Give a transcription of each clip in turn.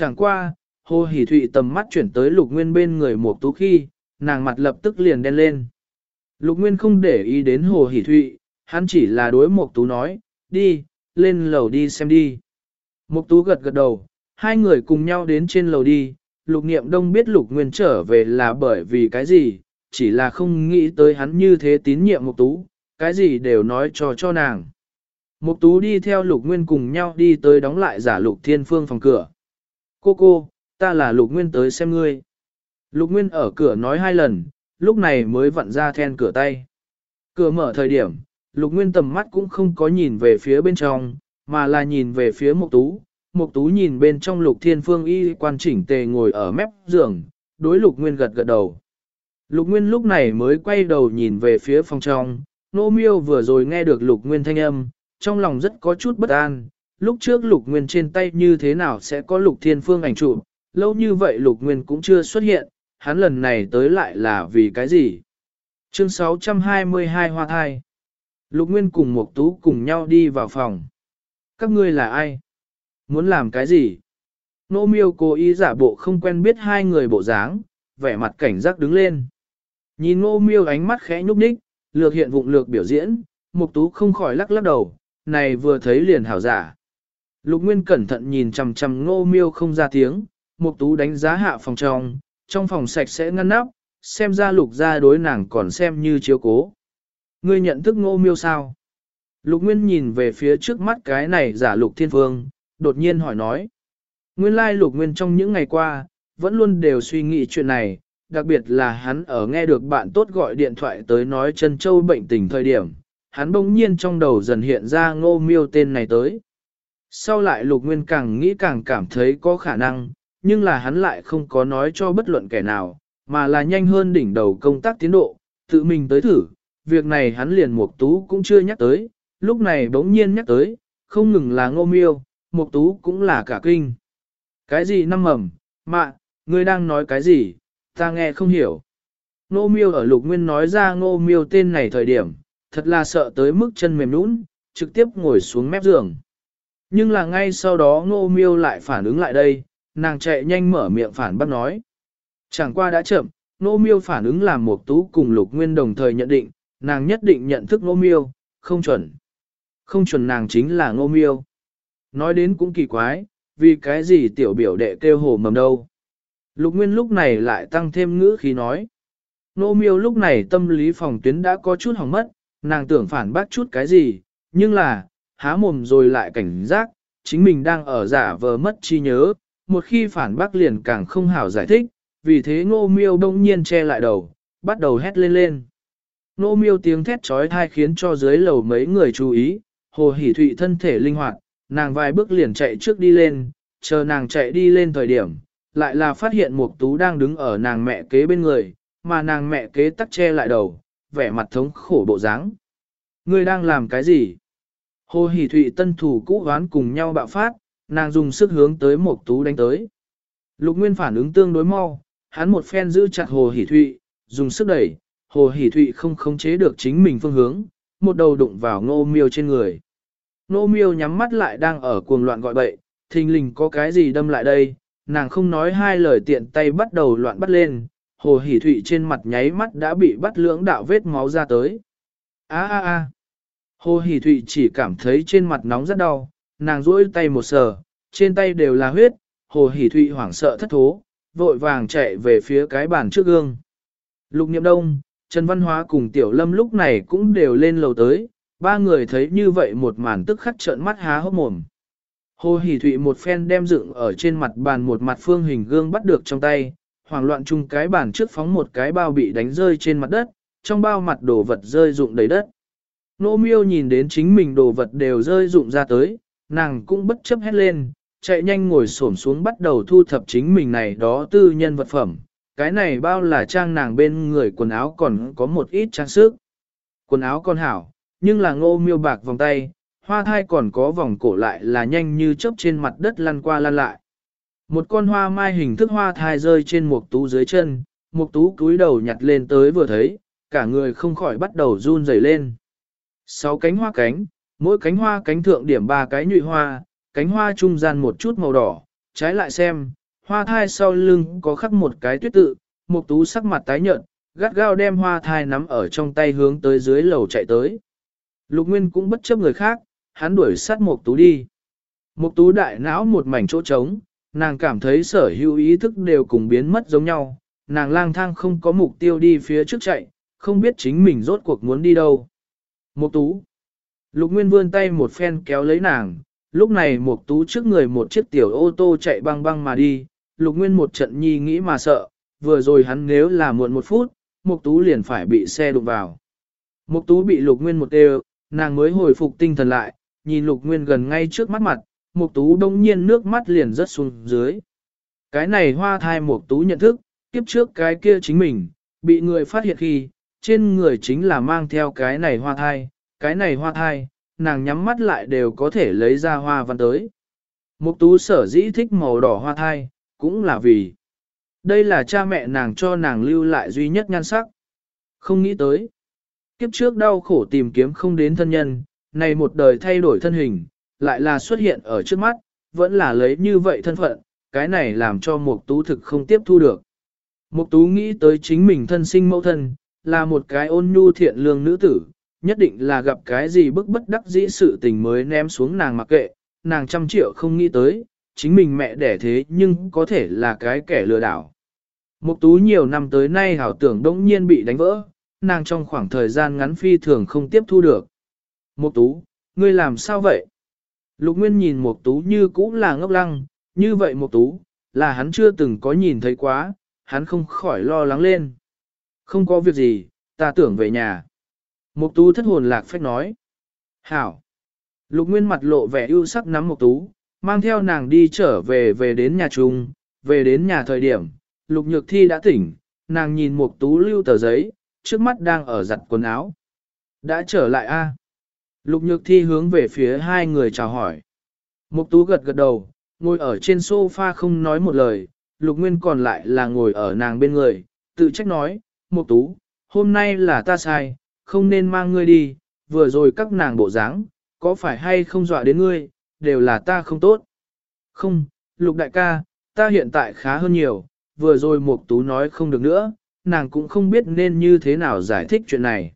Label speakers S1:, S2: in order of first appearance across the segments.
S1: Chẳng qua, Hồ Hỷ Thụy tầm mắt chuyển tới Lục Nguyên bên người Mục Tú khi, nàng mặt lập tức liền đen lên. Lục Nguyên không để ý đến Hồ Hỷ Thụy, hắn chỉ là đối Mục Tú nói, đi, lên lầu đi xem đi. Mục Tú gật gật đầu, hai người cùng nhau đến trên lầu đi, Lục Niệm Đông biết Lục Nguyên trở về là bởi vì cái gì, chỉ là không nghĩ tới hắn như thế tín nhiệm Mục Tú, cái gì đều nói cho cho nàng. Mục Tú đi theo Lục Nguyên cùng nhau đi tới đóng lại giả Lục Thiên Phương phòng cửa. Cô cô, ta là Lục Nguyên tới xem ngươi. Lục Nguyên ở cửa nói hai lần, lúc này mới vặn ra then cửa tay. Cửa mở thời điểm, Lục Nguyên tầm mắt cũng không có nhìn về phía bên trong, mà là nhìn về phía Mục Tú. Mục Tú nhìn bên trong Lục Thiên Phương y quan chỉnh tề ngồi ở mép giường, đối Lục Nguyên gật gật đầu. Lục Nguyên lúc này mới quay đầu nhìn về phía phòng trong, Nô Miêu vừa rồi nghe được Lục Nguyên thanh âm, trong lòng rất có chút bất an, lúc trước Lục Nguyên trên tay như thế nào sẽ có Lục Thiên Phương ảnh chụp, lâu như vậy Lục Nguyên cũng chưa xuất hiện, hắn lần này tới lại là vì cái gì? Chương 622 Hoa Thai Lục Nguyên cùng Mục Tú cùng nhau đi vào phòng. Các ngươi là ai? Muốn làm cái gì? Nô miêu cố ý giả bộ không quen biết hai người bộ dáng, vẻ mặt cảnh giác đứng lên. Nhìn nô miêu ánh mắt khẽ nhúc nhích, lược hiện vụng lược biểu diễn, Mục Tú không khỏi lắc lắc đầu, này vừa thấy liền hảo giả. Lục Nguyên cẩn thận nhìn chằm chằm Ngô Miêu không ra tiếng, Mục Tú đánh giá hạ phòng trong, trong phòng sạch sẽ ngăn nắp, xem ra Lục gia đối nàng còn xem như chiếu cố. Ngươi nhận thức Ngô Miêu sao? Lục Nguyên nhìn về phía trước mắt cái này giả Lục Thiên Phương, đột nhiên hỏi nói. Nguyên lai Lục Nguyên trong những ngày qua, vẫn luôn đều suy nghĩ chuyện này, đặc biệt là hắn ở nghe được bạn tốt gọi điện thoại tới nói chân châu bệnh tình thời điểm, hắn bỗng nhiên trong đầu dần hiện ra ngô miêu tên này tới. Sau lại lục nguyên càng nghĩ càng cảm thấy có khả năng, nhưng là hắn lại không có nói cho bất luận kẻ nào, mà là nhanh hơn đỉnh đầu công tác tiến độ, tự mình tới thử, việc này hắn liền Mục Tú cũng chưa nhắc tới, lúc này bỗng nhiên nhắc tới, không ngừng là ngô miêu, Mục Tú cũng là cả kinh. Cái gì năm mầm, mạ, ngươi đang nói cái gì, ta nghe không hiểu. Ngô miêu ở lục nguyên nói ra ngô miêu tên này thời điểm, thật là sợ tới mức chân mềm nũng, trực tiếp ngồi xuống mép giường. Nhưng là ngay sau đó ngô miêu lại phản ứng lại đây, nàng chạy nhanh mở miệng phản bác nói. Chẳng qua đã chậm, ngô miêu phản ứng làm một tú cùng lục nguyên đồng thời nhận định, nàng nhất định nhận thức ngô miêu, không chuẩn. Không chuẩn nàng chính là ngô miêu. Nói đến cũng kỳ quái, vì cái gì tiểu biểu đệ kêu hồ mầm đâu. Lục nguyên lúc này lại tăng thêm ngữ khí nói. Ngô miêu lúc này tâm lý phòng tuyến đã có chút hỏng mất, nàng tưởng phản bác chút cái gì, nhưng là, há mồm rồi lại cảnh giác, chính mình đang ở giả vờ mất chi nhớ, một khi phản bác liền càng không hảo giải thích, vì thế ngô miêu đông nhiên che lại đầu, bắt đầu hét lên lên. Ngô miêu tiếng thét trói thai khiến cho dưới lầu mấy người chú ý, hồ hỉ thụy thân thể linh hoạt, nàng vài bước liền chạy trước đi lên, chờ nàng chạy đi lên thời điểm, lại là phát hiện một tú đang đứng ở nàng mẹ kế bên người, mà nàng mẹ kế tắt che lại đầu, vẻ mặt thống khổ bộ dáng. Ngươi đang làm cái gì? Hồ Hỷ Thụy tân thủ cũ hoán cùng nhau bạo phát, nàng dùng sức hướng tới một tú đánh tới. Lục Nguyên phản ứng tương đối mau, hắn một phen giữ chặt Hồ Hỷ Thụy, dùng sức đẩy, Hồ Hỷ Thụy không khống chế được chính mình phương hướng, một đầu đụng vào ngô miêu trên người. Ngô miêu nhắm mắt lại đang ở cuồng loạn gọi bậy, thình lình có cái gì đâm lại đây, nàng không nói hai lời tiện tay bắt đầu loạn bắt lên, hồ Hỷ thụy trên mặt nháy mắt đã bị bắt lưỡng đạo vết máu ra tới. A a a. Hồ Hỷ thụy chỉ cảm thấy trên mặt nóng rất đau, nàng duỗi tay một sờ, trên tay đều là huyết, hồ Hỷ thụy hoảng sợ thất thố, vội vàng chạy về phía cái bàn trước gương. Lục niệm đông, Trần Văn Hóa cùng Tiểu Lâm lúc này cũng đều lên lầu tới, ba người thấy như vậy một màn tức khắc trợn mắt há hốc mồm. Hồ Hỷ Thụy một phen đem dựng ở trên mặt bàn một mặt phương hình gương bắt được trong tay, hoảng loạn chung cái bàn trước phóng một cái bao bị đánh rơi trên mặt đất, trong bao mặt đồ vật rơi rụng đầy đất. Nô miêu nhìn đến chính mình đồ vật đều rơi rụng ra tới, nàng cũng bất chấp hét lên, chạy nhanh ngồi xổm xuống bắt đầu thu thập chính mình này đó tư nhân vật phẩm. Cái này bao là trang nàng bên người quần áo còn có một ít trang sức. Quần áo còn hảo, nhưng là ngô miêu bạc vòng tay, hoa thai còn có vòng cổ lại là nhanh như chớp trên mặt đất lăn qua lăn lại. Một con hoa mai hình thức hoa thai rơi trên một tú dưới chân, một tú cúi đầu nhặt lên tới vừa thấy, cả người không khỏi bắt đầu run rẩy lên. Sáu cánh hoa cánh, mỗi cánh hoa cánh thượng điểm ba cái nhụy hoa, cánh hoa trung gian một chút màu đỏ, trái lại xem, hoa thai sau lưng có khắc một cái tuyết tự, Mục Tú sắc mặt tái nhợt, gắt gao đem hoa thai nắm ở trong tay hướng tới dưới lầu chạy tới. Lục Nguyên cũng bất chấp người khác, hắn đuổi sát Mục Tú đi. Mục Tú đại não một mảnh chỗ trống, nàng cảm thấy sở hữu ý thức đều cùng biến mất giống nhau, nàng lang thang không có mục tiêu đi phía trước chạy, không biết chính mình rốt cuộc muốn đi đâu. Mục Tú. Lục Nguyên vươn tay một phen kéo lấy nàng, lúc này Mục Tú trước người một chiếc tiểu ô tô chạy băng băng mà đi, Lục Nguyên một trận nhi nghĩ mà sợ, vừa rồi hắn nếu là muộn một phút, Mục Tú liền phải bị xe đụng vào. Mục Tú bị Lục Nguyên một đều, nàng mới hồi phục tinh thần lại, nhìn Lục Nguyên gần ngay trước mắt mặt, Mục Tú đông nhiên nước mắt liền rớt xuống dưới. Cái này hoa thai Mục Tú nhận thức, kiếp trước cái kia chính mình, bị người phát hiện khi, trên người chính là mang theo cái này hoa thai, cái này hoa thai, nàng nhắm mắt lại đều có thể lấy ra hoa văn tới. Mục Tú sở dĩ thích màu đỏ hoa thai, cũng là vì đây là cha mẹ nàng cho nàng lưu lại duy nhất nhan sắc. Không nghĩ tới. Kiếp trước đau khổ tìm kiếm không đến thân nhân, này một đời thay đổi thân hình, lại là xuất hiện ở trước mắt, vẫn là lấy như vậy thân phận, cái này làm cho Mục Tú thực không tiếp thu được. Mục Tú nghĩ tới chính mình thân sinh mẫu thân, là một cái ôn nhu thiện lương nữ tử, nhất định là gặp cái gì bức bất đắc dĩ sự tình mới ném xuống nàng mặc kệ, nàng trăm triệu không nghĩ tới, chính mình mẹ đẻ thế nhưng có thể là cái kẻ lừa đảo. Mục tú nhiều năm tới nay hảo tưởng đống nhiên bị đánh vỡ, nàng trong khoảng thời gian ngắn phi thường không tiếp thu được. Mục tú, ngươi làm sao vậy? Lục Nguyên nhìn Mục tú như cũ là ngốc lăng, như vậy Mục tú, là hắn chưa từng có nhìn thấy quá, hắn không khỏi lo lắng lên. Không có việc gì, ta tưởng về nhà. Mục tú thất hồn lạc phách nói. Hảo. Lục Nguyên mặt lộ vẻ ưu sắc nắm Mục tú, mang theo nàng đi trở về về đến nhà chung, về đến nhà thời điểm, Lục Nhược Thi đã tỉnh, nàng nhìn Mục Tú lưu tờ giấy, trước mắt đang ở giặt quần áo. Đã trở lại a? Lục Nhược Thi hướng về phía hai người chào hỏi. Mục Tú gật gật đầu, ngồi ở trên sofa không nói một lời, Lục Nguyên còn lại là ngồi ở nàng bên người, tự trách nói, Mục Tú, hôm nay là ta sai, không nên mang ngươi đi, vừa rồi các nàng bộ dáng, có phải hay không dọa đến ngươi, đều là ta không tốt. Không, Lục đại ca, ta hiện tại khá hơn nhiều, vừa rồi Mục Tú nói không được nữa, nàng cũng không biết nên như thế nào giải thích chuyện này.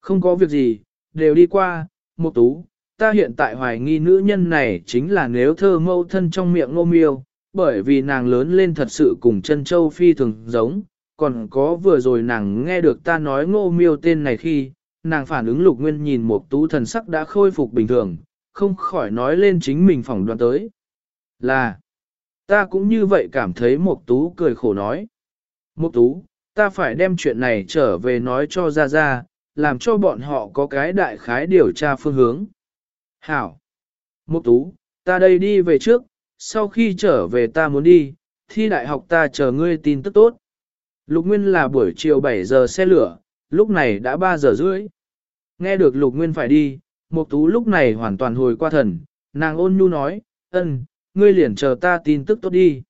S1: Không có việc gì, đều đi qua, Mục Tú, ta hiện tại hoài nghi nữ nhân này chính là nếu thơ mâu thân trong miệng ngô miêu, bởi vì nàng lớn lên thật sự cùng chân châu phi thường giống, còn có vừa rồi nàng nghe được ta nói ngô miêu tên này khi, nàng phản ứng lục nguyên nhìn một Tú thần sắc đã khôi phục bình thường, không khỏi nói lên chính mình phỏng đoán tới. Là, Ta cũng như vậy cảm thấy một Tú cười khổ nói. Một Tú, ta phải đem chuyện này trở về nói cho Ra Ra làm cho bọn họ có cái đại khái điều tra phương hướng. Hảo. một Tú, ta đây đi về trước, sau khi trở về ta muốn đi, thi đại học ta chờ ngươi tin tức tốt. Lục Nguyên là buổi chiều 7 giờ xe lửa, lúc này đã 3 giờ rưỡi. Nghe được Lục Nguyên phải đi, Mục Tú lúc này hoàn toàn hồi qua thần, nàng ôn nhu nói, ân, ngươi liền chờ ta tin tức tốt đi.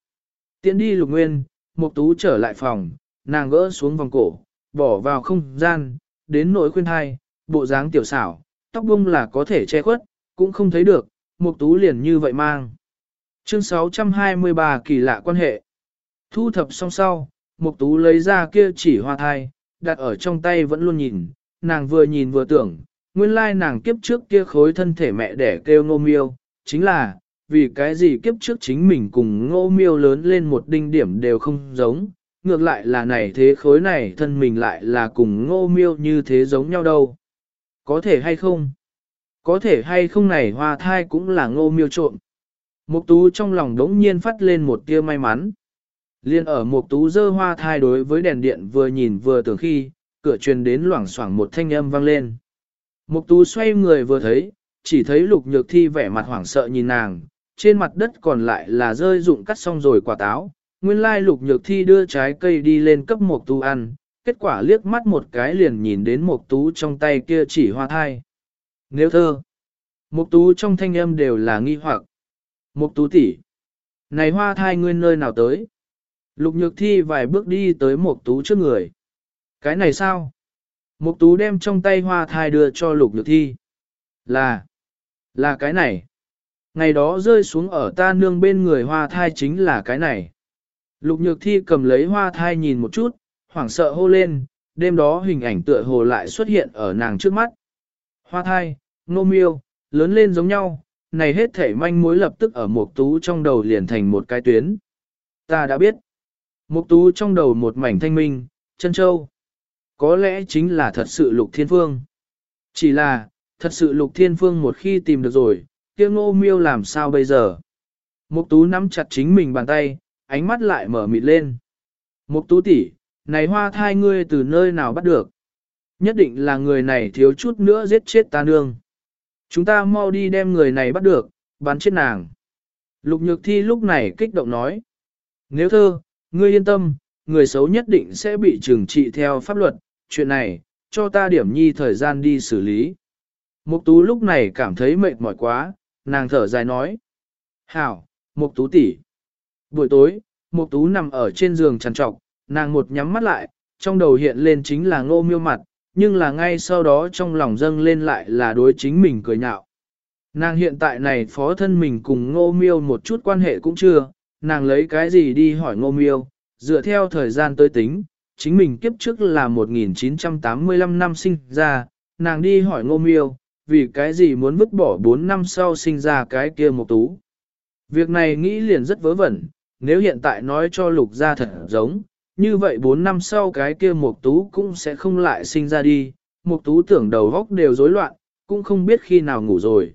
S1: Tiến đi lục nguyên, mục tú trở lại phòng, nàng gỡ xuống vòng cổ, bỏ vào không gian, đến nỗi khuyên hai, bộ dáng tiểu xảo, tóc bung là có thể che khuất, cũng không thấy được, mục tú liền như vậy mang. Chương 623 kỳ lạ quan hệ. Thu thập xong sau, mục tú lấy ra kia chỉ hoa thai, đặt ở trong tay vẫn luôn nhìn, nàng vừa nhìn vừa tưởng, nguyên lai nàng kiếp trước kia khối thân thể mẹ đẻ kêu ngô miêu, chính là, vì cái gì kiếp trước chính mình cùng ngô miêu lớn lên một đinh điểm đều không giống, ngược lại là này thế khối này thân mình lại là cùng ngô miêu như thế giống nhau đâu. Có thể hay không? Có thể hay không này hoa thai cũng là ngô miêu trộm. Mục tú trong lòng đống nhiên phát lên một tia may mắn. Liên ở một tú dơ hoa thai đối với đèn điện vừa nhìn vừa tưởng khi, cửa truyền đến loảng xoảng một thanh âm vang lên. Mục tú xoay người vừa thấy, chỉ thấy lục nhược thi vẻ mặt hoảng sợ nhìn nàng, trên mặt đất còn lại là rơi dụng cắt xong rồi quả táo. Nguyên lai lục nhược thi đưa trái cây đi lên cấp một tú ăn, kết quả liếc mắt một cái liền nhìn đến một tú trong tay kia chỉ hoa thai. Nếu thơ, một tú trong thanh âm đều là nghi hoặc. Một tú tỷ, này hoa thai nguyên nơi nào tới? Lục nhược thi vài bước đi tới một tú trước người. Cái này sao? Một tú đem trong tay hoa thai đưa cho lục nhược thi. Là, là cái này. Ngày đó rơi xuống ở ta nương bên người hoa thai chính là cái này. Lục nhược thi cầm lấy hoa thai nhìn một chút, hoảng sợ hô lên, đêm đó hình ảnh tựa hồ lại xuất hiện ở nàng trước mắt. Hoa thai, nô miêu, lớn lên giống nhau, này hết thể manh mối lập tức ở một tú trong đầu liền thành một cái tuyến. Ta đã biết. Mục tú trong đầu một mảnh thanh minh, chân châu. Có lẽ chính là thật sự lục thiên phương. Chỉ là, thật sự lục thiên phương một khi tìm được rồi, kia ngô miêu làm sao bây giờ? Mục tú nắm chặt chính mình bàn tay, ánh mắt lại mở mịt lên. Mục tú tỷ, này hoa thai ngươi từ nơi nào bắt được? Nhất định là người này thiếu chút nữa giết chết ta nương. Chúng ta mau đi đem người này bắt được, bắn chết nàng. Lục nhược thi lúc này kích động nói. Nếu thơ, ngươi yên tâm, người xấu nhất định sẽ bị trừng trị theo pháp luật, chuyện này, cho ta điểm nhi thời gian đi xử lý. Mục tú lúc này cảm thấy mệt mỏi quá, nàng thở dài nói. Hảo, mục tú tỷ. Buổi tối, mục tú nằm ở trên giường trằn trọc, nàng một nhắm mắt lại, trong đầu hiện lên chính là ngô miêu mặt, nhưng là ngay sau đó trong lòng dâng lên lại là đối chính mình cười nhạo. Nàng hiện tại này phó thân mình cùng ngô miêu một chút quan hệ cũng chưa, nàng lấy cái gì đi hỏi ngô miêu, dựa theo thời gian tới tính, chính mình kiếp trước là 1985 năm sinh ra, nàng đi hỏi ngô miêu, vì cái gì muốn vứt bỏ 4 năm sau sinh ra cái kia một tú. Việc này nghĩ liền rất vớ vẩn, nếu hiện tại nói cho lục gia thật giống, như vậy 4 năm sau cái kia một tú cũng sẽ không lại sinh ra đi, một tú tưởng đầu góc đều rối loạn, cũng không biết khi nào ngủ rồi.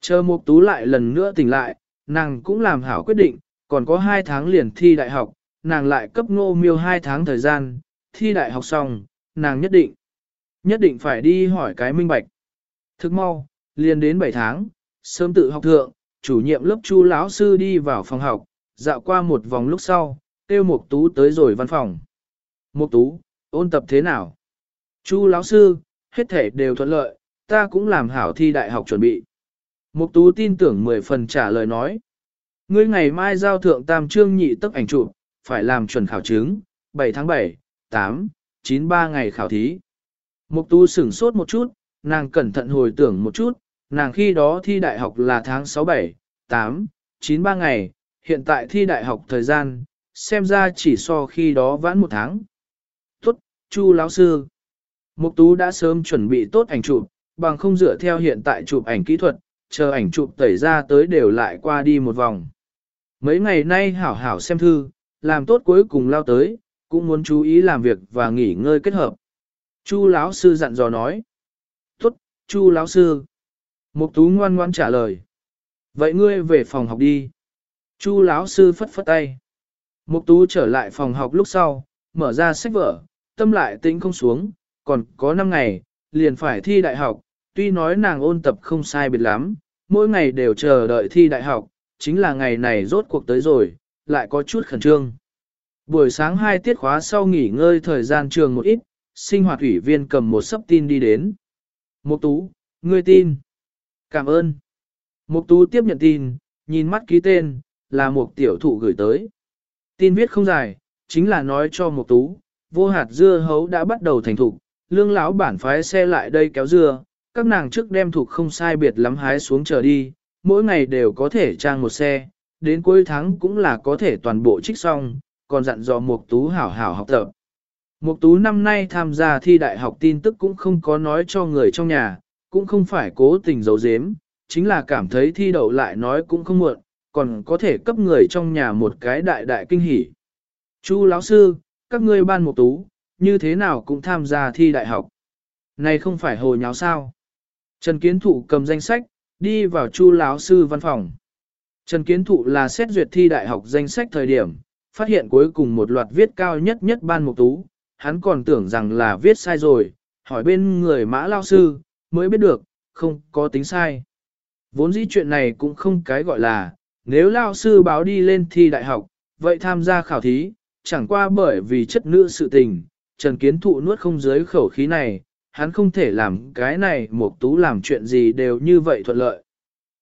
S1: Chờ một tú lại lần nữa tỉnh lại, nàng cũng làm hảo quyết định, còn có 2 tháng liền thi đại học, nàng lại cấp ngô miêu 2 tháng thời gian, thi đại học xong, nàng nhất định, nhất định phải đi hỏi cái minh bạch. Thức mau, liền đến 7 tháng, sớm tự học thượng, chủ nhiệm lớp chu lão sư đi vào phòng học, dạo qua một vòng lúc sau, kêu Mục Tú tới rồi văn phòng. Mục Tú, ôn tập thế nào? Chu lão sư, hết thể đều thuận lợi, ta cũng làm hảo thi đại học chuẩn bị. Mục Tú tin tưởng 10 phần trả lời nói. Ngươi ngày mai giao thượng tam trương nhị tức ảnh chụp, phải làm chuẩn khảo chứng, 7 tháng 7, 8, 9 3 ngày khảo thí. Mục tu sửng sốt một chút, nàng cẩn thận hồi tưởng một chút, nàng khi đó thi đại học là tháng 6 7, 8, 9 3 ngày, hiện tại thi đại học thời gian, xem ra chỉ so khi đó vãn một tháng. Tốt, Chu lão sư. Mục Tú đã sớm chuẩn bị tốt ảnh chụp, bằng không dựa theo hiện tại chụp ảnh kỹ thuật, chờ ảnh chụp tẩy ra tới đều lại qua đi một vòng. Mấy ngày nay hảo hảo xem thư, làm tốt cuối cùng lao tới, cũng muốn chú ý làm việc và nghỉ ngơi kết hợp. Chu lão sư dặn dò nói. Tốt, Chu lão sư. Mục Tú ngoan ngoãn trả lời. Vậy ngươi về phòng học đi. Chu lão sư phất phất tay. Mục tú trở lại phòng học lúc sau, mở ra sách vở, tâm lại tĩnh không xuống, còn có 5 ngày, liền phải thi đại học, tuy nói nàng ôn tập không sai biệt lắm, mỗi ngày đều chờ đợi thi đại học, chính là ngày này rốt cuộc tới rồi, lại có chút khẩn trương. Buổi sáng hai tiết khóa sau nghỉ ngơi thời gian trường một ít, sinh hoạt ủy viên cầm một sấp tin đi đến. Mục tú, ngươi tin. Cảm ơn. Mục tú tiếp nhận tin, nhìn mắt ký tên, là một tiểu thụ gửi tới. Tin viết không dài, chính là nói cho mục tú, vô hạt dưa hấu đã bắt đầu thành thục, lương lão bản phái xe lại đây kéo dưa, các nàng trước đem thuộc không sai biệt lắm hái xuống chờ đi, mỗi ngày đều có thể trang một xe, đến cuối tháng cũng là có thể toàn bộ trích xong, còn dặn dò Mục Tú hảo hảo học tập. Mục Tú năm nay tham gia thi đại học tin tức cũng không có nói cho người trong nhà, cũng không phải cố tình giấu giếm, chính là cảm thấy thi đậu lại nói cũng không muộn, còn có thể cấp người trong nhà một cái đại đại kinh hỉ. Chu lão sư, các ngươi ban Mục tú, như thế nào cũng tham gia thi đại học. Này không phải hồ nháo sao. Trần Kiến Thụ cầm danh sách, đi vào Chu lão sư văn phòng. Trần Kiến Thụ là xét duyệt thi đại học danh sách thời điểm, phát hiện cuối cùng một loạt viết cao nhất nhất ban mục tú, hắn còn tưởng rằng là viết sai rồi, hỏi bên người mã lao sư, mới biết được, không có tính sai. Vốn dĩ chuyện này cũng không cái gọi là, nếu lao sư báo đi lên thi đại học, vậy tham gia khảo thí, chẳng qua bởi vì chất nữ sự tình, Trần Kiến Thụ nuốt không dưới khẩu khí này, hắn không thể làm cái này Mục Tú làm chuyện gì đều như vậy thuận lợi.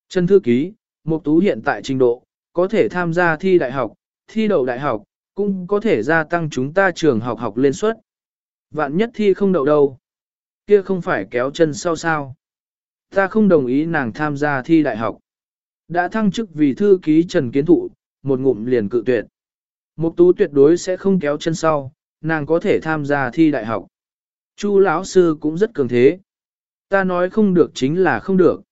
S1: chân Thư Ký, Mục Tú hiện tại trình độ, có thể tham gia thi đại học, thi đậu đại học, cũng có thể gia tăng chúng ta trường học học lên suất. Vạn nhất thi không đậu đâu. Kia không phải kéo chân sau sao. Ta không đồng ý nàng tham gia thi đại học. Đã thăng chức vì thư ký Trần Kiến Thụ, một ngụm liền cự tuyệt. Mục tú tuyệt đối sẽ không kéo chân sau, nàng có thể tham gia thi đại học. Chu lão sư cũng rất cường thế. Ta nói không được chính là không được.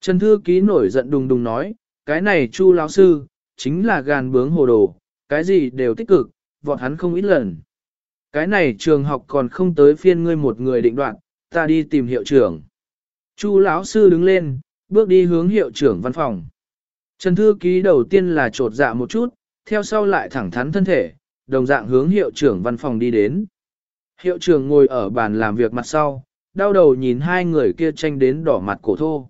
S1: Trần Thư Ký nổi giận đùng đùng nói, cái này Chu lão sư, chính là gàn bướng hồ đồ, cái gì đều tích cực, vọt hắn không ít lần. Cái này trường học còn không tới phiên ngươi một người định đoạn, ta đi tìm hiệu trưởng. Chu lão sư đứng lên, bước đi hướng hiệu trưởng văn phòng. Trần Thư Ký đầu tiên là trột dạ một chút, theo sau lại thẳng thắn thân thể, đồng dạng hướng hiệu trưởng văn phòng đi đến. Hiệu trưởng ngồi ở bàn làm việc mặt sau, đau đầu nhìn hai người kia tranh đến đỏ mặt cổ thô.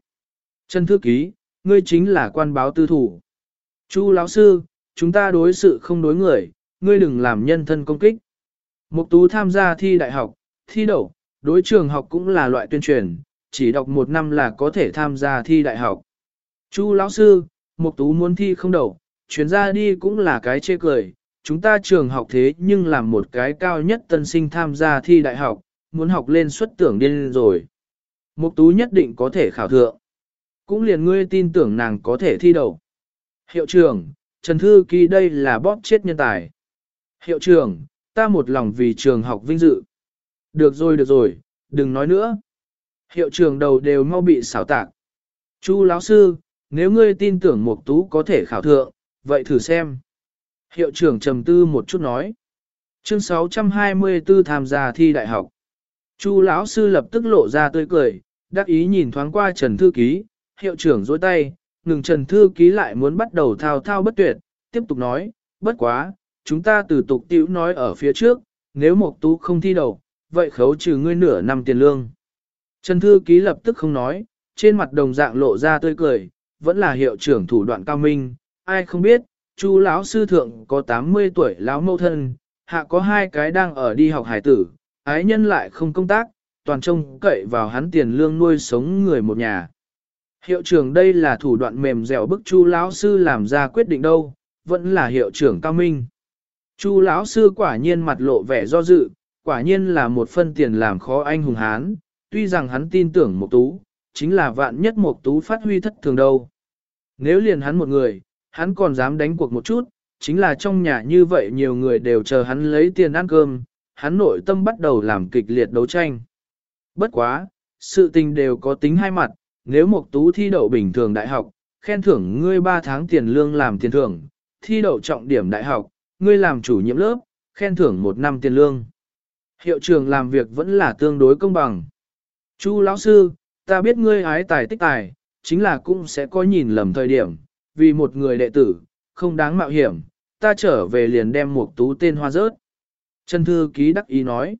S1: Trần Thư Ký, ngươi chính là quan báo tư thủ. Chu lão sư, chúng ta đối sự không đối người, ngươi đừng làm nhân thân công kích. Mục tú tham gia thi đại học, thi đậu, đối trường học cũng là loại tuyên truyền, chỉ đọc một năm là có thể tham gia thi đại học. Chu lão sư, Mục tú muốn thi không đậu, chuyến ra đi cũng là cái chê cười, chúng ta trường học thế nhưng làm một cái cao nhất tân sinh tham gia thi đại học, muốn học lên xuất tưởng điên rồi. Mục tú nhất định có thể khảo thượng. Cũng liền ngươi tin tưởng nàng có thể thi đậu. Hiệu trưởng, Trần Thư Ký đây là bóp chết nhân tài. Hiệu trưởng, ta một lòng vì trường học vinh dự. Được rồi được rồi, đừng nói nữa. Hiệu trưởng đầu đều mau bị xảo tạc. Chu lão sư, nếu ngươi tin tưởng Mục Tú có thể khảo thượng, vậy thử xem. Hiệu trưởng trầm tư một chút nói. Chương 624 tham gia thi đại học. Chu lão sư lập tức lộ ra tươi cười, đắc ý nhìn thoáng qua Trần Thư Ký, hiệu trưởng dối tay, ngừng Trần Thư Ký lại muốn bắt đầu thao thao bất tuyệt, tiếp tục nói, bất quá, chúng ta từ tục tiểu nói ở phía trước, nếu Mộc Tú không thi đầu, vậy khấu trừ ngươi nửa năm tiền lương. Trần Thư Ký lập tức không nói, trên mặt đồng dạng lộ ra tươi cười, vẫn là hiệu trưởng thủ đoạn cao minh, ai không biết, Chu lão sư thượng có 80 tuổi lão mẫu thân, hạ có hai cái đang ở đi học hải tử, ái nhân lại không công tác, toàn trông cậy vào hắn tiền lương nuôi sống người một nhà. Hiệu trưởng đây là thủ đoạn mềm dẻo bức Chu lão sư làm ra quyết định đâu, vẫn là hiệu trưởng cao minh. Chu lão sư quả nhiên mặt lộ vẻ do dự, quả nhiên là một phân tiền làm khó anh hùng hán, tuy rằng hắn tin tưởng một tú, chính là vạn nhất một tú phát huy thất thường đâu. Nếu liền hắn một người, hắn còn dám đánh cuộc một chút, chính là trong nhà như vậy nhiều người đều chờ hắn lấy tiền ăn cơm, hắn nội tâm bắt đầu làm kịch liệt đấu tranh. Bất quá, sự tình đều có tính hai mặt, nếu Mộc tú thi đậu bình thường đại học, khen thưởng ngươi 3 tháng tiền lương làm tiền thưởng, thi đậu trọng điểm đại học, ngươi làm chủ nhiệm lớp, khen thưởng một năm tiền lương. Hiệu trường làm việc vẫn là tương đối công bằng. Chu lão sư, ta biết ngươi ái tài tích tài, chính là cũng sẽ có nhìn lầm thời điểm, vì một người đệ tử, không đáng mạo hiểm, ta trở về liền đem một tú tên hoa rớt. Trần thư ký đắc ý nói.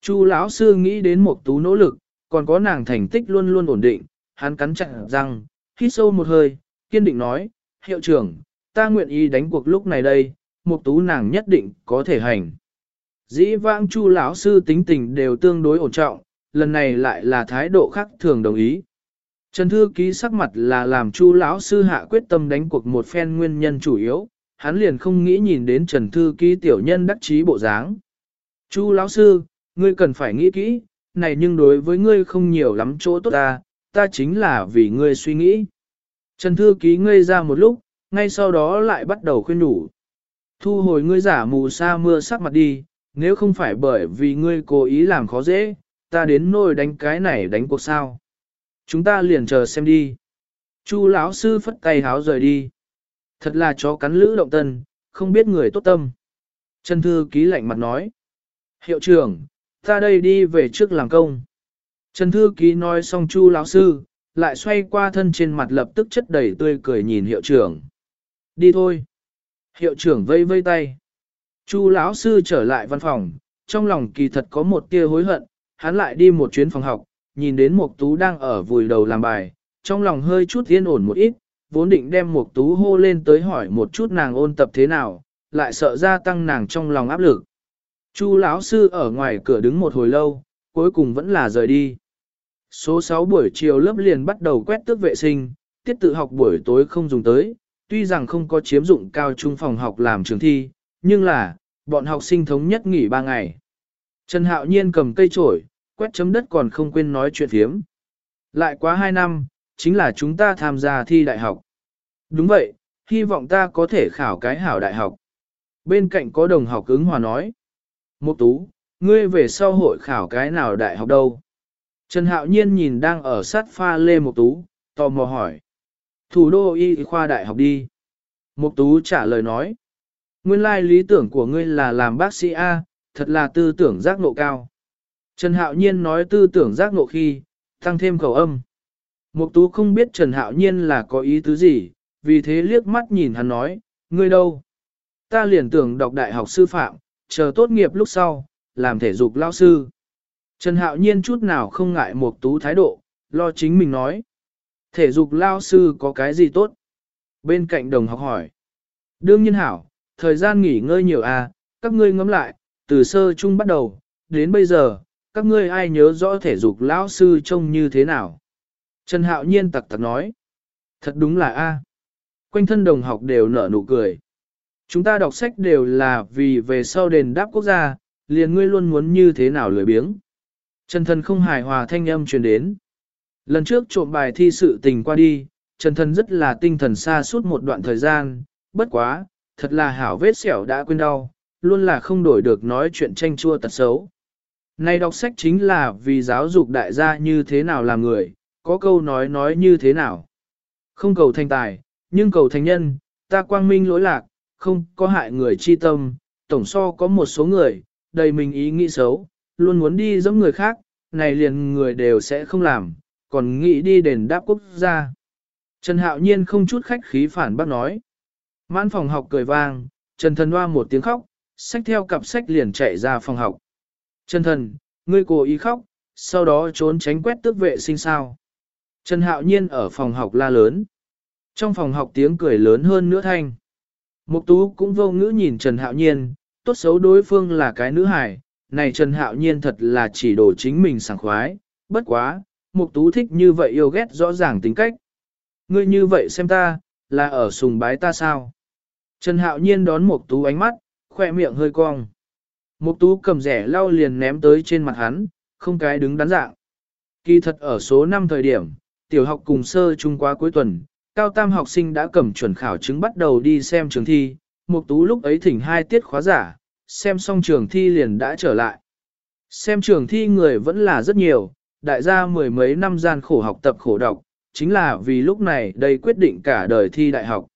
S1: Chu lão sư nghĩ đến một tú nỗ lực, còn có nàng thành tích luôn luôn ổn định, hắn cắn chặt răng, hít sâu một hơi, kiên định nói, hiệu trưởng, ta nguyện ý đánh cuộc lúc này đây, một tú nàng nhất định có thể hành. Dĩ vãng chu lão sư tính tình đều tương đối ổn trọng, lần này lại là thái độ khác thường đồng ý. Trần Thư Ký sắc mặt là làm Chu lão sư hạ quyết tâm đánh cuộc một phen nguyên nhân chủ yếu, hắn liền không nghĩ nhìn đến Trần Thư Ký tiểu nhân đắc chí bộ dáng. Chu lão sư, ngươi cần phải nghĩ kỹ, này nhưng đối với ngươi không nhiều lắm chỗ tốt ta, ta chính là vì ngươi suy nghĩ. Trần Thư Ký ngây ra một lúc, ngay sau đó lại bắt đầu khuyên nhủ. Thu hồi ngươi giả mù sa mưa sắc mặt đi, nếu không phải bởi vì ngươi cố ý làm khó dễ, ta đến nôi đánh cái này đánh cuộc sao. Chúng ta liền chờ xem đi. Chu lão sư phất tay háo rời đi. Thật là chó cắn lữ động tân, không biết người tốt tâm. Trần thư ký lạnh mặt nói. Hiệu trưởng, ta đây đi về trước làm công. Trần thư ký nói xong chu lão sư, lại xoay qua thân trên mặt lập tức chất đầy tươi cười nhìn hiệu trưởng. Đi thôi. Hiệu trưởng vây vây tay. Chu lão sư trở lại văn phòng, trong lòng kỳ thật có một tia hối hận, hắn lại đi một chuyến phòng học, nhìn đến Mục Tú đang ở vùi đầu làm bài, trong lòng hơi chút yên ổn một ít, vốn định đem Mục Tú hô lên tới hỏi một chút nàng ôn tập thế nào, lại sợ gia tăng nàng trong lòng áp lực. Chu lão sư ở ngoài cửa đứng một hồi lâu, cuối cùng vẫn là rời đi. Số 6 buổi chiều lớp liền bắt đầu quét tước vệ sinh, tiết tự học buổi tối không dùng tới, tuy rằng không có chiếm dụng cao trung phòng học làm trường thi, nhưng là, bọn học sinh thống nhất nghỉ 3 ngày. Trần Hạo Nhiên cầm cây chổi, quét chấm đất còn không quên nói chuyện phiếm. Lại quá 2 năm, chính là chúng ta tham gia thi đại học. Đúng vậy, hy vọng ta có thể khảo cái hảo đại học. Bên cạnh có đồng học ứng hòa nói. Mục tú, ngươi về sau hội khảo cái nào đại học đâu? Trần Hạo Nhiên nhìn đang ở sát pha lê Mục tú, tò mò hỏi. Thủ đô y khoa đại học đi. Mục tú trả lời nói. Nguyên lai lý tưởng của ngươi là làm bác sĩ A, thật là tư tưởng giác ngộ cao. Trần Hạo Nhiên nói tư tưởng giác ngộ khi, tăng thêm khẩu âm. Mục tú không biết Trần Hạo Nhiên là có ý tứ gì, vì thế liếc mắt nhìn hắn nói, ngươi đâu? Ta liền tưởng đọc đại học sư phạm, chờ tốt nghiệp lúc sau, làm thể dục lao sư. Trần Hạo Nhiên chút nào không ngại Mục tú thái độ, lo chính mình nói. Thể dục lao sư có cái gì tốt? Bên cạnh đồng học hỏi. Đương nhiên hảo, thời gian nghỉ ngơi nhiều à, các ngươi ngẫm lại, từ sơ chung bắt đầu, đến bây giờ, các ngươi ai nhớ rõ thể dục lão sư trông như thế nào? Trần Hạo Nhiên tặc tặc nói. Thật đúng là A. Quanh thân đồng học đều nở nụ cười. Chúng ta đọc sách đều là vì về sau đền đáp quốc gia, liền ngươi luôn muốn như thế nào lười biếng. Trần Thần không hài hòa thanh âm truyền đến. Lần trước trộm bài thi sự tình qua đi, Trần Thần rất là tinh thần xa suốt một đoạn thời gian, bất quá, thật là hảo vết xẻo đã quên đau, luôn là không đổi được nói chuyện tranh chua tật xấu. Này đọc sách chính là vì giáo dục đại gia như thế nào làm người, có câu nói nói như thế nào. Không cầu thành tài, nhưng cầu thành nhân, ta quang minh lỗi lạc, không có hại người chi tâm, tổng so có một số người, đầy mình ý nghĩ xấu, luôn muốn đi giống người khác, này liền người đều sẽ không làm, còn nghĩ đi đền đáp quốc gia. Trần Hạo Nhiên không chút khách khí phản bác nói. Mãn phòng học cười vang, Trần Thần Hoa một tiếng khóc, sách theo cặp sách liền chạy ra phòng học. Trần Thần, ngươi cố ý khóc, sau đó trốn tránh quét tước vệ sinh sao. Trần Hạo Nhiên ở phòng học la lớn. Trong phòng học tiếng cười lớn hơn nữa thanh. Mục Tú cũng vô ngữ nhìn Trần Hạo Nhiên, tốt xấu đối phương là cái nữ hài, này Trần Hạo Nhiên thật là chỉ đổ chính mình sảng khoái, bất quá, Mục Tú thích như vậy yêu ghét rõ ràng tính cách. Ngươi như vậy xem ta, là ở sùng bái ta sao? Trần Hạo Nhiên đón Mục Tú ánh mắt, khỏe miệng hơi cong. Mục Tú cầm rẻ lau liền ném tới trên mặt hắn, không cái đứng đắn dạng. Kỳ thật ở số 5 thời điểm, tiểu học cùng sơ trung qua cuối tuần, cao tam học sinh đã cầm chuẩn khảo chứng bắt đầu đi xem trường thi, Mục Tú lúc ấy thỉnh hai tiết khóa giả, xem xong trường thi liền đã trở lại. Xem trường thi người vẫn là rất nhiều, đại gia mười mấy năm gian khổ học tập khổ đọc, chính là vì lúc này đây quyết định cả đời thi đại học.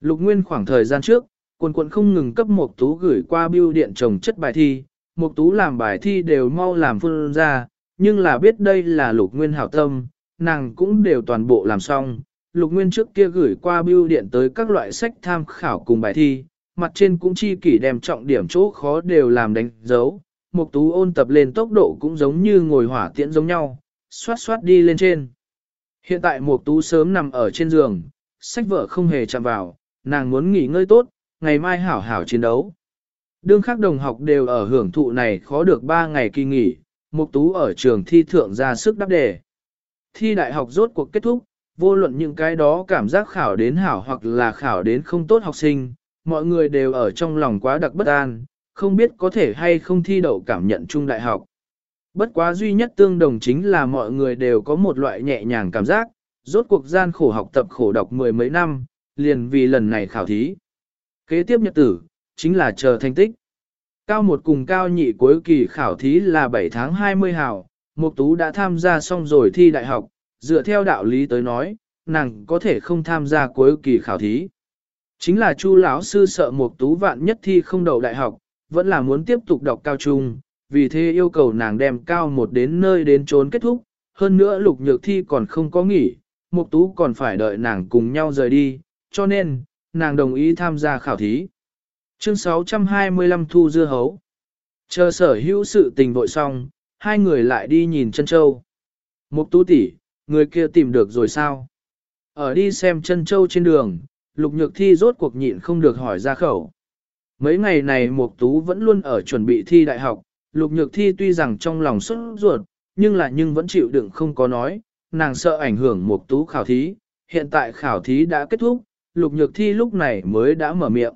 S1: Lục Nguyên khoảng thời gian trước, quần quần không ngừng cấp Mộc Tú gửi qua bưu điện trồng chất bài thi, Mộc Tú làm bài thi đều mau làm phun ra, nhưng là biết đây là Lục Nguyên hảo tâm, nàng cũng đều toàn bộ làm xong. Lục Nguyên trước kia gửi qua bưu điện tới các loại sách tham khảo cùng bài thi, mặt trên cũng chi kỷ đem trọng điểm chỗ khó đều làm đánh dấu. Mục tú ôn tập lên tốc độ cũng giống như ngồi hỏa tiễn giống nhau, xoát xoát đi lên trên. Hiện tại mục tú sớm nằm ở trên giường, sách vở không hề chạm vào, nàng muốn nghỉ ngơi tốt, ngày mai hảo hảo chiến đấu. Đương khác đồng học đều ở hưởng thụ này khó được 3 ngày kỳ nghỉ, mục tú ở trường thi thượng ra sức đáp đề thi đại học rốt cuộc kết thúc, vô luận những cái đó cảm giác khảo đến hảo hoặc là khảo đến không tốt học sinh, mọi người đều ở trong lòng quá đặc bất an, không biết có thể hay không thi đậu cảm nhận chung đại học. Bất quá duy nhất tương đồng chính là mọi người đều có một loại nhẹ nhàng cảm giác, rốt cuộc gian khổ học tập khổ đọc mười mấy năm, liền vì lần này khảo thí. Kế tiếp nhật tử, chính là chờ thành tích. Cao một cùng cao nhị cuối kỳ khảo thí là 7 tháng 20 hào, Mục Tú đã tham gia xong rồi thi đại học, dựa theo đạo lý tới nói, nàng có thể không tham gia cuối kỳ khảo thí. Chính là Chu lão sư sợ Mục Tú vạn nhất thi không đậu đại học, vẫn là muốn tiếp tục đọc cao trung, vì thế yêu cầu nàng đem cao một đến nơi đến trốn kết thúc, hơn nữa Lục Nhược thi còn không có nghỉ, Mục Tú còn phải đợi nàng cùng nhau rời đi, cho nên, nàng đồng ý tham gia khảo thí. Chương 625 Thu Dưa Hấu Chờ sở hữu sự tình vội xong, hai người lại đi nhìn chân châu. Mục tú tỷ, người kia tìm được rồi sao? Ở đi xem chân châu trên đường, lục nhược thi rốt cuộc nhịn không được hỏi ra khẩu. Mấy ngày này mục tú vẫn luôn ở chuẩn bị thi đại học, lục nhược thi tuy rằng trong lòng xuất ruột, nhưng là nhưng vẫn chịu đựng không có nói, nàng sợ ảnh hưởng mục tú khảo thí, hiện tại khảo thí đã kết thúc, lục nhược thi lúc này mới đã mở miệng.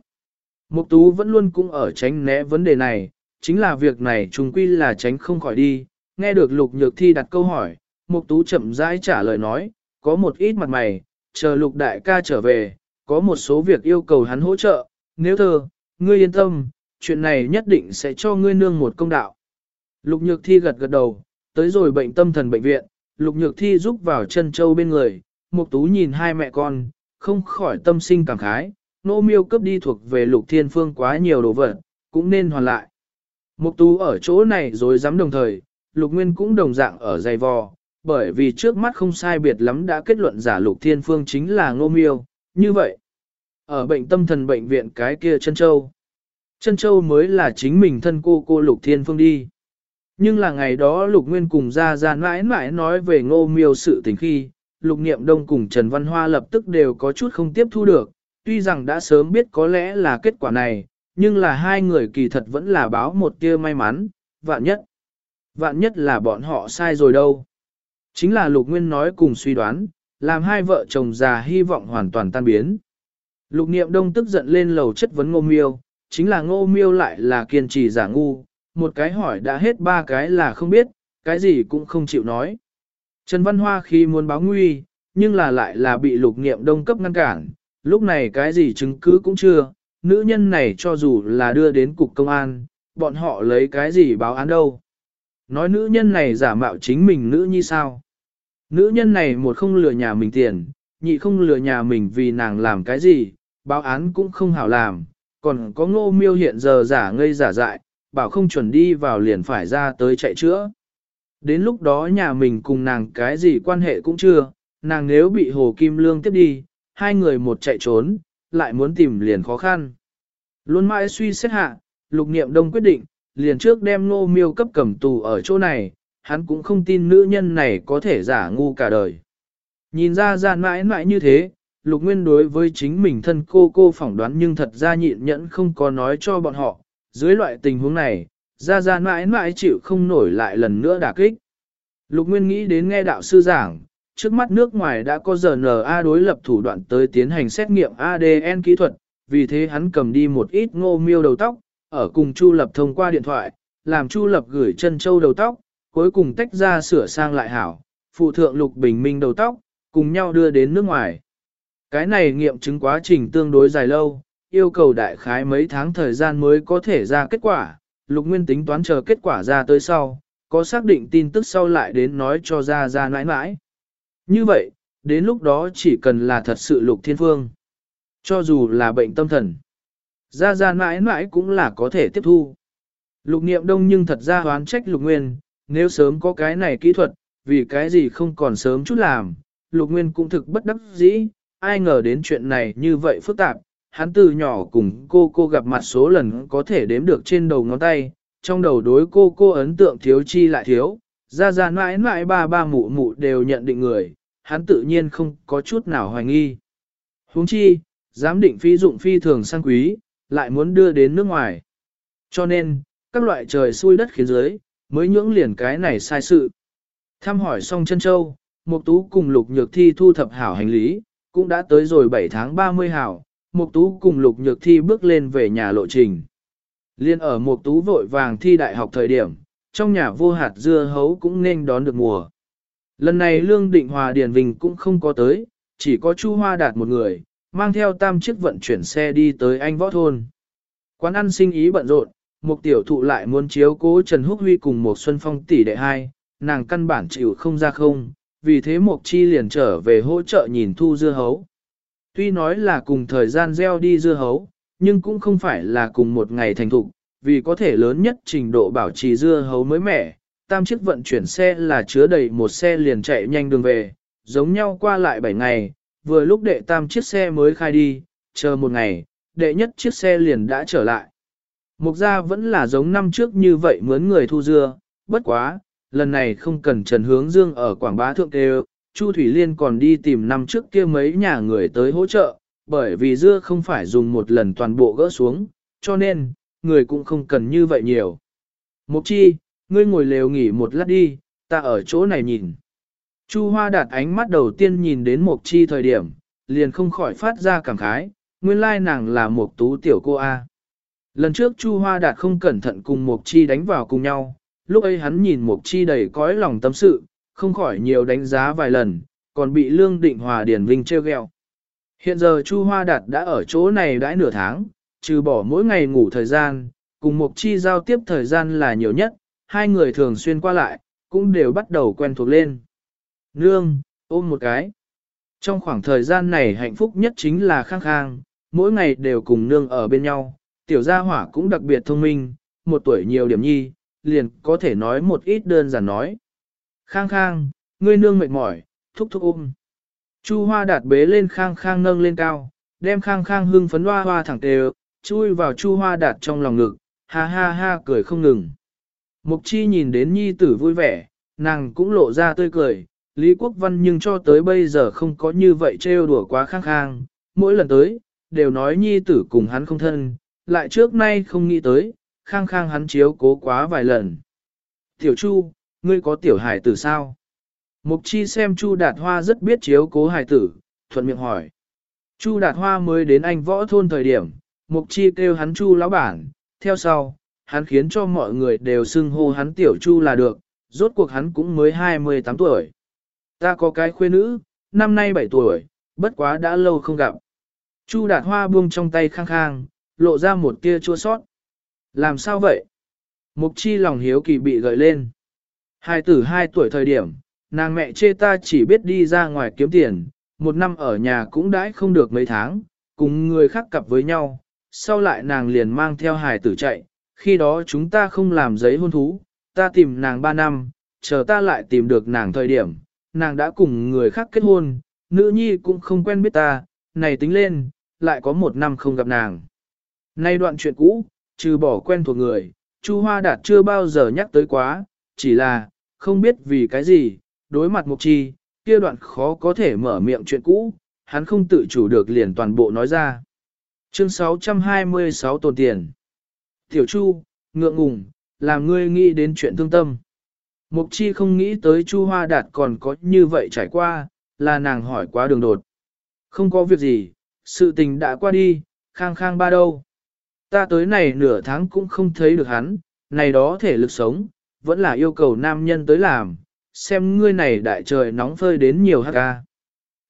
S1: Mục tú vẫn luôn cũng ở tránh né vấn đề này, chính là việc này trùng quy là tránh không khỏi đi, nghe được lục nhược thi đặt câu hỏi, mục tú chậm rãi trả lời nói, có một ít mặt mày, chờ lục đại ca trở về, có một số việc yêu cầu hắn hỗ trợ, nếu thơ, ngươi yên tâm, chuyện này nhất định sẽ cho ngươi nương một công đạo. Lục Nhược Thi gật gật đầu, tới rồi bệnh tâm thần bệnh viện, Lục Nhược Thi giúp vào chân châu bên người, Mục Tú nhìn hai mẹ con, không khỏi tâm sinh cảm khái, nô miêu cấp đi thuộc về Lục Thiên Phương quá nhiều đồ vật, cũng nên hoàn lại. Mục Tú ở chỗ này rồi dám đồng thời, Lục Nguyên cũng đồng dạng ở dày vò, bởi vì trước mắt không sai biệt lắm đã kết luận giả Lục Thiên Phương chính là Ngô Miêu, như vậy. Ở bệnh tâm thần bệnh viện cái kia chân châu. Chân châu mới là chính mình thân cô cô Lục Thiên Phương đi. Nhưng là ngày đó Lục Nguyên cùng ra ra mãi mãi nói về Ngô Miêu sự tình khi, Lục Niệm Đông cùng Trần Văn Hoa lập tức đều có chút không tiếp thu được, tuy rằng đã sớm biết có lẽ là kết quả này, nhưng là hai người kỳ thật vẫn là báo một tia may mắn, vạn nhất. Vạn nhất là bọn họ sai rồi đâu. Chính là Lục Nguyên nói cùng suy đoán, làm hai vợ chồng già hy vọng hoàn toàn tan biến. Lục Niệm Đông tức giận lên lầu chất vấn Ngô Miêu, chính là Ngô Miêu lại là kiên trì giả ngu, một cái hỏi đã hết ba cái là không biết, cái gì cũng không chịu nói. Trần Văn Hoa khi muốn báo nguy, nhưng là lại là bị Lục Niệm Đông cấp ngăn cản, lúc này cái gì chứng cứ cũng chưa, nữ nhân này cho dù là đưa đến cục công an, bọn họ lấy cái gì báo án đâu. Nói nữ nhân này giả mạo chính mình nữ như sao. Nữ nhân này một không lừa nhà mình tiền, nhị không lừa nhà mình vì nàng làm cái gì, báo án cũng không hảo làm, còn có ngô miêu hiện giờ giả ngây giả dại, bảo không chuẩn đi vào liền phải ra tới chạy chữa. Đến lúc đó nhà mình cùng nàng cái gì quan hệ cũng chưa, nàng nếu bị Hồ Kim Lương tiếp đi, hai người một chạy trốn, lại muốn tìm liền khó khăn. Luôn mãi suy xét hạ, lục niệm đông quyết định, liền trước đem nô miêu cấp cầm tù ở chỗ này, hắn cũng không tin nữ nhân này có thể giả ngu cả đời. Nhìn ra gian mãi mãi như thế, lục nguyên đối với chính mình thân cô cô phỏng đoán nhưng thật ra nhịn nhẫn không có nói cho bọn họ, dưới loại tình huống này, ra ra mãi mãi chịu không nổi lại lần nữa đả kích. Lục Nguyên nghĩ đến nghe đạo sư giảng, trước mắt nước ngoài đã có RNA đối lập thủ đoạn tới tiến hành xét nghiệm ADN kỹ thuật, vì thế hắn cầm đi một ít ngô miêu đầu tóc, ở cùng Chu Lập thông qua điện thoại, làm Chu Lập gửi chân châu đầu tóc, cuối cùng tách ra sửa sang lại hảo, phụ thượng Lục Bình Minh đầu tóc, cùng nhau đưa đến nước ngoài. Cái này nghiệm chứng quá trình tương đối dài lâu, yêu cầu đại khái mấy tháng thời gian mới có thể ra kết quả, Lục Nguyên tính toán chờ kết quả ra tới sau, có xác định tin tức sau lại đến nói cho ra ra nãi nãi. Như vậy, đến lúc đó chỉ cần là thật sự Lục Thiên Phương. Cho dù là bệnh tâm thần, ra ra nãi nãi cũng là có thể tiếp thu. Lục niệm đông nhưng thật ra hoán trách Lục Nguyên, nếu sớm có cái này kỹ thuật, vì cái gì không còn sớm chút làm, Lục Nguyên cũng thực bất đắc dĩ, ai ngờ đến chuyện này như vậy phức tạp, hắn từ nhỏ cùng cô cô gặp mặt số lần có thể đếm được trên đầu ngón tay, trong đầu đối cô cô ấn tượng thiếu chi lại thiếu, ra ra mãi mãi ba ba mụ mụ đều nhận định người, hắn tự nhiên không có chút nào hoài nghi. huống chi, giám định phi dụng phi thường sang quý, lại muốn đưa đến nước ngoài. Cho nên, các loại trời xui đất khiến dưới, mới nhưỡng liền cái này sai sự. Thăm hỏi xong chân châu, Mục Tú cùng Lục Nhược Thi thu thập hảo hành lý, cũng đã tới rồi 7 tháng 30 hảo, Mục Tú cùng Lục Nhược Thi bước lên về nhà lộ trình. Liên ở Mục Tú vội vàng thi đại học thời điểm, trong nhà vô hạt dưa hấu cũng nên đón được mùa. Lần này Lương Định Hòa Điền Vinh cũng không có tới, chỉ có Chu Hoa Đạt một người, mang theo tam chiếc vận chuyển xe đi tới anh võ thôn. Quán ăn sinh ý bận rộn, Mục tiểu thụ lại muốn chiếu cố Trần Húc Huy cùng Mục Xuân Phong tỷ đệ hai, nàng căn bản chịu không ra không, vì thế Mộc Chi liền trở về hỗ trợ nhìn thu dưa hấu. Tuy nói là cùng thời gian gieo đi dưa hấu, nhưng cũng không phải là cùng một ngày thành thục, vì có thể lớn nhất trình độ bảo trì dưa hấu mới mẻ, tam chiếc vận chuyển xe là chứa đầy một xe liền chạy nhanh đường về, giống nhau qua lại 7 ngày, vừa lúc đệ tam chiếc xe mới khai đi, chờ một ngày, đệ nhất chiếc xe liền đã trở lại. Mục gia vẫn là giống năm trước như vậy mướn người thu dưa, bất quá, lần này không cần Trần Hướng Dương ở Quảng Bá Thượng Têu, Chu Thủy Liên còn đi tìm năm trước kia mấy nhà người tới hỗ trợ, bởi vì dưa không phải dùng một lần toàn bộ gỡ xuống, cho nên, người cũng không cần như vậy nhiều. Mục chi, ngươi ngồi lều nghỉ một lát đi, ta ở chỗ này nhìn. Chu Hoa đạt ánh mắt đầu tiên nhìn đến Mục chi thời điểm, liền không khỏi phát ra cảm khái, nguyên lai nàng là Mục tú tiểu cô A. Lần trước Chu Hoa đạt không cẩn thận cùng Mục chi đánh vào cùng nhau, lúc ấy hắn nhìn Mục chi đầy cõi lòng tâm sự, không khỏi nhiều đánh giá vài lần, còn bị Lương Định Hòa Điển Vinh treo ghẹo. Hiện giờ Chu Hoa Đạt đã ở chỗ này đãi nửa tháng, trừ bỏ mỗi ngày ngủ thời gian, cùng Mục Chi giao tiếp thời gian là nhiều nhất, hai người thường xuyên qua lại, cũng đều bắt đầu quen thuộc lên. Nương, ôm một cái. Trong khoảng thời gian này hạnh phúc nhất chính là khang khang, mỗi ngày đều cùng nương ở bên nhau, tiểu gia hỏa cũng đặc biệt thông minh, một tuổi nhiều điểm nhi, liền có thể nói một ít đơn giản nói. Khang khang, ngươi nương mệt mỏi, thúc thúc ôm. Chu hoa đạt bế lên khang khang nâng lên cao, đem khang khang hưng phấn hoa hoa thẳng tề, chui vào chu hoa đạt trong lòng ngực, ha ha ha cười không ngừng. Mục chi nhìn đến nhi tử vui vẻ, nàng cũng lộ ra tươi cười, Lý Quốc Văn nhưng cho tới bây giờ không có như vậy trêu đùa quá khang khang, mỗi lần tới, đều nói nhi tử cùng hắn không thân, lại trước nay không nghĩ tới, khang khang hắn chiếu cố quá vài lần. Tiểu Chu, ngươi có tiểu hải tử sao? Mục chi xem Chu Đạt Hoa rất biết chiếu cố hải tử, thuận miệng hỏi. Chu Đạt Hoa mới đến anh võ thôn thời điểm, Mục chi kêu hắn Chu lão bản, theo sau, hắn khiến cho mọi người đều xưng hô hắn tiểu Chu là được, rốt cuộc hắn cũng mới 28 tuổi. Ta có cái khuê nữ, năm nay 7 tuổi, bất quá đã lâu không gặp. Chu Đạt Hoa buông trong tay khang khang, lộ ra một tia chua sót. Làm sao vậy? Mục chi lòng hiếu kỳ bị gợi lên. Hai tử hai tuổi thời điểm, nàng mẹ chê ta chỉ biết đi ra ngoài kiếm tiền, một năm ở nhà cũng đãi không được mấy tháng, cùng người khác cặp với nhau, sau lại nàng liền mang theo hài tử chạy, khi đó chúng ta không làm giấy hôn thú, ta tìm nàng ba năm, chờ ta lại tìm được nàng thời điểm, nàng đã cùng người khác kết hôn, nữ nhi cũng không quen biết ta, này tính lên, lại có một năm không gặp nàng. Nay đoạn chuyện cũ, trừ bỏ quen thuộc người, Chu Hoa Đạt chưa bao giờ nhắc tới quá, chỉ là, không biết vì cái gì, đối mặt Mục Chi, kia đoạn khó có thể mở miệng chuyện cũ, hắn không tự chủ được liền toàn bộ nói ra. Chương 626 tồn tiền. Tiểu Chu, ngượng ngùng, làm ngươi nghĩ đến chuyện thương tâm. Mục Chi không nghĩ tới Chu Hoa Đạt còn có như vậy trải qua, là nàng hỏi quá đường đột. Không có việc gì, sự tình đã qua đi, khang khang ba đâu. Ta tới này nửa tháng cũng không thấy được hắn, này đó thể lực sống, vẫn là yêu cầu nam nhân tới làm, xem ngươi này đại trời nóng phơi đến nhiều hát ca.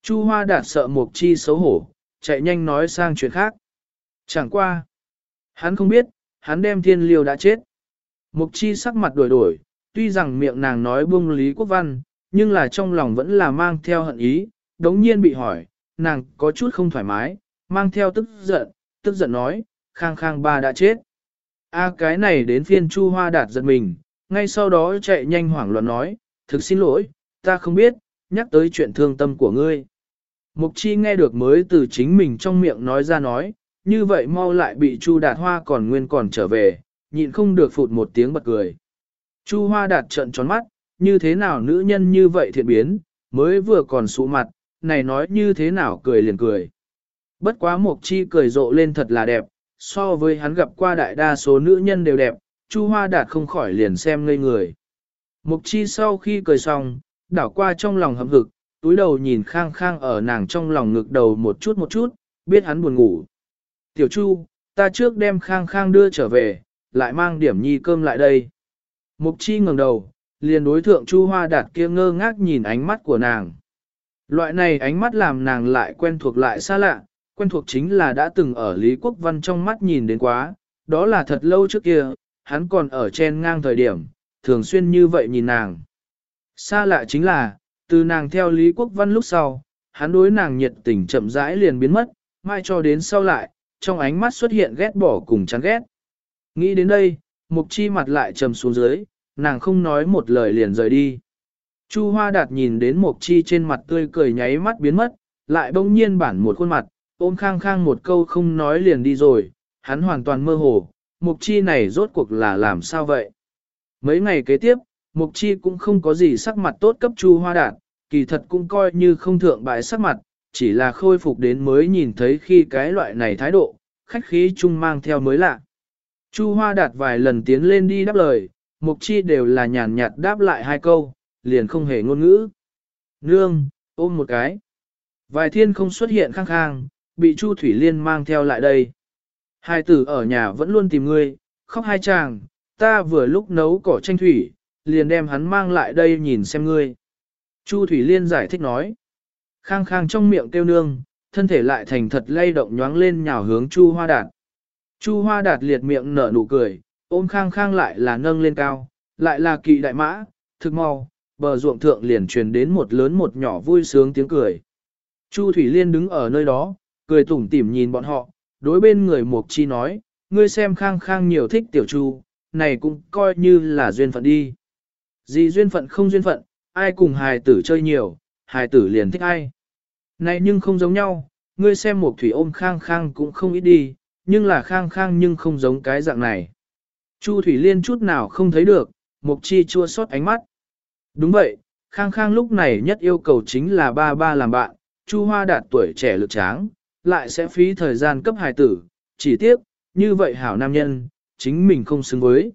S1: Chu Hoa Đạt sợ Mục Chi xấu hổ, chạy nhanh nói sang chuyện khác. Chẳng qua. Hắn không biết, hắn đem thiên liêu đã chết. Mục Chi sắc mặt đổi đổi, tuy rằng miệng nàng nói buông Lý Quốc Văn, nhưng là trong lòng vẫn là mang theo hận ý, đống nhiên bị hỏi, nàng có chút không thoải mái, mang theo tức giận, tức giận nói, khang khang ba đã chết. A cái này đến phiên Chu Hoa Đạt giật mình, ngay sau đó chạy nhanh hoảng loạn nói, thực xin lỗi, ta không biết, nhắc tới chuyện thương tâm của ngươi. Mục chi nghe được mới từ chính mình trong miệng nói ra nói, như vậy mau lại bị Chu Đạt Hoa còn nguyên còn trở về, nhịn không được phụt một tiếng bật cười. Chu Hoa Đạt trợn tròn mắt, như thế nào nữ nhân như vậy thiện biến, mới vừa còn sụ mặt, này nói như thế nào cười liền cười. Bất quá Mục Chi cười rộ lên thật là đẹp, so với hắn gặp qua đại đa số nữ nhân đều đẹp, Chu Hoa Đạt không khỏi liền xem ngây người. Mục Chi sau khi cười xong, đảo qua trong lòng hậm hực, túi đầu nhìn khang khang ở nàng trong lòng ngực đầu một chút một chút, biết hắn buồn ngủ. Tiểu Chu, ta trước đem khang khang đưa trở về, lại mang điểm nhi cơm lại đây. Mục Chi ngẩng đầu, liền đối thượng Chu Hoa Đạt kia ngơ ngác nhìn ánh mắt của nàng. Loại này ánh mắt làm nàng lại quen thuộc lại xa lạ, quen thuộc chính là đã từng ở Lý Quốc Văn trong mắt nhìn đến quá, đó là thật lâu trước kia, hắn còn ở trên ngang thời điểm, thường xuyên như vậy nhìn nàng. Xa lạ chính là, từ nàng theo Lý Quốc Văn lúc sau, hắn đối nàng nhiệt tình chậm rãi liền biến mất, mai cho đến sau lại, trong ánh mắt xuất hiện ghét bỏ cùng chán ghét. Nghĩ đến đây, mục chi mặt lại trầm xuống dưới, nàng không nói một lời liền rời đi. Chu Hoa Đạt nhìn đến mục chi trên mặt tươi cười nháy mắt biến mất, lại bỗng nhiên bản một khuôn mặt, ôm khang khang một câu không nói liền đi rồi, hắn hoàn toàn mơ hồ, mục chi này rốt cuộc là làm sao vậy? Mấy ngày kế tiếp, mục chi cũng không có gì sắc mặt tốt cấp chu hoa đạt, kỳ thật cũng coi như không thượng bại sắc mặt, chỉ là khôi phục đến mới nhìn thấy khi cái loại này thái độ, khách khí chung mang theo mới lạ. Chu hoa đạt vài lần tiến lên đi đáp lời, mục chi đều là nhàn nhạt đáp lại hai câu, liền không hề ngôn ngữ. Nương, ôm một cái. Vài thiên không xuất hiện khang khang, bị Chu Thủy Liên mang theo lại đây. Hai tử ở nhà vẫn luôn tìm ngươi, khóc hai chàng, ta vừa lúc nấu cỏ tranh thủy, liền đem hắn mang lại đây nhìn xem ngươi. Chu Thủy Liên giải thích nói. Khang khang trong miệng kêu nương, thân thể lại thành thật lay động nhoáng lên nhào hướng Chu Hoa Đạt. Chu Hoa Đạt liệt miệng nở nụ cười, ôm khang khang lại là nâng lên cao, lại là kỵ đại mã, thực mau, bờ ruộng thượng liền truyền đến một lớn một nhỏ vui sướng tiếng cười. Chu Thủy Liên đứng ở nơi đó, cười tủm tỉm nhìn bọn họ, đối bên người Mục Chi nói, ngươi xem khang khang nhiều thích tiểu Chu, này cũng coi như là duyên phận đi. Gì duyên phận không duyên phận, ai cùng hài tử chơi nhiều, hài tử liền thích ai. Này nhưng không giống nhau, ngươi xem Mục Thủy ôm khang khang cũng không ít đi, nhưng là khang khang nhưng không giống cái dạng này. Chu Thủy Liên chút nào không thấy được, Mục Chi chua xót ánh mắt. Đúng vậy, khang khang lúc này nhất yêu cầu chính là ba ba làm bạn, Chu Hoa đạt tuổi trẻ lực tráng, lại sẽ phí thời gian cấp hài tử, chỉ tiếc, như vậy hảo nam nhân, chính mình không xứng với.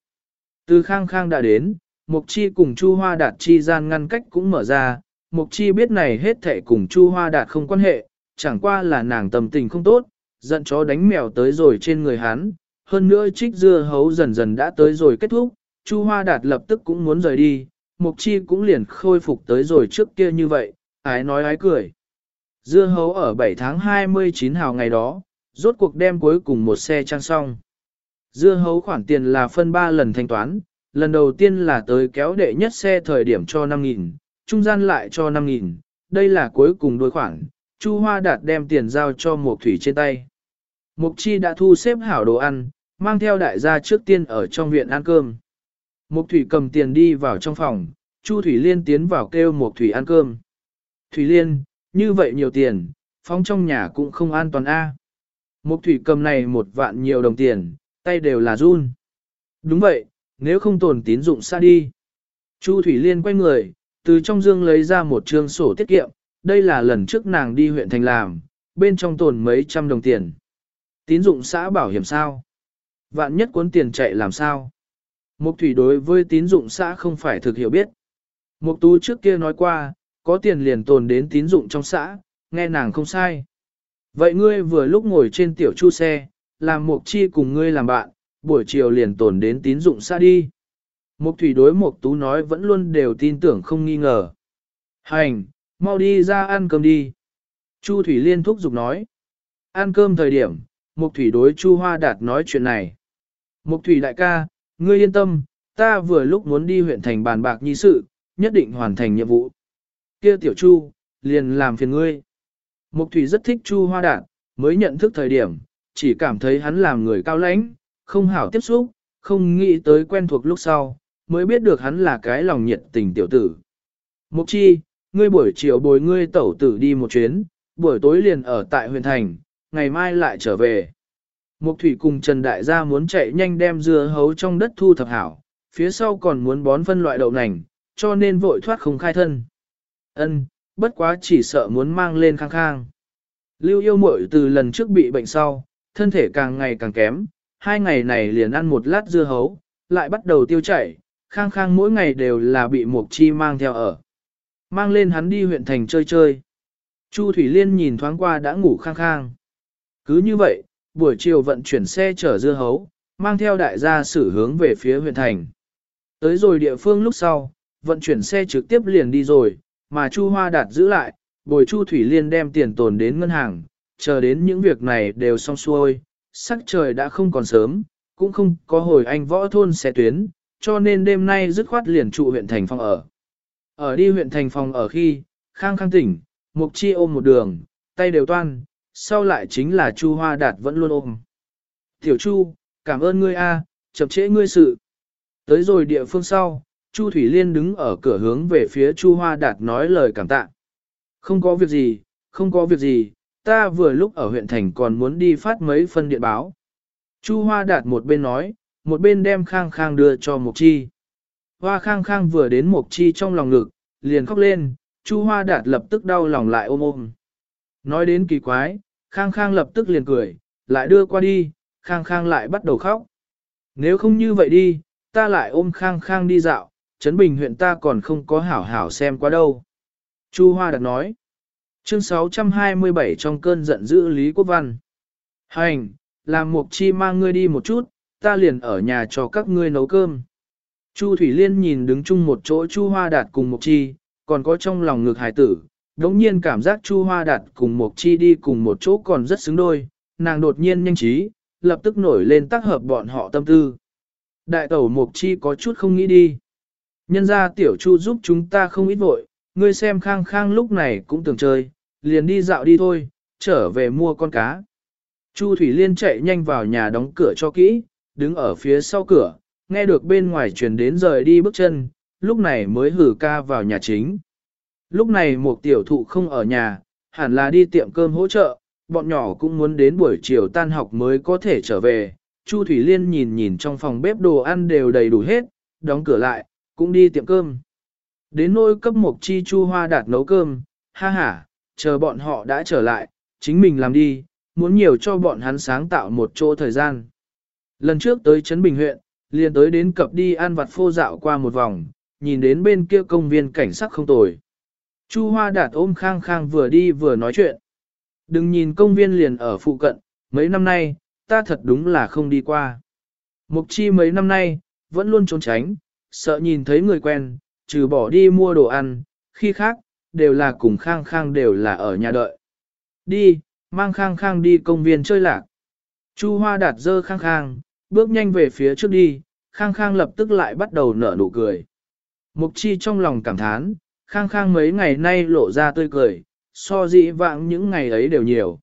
S1: Từ khang khang đã đến, Mục Chi cùng Chu Hoa đạt chi gian ngăn cách cũng mở ra, Mục Chi biết này hết thệ cùng Chu Hoa đạt không quan hệ, chẳng qua là nàng tâm tình không tốt, giận chó đánh mèo tới rồi trên người hắn, hơn nữa trích dưa hấu dần dần đã tới rồi kết thúc, Chu Hoa Đạt lập tức cũng muốn rời đi, Mục Chi cũng liền khôi phục tới rồi trước kia như vậy, ái nói ái cười. Dưa hấu ở 7 tháng 29 hào ngày đó, rốt cuộc đem cuối cùng một xe trang xong. Dưa hấu khoản tiền là phân 3 lần thanh toán, lần đầu tiên là tới kéo đệ nhất xe thời điểm cho 5.000, trung gian lại cho 5.000, đây là cuối cùng đôi khoản, Chu Hoa Đạt đem tiền giao cho Mục Thủy trên tay. Mục Chi đã thu xếp hảo đồ ăn, mang theo đại gia trước tiên ở trong viện ăn cơm. Mục Thủy cầm tiền đi vào trong phòng, Chu Thủy Liên tiến vào kêu Mục Thủy ăn cơm. Thủy Liên, như vậy nhiều tiền, phóng trong nhà cũng không an toàn a. Mục Thủy cầm này một vạn nhiều đồng tiền, tay đều là run. Đúng vậy, nếu không tồn tín dụng xa đi. Chu Thủy Liên quay người, từ trong dương lấy ra một trương sổ tiết kiệm, đây là lần trước nàng đi huyện thành làm, bên trong tồn mấy trăm đồng tiền. Tín dụng xã bảo hiểm sao? Vạn nhất cuốn tiền chạy làm sao? Mục thủy đối với tín dụng xã không phải thực hiểu biết. Mục tú trước kia nói qua, có tiền liền tồn đến tín dụng trong xã, nghe nàng không sai. Vậy ngươi vừa lúc ngồi trên tiểu chu xe, làm mục chi cùng ngươi làm bạn, buổi chiều liền tồn đến tín dụng xã đi. Mục thủy đối mục tú nói vẫn luôn đều tin tưởng không nghi ngờ. Hành, mau đi ra ăn cơm đi. Chu Thủy Liên thúc giục nói. Ăn cơm thời điểm, Mục Thủy đối Chu Hoa Đạt nói chuyện này. Mục Thủy đại ca, ngươi yên tâm, ta vừa lúc muốn đi huyện thành bàn bạc nhi sự, nhất định hoàn thành nhiệm vụ. Kia tiểu Chu, liền làm phiền ngươi. Mục Thủy rất thích Chu Hoa đạn, mới nhận thức thời điểm, chỉ cảm thấy hắn làm người cao lãnh, không hảo tiếp xúc, không nghĩ tới quen thuộc lúc sau, mới biết được hắn là cái lòng nhiệt tình tiểu tử. Mục Chi, ngươi buổi chiều bồi ngươi tẩu tử đi một chuyến, buổi tối liền ở tại huyện thành, ngày mai lại trở về. Mục thủy cùng Trần Đại gia muốn chạy nhanh đem dưa hấu trong đất thu thập hảo, phía sau còn muốn bón phân loại đậu nành, cho nên vội thoát không khai thân. Ân, bất quá chỉ sợ muốn mang lên khang khang. Lưu yêu muội từ lần trước bị bệnh sau, thân thể càng ngày càng kém, hai ngày này liền ăn một lát dưa hấu, lại bắt đầu tiêu chảy, khang khang mỗi ngày đều là bị mục chi mang theo ở. Mang lên hắn đi huyện thành chơi chơi. Chu Thủy Liên nhìn thoáng qua đã ngủ khang khang. Cứ như vậy, buổi chiều vận chuyển xe chở dưa hấu, mang theo đại gia sử hướng về phía huyện thành. Tới rồi địa phương lúc sau, vận chuyển xe trực tiếp liền đi rồi, mà Chu Hoa Đạt giữ lại, bồi Chu Thủy Liên đem tiền tồn đến ngân hàng, chờ đến những việc này đều xong xuôi, sắc trời đã không còn sớm, cũng không có hồi anh võ thôn xe tuyến, cho nên đêm nay dứt khoát liền trụ huyện thành phòng ở. Ở đi huyện thành phòng ở khi, khang khang tỉnh, mục chi ôm một đường, tay đều toan, sau lại chính là Chu Hoa Đạt vẫn luôn ôm. Tiểu Chu, cảm ơn ngươi a, chậm trễ ngươi sự. Tới rồi địa phương sau, Chu Thủy Liên đứng ở cửa hướng về phía Chu Hoa Đạt nói lời cảm tạ. Không có việc gì, không có việc gì, ta vừa lúc ở huyện thành còn muốn đi phát mấy phân điện báo. Chu Hoa Đạt một bên nói, một bên đem khang khang đưa cho Mộc Chi. Hoa khang khang vừa đến Mộc Chi trong lòng ngực, liền khóc lên, Chu Hoa Đạt lập tức đau lòng lại ôm ôm. Nói đến kỳ quái, Khang Khang lập tức liền cười, lại đưa qua đi, Khang Khang lại bắt đầu khóc. Nếu không như vậy đi, ta lại ôm Khang Khang đi dạo, Trấn Bình huyện ta còn không có hảo hảo xem qua đâu. Chu Hoa Đạt nói. Chương 627 trong cơn giận dữ Lý Quốc Văn. Hành, làm Mục Chi mang ngươi đi một chút, ta liền ở nhà cho các ngươi nấu cơm. Chu Thủy Liên nhìn đứng chung một chỗ Chu Hoa Đạt cùng Mục Chi, còn có trong lòng ngược hải tử, đống nhiên cảm giác Chu Hoa Đạt cùng Mộc Chi đi cùng một chỗ còn rất xứng đôi, nàng đột nhiên nhanh trí, lập tức nổi lên tác hợp bọn họ tâm tư. Đại tẩu Mộc Chi có chút không nghĩ đi. Nhân ra tiểu Chu giúp chúng ta không ít vội, ngươi xem khang khang lúc này cũng tưởng chơi, liền đi dạo đi thôi, trở về mua con cá. Chu Thủy Liên chạy nhanh vào nhà đóng cửa cho kỹ, đứng ở phía sau cửa, nghe được bên ngoài truyền đến rời đi bước chân, lúc này mới hử ca vào nhà chính. Lúc này một tiểu thụ không ở nhà, hẳn là đi tiệm cơm hỗ trợ, bọn nhỏ cũng muốn đến buổi chiều tan học mới có thể trở về. Chu Thủy Liên nhìn nhìn trong phòng bếp đồ ăn đều đầy đủ hết, đóng cửa lại, cũng đi tiệm cơm. Đến nôi cấp một chi Chu Hoa đạt nấu cơm, ha ha, chờ bọn họ đã trở lại, chính mình làm đi, muốn nhiều cho bọn hắn sáng tạo một chỗ thời gian. Lần trước tới Trấn Bình huyện, liền tới đến cập đi ăn vặt phô dạo qua một vòng, nhìn đến bên kia công viên cảnh sắc không tồi. Chu Hoa Đạt ôm khang khang vừa đi vừa nói chuyện. Đừng nhìn công viên liền ở phụ cận, mấy năm nay, ta thật đúng là không đi qua. Mục chi mấy năm nay, vẫn luôn trốn tránh, sợ nhìn thấy người quen, trừ bỏ đi mua đồ ăn, khi khác, đều là cùng khang khang đều là ở nhà đợi. Đi, mang khang khang đi công viên chơi lạc. Chu Hoa Đạt dơ khang khang, bước nhanh về phía trước đi, khang khang lập tức lại bắt đầu nở nụ cười. Mục chi trong lòng cảm thán, khang khang mấy ngày nay lộ ra tươi cười, so dĩ vãng những ngày ấy đều nhiều.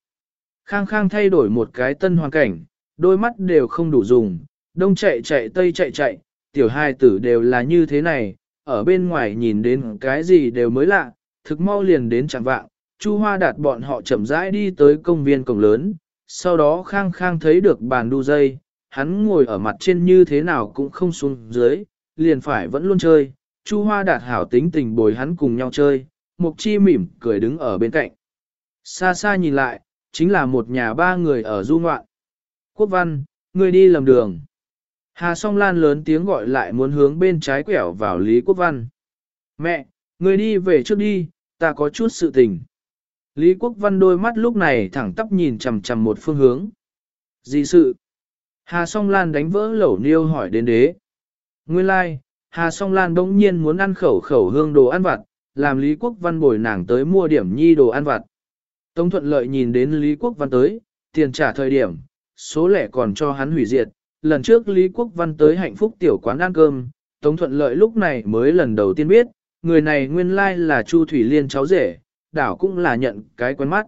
S1: Khang khang thay đổi một cái tân hoàn cảnh, đôi mắt đều không đủ dùng, đông chạy chạy tây chạy chạy, tiểu hai tử đều là như thế này, ở bên ngoài nhìn đến cái gì đều mới lạ, thực mau liền đến chẳng vạng, Chu Hoa đạt bọn họ chậm rãi đi tới công viên cổng lớn, sau đó khang khang thấy được bàn đu dây, hắn ngồi ở mặt trên như thế nào cũng không xuống dưới, liền phải vẫn luôn chơi, Chu Hoa đạt hảo tính tình bồi hắn cùng nhau chơi, Mục Chi mỉm cười đứng ở bên cạnh. Xa xa nhìn lại, chính là một nhà ba người ở du ngoạn. Quốc văn, người đi lầm đường. Hà song lan lớn tiếng gọi lại muốn hướng bên trái quẹo vào Lý Quốc văn. Mẹ, người đi về trước đi, ta có chút sự tình. Lý Quốc văn đôi mắt lúc này thẳng tắp nhìn chằm chằm một phương hướng. Gì sự? Hà song lan đánh vỡ lẩu niêu hỏi đến đế. Nguyên lai, like, Hà Song Lan bỗng nhiên muốn ăn khẩu khẩu hương đồ ăn vặt, làm Lý Quốc Văn bồi nàng tới mua điểm nhi đồ ăn vặt. Tống thuận lợi nhìn đến Lý Quốc Văn tới, tiền trả thời điểm, số lẻ còn cho hắn hủy diệt. Lần trước Lý Quốc Văn tới hạnh phúc tiểu quán ăn cơm, Tống thuận lợi lúc này mới lần đầu tiên biết, người này nguyên lai là Chu Thủy Liên cháu rể, đảo cũng là nhận cái quen mắt.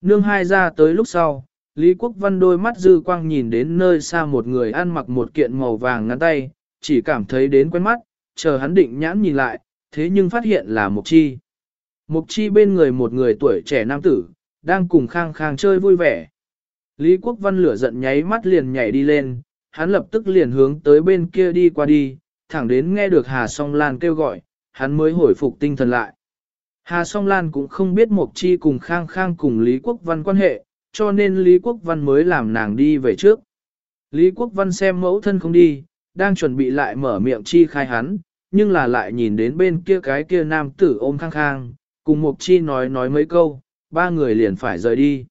S1: Nương hai ra tới lúc sau, Lý Quốc Văn đôi mắt dư quang nhìn đến nơi xa một người ăn mặc một kiện màu vàng ngắn tay, chỉ cảm thấy đến quen mắt, chờ hắn định nhãn nhìn lại, thế nhưng phát hiện là Mục Chi. Mục Chi bên người một người tuổi trẻ nam tử, đang cùng khang khang chơi vui vẻ. Lý Quốc Văn lửa giận nháy mắt liền nhảy đi lên, hắn lập tức liền hướng tới bên kia đi qua đi, thẳng đến nghe được Hà Song Lan kêu gọi, hắn mới hồi phục tinh thần lại. Hà Song Lan cũng không biết Mộc Chi cùng Khang Khang cùng Lý Quốc Văn quan hệ, cho nên Lý Quốc Văn mới làm nàng đi về trước. Lý Quốc Văn xem mẫu thân không đi, đang chuẩn bị lại mở miệng chi khai hắn, nhưng là lại nhìn đến bên kia cái kia nam tử ôm khang khang, cùng Mục Chi nói nói mấy câu, ba người liền phải rời đi.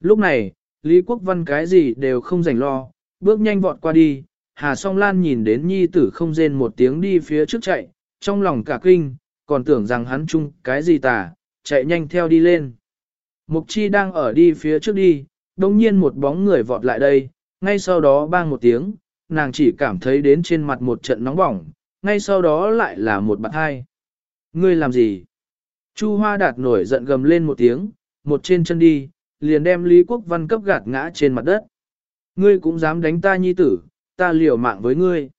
S1: Lúc này, Lý Quốc Văn cái gì đều không rảnh lo, bước nhanh vọt qua đi, Hà Song Lan nhìn đến nhi tử không rên một tiếng đi phía trước chạy, trong lòng cả kinh, còn tưởng rằng hắn chung cái gì tà, chạy nhanh theo đi lên. Mục Chi đang ở đi phía trước đi, đồng nhiên một bóng người vọt lại đây, ngay sau đó bang một tiếng, nàng chỉ cảm thấy đến trên mặt một trận nóng bỏng, ngay sau đó lại là một bạn hai. Ngươi làm gì? Chu Hoa Đạt nổi giận gầm lên một tiếng, một trên chân đi, liền đem Lý Quốc Văn cấp gạt ngã trên mặt đất. Ngươi cũng dám đánh ta nhi tử, ta liều mạng với ngươi.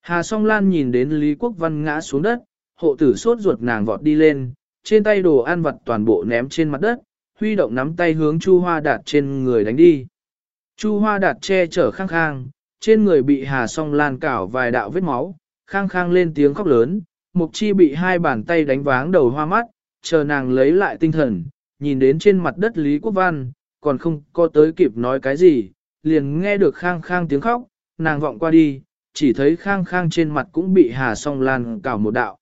S1: Hà Song Lan nhìn đến Lý Quốc Văn ngã xuống đất, hộ tử sốt ruột nàng vọt đi lên, trên tay đồ ăn vặt toàn bộ ném trên mặt đất, huy động nắm tay hướng Chu Hoa Đạt trên người đánh đi. Chu Hoa Đạt che chở khang khang, trên người bị Hà Song Lan cảo vài đạo vết máu, khang khang lên tiếng khóc lớn, Mục Chi bị hai bàn tay đánh váng đầu hoa mắt, chờ nàng lấy lại tinh thần, nhìn đến trên mặt đất Lý Quốc Văn, còn không có tới kịp nói cái gì, liền nghe được khang khang tiếng khóc, nàng vọng qua đi, chỉ thấy khang khang trên mặt cũng bị Hà Song Lan cào một đạo.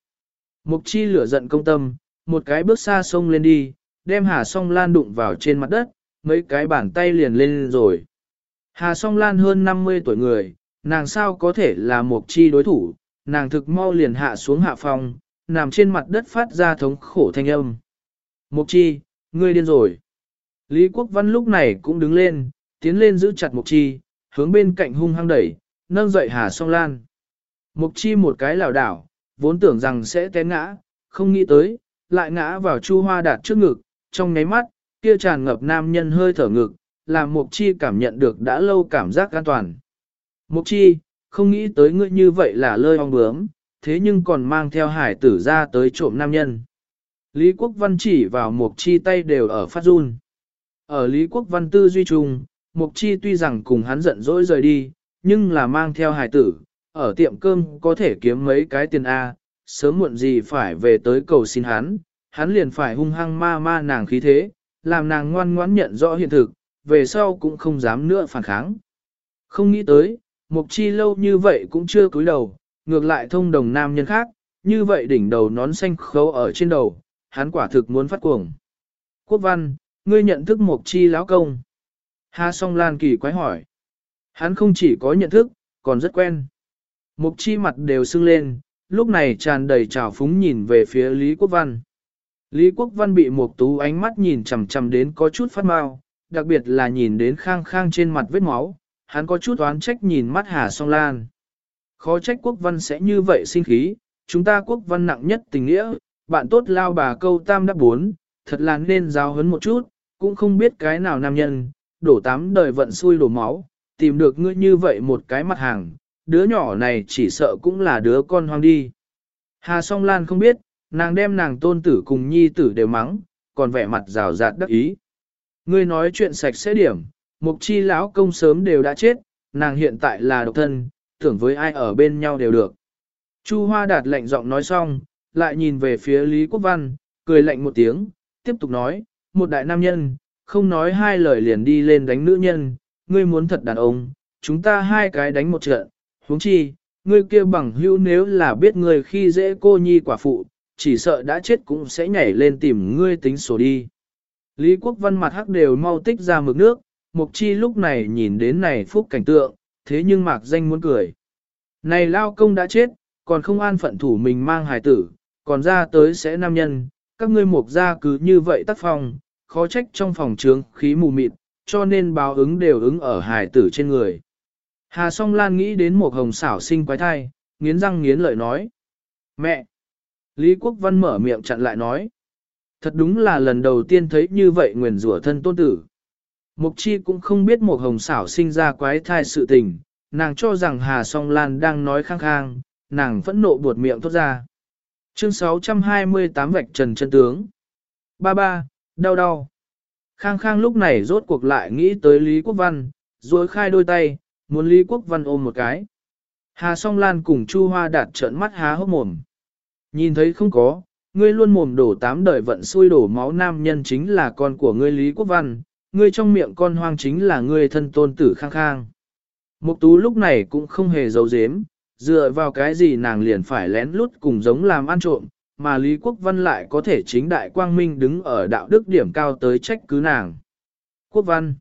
S1: Mục Chi lửa giận công tâm, một cái bước xa sông lên đi, đem Hà Song Lan đụng vào trên mặt đất, mấy cái bàn tay liền lên rồi. Hà song lan hơn 50 tuổi người, nàng sao có thể là mục chi đối thủ, nàng thực mau liền hạ xuống hạ phòng, nằm trên mặt đất phát ra thống khổ thanh âm. Mục chi, ngươi điên rồi. Lý Quốc Văn lúc này cũng đứng lên, tiến lên giữ chặt Mục chi, hướng bên cạnh hung hăng đẩy, nâng dậy Hà Song Lan. Mục chi một cái lảo đảo, vốn tưởng rằng sẽ té ngã, không nghĩ tới, lại ngã vào Chu Hoa Đạt trước ngực, trong nháy mắt, kia tràn ngập nam nhân hơi thở ngực, làm Mục chi cảm nhận được đã lâu cảm giác an toàn. Mục chi, không nghĩ tới ngươi như vậy là lơi ong bướm, thế nhưng còn mang theo hải tử ra tới trộm nam nhân. Lý Quốc Văn chỉ vào Mục Chi tay đều ở phát run. Ở Lý Quốc Văn tư duy trùng, Mục Chi tuy rằng cùng hắn giận dỗi rời đi, nhưng là mang theo hải tử, ở tiệm cơm có thể kiếm mấy cái tiền A, sớm muộn gì phải về tới cầu xin hắn, hắn liền phải hung hăng ma ma nàng khí thế, làm nàng ngoan ngoãn nhận rõ hiện thực, về sau cũng không dám nữa phản kháng. Không nghĩ tới, Mục Chi lâu như vậy cũng chưa cúi đầu, ngược lại thông đồng nam nhân khác, như vậy đỉnh đầu nón xanh khấu ở trên đầu, hắn quả thực muốn phát cuồng. Quốc văn, ngươi nhận thức Mục Chi lão công. Hà song lan kỳ quái hỏi. Hắn không chỉ có nhận thức, còn rất quen. Mục Chi mặt đều sưng lên, lúc này tràn đầy trào phúng nhìn về phía Lý Quốc Văn. Lý Quốc Văn bị Mục Tú ánh mắt nhìn chằm chằm đến có chút phát mau, đặc biệt là nhìn đến khang khang trên mặt vết máu, hắn có chút oán trách nhìn mắt Hà Song Lan. Khó trách quốc văn sẽ như vậy sinh khí, chúng ta quốc văn nặng nhất tình nghĩa, bạn tốt lao bà câu tam đáp bốn, thật là nên giáo hấn một chút, cũng không biết cái nào nam nhân, đổ tám đời vận xui đổ máu, tìm được ngươi như vậy một cái mặt hàng, đứa nhỏ này chỉ sợ cũng là đứa con hoang đi. Hà Song Lan không biết, nàng đem nàng tôn tử cùng nhi tử đều mắng, còn vẻ mặt rào rạt đắc ý. Ngươi nói chuyện sạch sẽ điểm, mục chi lão công sớm đều đã chết, nàng hiện tại là độc thân, tưởng với ai ở bên nhau đều được. Chu Hoa đạt lệnh giọng nói xong, lại nhìn về phía Lý Quốc Văn, cười lạnh một tiếng, tiếp tục nói, một đại nam nhân, không nói hai lời liền đi lên đánh nữ nhân, ngươi muốn thật đàn ông, chúng ta hai cái đánh một trận, huống chi, ngươi kia bằng hữu nếu là biết ngươi khi dễ cô nhi quả phụ, chỉ sợ đã chết cũng sẽ nhảy lên tìm ngươi tính sổ đi. Lý Quốc Văn mặt hắc đều mau tích ra mực nước, Mục Chi lúc này nhìn đến này phúc cảnh tượng, thế nhưng mạc danh muốn cười. Này lao công đã chết, còn không an phận thủ mình mang hài tử, còn ra tới sẽ nam nhân, các ngươi mục ra cứ như vậy tác phong, khó trách trong phòng trướng khí mù mịt, cho nên báo ứng đều ứng ở hài tử trên người. Hà song lan nghĩ đến một hồng xảo sinh quái thai, nghiến răng nghiến lợi nói. Mẹ! Lý Quốc Văn mở miệng chặn lại nói. Thật đúng là lần đầu tiên thấy như vậy nguyền rủa thân tôn tử. Mục chi cũng không biết một hồng xảo sinh ra quái thai sự tình, nàng cho rằng Hà Song Lan đang nói khang khang, nàng phẫn nộ buột miệng thốt ra. Chương 628 vạch trần chân tướng. Ba ba, đau đau. Khang khang lúc này rốt cuộc lại nghĩ tới Lý Quốc Văn, rồi khai đôi tay, muốn Lý Quốc Văn ôm một cái. Hà Song Lan cùng Chu Hoa đạt trợn mắt há hốc mồm. Nhìn thấy không có, ngươi luôn mồm đổ tám đời vận xui đổ máu nam nhân chính là con của ngươi Lý Quốc Văn, ngươi trong miệng con hoang chính là ngươi thân tôn tử khang khang. Mục tú lúc này cũng không hề giấu giếm, dựa vào cái gì nàng liền phải lén lút cùng giống làm ăn trộm, mà Lý Quốc Văn lại có thể chính đại quang minh đứng ở đạo đức điểm cao tới trách cứ nàng. Quốc Văn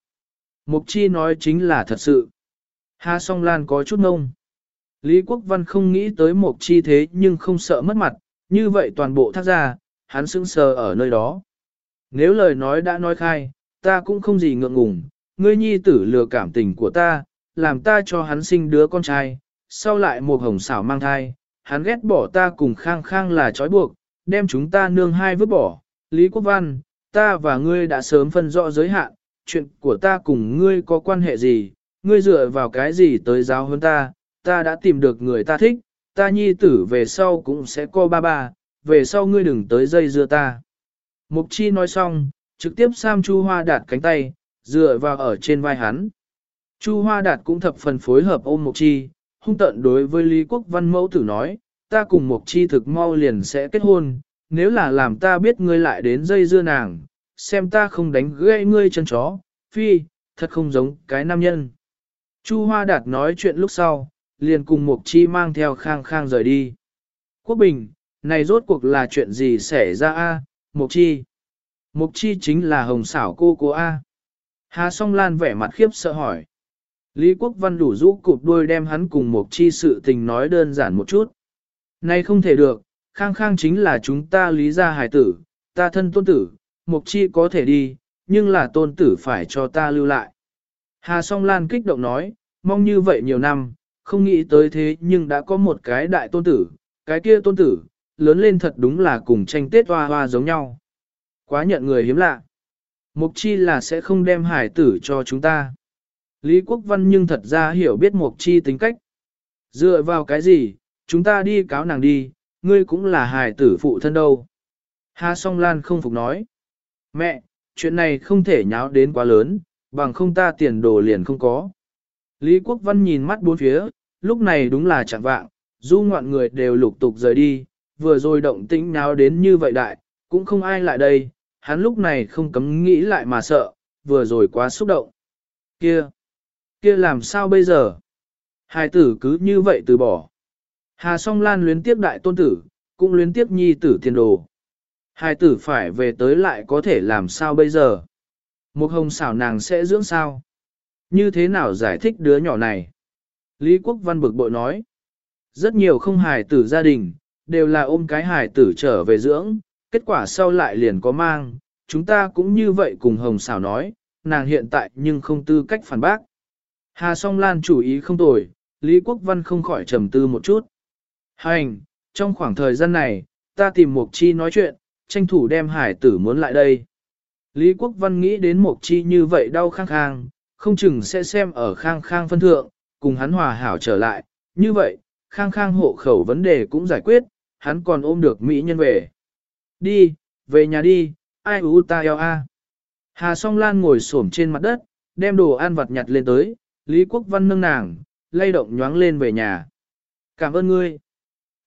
S1: Mục Chi nói chính là thật sự. Hà song lan có chút ngông. Lý Quốc Văn không nghĩ tới Mục Chi thế nhưng không sợ mất mặt, như vậy toàn bộ thác ra, hắn sững sờ ở nơi đó. Nếu lời nói đã nói khai, ta cũng không gì ngượng ngùng, ngươi nhi tử lừa cảm tình của ta, làm ta cho hắn sinh đứa con trai, sau lại một hồng xảo mang thai, hắn ghét bỏ ta cùng khang khang là trói buộc, đem chúng ta nương hai vứt bỏ. Lý Quốc Văn, ta và ngươi đã sớm phân rõ giới hạn, chuyện của ta cùng ngươi có quan hệ gì, ngươi dựa vào cái gì tới giáo hơn ta, ta đã tìm được người ta thích, ta nhi tử về sau cũng sẽ co ba ba, về sau ngươi đừng tới dây dưa ta. Mục chi nói xong, trực tiếp Sam Chu Hoa Đạt cánh tay, dựa vào ở trên vai hắn. Chu Hoa Đạt cũng thập phần phối hợp ôm Mục Chi, hung tận đối với Lý Quốc Văn mẫu tử nói, ta cùng Mộc Chi thực mau liền sẽ kết hôn, nếu là làm ta biết ngươi lại đến dây dưa nàng, xem ta không đánh gãy ngươi chân chó, phi, thật không giống cái nam nhân. Chu Hoa Đạt nói chuyện lúc sau, liền cùng Mộc Chi mang theo khang khang rời đi. Quốc Bình, này rốt cuộc là chuyện gì xảy ra a, Mộc Chi? Mục chi chính là hồng xảo cô cô A. Hà song lan vẻ mặt khiếp sợ hỏi. Lý Quốc Văn đủ rũ cụp đuôi đem hắn cùng mục chi sự tình nói đơn giản một chút. Này không thể được, khang khang chính là chúng ta lý gia hải tử, ta thân tôn tử, Mục Chi có thể đi, nhưng là tôn tử phải cho ta lưu lại. Hà Song Lan kích động nói, mong như vậy nhiều năm, không nghĩ tới thế nhưng đã có một cái đại tôn tử, cái kia tôn tử, lớn lên thật đúng là cùng tranh tết hoa hoa giống nhau. Quá nhận người hiếm lạ. Mục chi là sẽ không đem hải tử cho chúng ta. Lý Quốc Văn nhưng thật ra hiểu biết Mộc chi tính cách. Dựa vào cái gì, chúng ta đi cáo nàng đi, ngươi cũng là hài tử phụ thân đâu. Hà Song Lan không phục nói. Mẹ, chuyện này không thể nháo đến quá lớn, bằng không ta tiền đồ liền không có. Lý Quốc Văn nhìn mắt bốn phía, lúc này đúng là chẳng vạng, du ngoạn người đều lục tục rời đi, vừa rồi động tĩnh nháo đến như vậy đại, cũng không ai lại đây, hắn lúc này không cấm nghĩ lại mà sợ, vừa rồi quá xúc động. Kia, kia làm sao bây giờ? Hai tử cứ như vậy từ bỏ. Hà song lan luyến tiếp đại tôn tử, cũng luyến tiếp nhi tử tiền đồ. Hai tử phải về tới lại có thể làm sao bây giờ? Một hồng xảo nàng sẽ dưỡng sao? Như thế nào giải thích đứa nhỏ này? Lý Quốc Văn bực bội nói. Rất nhiều không hài tử gia đình, đều là ôm cái hài tử trở về dưỡng, kết quả sau lại liền có mang, chúng ta cũng như vậy cùng Hồng xảo nói, nàng hiện tại nhưng không tư cách phản bác. Hà song lan chủ ý không tồi, Lý Quốc Văn không khỏi trầm tư một chút. Hành, trong khoảng thời gian này, ta tìm Mục Chi nói chuyện, tranh thủ đem hải tử muốn lại đây. Lý Quốc Văn nghĩ đến Mục Chi như vậy đau khang khang, không chừng sẽ xem ở khang khang phân thượng, cùng hắn hòa hảo trở lại, như vậy, khang khang hộ khẩu vấn đề cũng giải quyết, hắn còn ôm được Mỹ nhân về. Đi, về nhà đi, ai u ta eo a. Hà song lan ngồi xổm trên mặt đất, đem đồ ăn vặt nhặt lên tới, Lý Quốc Văn nâng nàng, lay động nhoáng lên về nhà. Cảm ơn ngươi.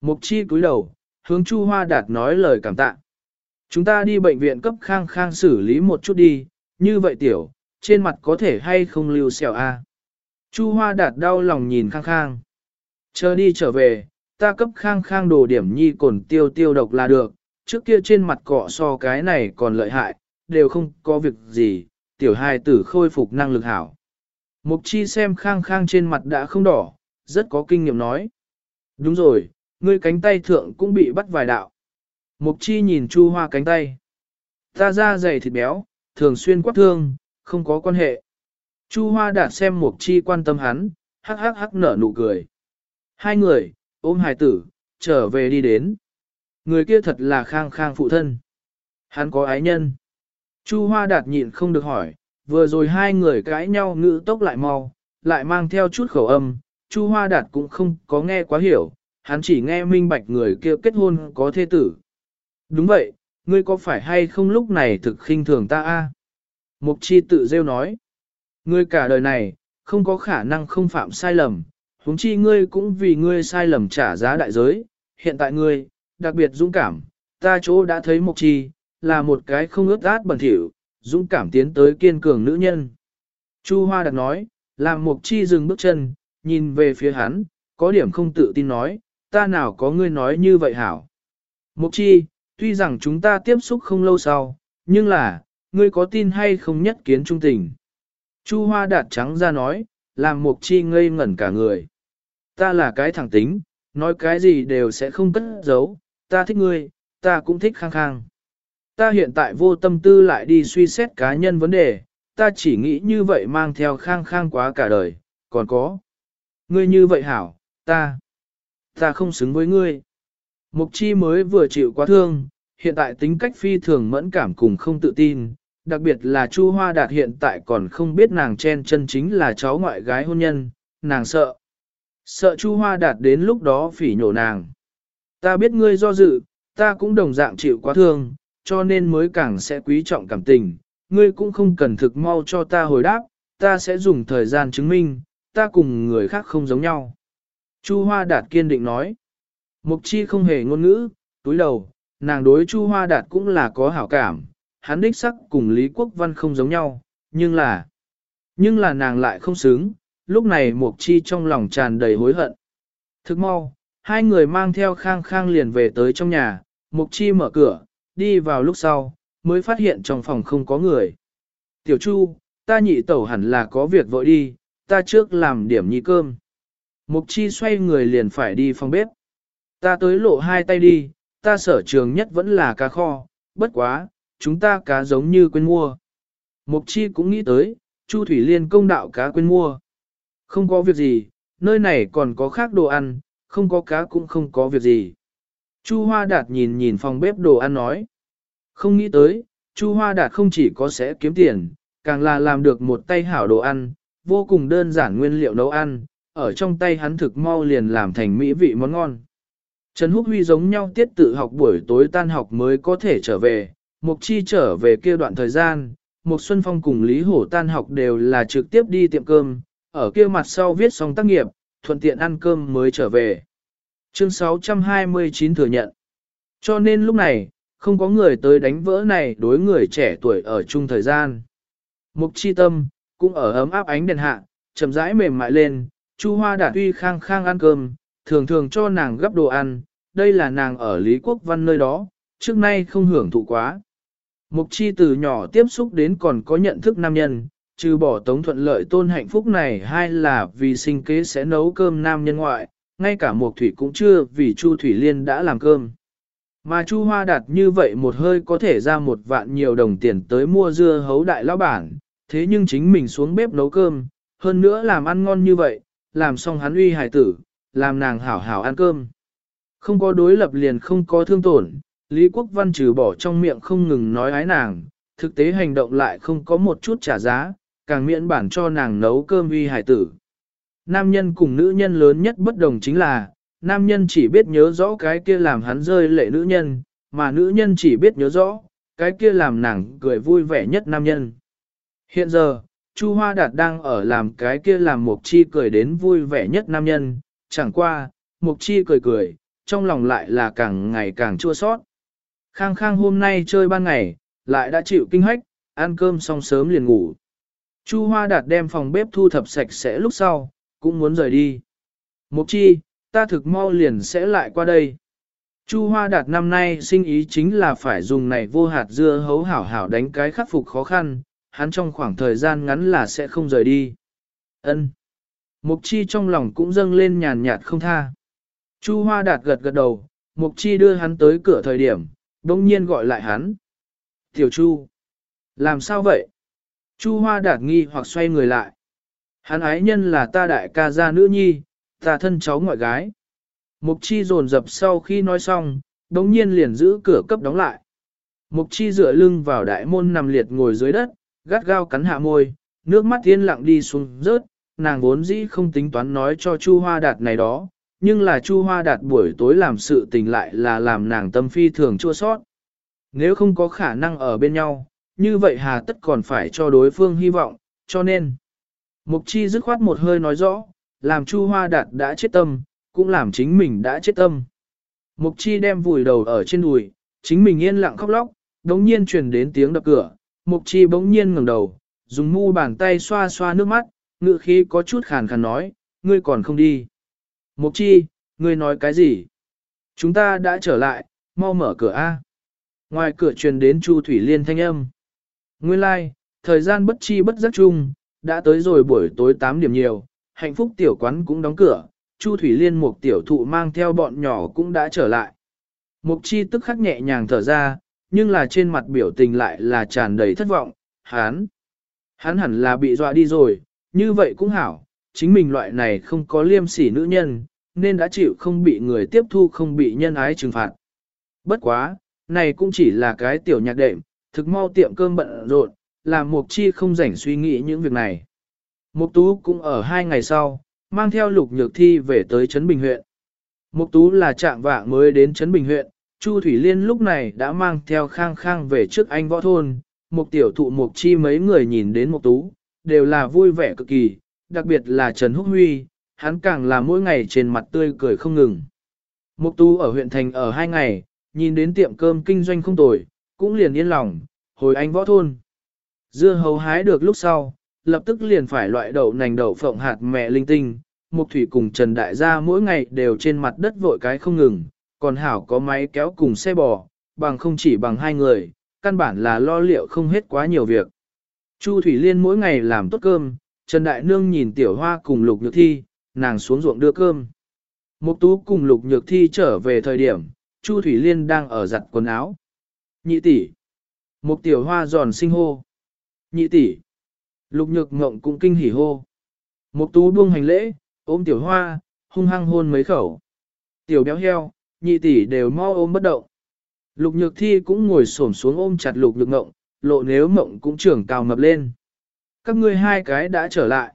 S1: Mục chi cúi đầu, hướng Chu Hoa Đạt nói lời cảm tạ. Chúng ta đi bệnh viện cấp khang khang xử lý một chút đi, như vậy tiểu, trên mặt có thể hay không lưu xèo a. Chu Hoa Đạt đau lòng nhìn khang khang. Chờ đi trở về, ta cấp khang khang đồ điểm nhi cồn tiêu tiêu độc là được, trước kia trên mặt cọ so cái này còn lợi hại, đều không có việc gì, tiểu hài tử khôi phục năng lực hảo. Mục chi xem khang khang trên mặt đã không đỏ, rất có kinh nghiệm nói. Đúng rồi, ngươi cánh tay thượng cũng bị bắt vài đạo. Mục chi nhìn chu hoa cánh tay. Ta da dày thịt béo, thường xuyên quát thương, không có quan hệ. Chu hoa đạt xem mục chi quan tâm hắn, hắc hắc hắc nở nụ cười. Hai người, ôm hài tử, trở về đi đến. Người kia thật là khang khang phụ thân. Hắn có ái nhân. Chu Hoa Đạt nhịn không được hỏi, vừa rồi hai người cãi nhau ngữ tốc lại mau, lại mang theo chút khẩu âm, Chu Hoa Đạt cũng không có nghe quá hiểu, hắn chỉ nghe minh bạch người kia kết hôn có thê tử. Đúng vậy, ngươi có phải hay không lúc này thực khinh thường ta a? Mục chi tự rêu nói, ngươi cả đời này, không có khả năng không phạm sai lầm, huống chi ngươi cũng vì ngươi sai lầm trả giá đại giới, hiện tại ngươi, đặc biệt dũng cảm, ta chỗ đã thấy mục Chi, là một cái không ướt át bẩn thỉu, dũng cảm tiến tới kiên cường nữ nhân. Chu Hoa đặt nói, làm Mục Chi dừng bước chân, nhìn về phía hắn, có điểm không tự tin nói, ta nào có ngươi nói như vậy hảo. Mục Chi, tuy rằng chúng ta tiếp xúc không lâu sau, nhưng là, ngươi có tin hay không nhất kiến trung tình. Chu Hoa đạt trắng ra nói, làm Mục Chi ngây ngẩn cả người. Ta là cái thẳng tính, nói cái gì đều sẽ không cất giấu, ta thích ngươi, ta cũng thích khang khang. Ta hiện tại vô tâm tư lại đi suy xét cá nhân vấn đề, ta chỉ nghĩ như vậy mang theo khang khang quá cả đời, còn có. Ngươi như vậy hảo, ta, ta không xứng với ngươi. Mục chi mới vừa chịu quá thương, hiện tại tính cách phi thường mẫn cảm cùng không tự tin, đặc biệt là Chu Hoa Đạt hiện tại còn không biết nàng chen chân chính là cháu ngoại gái hôn nhân, nàng sợ. Sợ Chu Hoa Đạt đến lúc đó phỉ nhổ nàng. Ta biết ngươi do dự, ta cũng đồng dạng chịu quá thương, cho nên mới càng sẽ quý trọng cảm tình, ngươi cũng không cần thực mau cho ta hồi đáp, ta sẽ dùng thời gian chứng minh, ta cùng người khác không giống nhau. Chu Hoa Đạt kiên định nói. Mục chi không hề ngôn ngữ, túi đầu, nàng đối Chu Hoa Đạt cũng là có hảo cảm, hắn đích sắc cùng Lý Quốc Văn không giống nhau, nhưng là, nhưng là nàng lại không xứng, lúc này Mục chi trong lòng tràn đầy hối hận. Thức mau, hai người mang theo khang khang liền về tới trong nhà, Mục Chi mở cửa, đi vào lúc sau, mới phát hiện trong phòng không có người. Tiểu Chu, ta nhị tẩu hẳn là có việc vội đi, ta trước làm điểm nhị cơm. Mục Chi xoay người liền phải đi phòng bếp. Ta tới lộ hai tay đi, ta sở trường nhất vẫn là cá kho, bất quá, chúng ta cá giống như quên mua. Mục chi cũng nghĩ tới, Chu Thủy Liên công đạo cá quên mua. Không có việc gì, nơi này còn có khác đồ ăn, không có cá cũng không có việc gì. Chu Hoa Đạt nhìn nhìn phòng bếp đồ ăn nói. Không nghĩ tới, Chu Hoa Đạt không chỉ có sẽ kiếm tiền, càng là làm được một tay hảo đồ ăn, vô cùng đơn giản nguyên liệu nấu ăn, ở trong tay hắn thực mau liền làm thành mỹ vị món ngon. Trần Húc Huy giống nhau tiết tự học buổi tối tan học mới có thể trở về, Mục Chi trở về kia đoạn thời gian, Mục Xuân Phong cùng Lý Hổ tan học đều là trực tiếp đi tiệm cơm, ở kia mặt sau viết xong tác nghiệp, thuận tiện ăn cơm mới trở về. Chương 629 thừa nhận. Cho nên lúc này, không có người tới đánh vỡ này đối người trẻ tuổi ở chung thời gian. Mục chi tâm, cũng ở ấm áp ánh đèn hạ, chậm rãi mềm mại lên, Chu Hoa Đạt tuy khang khang ăn cơm, thường thường cho nàng gấp đồ ăn, đây là nàng ở Lý Quốc Văn nơi đó, trước nay không hưởng thụ quá. Mục chi từ nhỏ tiếp xúc đến còn có nhận thức nam nhân, trừ bỏ tống thuận lợi tôn hạnh phúc này hay là vì sinh kế sẽ nấu cơm nam nhân ngoại, ngay cả một Thủy cũng chưa vì Chu Thủy Liên đã làm cơm. Mà Chu Hoa đạt như vậy một hơi có thể ra một vạn nhiều đồng tiền tới mua dưa hấu đại lão bản, thế nhưng chính mình xuống bếp nấu cơm, hơn nữa làm ăn ngon như vậy, làm xong hắn uy hài tử, làm nàng hảo hảo ăn cơm. Không có đối lập liền không có thương tổn, Lý Quốc Văn trừ bỏ trong miệng không ngừng nói ái nàng, thực tế hành động lại không có một chút trả giá, càng miễn bản cho nàng nấu cơm uy hài tử. Nam nhân cùng nữ nhân lớn nhất bất đồng chính là, nam nhân chỉ biết nhớ rõ cái kia làm hắn rơi lệ nữ nhân, mà nữ nhân chỉ biết nhớ rõ, cái kia làm nàng cười vui vẻ nhất nam nhân. Hiện giờ, Chu Hoa Đạt đang ở làm cái kia làm Mộc Chi cười đến vui vẻ nhất nam nhân, chẳng qua, Mộc Chi cười cười, trong lòng lại là càng ngày càng chua sót. Khang Khang hôm nay chơi ban ngày, lại đã chịu kinh hách, ăn cơm xong sớm liền ngủ. Chu Hoa Đạt đem phòng bếp thu thập sạch sẽ lúc sau, cũng muốn rời đi. Mục Chi, ta thực mau liền sẽ lại qua đây. Chu Hoa Đạt năm nay sinh ý chính là phải dùng này vô hạt dưa hấu hảo hảo đánh cái khắc phục khó khăn, hắn trong khoảng thời gian ngắn là sẽ không rời đi. Ân. Mục Chi trong lòng cũng dâng lên nhàn nhạt không tha. Chu Hoa Đạt gật gật đầu, Mục Chi đưa hắn tới cửa thời điểm, đồng nhiên gọi lại hắn. Tiểu Chu. Làm sao vậy? Chu Hoa Đạt nghi hoặc xoay người lại. Hắn ái nhân là ta đại ca gia nữ nhi, ta thân cháu ngoại gái. Mục chi dồn dập sau khi nói xong, đống nhiên liền giữ cửa cấp đóng lại. Mục chi dựa lưng vào đại môn nằm liệt ngồi dưới đất, gắt gao cắn hạ môi, nước mắt thiên lặng đi xuống rớt, nàng vốn dĩ không tính toán nói cho Chu Hoa Đạt này đó, nhưng là Chu Hoa Đạt buổi tối làm sự tình lại là làm nàng tâm phi thường chua sót. Nếu không có khả năng ở bên nhau, như vậy hà tất còn phải cho đối phương hy vọng, cho nên. Mục chi dứt khoát một hơi nói rõ, làm Chu Hoa Đạt đã chết tâm, cũng làm chính mình đã chết tâm. Mục chi đem vùi đầu ở trên đùi, chính mình yên lặng khóc lóc, đống nhiên truyền đến tiếng đập cửa, mục chi bỗng nhiên ngẩng đầu, dùng mu bàn tay xoa xoa nước mắt, ngự khí có chút khàn khàn nói, ngươi còn không đi. Mục chi, ngươi nói cái gì? Chúng ta đã trở lại, mau mở cửa A. Ngoài cửa truyền đến Chu Thủy Liên thanh âm. Nguyên lai, like, thời gian bất chi bất giác chung, đã tới rồi buổi tối 8 điểm nhiều, hạnh phúc tiểu quán cũng đóng cửa, Chu Thủy Liên một tiểu thụ mang theo bọn nhỏ cũng đã trở lại. Mục chi tức khắc nhẹ nhàng thở ra, nhưng là trên mặt biểu tình lại là tràn đầy thất vọng, hắn. Hắn hẳn là bị dọa đi rồi, như vậy cũng hảo, chính mình loại này không có liêm sỉ nữ nhân, nên đã chịu không bị người tiếp thu không bị nhân ái trừng phạt. Bất quá, này cũng chỉ là cái tiểu nhạc đệm, thực mau tiệm cơm bận rộn, làm Mục Chi không rảnh suy nghĩ những việc này. Mục Tú cũng ở hai ngày sau, mang theo lục nhược thi về tới Trấn Bình huyện. Mục Tú là trạng vạng mới đến Trấn Bình huyện, Chu Thủy Liên lúc này đã mang theo khang khang về trước anh võ thôn, Mục tiểu thụ Mục Chi mấy người nhìn đến Mục Tú, đều là vui vẻ cực kỳ, đặc biệt là Trần Húc Huy, hắn càng là mỗi ngày trên mặt tươi cười không ngừng. Mục Tú ở huyện thành ở hai ngày, nhìn đến tiệm cơm kinh doanh không tồi, cũng liền yên lòng, hồi anh võ thôn. Dưa hấu hái được lúc sau, lập tức liền phải loại đậu nành đậu phộng hạt mẹ linh tinh. Mục thủy cùng Trần Đại gia mỗi ngày đều trên mặt đất vội cái không ngừng, còn Hảo có máy kéo cùng xe bò, bằng không chỉ bằng hai người, căn bản là lo liệu không hết quá nhiều việc. Chu Thủy Liên mỗi ngày làm tốt cơm, Trần Đại Nương nhìn Tiểu Hoa cùng Lục Nhược Thi, nàng xuống ruộng đưa cơm. Mục Tú cùng Lục Nhược Thi trở về thời điểm, Chu Thủy Liên đang ở giặt quần áo. Nhị tỷ, mục tiểu hoa giòn sinh hô. Nhị tỷ. Lục nhược ngộng cũng kinh hỉ hô. Một tú buông hành lễ, ôm tiểu hoa, hung hăng hôn mấy khẩu. Tiểu béo heo, nhị tỷ đều mau ôm bất động. Lục nhược thi cũng ngồi xổm xuống ôm chặt lục nhược ngộng, lộ nếu mộng cũng trưởng cao mập lên. Các ngươi hai cái đã trở lại.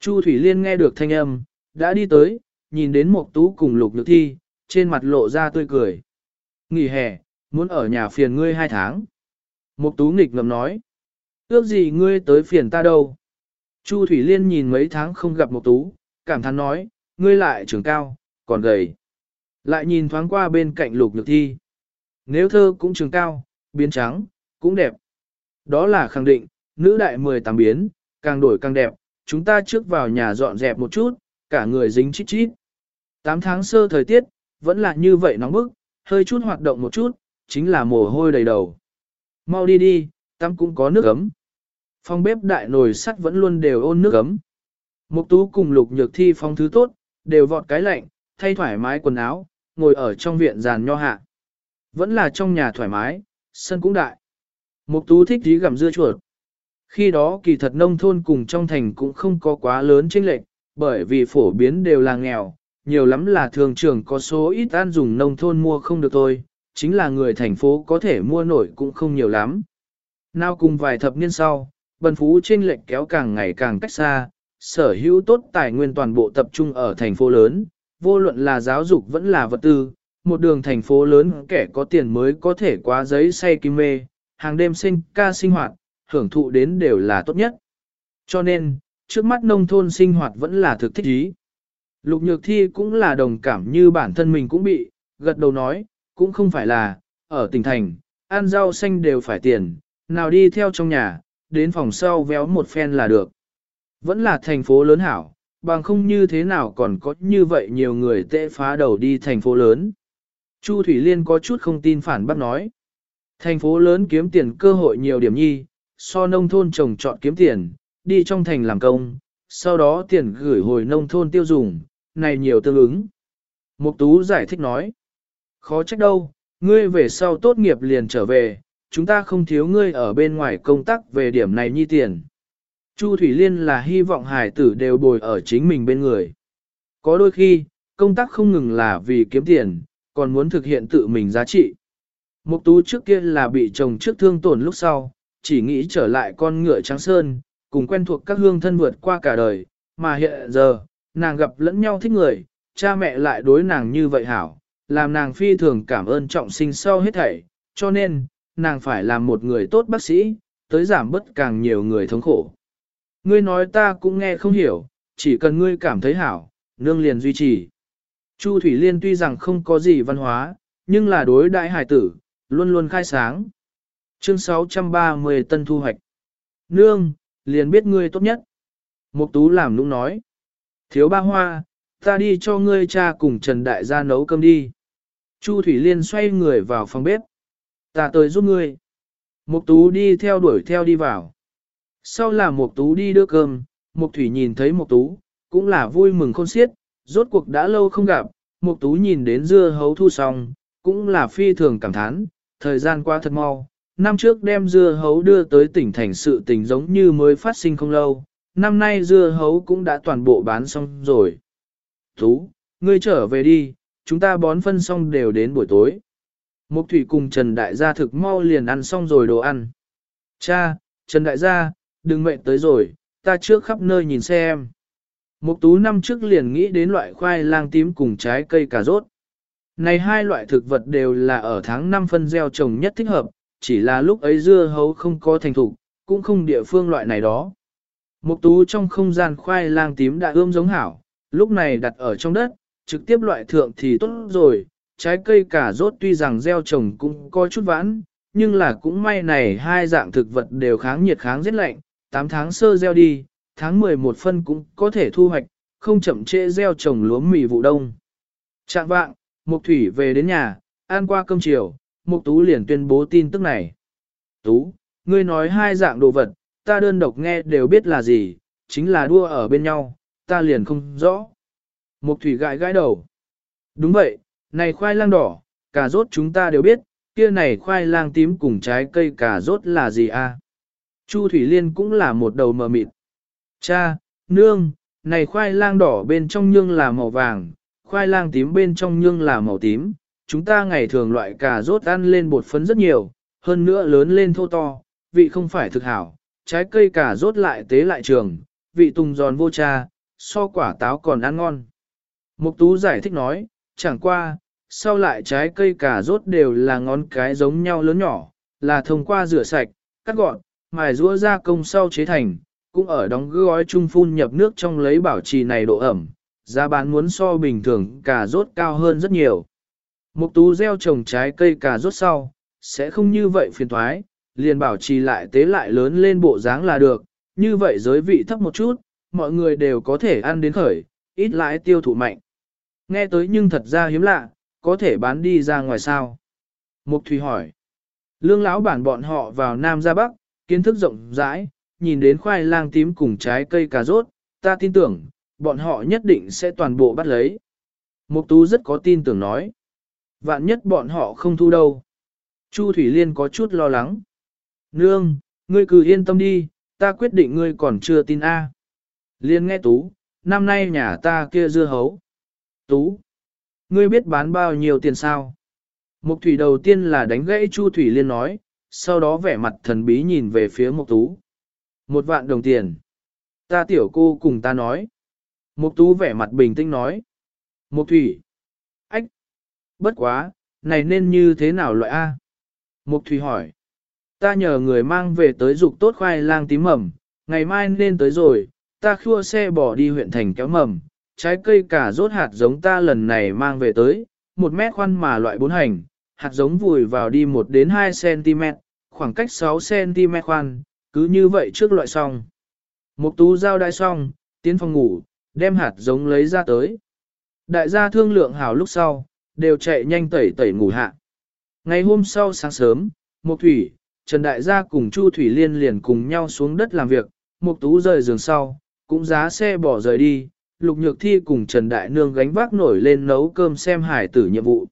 S1: Chu Thủy Liên nghe được thanh âm, đã đi tới, nhìn đến một tú cùng lục nhược thi, trên mặt lộ ra tươi cười. Nghỉ hè, muốn ở nhà phiền ngươi hai tháng. Một tú nghịch ngầm nói. Ước gì ngươi tới phiền ta đâu. Chu Thủy Liên nhìn mấy tháng không gặp một tú, cảm thán nói, ngươi lại trưởng cao, còn gầy. Lại nhìn thoáng qua bên cạnh lục nhược thi. Nếu thơ cũng trường cao, biến trắng, cũng đẹp. Đó là khẳng định, nữ đại 18 biến, càng đổi càng đẹp, chúng ta trước vào nhà dọn dẹp một chút, cả người dính chít chít. 8 tháng sơ thời tiết, vẫn là như vậy nóng bức, hơi chút hoạt động một chút, chính là mồ hôi đầy đầu. Mau đi đi, tắm cũng có nước ấm. Phòng bếp đại nồi sắt vẫn luôn đều ôn nước ấm. Mục tú cùng lục nhược thi phong thứ tốt, đều vọt cái lạnh, thay thoải mái quần áo, ngồi ở trong viện giàn nho hạ. Vẫn là trong nhà thoải mái, sân cũng đại. Mục tú thích tí gặm dưa chuột. Khi đó kỳ thật nông thôn cùng trong thành cũng không có quá lớn chênh lệch, bởi vì phổ biến đều là nghèo, nhiều lắm là thường trưởng có số ít ăn dùng nông thôn mua không được thôi, chính là người thành phố có thể mua nổi cũng không nhiều lắm. Nào cùng vài thập niên sau, bần phú trên lệch kéo càng ngày càng cách xa, sở hữu tốt tài nguyên toàn bộ tập trung ở thành phố lớn, vô luận là giáo dục vẫn là vật tư, một đường thành phố lớn kẻ có tiền mới có thể quá giấy say kim mê, hàng đêm sinh ca sinh hoạt, hưởng thụ đến đều là tốt nhất. Cho nên, trước mắt nông thôn sinh hoạt vẫn là thực thích ý. Lục nhược thi cũng là đồng cảm như bản thân mình cũng bị, gật đầu nói, cũng không phải là, ở tỉnh thành, ăn rau xanh đều phải tiền, nào đi theo trong nhà, đến phòng sau véo một phen là được. Vẫn là thành phố lớn hảo, bằng không như thế nào còn có như vậy nhiều người tệ phá đầu đi thành phố lớn. Chu Thủy Liên có chút không tin phản bác nói. Thành phố lớn kiếm tiền cơ hội nhiều điểm nhi, so nông thôn trồng trọt kiếm tiền, đi trong thành làm công, sau đó tiền gửi hồi nông thôn tiêu dùng, này nhiều tương ứng. Mục Tú giải thích nói. Khó trách đâu, ngươi về sau tốt nghiệp liền trở về, chúng ta không thiếu ngươi ở bên ngoài công tác về điểm này nhi tiền. Chu Thủy Liên là hy vọng hải tử đều bồi ở chính mình bên người. Có đôi khi, công tác không ngừng là vì kiếm tiền, còn muốn thực hiện tự mình giá trị. Mục tú trước kia là bị chồng trước thương tổn lúc sau, chỉ nghĩ trở lại con ngựa trắng sơn, cùng quen thuộc các hương thân vượt qua cả đời, mà hiện giờ, nàng gặp lẫn nhau thích người, cha mẹ lại đối nàng như vậy hảo, làm nàng phi thường cảm ơn trọng sinh sau hết thảy, cho nên, nàng phải làm một người tốt bác sĩ, tới giảm bớt càng nhiều người thống khổ. Ngươi nói ta cũng nghe không hiểu, chỉ cần ngươi cảm thấy hảo, nương liền duy trì. Chu Thủy Liên tuy rằng không có gì văn hóa, nhưng là đối đại hải tử, luôn luôn khai sáng. Chương 630 Tân Thu Hoạch Nương, liền biết ngươi tốt nhất. Mục Tú làm nũng nói. Thiếu ba hoa, ta đi cho ngươi cha cùng Trần Đại gia nấu cơm đi. Chu Thủy Liên xoay người vào phòng bếp. Ta tới giúp ngươi. Mục Tú đi theo đuổi theo đi vào. Sau là Mục Tú đi đưa cơm, Mục Thủy nhìn thấy Mục Tú, cũng là vui mừng khôn xiết, rốt cuộc đã lâu không gặp, Mục Tú nhìn đến dưa hấu thu xong, cũng là phi thường cảm thán, thời gian qua thật mau. Năm trước đem dưa hấu đưa tới tỉnh thành sự tình giống như mới phát sinh không lâu, năm nay dưa hấu cũng đã toàn bộ bán xong rồi. Tú, ngươi trở về đi, chúng ta bón phân xong đều đến buổi tối. Mục Thủy cùng Trần Đại gia thực mau liền ăn xong rồi đồ ăn. Cha, Trần Đại gia, đừng mệt tới rồi, ta trước khắp nơi nhìn xem. Mục tú năm trước liền nghĩ đến loại khoai lang tím cùng trái cây cà rốt. Này hai loại thực vật đều là ở tháng 5 phân gieo trồng nhất thích hợp, chỉ là lúc ấy dưa hấu không có thành thủ, cũng không địa phương loại này đó. Mục tú trong không gian khoai lang tím đã ươm giống hảo, lúc này đặt ở trong đất, trực tiếp loại thượng thì tốt rồi, trái cây cà rốt tuy rằng gieo trồng cũng có chút vãn, nhưng là cũng may này hai dạng thực vật đều kháng nhiệt kháng rét lạnh, 8 tháng sơ gieo đi, tháng 11 phân cũng có thể thu hoạch, không chậm trễ gieo trồng lúa mì vụ đông. Trạng vạng, Mục Thủy về đến nhà, ăn qua cơm chiều, Mục Tú liền tuyên bố tin tức này. Tú, ngươi nói hai dạng đồ vật, ta đơn độc nghe đều biết là gì, chính là đua ở bên nhau, ta liền không rõ. Mục Thủy gãi gãi đầu. Đúng vậy, này khoai lang đỏ, cà rốt chúng ta đều biết, kia này khoai lang tím cùng trái cây cà rốt là gì a? Chu Thủy Liên cũng là một đầu mờ mịt. Cha, nương, này khoai lang đỏ bên trong nhương là màu vàng, khoai lang tím bên trong nhương là màu tím. Chúng ta ngày thường loại cà rốt ăn lên bột phấn rất nhiều, hơn nữa lớn lên thô to, vị không phải thực hảo, trái cây cà rốt lại tế lại trường, vị tùng giòn vô cha, so quả táo còn ăn ngon. Mục tú giải thích nói, chẳng qua, sau lại trái cây cà rốt đều là ngón cái giống nhau lớn nhỏ, là thông qua rửa sạch, cắt gọn, mài rũa ra công sau chế thành, cũng ở đóng gói chung phun nhập nước trong lấy bảo trì này độ ẩm, giá bán muốn so bình thường cà rốt cao hơn rất nhiều. Mục tú gieo trồng trái cây cà rốt sau, sẽ không như vậy phiền thoái, liền bảo trì lại tế lại lớn lên bộ dáng là được, như vậy giới vị thấp một chút, mọi người đều có thể ăn đến khởi, ít lãi tiêu thụ mạnh. Nghe tới nhưng thật ra hiếm lạ, có thể bán đi ra ngoài sao? Mục Thủy hỏi. Lương lão bản bọn họ vào Nam ra Bắc, kiến thức rộng rãi, nhìn đến khoai lang tím cùng trái cây cà rốt, ta tin tưởng, bọn họ nhất định sẽ toàn bộ bắt lấy. Mục Tú rất có tin tưởng nói. Vạn nhất bọn họ không thu đâu. Chu Thủy Liên có chút lo lắng. Nương, ngươi cứ yên tâm đi, ta quyết định ngươi còn chưa tin A. Liên nghe Tú, năm nay nhà ta kia dưa hấu. Tú, ngươi biết bán bao nhiêu tiền sao? Mục thủy đầu tiên là đánh gãy Chu Thủy Liên nói, sau đó vẻ mặt thần bí nhìn về phía Mục Tú. Một vạn đồng tiền. Ta tiểu cô cùng ta nói. Mục Tú vẻ mặt bình tĩnh nói. Mục Thủy. Ách. Bất quá, này nên như thế nào loại A? Mục Thủy hỏi. Ta nhờ người mang về tới dục tốt khoai lang tím mầm, ngày mai nên tới rồi, ta khua xe bỏ đi huyện thành kéo mầm, trái cây cả rốt hạt giống ta lần này mang về tới, một mét khoan mà loại bốn hành, hạt giống vùi vào đi 1 đến 2 cm, khoảng cách 6 cm khoan, cứ như vậy trước loại xong. Một tú giao đai xong, tiến phòng ngủ, đem hạt giống lấy ra tới. Đại gia thương lượng hảo lúc sau, đều chạy nhanh tẩy tẩy ngủ hạ. Ngày hôm sau sáng sớm, Mục Thủy, Trần Đại gia cùng Chu Thủy Liên liền cùng nhau xuống đất làm việc, Mục Tú rời giường sau, cũng giá xe bỏ rời đi, Lục Nhược Thi cùng Trần Đại Nương gánh vác nổi lên nấu cơm xem hải tử nhiệm vụ.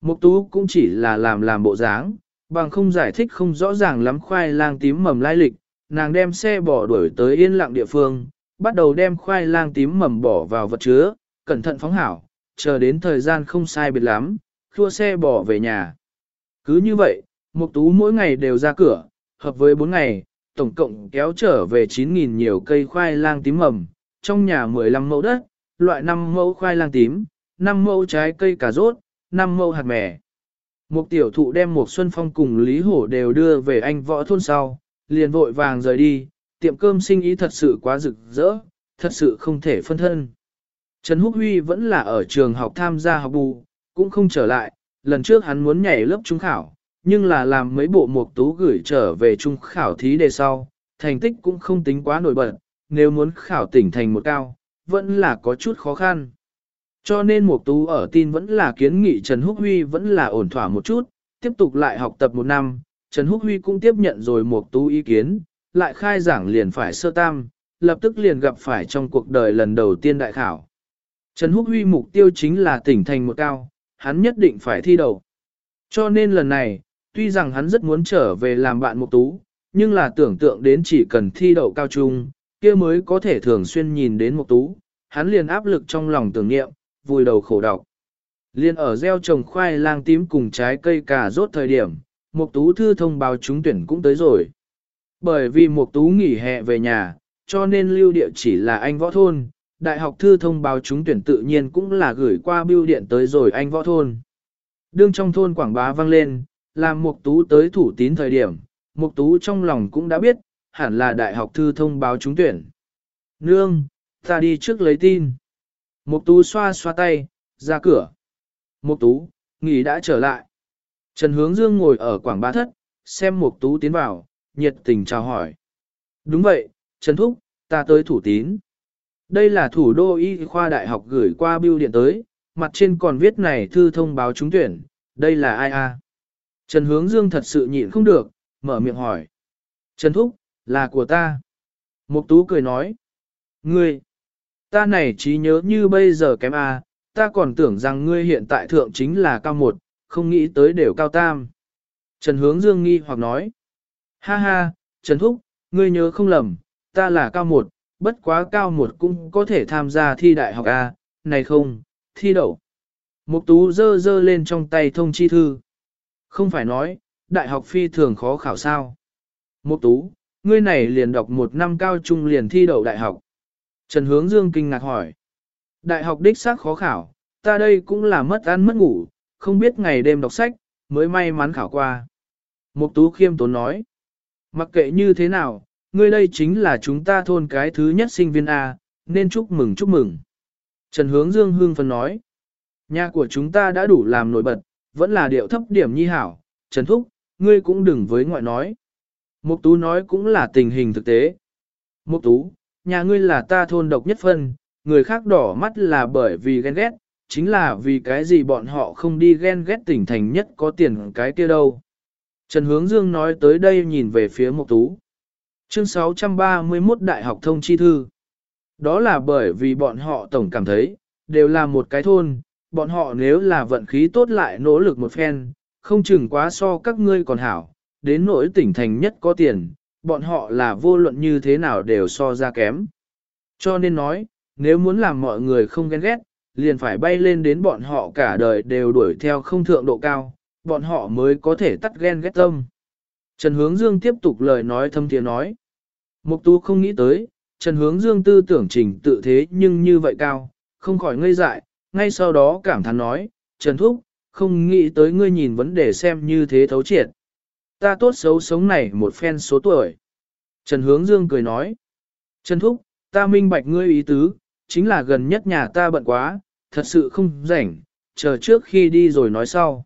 S1: Mục Tú cũng chỉ là làm làm bộ dáng, bằng không giải thích không rõ ràng lắm khoai lang tím mầm lai lịch, nàng đem xe bỏ đuổi tới yên lặng địa phương, bắt đầu đem khoai lang tím mầm bỏ vào vật chứa, cẩn thận phóng hảo, chờ đến thời gian không sai biệt lắm, thua xe bỏ về nhà. Cứ như vậy, Mục Tú mỗi ngày đều ra cửa, hợp với 4 ngày, tổng cộng kéo trở về 9.000 nhiều cây khoai lang tím mầm, trong nhà 15 mẫu đất, loại 5 mẫu khoai lang tím, 5 mẫu trái cây cà rốt, 5 mẫu hạt mè. Một tiểu thụ đem một xuân phong cùng Lý Hổ đều đưa về anh võ thôn sau, liền vội vàng rời đi, tiệm cơm sinh ý thật sự quá rực rỡ, thật sự không thể phân thân. Trần Húc Huy vẫn là ở trường học tham gia học bù, cũng không trở lại, lần trước hắn muốn nhảy lớp trung khảo, nhưng là làm mấy bộ mục tú gửi trở về trung khảo thí đề sau, thành tích cũng không tính quá nổi bật, nếu muốn khảo tỉnh thành một cao, vẫn là có chút khó khăn. Cho nên Mục Tú ở tin vẫn là kiến nghị Trần Húc Huy vẫn là ổn thỏa một chút, tiếp tục lại học tập một năm, Trần Húc Huy cũng tiếp nhận rồi Mục Tú ý kiến, lại khai giảng liền phải sơ tam, lập tức liền gặp phải trong cuộc đời lần đầu tiên đại khảo. Trần Húc Huy mục tiêu chính là tỉnh thành một cao, hắn nhất định phải thi đầu. Cho nên lần này, tuy rằng hắn rất muốn trở về làm bạn Mục Tú, nhưng là tưởng tượng đến chỉ cần thi đậu cao trung, kia mới có thể thường xuyên nhìn đến Mục Tú, hắn liền áp lực trong lòng tưởng niệm, vùi đầu khổ đọc. Liên ở gieo trồng khoai lang tím cùng trái cây cà rốt thời điểm, Mục Tú thư thông báo trúng tuyển cũng tới rồi. Bởi vì Mục Tú nghỉ hè về nhà, cho nên lưu địa chỉ là anh võ thôn, đại học thư thông báo trúng tuyển tự nhiên cũng là gửi qua bưu điện tới rồi anh võ thôn. Đương trong thôn quảng bá vang lên, làm Mục Tú tới thủ tín thời điểm, Mục Tú trong lòng cũng đã biết, hẳn là đại học thư thông báo trúng tuyển. Nương, ta đi trước lấy tin. Mục tú xoa xoa tay, ra cửa. Mục tú, nghỉ đã trở lại. Trần Hướng Dương ngồi ở quảng bá thất, xem Mục tú tiến vào, nhiệt tình chào hỏi. Đúng vậy, Trần Thúc, ta tới thủ tín. Đây là thủ đô y khoa đại học gửi qua bưu điện tới, mặt trên còn viết này thư thông báo trúng tuyển, đây là ai a? Trần Hướng Dương thật sự nhịn không được, mở miệng hỏi. Trần Thúc, là của ta. Mục Tú cười nói. Ngươi, ta này trí nhớ như bây giờ kém à? ta còn tưởng rằng ngươi hiện tại thượng chính là cao một, không nghĩ tới đều cao tam. Trần Hướng Dương nghi hoặc nói. Ha ha, Trần Thúc, ngươi nhớ không lầm, ta là cao một, bất quá cao một cũng có thể tham gia thi đại học à? này không, thi đậu. Mục tú dơ dơ lên trong tay thông chi thư. Không phải nói, đại học phi thường khó khảo sao. Mục tú, ngươi này liền đọc một năm cao trung liền thi đậu đại học. Trần Hướng Dương kinh ngạc hỏi. Đại học đích xác khó khảo, ta đây cũng là mất ăn mất ngủ, không biết ngày đêm đọc sách, mới may mắn khảo qua. Mục tú khiêm tốn nói. Mặc kệ như thế nào, ngươi đây chính là chúng ta thôn cái thứ nhất sinh viên A, nên chúc mừng chúc mừng. Trần Hướng Dương hương phân nói. Nhà của chúng ta đã đủ làm nổi bật, vẫn là điệu thấp điểm nhi hảo. Trần Thúc, ngươi cũng đừng với ngoại nói. Mục Tú nói cũng là tình hình thực tế. Mục Tú, nhà ngươi là ta thôn độc nhất phân, người khác đỏ mắt là bởi vì ghen ghét, chính là vì cái gì bọn họ không đi ghen ghét tỉnh thành nhất có tiền cái kia đâu. Trần Hướng Dương nói tới đây nhìn về phía Mục Tú. Chương 631 Đại học thông chi thư. Đó là bởi vì bọn họ tổng cảm thấy, đều là một cái thôn, bọn họ nếu là vận khí tốt lại nỗ lực một phen, không chừng quá so các ngươi còn hảo, đến nỗi tỉnh thành nhất có tiền, bọn họ là vô luận như thế nào đều so ra kém. Cho nên nói, nếu muốn làm mọi người không ghen ghét, liền phải bay lên đến bọn họ cả đời đều đuổi theo không thượng độ cao, bọn họ mới có thể tắt ghen ghét tâm. Trần Hướng Dương tiếp tục lời nói thâm thiện nói. Mục Tu không nghĩ tới, Trần Hướng Dương tư tưởng trình tự thế nhưng như vậy cao, không khỏi ngây dại, ngay sau đó cảm thán nói, Trần Thúc, không nghĩ tới ngươi nhìn vấn đề xem như thế thấu triệt. Ta tốt xấu sống này một phen số tuổi. Trần Hướng Dương cười nói, Trần Thúc, ta minh bạch ngươi ý tứ, chính là gần nhất nhà ta bận quá, thật sự không rảnh, chờ trước khi đi rồi nói sau.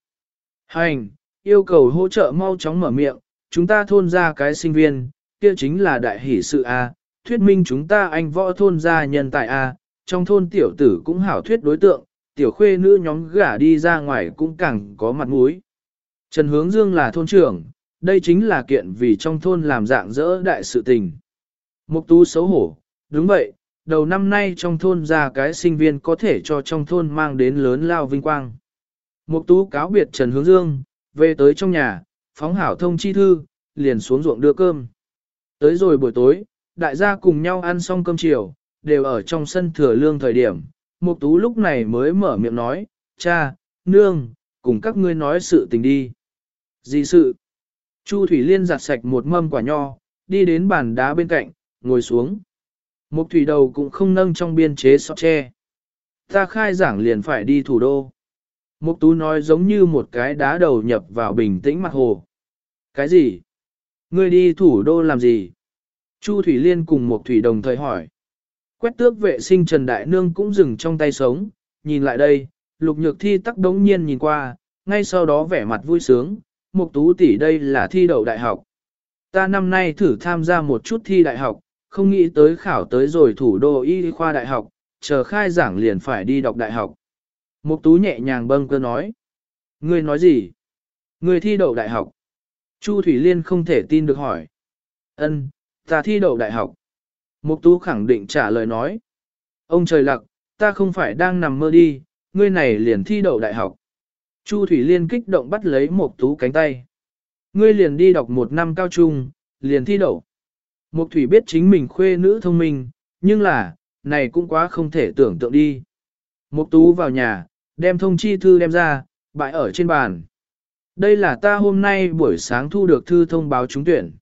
S1: Hành, yêu cầu hỗ trợ mau chóng mở miệng, chúng ta thôn ra cái sinh viên, kia chính là đại hỷ sự A, thuyết minh chúng ta anh võ thôn gia nhân tài A, trong thôn tiểu tử cũng hảo thuyết đối tượng, tiểu khuê nữ nhóm gả đi ra ngoài cũng càng có mặt mũi. Trần Hướng Dương là thôn trưởng, đây chính là kiện vì trong thôn làm dạng dỡ đại sự tình. Mục tú xấu hổ, đúng vậy, đầu năm nay trong thôn ra cái sinh viên có thể cho trong thôn mang đến lớn lao vinh quang. Mục tú cáo biệt Trần Hướng Dương, về tới trong nhà, phóng hảo thông chi thư, liền xuống ruộng đưa cơm. Tới rồi buổi tối, đại gia cùng nhau ăn xong cơm chiều, đều ở trong sân thừa lương thời điểm. Mục tú lúc này mới mở miệng nói, cha, nương, cùng các ngươi nói sự tình đi. Gì sự? Chu Thủy Liên giặt sạch một mâm quả nho, đi đến bàn đá bên cạnh, ngồi xuống. Mục thủy đầu cũng không nâng trong biên chế sọt tre. Ta khai giảng liền phải đi thủ đô. Mục tú nói giống như một cái đá đầu nhập vào bình tĩnh mặt hồ. Cái gì? Ngươi đi thủ đô làm gì? Chu Thủy Liên cùng Mục Thủy đồng thời hỏi. Quét tước vệ sinh Trần Đại Nương cũng dừng trong tay sống, nhìn lại đây, lục nhược thi tắc đống nhiên nhìn qua, ngay sau đó vẻ mặt vui sướng, Mục Tú tỷ đây là thi đậu đại học. Ta năm nay thử tham gia một chút thi đại học, không nghĩ tới khảo tới rồi thủ đô y khoa đại học, chờ khai giảng liền phải đi đọc đại học. Mục Tú nhẹ nhàng bâng cơ nói. Ngươi nói gì? Ngươi thi đậu đại học. Chu Thủy Liên không thể tin được hỏi. Ân, ta thi đậu đại học. Mục Tú khẳng định trả lời nói. Ông trời lặc, ta không phải đang nằm mơ đi, ngươi này liền thi đậu đại học. Chu Thủy Liên kích động bắt lấy Mộc Tú cánh tay. Ngươi liền đi đọc một năm cao trung, liền thi đậu. Mộc Thủy biết chính mình khuê nữ thông minh, nhưng là, này cũng quá không thể tưởng tượng đi. Mộc Tú vào nhà, đem thông chi thư đem ra, bãi ở trên bàn. Đây là ta hôm nay buổi sáng thu được thư thông báo trúng tuyển.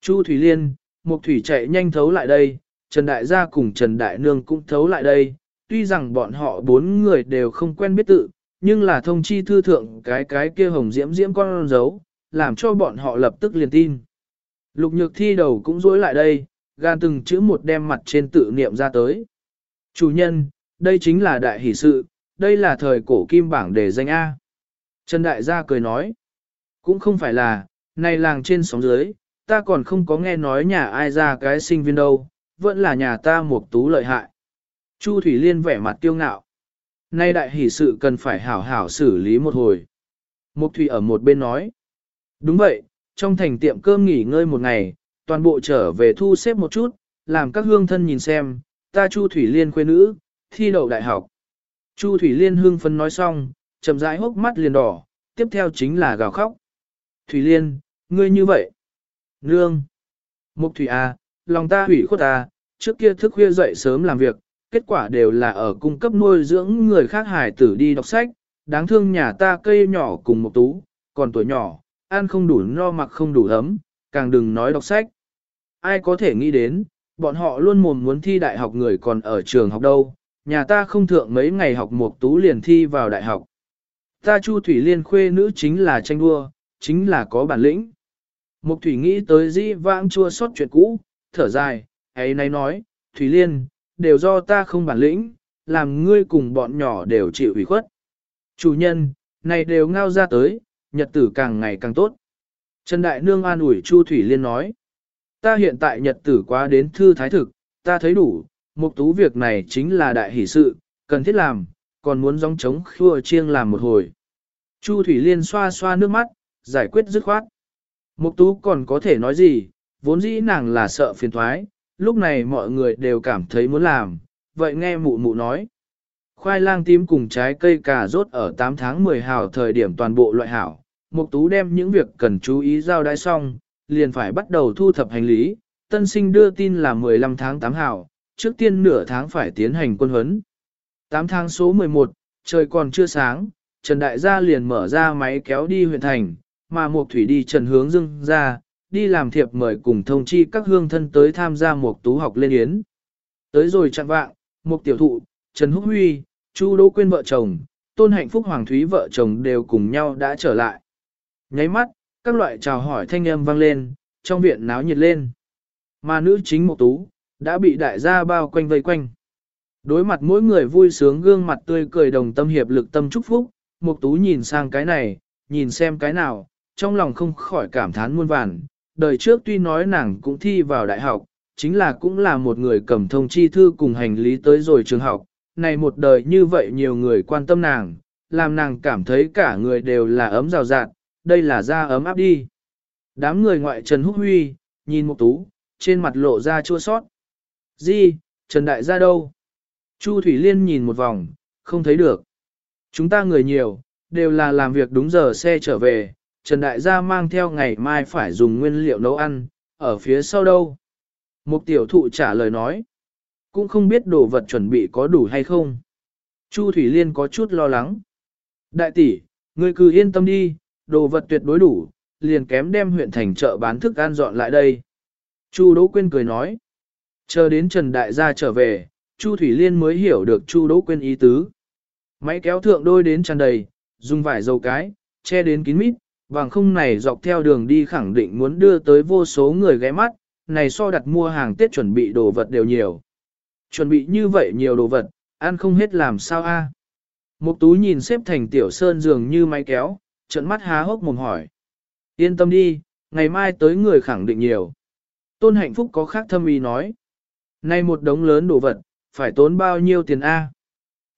S1: Chu Thủy Liên, Mộc Thủy chạy nhanh thấu lại đây, Trần Đại Gia cùng Trần Đại Nương cũng thấu lại đây. Tuy rằng bọn họ bốn người đều không quen biết tự, nhưng là thông chi thư thượng cái cái kia hồng diễm diễm con dấu, làm cho bọn họ lập tức liền tin. Lục nhược thi đầu cũng dối lại đây, gan từng chữ một đem mặt trên tự niệm ra tới. Chủ nhân, đây chính là đại hỷ sự, đây là thời cổ kim bảng để danh A. Trần Đại gia cười nói, cũng không phải là, này làng trên sóng dưới, ta còn không có nghe nói nhà ai ra cái sinh viên đâu, vẫn là nhà ta một tú lợi hại. Chu Thủy Liên vẻ mặt kiêu ngạo. Nay đại hỷ sự cần phải hảo hảo xử lý một hồi. Mục Thủy ở một bên nói. Đúng vậy, trong thành tiệm cơm nghỉ ngơi một ngày, toàn bộ trở về thu xếp một chút, làm các hương thân nhìn xem, ta Chu Thủy Liên khuê nữ, thi đậu đại học. Chu Thủy Liên hương phân nói xong, chậm rãi hốc mắt liền đỏ, tiếp theo chính là gào khóc. Thủy Liên, ngươi như vậy. Nương. Mục Thủy A, à, lòng ta hủy khuất ta, trước kia thức khuya dậy sớm làm việc, kết quả đều là ở cung cấp nuôi dưỡng người khác hải tử đi đọc sách, đáng thương nhà ta cây nhỏ cùng một tú, còn tuổi nhỏ, ăn không đủ no mặc không đủ ấm, càng đừng nói đọc sách. Ai có thể nghĩ đến, bọn họ luôn mồm muốn thi đại học người còn ở trường học đâu, nhà ta không thượng mấy ngày học một tú liền thi vào đại học. Ta Chu Thủy Liên khuê nữ chính là tranh đua, chính là có bản lĩnh. Mục Thủy nghĩ tới dĩ vãng chua xót chuyện cũ, thở dài, ấy nay nói, Thủy Liên, đều do ta không bản lĩnh, làm ngươi cùng bọn nhỏ đều chịu ủy khuất. Chủ nhân, này đều ngao ra tới, nhật tử càng ngày càng tốt. Trần Đại Nương an ủi Chu Thủy Liên nói, ta hiện tại nhật tử quá đến thư thái thực, ta thấy đủ, mục tú việc này chính là đại hỷ sự, cần thiết làm, còn muốn gióng trống khua chiêng làm một hồi. Chu Thủy Liên xoa xoa nước mắt, giải quyết dứt khoát. Mục tú còn có thể nói gì, vốn dĩ nàng là sợ phiền thoái, lúc này mọi người đều cảm thấy muốn làm, vậy nghe mụ mụ nói. Khoai lang tím cùng trái cây cà rốt ở 8 tháng 10 hào thời điểm toàn bộ loại hảo, Mục Tú đem những việc cần chú ý giao đai xong, liền phải bắt đầu thu thập hành lý, tân sinh đưa tin là 15 tháng 8 hào, trước tiên nửa tháng phải tiến hành quân huấn. 8 tháng số 11, trời còn chưa sáng, Trần Đại Gia liền mở ra máy kéo đi huyện thành, mà Mục Thủy đi Trần Hướng Dương ra, đi làm thiệp mời cùng thông chi các hương thân tới tham gia Mục Tú học lên yến. Tới rồi chặn vạng, Mục Tiểu Thụ, Trần Húc Huy, Chu Đỗ Quyên vợ chồng, Tôn Hạnh Phúc Hoàng Thúy vợ chồng đều cùng nhau đã trở lại. Nháy mắt, các loại chào hỏi thanh âm vang lên, trong viện náo nhiệt lên. Mà nữ chính một Tú, đã bị đại gia bao quanh vây quanh. Đối mặt mỗi người vui sướng gương mặt tươi cười đồng tâm hiệp lực tâm chúc phúc, Mục Tú nhìn sang cái này, nhìn xem cái nào, trong lòng không khỏi cảm thán muôn vàn. Đời trước tuy nói nàng cũng thi vào đại học, chính là cũng là một người cầm thông chi thư cùng hành lý tới rồi trường học. Này một đời như vậy nhiều người quan tâm nàng, làm nàng cảm thấy cả người đều là ấm rào rạt, đây là da ấm áp đi. Đám người ngoại Trần Húc Huy, nhìn Mục Tú, trên mặt lộ ra chua sót. Di, Trần Đại gia đâu? Chu Thủy Liên nhìn một vòng, không thấy được. Chúng ta người nhiều, đều là làm việc đúng giờ xe trở về, Trần Đại gia mang theo ngày mai phải dùng nguyên liệu nấu ăn, ở phía sau đâu? Mục tiểu thụ trả lời nói. Cũng không biết đồ vật chuẩn bị có đủ hay không. Chu Thủy Liên có chút lo lắng. Đại tỷ, ngươi cứ yên tâm đi, đồ vật tuyệt đối đủ, liền kém đem huyện thành chợ bán thức ăn dọn lại đây. Chu Đỗ Quyên cười nói. Chờ đến Trần Đại gia trở về, Chu Thủy Liên mới hiểu được Chu Đỗ Quyên ý tứ. Máy kéo thượng đôi đến tràn đầy, dùng vải dầu cái, che đến kín mít, vàng không này dọc theo đường đi khẳng định muốn đưa tới vô số người ghé mắt, này so đặt mua hàng Tết chuẩn bị đồ vật đều nhiều. Chuẩn bị như vậy nhiều đồ vật, ăn không hết làm sao a? Mục tú nhìn xếp thành tiểu sơn dường như máy kéo, trận mắt há hốc mồm hỏi. Yên tâm đi, ngày mai tới người khẳng định nhiều. Tôn hạnh phúc có khác thâm ý nói. Nay một đống lớn đồ vật, phải tốn bao nhiêu tiền A?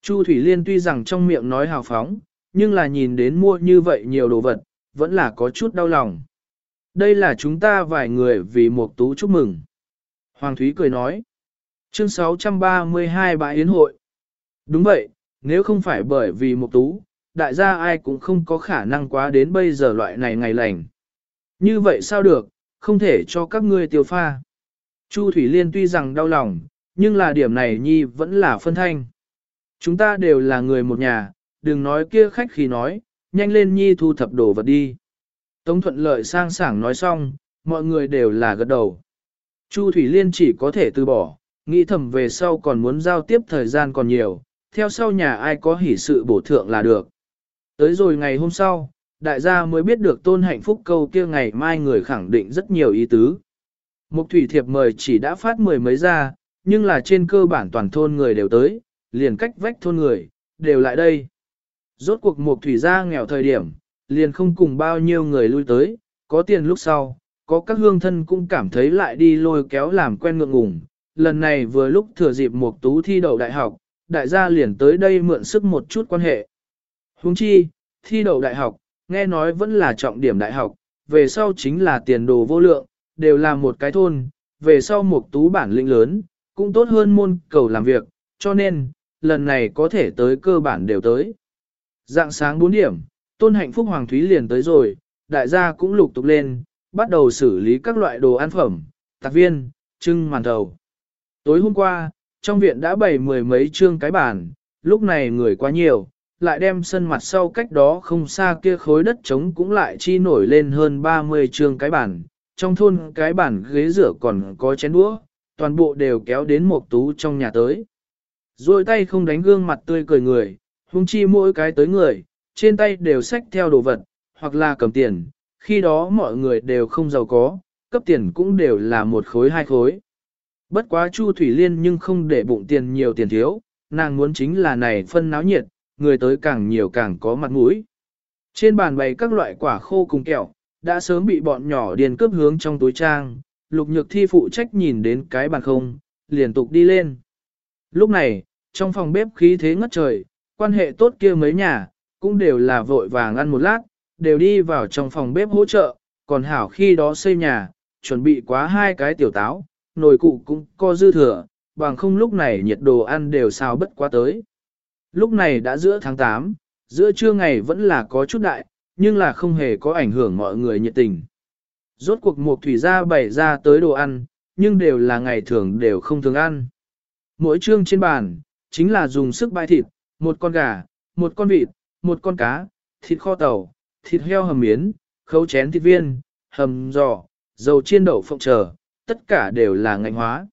S1: Chu Thủy Liên tuy rằng trong miệng nói hào phóng, nhưng là nhìn đến mua như vậy nhiều đồ vật, vẫn là có chút đau lòng. Đây là chúng ta vài người vì một tú chúc mừng. Hoàng Thúy cười nói. Chương 632 Bãi Yến Hội. Đúng vậy, nếu không phải bởi vì một tú, đại gia ai cũng không có khả năng quá đến bây giờ loại này ngày lành. Như vậy sao được, không thể cho các ngươi tiêu pha. Chu Thủy Liên tuy rằng đau lòng, nhưng là điểm này nhi vẫn là phân thanh. Chúng ta đều là người một nhà, đừng nói kia khách khi nói, nhanh lên nhi thu thập đồ vật đi. Tống thuận lợi sang sảng nói xong, mọi người đều là gật đầu. Chu Thủy Liên chỉ có thể từ bỏ, nghĩ thầm về sau còn muốn giao tiếp thời gian còn nhiều, theo sau nhà ai có hỷ sự bổ thượng là được. Tới rồi ngày hôm sau, đại gia mới biết được tôn hạnh phúc câu kia ngày mai người khẳng định rất nhiều ý tứ. Mục thủy thiệp mời chỉ đã phát mười mấy ra, nhưng là trên cơ bản toàn thôn người đều tới, liền cách vách thôn người, đều lại đây. Rốt cuộc mục thủy gia nghèo thời điểm, liền không cùng bao nhiêu người lui tới, có tiền lúc sau, có các hương thân cũng cảm thấy lại đi lôi kéo làm quen ngượng ngùng. Lần này vừa lúc thừa dịp mục tú thi đậu đại học, đại gia liền tới đây mượn sức một chút quan hệ. Huống chi, thi đậu đại học, nghe nói vẫn là trọng điểm đại học, về sau chính là tiền đồ vô lượng, đều là một cái thôn, về sau một tú bản lĩnh lớn, cũng tốt hơn môn cầu làm việc, cho nên, lần này có thể tới cơ bản đều tới. Dạng sáng 4 điểm, tôn hạnh phúc Hoàng Thúy liền tới rồi, đại gia cũng lục tục lên, bắt đầu xử lý các loại đồ ăn phẩm, tạc viên, trưng màn thầu. Tối hôm qua, trong viện đã bày mười mấy trương cái bàn, lúc này người quá nhiều, lại đem sân mặt sau cách đó không xa kia khối đất trống cũng lại chi nổi lên hơn 30 trương cái bàn. Trong thôn cái bàn ghế rửa còn có chén đũa, toàn bộ đều kéo đến một tú trong nhà tới. Rồi tay không đánh gương mặt tươi cười người, hung chi mỗi cái tới người, trên tay đều xách theo đồ vật, hoặc là cầm tiền, khi đó mọi người đều không giàu có, cấp tiền cũng đều là một khối hai khối. Bất quá Chu Thủy Liên nhưng không để bụng tiền nhiều tiền thiếu, nàng muốn chính là này phân náo nhiệt, người tới càng nhiều càng có mặt mũi. Trên bàn bày các loại quả khô cùng kẹo, đã sớm bị bọn nhỏ điền cướp hướng trong túi trang, lục nhược thi phụ trách nhìn đến cái bàn không, liền tục đi lên. Lúc này, trong phòng bếp khí thế ngất trời, quan hệ tốt kia mấy nhà, cũng đều là vội vàng ăn một lát, đều đi vào trong phòng bếp hỗ trợ, còn hảo khi đó xây nhà, chuẩn bị quá hai cái tiểu táo, nồi cụ cũng có dư thừa, bằng không lúc này nhiệt đồ ăn đều sao bất quá tới. Lúc này đã giữa tháng 8, giữa trưa ngày vẫn là có chút đại, nhưng là không hề có ảnh hưởng mọi người nhiệt tình. Rốt cuộc một thủy gia bày ra tới đồ ăn, nhưng đều là ngày thường đều không thường ăn. Mỗi trương trên bàn, chính là dùng sức bãi thịt, một con gà, một con vịt, một con cá, thịt kho tàu, thịt heo hầm miến, khấu chén thịt viên, hầm giò, dầu chiên đậu phộng trở, tất cả đều là ngành hóa.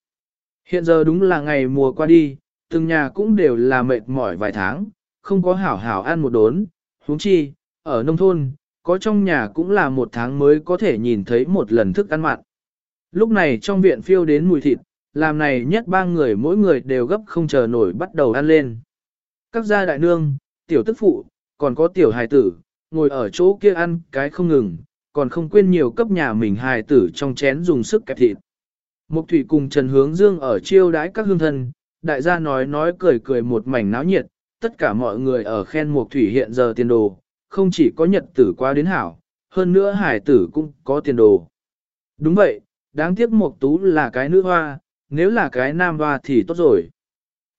S1: Hiện giờ đúng là ngày mùa qua đi, từng nhà cũng đều là mệt mỏi vài tháng, không có hảo hảo ăn một đốn, huống chi, ở nông thôn, có trong nhà cũng là một tháng mới có thể nhìn thấy một lần thức ăn mặn. Lúc này trong viện phiêu đến mùi thịt, làm này nhất ba người mỗi người đều gấp không chờ nổi bắt đầu ăn lên. Các gia đại nương, tiểu tức phụ, còn có tiểu hài tử, ngồi ở chỗ kia ăn cái không ngừng, còn không quên nhiều cấp nhà mình hài tử trong chén dùng sức kẹp thịt. Mục thủy cùng Trần Hướng Dương ở chiêu đãi các hương thân, đại gia nói nói cười cười một mảnh náo nhiệt, tất cả mọi người ở khen Mục thủy hiện giờ tiền đồ, không chỉ có nhật tử qua đến hảo, hơn nữa hải tử cũng có tiền đồ. Đúng vậy, đáng tiếc Mục tú là cái nữ hoa, nếu là cái nam hoa thì tốt rồi.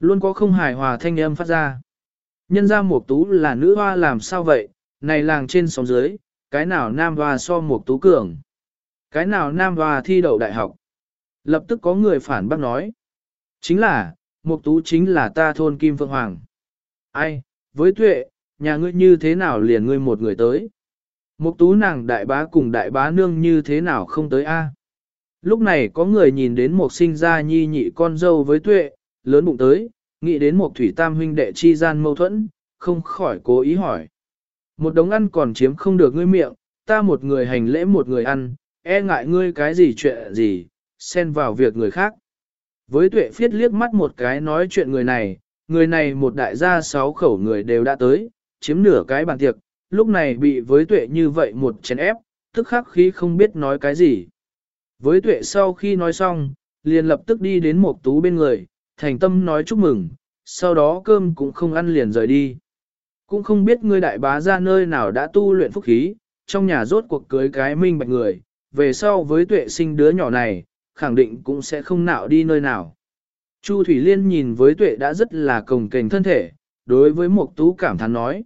S1: Luôn có không hài hòa thanh âm phát ra. Nhân ra Mục tú là nữ hoa làm sao vậy, này làng trên sóng dưới, cái nào nam hoa so Mục tú cường. Cái nào nam hoa thi đậu đại học. Lập tức có người phản bác nói. Chính là, Mục Tú chính là ta thôn Kim Phượng Hoàng. Ai, với tuệ, nhà ngươi như thế nào liền ngươi một người tới. Mục Tú nàng đại bá cùng đại bá nương như thế nào không tới a? Lúc này có người nhìn đến một sinh ra nhi nhị con dâu với tuệ, lớn bụng tới, nghĩ đến một thủy tam huynh đệ chi gian mâu thuẫn, không khỏi cố ý hỏi. Một đống ăn còn chiếm không được ngươi miệng, ta một người hành lễ một người ăn, e ngại ngươi cái gì chuyện gì, xen vào việc người khác. Với tuệ phiết liếc mắt một cái nói chuyện người này, người này một đại gia sáu khẩu người đều đã tới, chiếm nửa cái bàn tiệc, lúc này bị với tuệ như vậy một chén ép, tức khắc khí không biết nói cái gì. Với tuệ sau khi nói xong, liền lập tức đi đến một tú bên người, thành tâm nói chúc mừng, sau đó cơm cũng không ăn liền rời đi. Cũng không biết ngươi đại bá ra nơi nào đã tu luyện phúc khí, trong nhà rốt cuộc cưới cái minh bạch người, về sau với tuệ sinh đứa nhỏ này, khẳng định cũng sẽ không nạo đi nơi nào. Chu Thủy Liên nhìn với tuệ đã rất là cồng kềnh thân thể, đối với Mộc Tú cảm thán nói.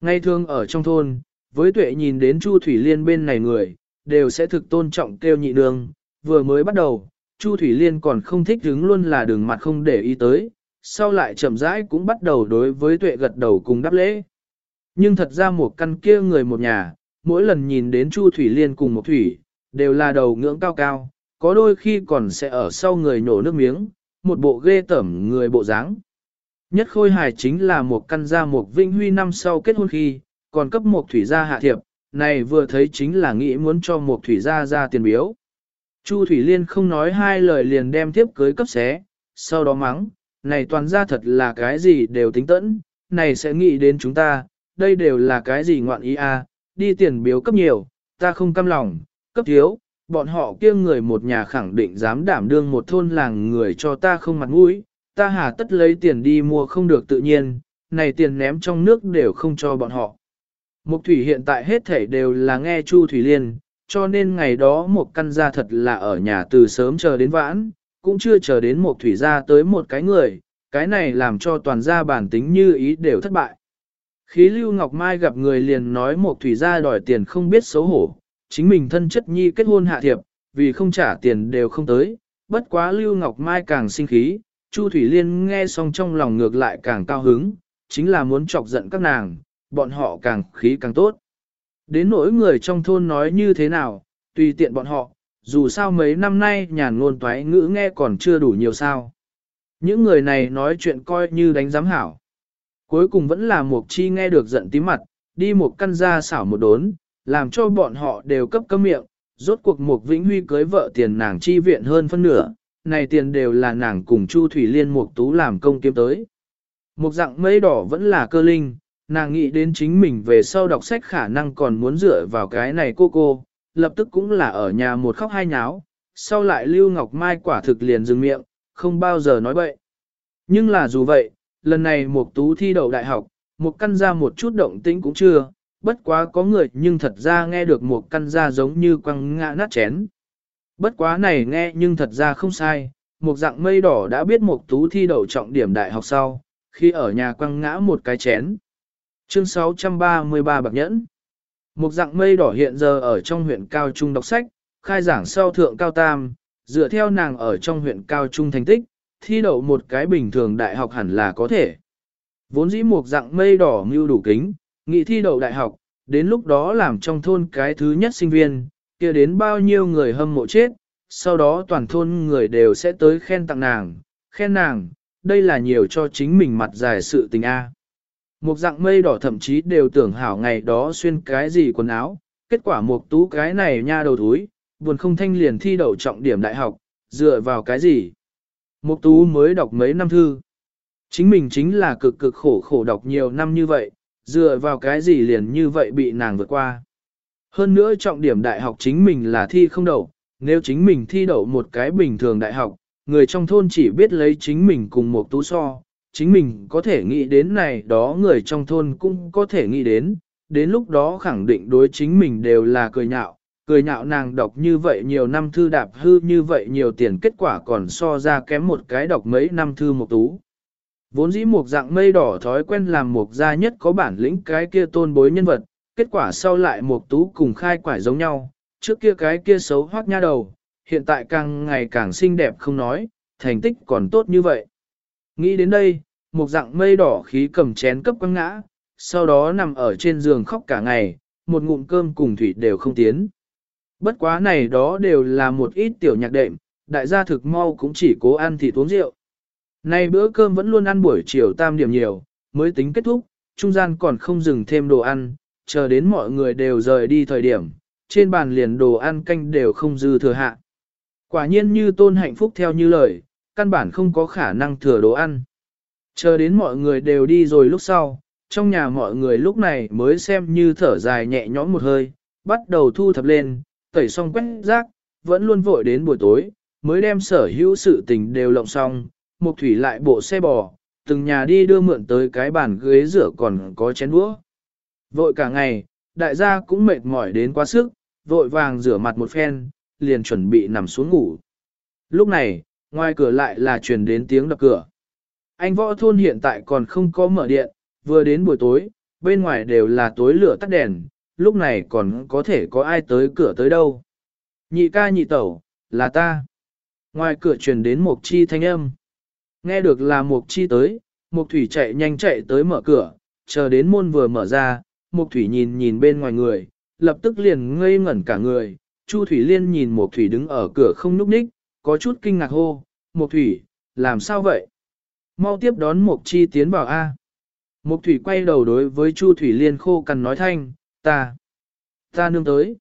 S1: Ngay thường ở trong thôn, với tuệ nhìn đến Chu Thủy Liên bên này người, đều sẽ thực tôn trọng kêu nhị đường, vừa mới bắt đầu, Chu Thủy Liên còn không thích đứng luôn là đường mặt không để ý tới, sau lại chậm rãi cũng bắt đầu đối với tuệ gật đầu cùng đáp lễ. Nhưng thật ra một căn kia người một nhà, mỗi lần nhìn đến Chu Thủy Liên cùng một thủy, đều là đầu ngưỡng cao cao, có đôi khi còn sẽ ở sau người nổ nước miếng, một bộ ghê tẩm người bộ dáng. Nhất khôi hài chính là một căn gia một vinh huy năm sau kết hôn khi, còn cấp một thủy gia hạ thiệp, này vừa thấy chính là nghĩ muốn cho một thủy gia ra tiền biếu. Chu Thủy Liên không nói hai lời liền đem tiếp cưới cấp xé, sau đó mắng, này toàn ra thật là cái gì đều tính tẫn, này sẽ nghĩ đến chúng ta, đây đều là cái gì ngoạn ý a, à, đi tiền biếu cấp nhiều, ta không cam lòng, cấp thiếu, bọn họ kia người một nhà khẳng định dám đảm đương một thôn làng người cho ta không mặt mũi, ta hà tất lấy tiền đi mua không được tự nhiên, này tiền ném trong nước đều không cho bọn họ. Mục thủy hiện tại hết thể đều là nghe Chu Thủy Liên, cho nên ngày đó một căn gia thật là ở nhà từ sớm chờ đến vãn, cũng chưa chờ đến một thủy gia tới một cái người, cái này làm cho toàn gia bản tính như ý đều thất bại. Khí Lưu Ngọc Mai gặp người liền nói một thủy gia đòi tiền không biết xấu hổ, chính mình thân chất nhi kết hôn hạ thiệp, vì không trả tiền đều không tới, bất quá Lưu Ngọc Mai càng sinh khí, Chu Thủy Liên nghe xong trong lòng ngược lại càng cao hứng, chính là muốn chọc giận các nàng, bọn họ càng khí càng tốt. Đến nỗi người trong thôn nói như thế nào, tùy tiện bọn họ, dù sao mấy năm nay nhàn ngôn toái ngữ nghe còn chưa đủ nhiều sao. Những người này nói chuyện coi như đánh giám hảo. Cuối cùng vẫn là Mục Chi nghe được giận tím mặt, đi một căn ra xảo một đốn, làm cho bọn họ đều cấp cấm miệng, rốt cuộc Mục Vĩnh Huy cưới vợ tiền nàng chi viện hơn phân nửa, này tiền đều là nàng cùng Chu Thủy Liên Mục Tú làm công kiếm tới. Mục dạng mây đỏ vẫn là cơ linh, nàng nghĩ đến chính mình về sau đọc sách khả năng còn muốn dựa vào cái này cô cô, lập tức cũng là ở nhà một khóc hai nháo, sau lại Lưu Ngọc Mai quả thực liền dừng miệng, không bao giờ nói bậy. Nhưng là dù vậy, lần này Mục Tú thi đậu đại học, một căn ra một chút động tĩnh cũng chưa, bất quá có người nhưng thật ra nghe được một căn ra giống như quăng ngã nát chén. Bất quá này nghe nhưng thật ra không sai, một dạng mây đỏ đã biết Mục Tú thi đậu trọng điểm đại học sau, khi ở nhà quăng ngã một cái chén. Chương 633 Bạc Nhẫn Một dạng mây đỏ hiện giờ ở trong huyện Cao Trung đọc sách, khai giảng sau thượng Cao Tam, dựa theo nàng ở trong huyện Cao Trung thành tích, thi đậu một cái bình thường đại học hẳn là có thể. Vốn dĩ một dạng mây đỏ mưu đủ kính, nghị thi đậu đại học, đến lúc đó làm trong thôn cái thứ nhất sinh viên, kia đến bao nhiêu người hâm mộ chết, sau đó toàn thôn người đều sẽ tới khen tặng nàng, khen nàng, đây là nhiều cho chính mình mặt dài sự tình A. Một dạng mây đỏ thậm chí đều tưởng hảo ngày đó xuyên cái gì quần áo, kết quả một tú cái này nha đầu thúi, buồn không thanh liền thi đậu trọng điểm đại học, dựa vào cái gì. Một tú mới đọc mấy năm thư. Chính mình chính là cực cực khổ khổ đọc nhiều năm như vậy, dựa vào cái gì liền như vậy bị nàng vượt qua. Hơn nữa trọng điểm đại học chính mình là thi không đậu, nếu chính mình thi đậu một cái bình thường đại học, người trong thôn chỉ biết lấy chính mình cùng một tú so, chính mình có thể nghĩ đến này đó người trong thôn cũng có thể nghĩ đến, đến lúc đó khẳng định đối chính mình đều là cười nhạo, cười nhạo nàng đọc như vậy nhiều năm thư đạp hư như vậy nhiều tiền kết quả còn so ra kém một cái đọc mấy năm thư một tú. Vốn dĩ một dạng mây đỏ thói quen làm một gia nhất có bản lĩnh cái kia tôn bối nhân vật, kết quả sau lại một tú cùng khai quải giống nhau, trước kia cái kia xấu hoác nha đầu, hiện tại càng ngày càng xinh đẹp không nói, thành tích còn tốt như vậy. Nghĩ đến đây, một dạng mây đỏ khí cầm chén cấp quăng ngã, sau đó nằm ở trên giường khóc cả ngày, một ngụm cơm cùng thủy đều không tiến. Bất quá này đó đều là một ít tiểu nhạc đệm, đại gia thực mau cũng chỉ cố ăn thịt uống rượu. Nay bữa cơm vẫn luôn ăn buổi chiều tam điểm nhiều, mới tính kết thúc, trung gian còn không dừng thêm đồ ăn, chờ đến mọi người đều rời đi thời điểm, trên bàn liền đồ ăn canh đều không dư thừa hạ. Quả nhiên như tôn hạnh phúc theo như lời, căn bản không có khả năng thừa đồ ăn. Chờ đến mọi người đều đi rồi lúc sau, trong nhà mọi người lúc này mới xem như thở dài nhẹ nhõm một hơi, bắt đầu thu thập lên, tẩy xong quét rác, vẫn luôn vội đến buổi tối, mới đem sở hữu sự tình đều lộng xong, Mục Thủy lại bộ xe bò, từng nhà đi đưa mượn tới cái bàn ghế rửa còn có chén đũa. Vội cả ngày, đại gia cũng mệt mỏi đến quá sức, vội vàng rửa mặt một phen, liền chuẩn bị nằm xuống ngủ. Lúc này, ngoài cửa lại là truyền đến tiếng đập cửa. Anh võ thôn hiện tại còn không có mở điện, vừa đến buổi tối, bên ngoài đều là tối lửa tắt đèn, lúc này còn có thể có ai tới cửa tới đâu. Nhị ca nhị tẩu, là ta. Ngoài cửa truyền đến một chi thanh âm. Nghe được là Mộc Chi tới, Mộc Thủy chạy nhanh chạy tới mở cửa, chờ đến môn vừa mở ra, Mộc Thủy nhìn nhìn bên ngoài người, lập tức liền ngây ngẩn cả người. Chu Thủy Liên nhìn Mộc Thủy đứng ở cửa không nhúc nhích, có chút kinh ngạc hô, Mục Thủy, làm sao vậy? Mau tiếp đón Mục Chi tiến vào A. Mục Thủy quay đầu đối với Chu Thủy Liên khô cằn nói thanh, ta, ta nương tới.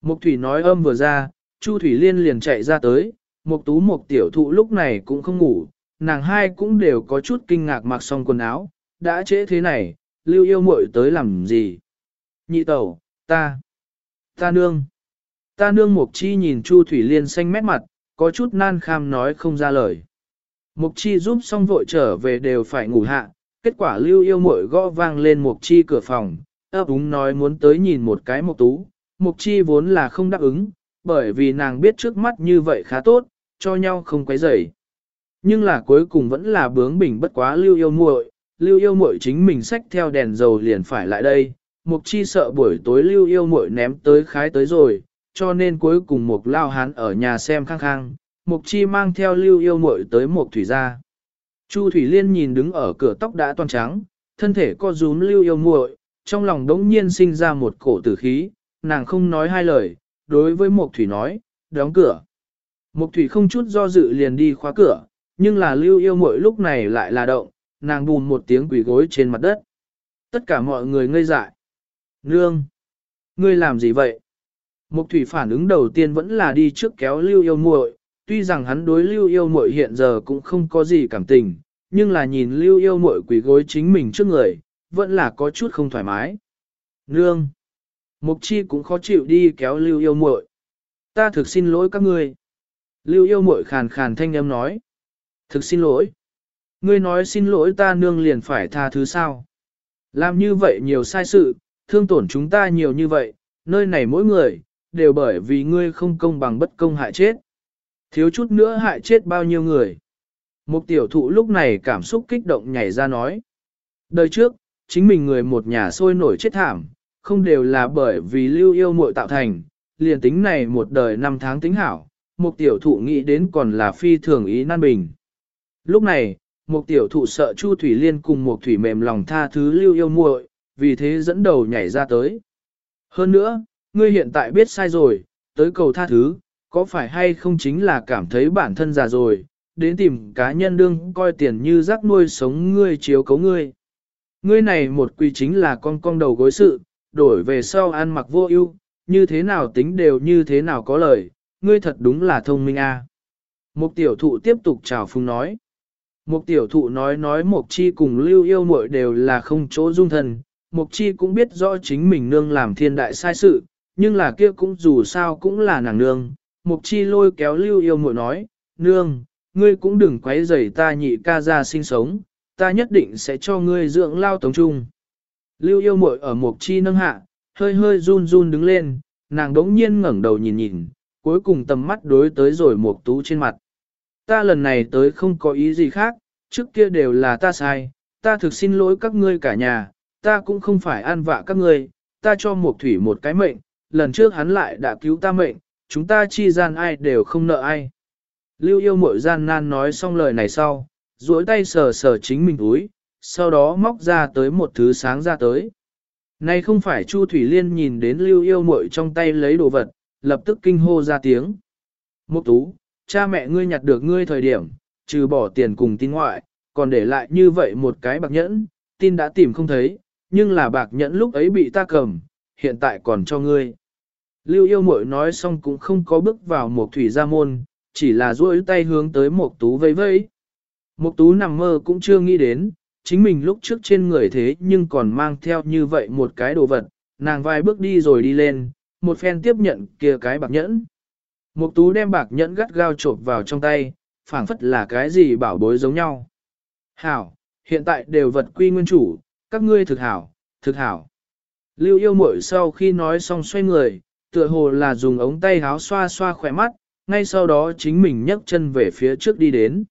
S1: Mục Thủy nói âm vừa ra, Chu Thủy Liên liền chạy ra tới, Mục Tú Mục tiểu thụ lúc này cũng không ngủ, nàng hai cũng đều có chút kinh ngạc mặc xong quần áo, đã trễ thế này, lưu yêu muội tới làm gì? Nhị tẩu, ta, ta nương. Ta nương Mục Chi nhìn Chu Thủy Liên xanh mét mặt, có chút nan kham nói không ra lời. Mục Chi giúp xong vội trở về đều phải ngủ hạ, kết quả lưu yêu muội gõ vang lên Mục Chi cửa phòng, ấp úng nói muốn tới nhìn một cái Mục Tú. Mục Chi vốn là không đáp ứng, bởi vì nàng biết trước mắt như vậy khá tốt, cho nhau không quấy rầy nhưng là cuối cùng vẫn là bướng bỉnh bất quá lưu yêu muội, lưu yêu muội chính mình xách theo đèn dầu liền phải lại đây, mục chi sợ buổi tối lưu yêu muội ném tới khái tới rồi, cho nên cuối cùng mục lao hán ở nhà xem khang khang, mục chi mang theo lưu yêu muội tới mục thủy gia. Chu Thủy Liên nhìn đứng ở cửa tóc đã toàn trắng, thân thể co rúm lưu yêu muội, trong lòng đống nhiên sinh ra một cổ tử khí, nàng không nói hai lời, đối với Mục Thủy nói, đóng cửa. Mục Thủy không chút do dự liền đi khóa cửa, nhưng là lưu yêu muội lúc này lại là động, nàng bùn một tiếng quỷ gối trên mặt đất. Tất cả mọi người ngây dại. Nương! Ngươi làm gì vậy? Mục Thủy phản ứng đầu tiên vẫn là đi trước kéo lưu yêu muội, tuy rằng hắn đối lưu yêu muội hiện giờ cũng không có gì cảm tình, nhưng là nhìn lưu yêu muội quỷ gối chính mình trước người, vẫn là có chút không thoải mái. Nương! Mục chi cũng khó chịu đi kéo lưu yêu muội. Ta thực xin lỗi các ngươi. Lưu yêu muội khàn khàn thanh âm nói. Thực xin lỗi. Ngươi nói xin lỗi ta nương liền phải tha thứ sao. Làm như vậy nhiều sai sự, thương tổn chúng ta nhiều như vậy, nơi này mỗi người, đều bởi vì ngươi không công bằng bất công hại chết. Thiếu chút nữa hại chết bao nhiêu người. Một tiểu thụ lúc này cảm xúc kích động nhảy ra nói. Đời trước, chính mình người một nhà sôi nổi chết thảm, không đều là bởi vì lưu yêu muội tạo thành, liền tính này một đời năm tháng tính hảo, một tiểu thụ nghĩ đến còn là phi thường ý nan bình. Lúc này, một tiểu thụ sợ Chu Thủy Liên cùng một thủy mềm lòng tha thứ lưu yêu muội, vì thế dẫn đầu nhảy ra tới. Hơn nữa, ngươi hiện tại biết sai rồi, tới cầu tha thứ, có phải hay không chính là cảm thấy bản thân già rồi, đến tìm cá nhân đương coi tiền như rác nuôi sống ngươi chiếu cấu ngươi. Ngươi này một quy chính là con con đầu gối sự, đổi về sau ăn mặc vô ưu, như thế nào tính đều như thế nào có lời, ngươi thật đúng là thông minh a. À. Mục tiểu thụ tiếp tục chào phung nói. Mục tiểu thụ nói nói mục chi cùng lưu yêu muội đều là không chỗ dung thân, mục chi cũng biết rõ chính mình nương làm thiên đại sai sự, nhưng là kia cũng dù sao cũng là nàng nương. Mục chi lôi kéo lưu yêu muội nói, nương, ngươi cũng đừng quấy rầy ta nhị ca ra sinh sống, ta nhất định sẽ cho ngươi dưỡng lao tống trung. Lưu yêu muội ở mục chi nâng hạ, hơi hơi run run đứng lên, nàng đống nhiên ngẩng đầu nhìn nhìn, cuối cùng tầm mắt đối tới rồi mục tú trên mặt. Ta lần này tới không có ý gì khác, trước kia đều là ta sai, ta thực xin lỗi các ngươi cả nhà, ta cũng không phải an vạ các ngươi, ta cho mục thủy một cái mệnh, lần trước hắn lại đã cứu ta mệnh, chúng ta chi gian ai đều không nợ ai. Lưu yêu mội gian nan nói xong lời này sau, duỗi tay sờ sờ chính mình túi, sau đó móc ra tới một thứ sáng ra tới. Này không phải Chu Thủy Liên nhìn đến lưu yêu mội trong tay lấy đồ vật, lập tức kinh hô ra tiếng. Mục tú, cha mẹ ngươi nhặt được ngươi thời điểm, trừ bỏ tiền cùng tin ngoại, còn để lại như vậy một cái bạc nhẫn, tin đã tìm không thấy, nhưng là bạc nhẫn lúc ấy bị ta cầm, hiện tại còn cho ngươi. Lưu yêu mội nói xong cũng không có bước vào một thủy gia môn, chỉ là duỗi tay hướng tới một tú vây vây. Một tú nằm mơ cũng chưa nghĩ đến, chính mình lúc trước trên người thế nhưng còn mang theo như vậy một cái đồ vật, nàng vai bước đi rồi đi lên, một phen tiếp nhận kia cái bạc nhẫn. Một tú đem bạc nhẫn gắt gao trộp vào trong tay, phảng phất là cái gì bảo bối giống nhau. Hảo, hiện tại đều vật quy nguyên chủ, các ngươi thực hảo, thực hảo. Lưu yêu mội sau khi nói xong xoay người, tựa hồ là dùng ống tay háo xoa xoa khỏe mắt, ngay sau đó chính mình nhấc chân về phía trước đi đến.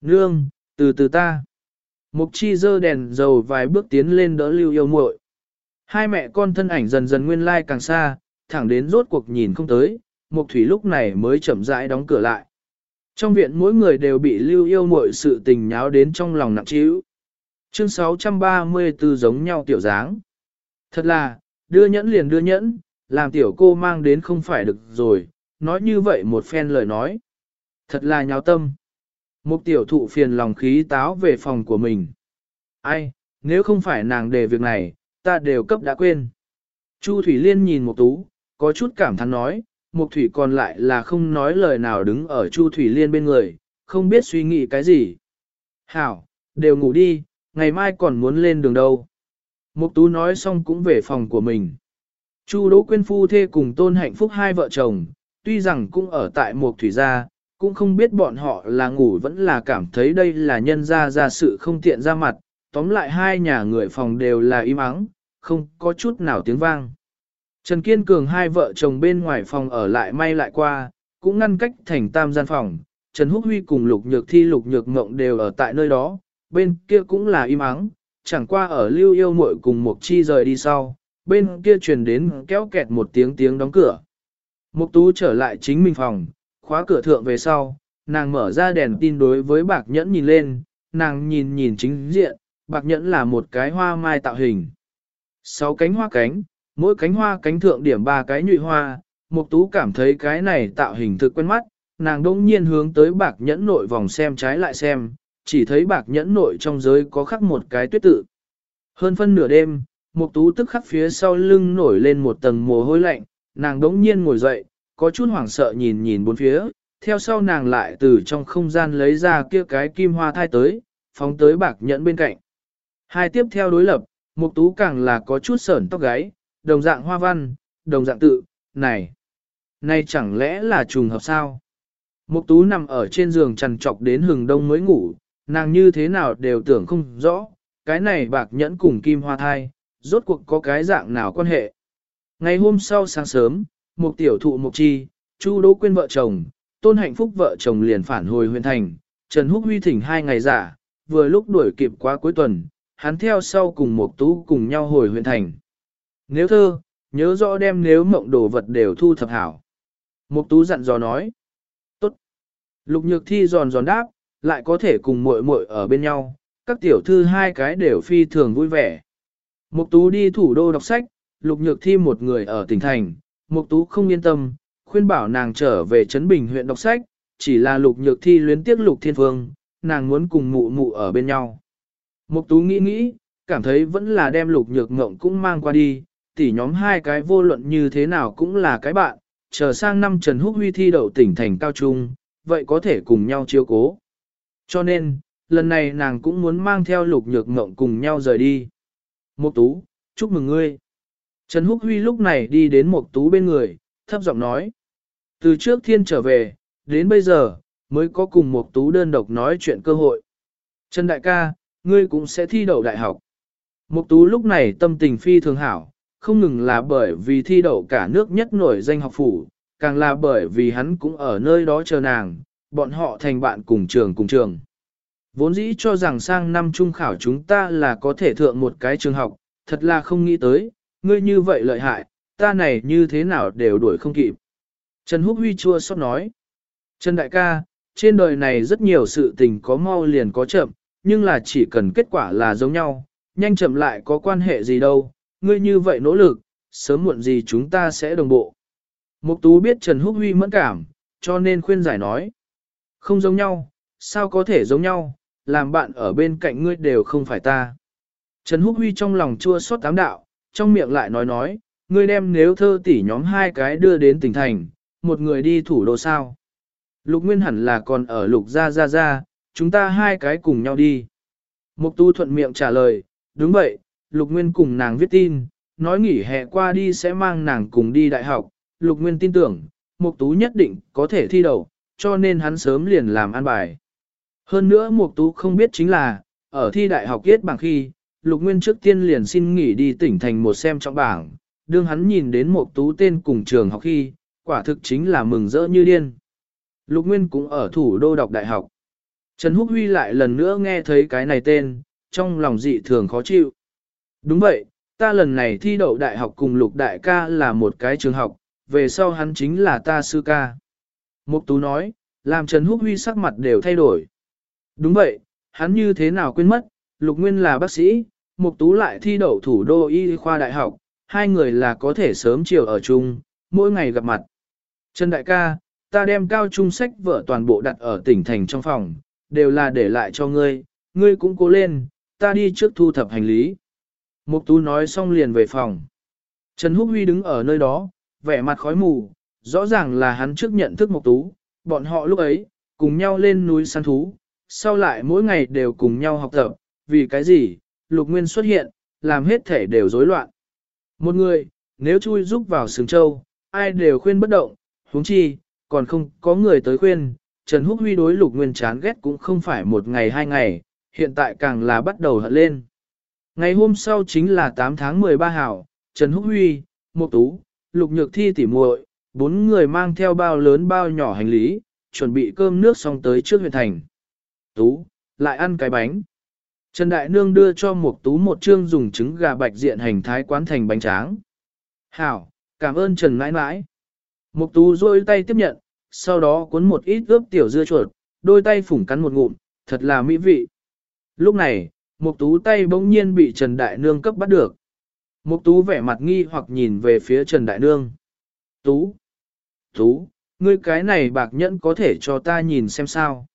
S1: Nương, từ từ ta. Mục chi dơ đèn dầu vài bước tiến lên đỡ lưu yêu muội. Hai mẹ con thân ảnh dần dần nguyên lai càng xa, thẳng đến rốt cuộc nhìn không tới, mục thủy lúc này mới chậm rãi đóng cửa lại. Trong viện mỗi người đều bị lưu yêu muội sự tình nháo đến trong lòng nặng trĩu. Chương 634 giống nhau tiểu dáng. Thật là, đưa nhẫn liền đưa nhẫn, làm tiểu cô mang đến không phải được rồi, nói như vậy một phen lời nói. Thật là nháo tâm. Mục tiểu thụ phiền lòng khí táo về phòng của mình. Ai, nếu không phải nàng đề việc này, ta đều cấp đã quên. Chu Thủy Liên nhìn một tú, có chút cảm thán nói, Mục thủy còn lại là không nói lời nào đứng ở Chu Thủy Liên bên người, không biết suy nghĩ cái gì. Hảo, đều ngủ đi, ngày mai còn muốn lên đường đâu. Mục tú nói xong cũng về phòng của mình. Chu Đỗ Quyên phu thê cùng Tôn Hạnh Phúc hai vợ chồng, tuy rằng cũng ở tại Mục thủy gia, cũng không biết bọn họ là ngủ vẫn là cảm thấy đây là nhân gia ra sự không tiện ra mặt, tóm lại hai nhà người phòng đều là im ắng, không có chút nào tiếng vang. Trần Kiên Cường hai vợ chồng bên ngoài phòng ở lại may lại qua, cũng ngăn cách thành tam gian phòng, Trần Húc Huy cùng Lục Nhược Thi Lục Nhược Ngộng đều ở tại nơi đó, bên kia cũng là im ắng, chẳng qua ở lưu yêu muội cùng Mục Chi rời đi sau, bên kia truyền đến kéo kẹt một tiếng tiếng đóng cửa. Mục Tú trở lại chính mình phòng, khóa cửa thượng về sau, nàng mở ra đèn tin đối với bạc nhẫn nhìn lên, nàng nhìn nhìn chính diện, bạc nhẫn là một cái hoa mai tạo hình. Sáu cánh hoa cánh, mỗi cánh hoa cánh thượng điểm ba cái nhụy hoa, Mục Tú cảm thấy cái này tạo hình thực quen mắt, nàng đông nhiên hướng tới bạc nhẫn nội vòng xem trái lại xem, chỉ thấy bạc nhẫn nội trong giới có khắc một cái tuyết tự. Hơn phân nửa đêm, một Tú tức khắc phía sau lưng nổi lên một tầng mồ hôi lạnh, nàng đống nhiên ngồi dậy, có chút hoảng sợ nhìn nhìn bốn phía, theo sau nàng lại từ trong không gian lấy ra kia cái kim hoa thai tới, phóng tới bạc nhẫn bên cạnh. Hai tiếp theo đối lập, Mục Tú càng là có chút sởn tóc gáy, đồng dạng hoa văn, đồng dạng tự, này, này chẳng lẽ là trùng hợp sao? Mục Tú nằm ở trên giường chằn trọc đến hừng đông mới ngủ, nàng như thế nào đều tưởng không rõ, cái này bạc nhẫn cùng kim hoa thai, rốt cuộc có cái dạng nào quan hệ. Ngày hôm sau sáng sớm, một tiểu thụ mục chi, Chu Đỗ Quyên vợ chồng, Tôn Hạnh Phúc vợ chồng liền phản hồi huyện thành, Trần Húc Huy thỉnh hai ngày giả, vừa lúc đuổi kịp qua cuối tuần, hắn theo sau cùng một tú cùng nhau hồi huyện thành. Nếu thơ, nhớ rõ đem nếu mộng đồ vật đều thu thập hảo. Mục tú dặn dò nói. Tốt. Lục nhược thi giòn giòn đáp, lại có thể cùng muội muội ở bên nhau, các tiểu thư hai cái đều phi thường vui vẻ. Mục tú đi thủ đô đọc sách, lục nhược thi một người ở tỉnh thành, mục tú không yên tâm, khuyên bảo nàng trở về Trấn Bình huyện đọc sách, chỉ là lục nhược thi luyến tiếc lục thiên vương, nàng muốn cùng mụ mụ ở bên nhau. Mục tú nghĩ nghĩ, cảm thấy vẫn là đem lục nhược ngộng cũng mang qua đi, tỷ nhóm hai cái vô luận như thế nào cũng là cái bạn, chờ sang năm Trần Húc Huy thi đậu tỉnh thành cao trung, vậy có thể cùng nhau chiếu cố. Cho nên, lần này nàng cũng muốn mang theo lục nhược ngộng cùng nhau rời đi. Mục tú, chúc mừng ngươi. Trần Húc Huy lúc này đi đến Mục tú bên người, thấp giọng nói. Từ trước thiên trở về, đến bây giờ, mới có cùng Mục tú đơn độc nói chuyện cơ hội. Trần Đại ca, ngươi cũng sẽ thi đậu đại học. Mục tú lúc này tâm tình phi thường hảo, không ngừng là bởi vì thi đậu cả nước nhất nổi danh học phủ, càng là bởi vì hắn cũng ở nơi đó chờ nàng, bọn họ thành bạn cùng trường cùng trường. Vốn dĩ cho rằng sang năm trung khảo chúng ta là có thể thượng một cái trường học, thật là không nghĩ tới, ngươi như vậy lợi hại, ta này như thế nào đều đuổi không kịp. Trần Húc Huy chua xót nói. Trần Đại ca, trên đời này rất nhiều sự tình có mau liền có chậm, nhưng là chỉ cần kết quả là giống nhau, nhanh chậm lại có quan hệ gì đâu, ngươi như vậy nỗ lực, sớm muộn gì chúng ta sẽ đồng bộ. Mục Tú biết Trần Húc Huy mẫn cảm, cho nên khuyên giải nói. Không giống nhau, sao có thể giống nhau, làm bạn ở bên cạnh ngươi đều không phải ta. Trần Húc Huy trong lòng chua xót tám đạo, trong miệng lại nói nói, ngươi đem nếu thơ tỉ nhóm hai cái đưa đến tỉnh thành, một người đi thủ đô sao. Lục Nguyên hẳn là còn ở lục gia gia gia, chúng ta hai cái cùng nhau đi. Mục tu thuận miệng trả lời, đúng vậy, Lục Nguyên cùng nàng viết tin, nói nghỉ hè qua đi sẽ mang nàng cùng đi đại học. Lục Nguyên tin tưởng, Mục Tú nhất định có thể thi đậu, cho nên hắn sớm liền làm an bài. Hơn nữa Mục Tú không biết chính là, ở thi đại học kết bảng khi, Lục Nguyên trước tiên liền xin nghỉ đi tỉnh thành một xem trong bảng, đương hắn nhìn đến Mục Tú tên cùng trường học khi, quả thực chính là mừng rỡ như điên. Lục Nguyên cũng ở thủ đô đọc đại học. Trần Húc Huy lại lần nữa nghe thấy cái này tên, trong lòng dị thường khó chịu. Đúng vậy, ta lần này thi đậu đại học cùng lục đại ca là một cái trường học, về sau hắn chính là ta sư ca. Mục Tú nói, làm Trần Húc Huy sắc mặt đều thay đổi. Đúng vậy, hắn như thế nào quên mất, Lục Nguyên là bác sĩ, Mục Tú lại thi đậu thủ đô y khoa đại học, hai người là có thể sớm chiều ở chung, mỗi ngày gặp mặt. Trần Đại ca, ta đem cao trung sách vở toàn bộ đặt ở tỉnh thành trong phòng, đều là để lại cho ngươi, ngươi cũng cố lên, ta đi trước thu thập hành lý. Mục Tú nói xong liền về phòng. Trần Húc Huy đứng ở nơi đó, vẻ mặt khói mù, rõ ràng là hắn trước nhận thức Mục Tú, bọn họ lúc ấy, cùng nhau lên núi săn thú, sau lại mỗi ngày đều cùng nhau học tập, vì cái gì, Lục Nguyên xuất hiện, làm hết thể đều rối loạn. Một người, nếu chui giúp vào sừng châu, ai đều khuyên bất động, huống chi, còn không có người tới khuyên, Trần Húc Huy đối Lục Nguyên chán ghét cũng không phải một ngày hai ngày, hiện tại càng là bắt đầu hận lên. Ngày hôm sau chính là 8 tháng 13 hảo, Trần Húc Huy, Mộc Tú, Lục Nhược Thi tỉ muội, bốn người mang theo bao lớn bao nhỏ hành lý, chuẩn bị cơm nước xong tới trước huyện thành. Tú, lại ăn cái bánh. Trần Đại Nương đưa cho Mục Tú một chương dùng trứng gà bạch diện hành thái quán thành bánh tráng. Hảo, cảm ơn Trần mãi mãi. Mục Tú rôi tay tiếp nhận, sau đó cuốn một ít ướp tiểu dưa chuột, đôi tay phủng cắn một ngụm, thật là mỹ vị. Lúc này, Mục Tú tay bỗng nhiên bị Trần Đại Nương cấp bắt được. Mục Tú vẻ mặt nghi hoặc nhìn về phía Trần Đại Nương. Tú! Tú! Ngươi cái này bạc nhẫn có thể cho ta nhìn xem sao?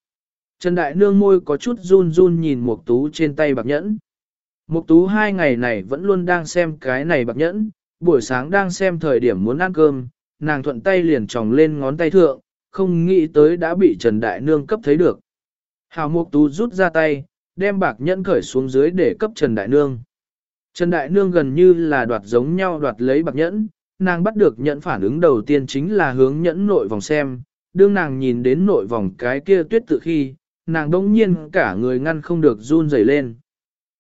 S1: Trần Đại Nương môi có chút run run nhìn Mục Tú trên tay bạc nhẫn. Mục Tú hai ngày này vẫn luôn đang xem cái này bạc nhẫn, buổi sáng đang xem thời điểm muốn ăn cơm, nàng thuận tay liền tròng lên ngón tay thượng, không nghĩ tới đã bị Trần Đại Nương cấp thấy được. Hào Mục Tú rút ra tay, đem bạc nhẫn cởi xuống dưới để cấp Trần Đại Nương. Trần Đại Nương gần như là đoạt giống nhau đoạt lấy bạc nhẫn, nàng bắt được nhẫn phản ứng đầu tiên chính là hướng nhẫn nội vòng xem, đương nàng nhìn đến nội vòng cái kia tuyết tự khi, nàng đông nhiên cả người ngăn không được run rẩy lên.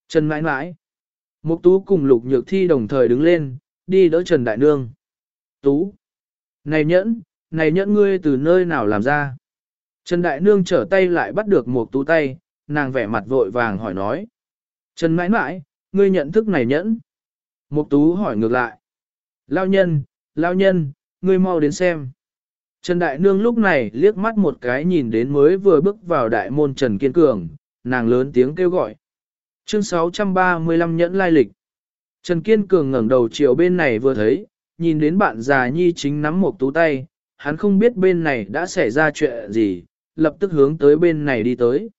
S1: Trần mãi mãi. Mục Tú cùng Lục Nhược Thi đồng thời đứng lên, đi đỡ Trần Đại Nương. Tú. Này nhẫn, này nhẫn ngươi từ nơi nào làm ra? Trần Đại Nương trở tay lại bắt được Mục Tú tay, nàng vẻ mặt vội vàng hỏi nói. Trần mãi mãi, ngươi nhận thức này nhẫn. Mục Tú hỏi ngược lại. Lao nhân, lao nhân, ngươi mau đến xem. Trần Đại Nương lúc này liếc mắt một cái nhìn đến mới vừa bước vào đại môn Trần Kiên Cường, nàng lớn tiếng kêu gọi. Chương 635 nhẫn lai lịch. Trần Kiên Cường ngẩng đầu chiều bên này vừa thấy, nhìn đến bạn già nhi chính nắm một tú tay, hắn không biết bên này đã xảy ra chuyện gì, lập tức hướng tới bên này đi tới.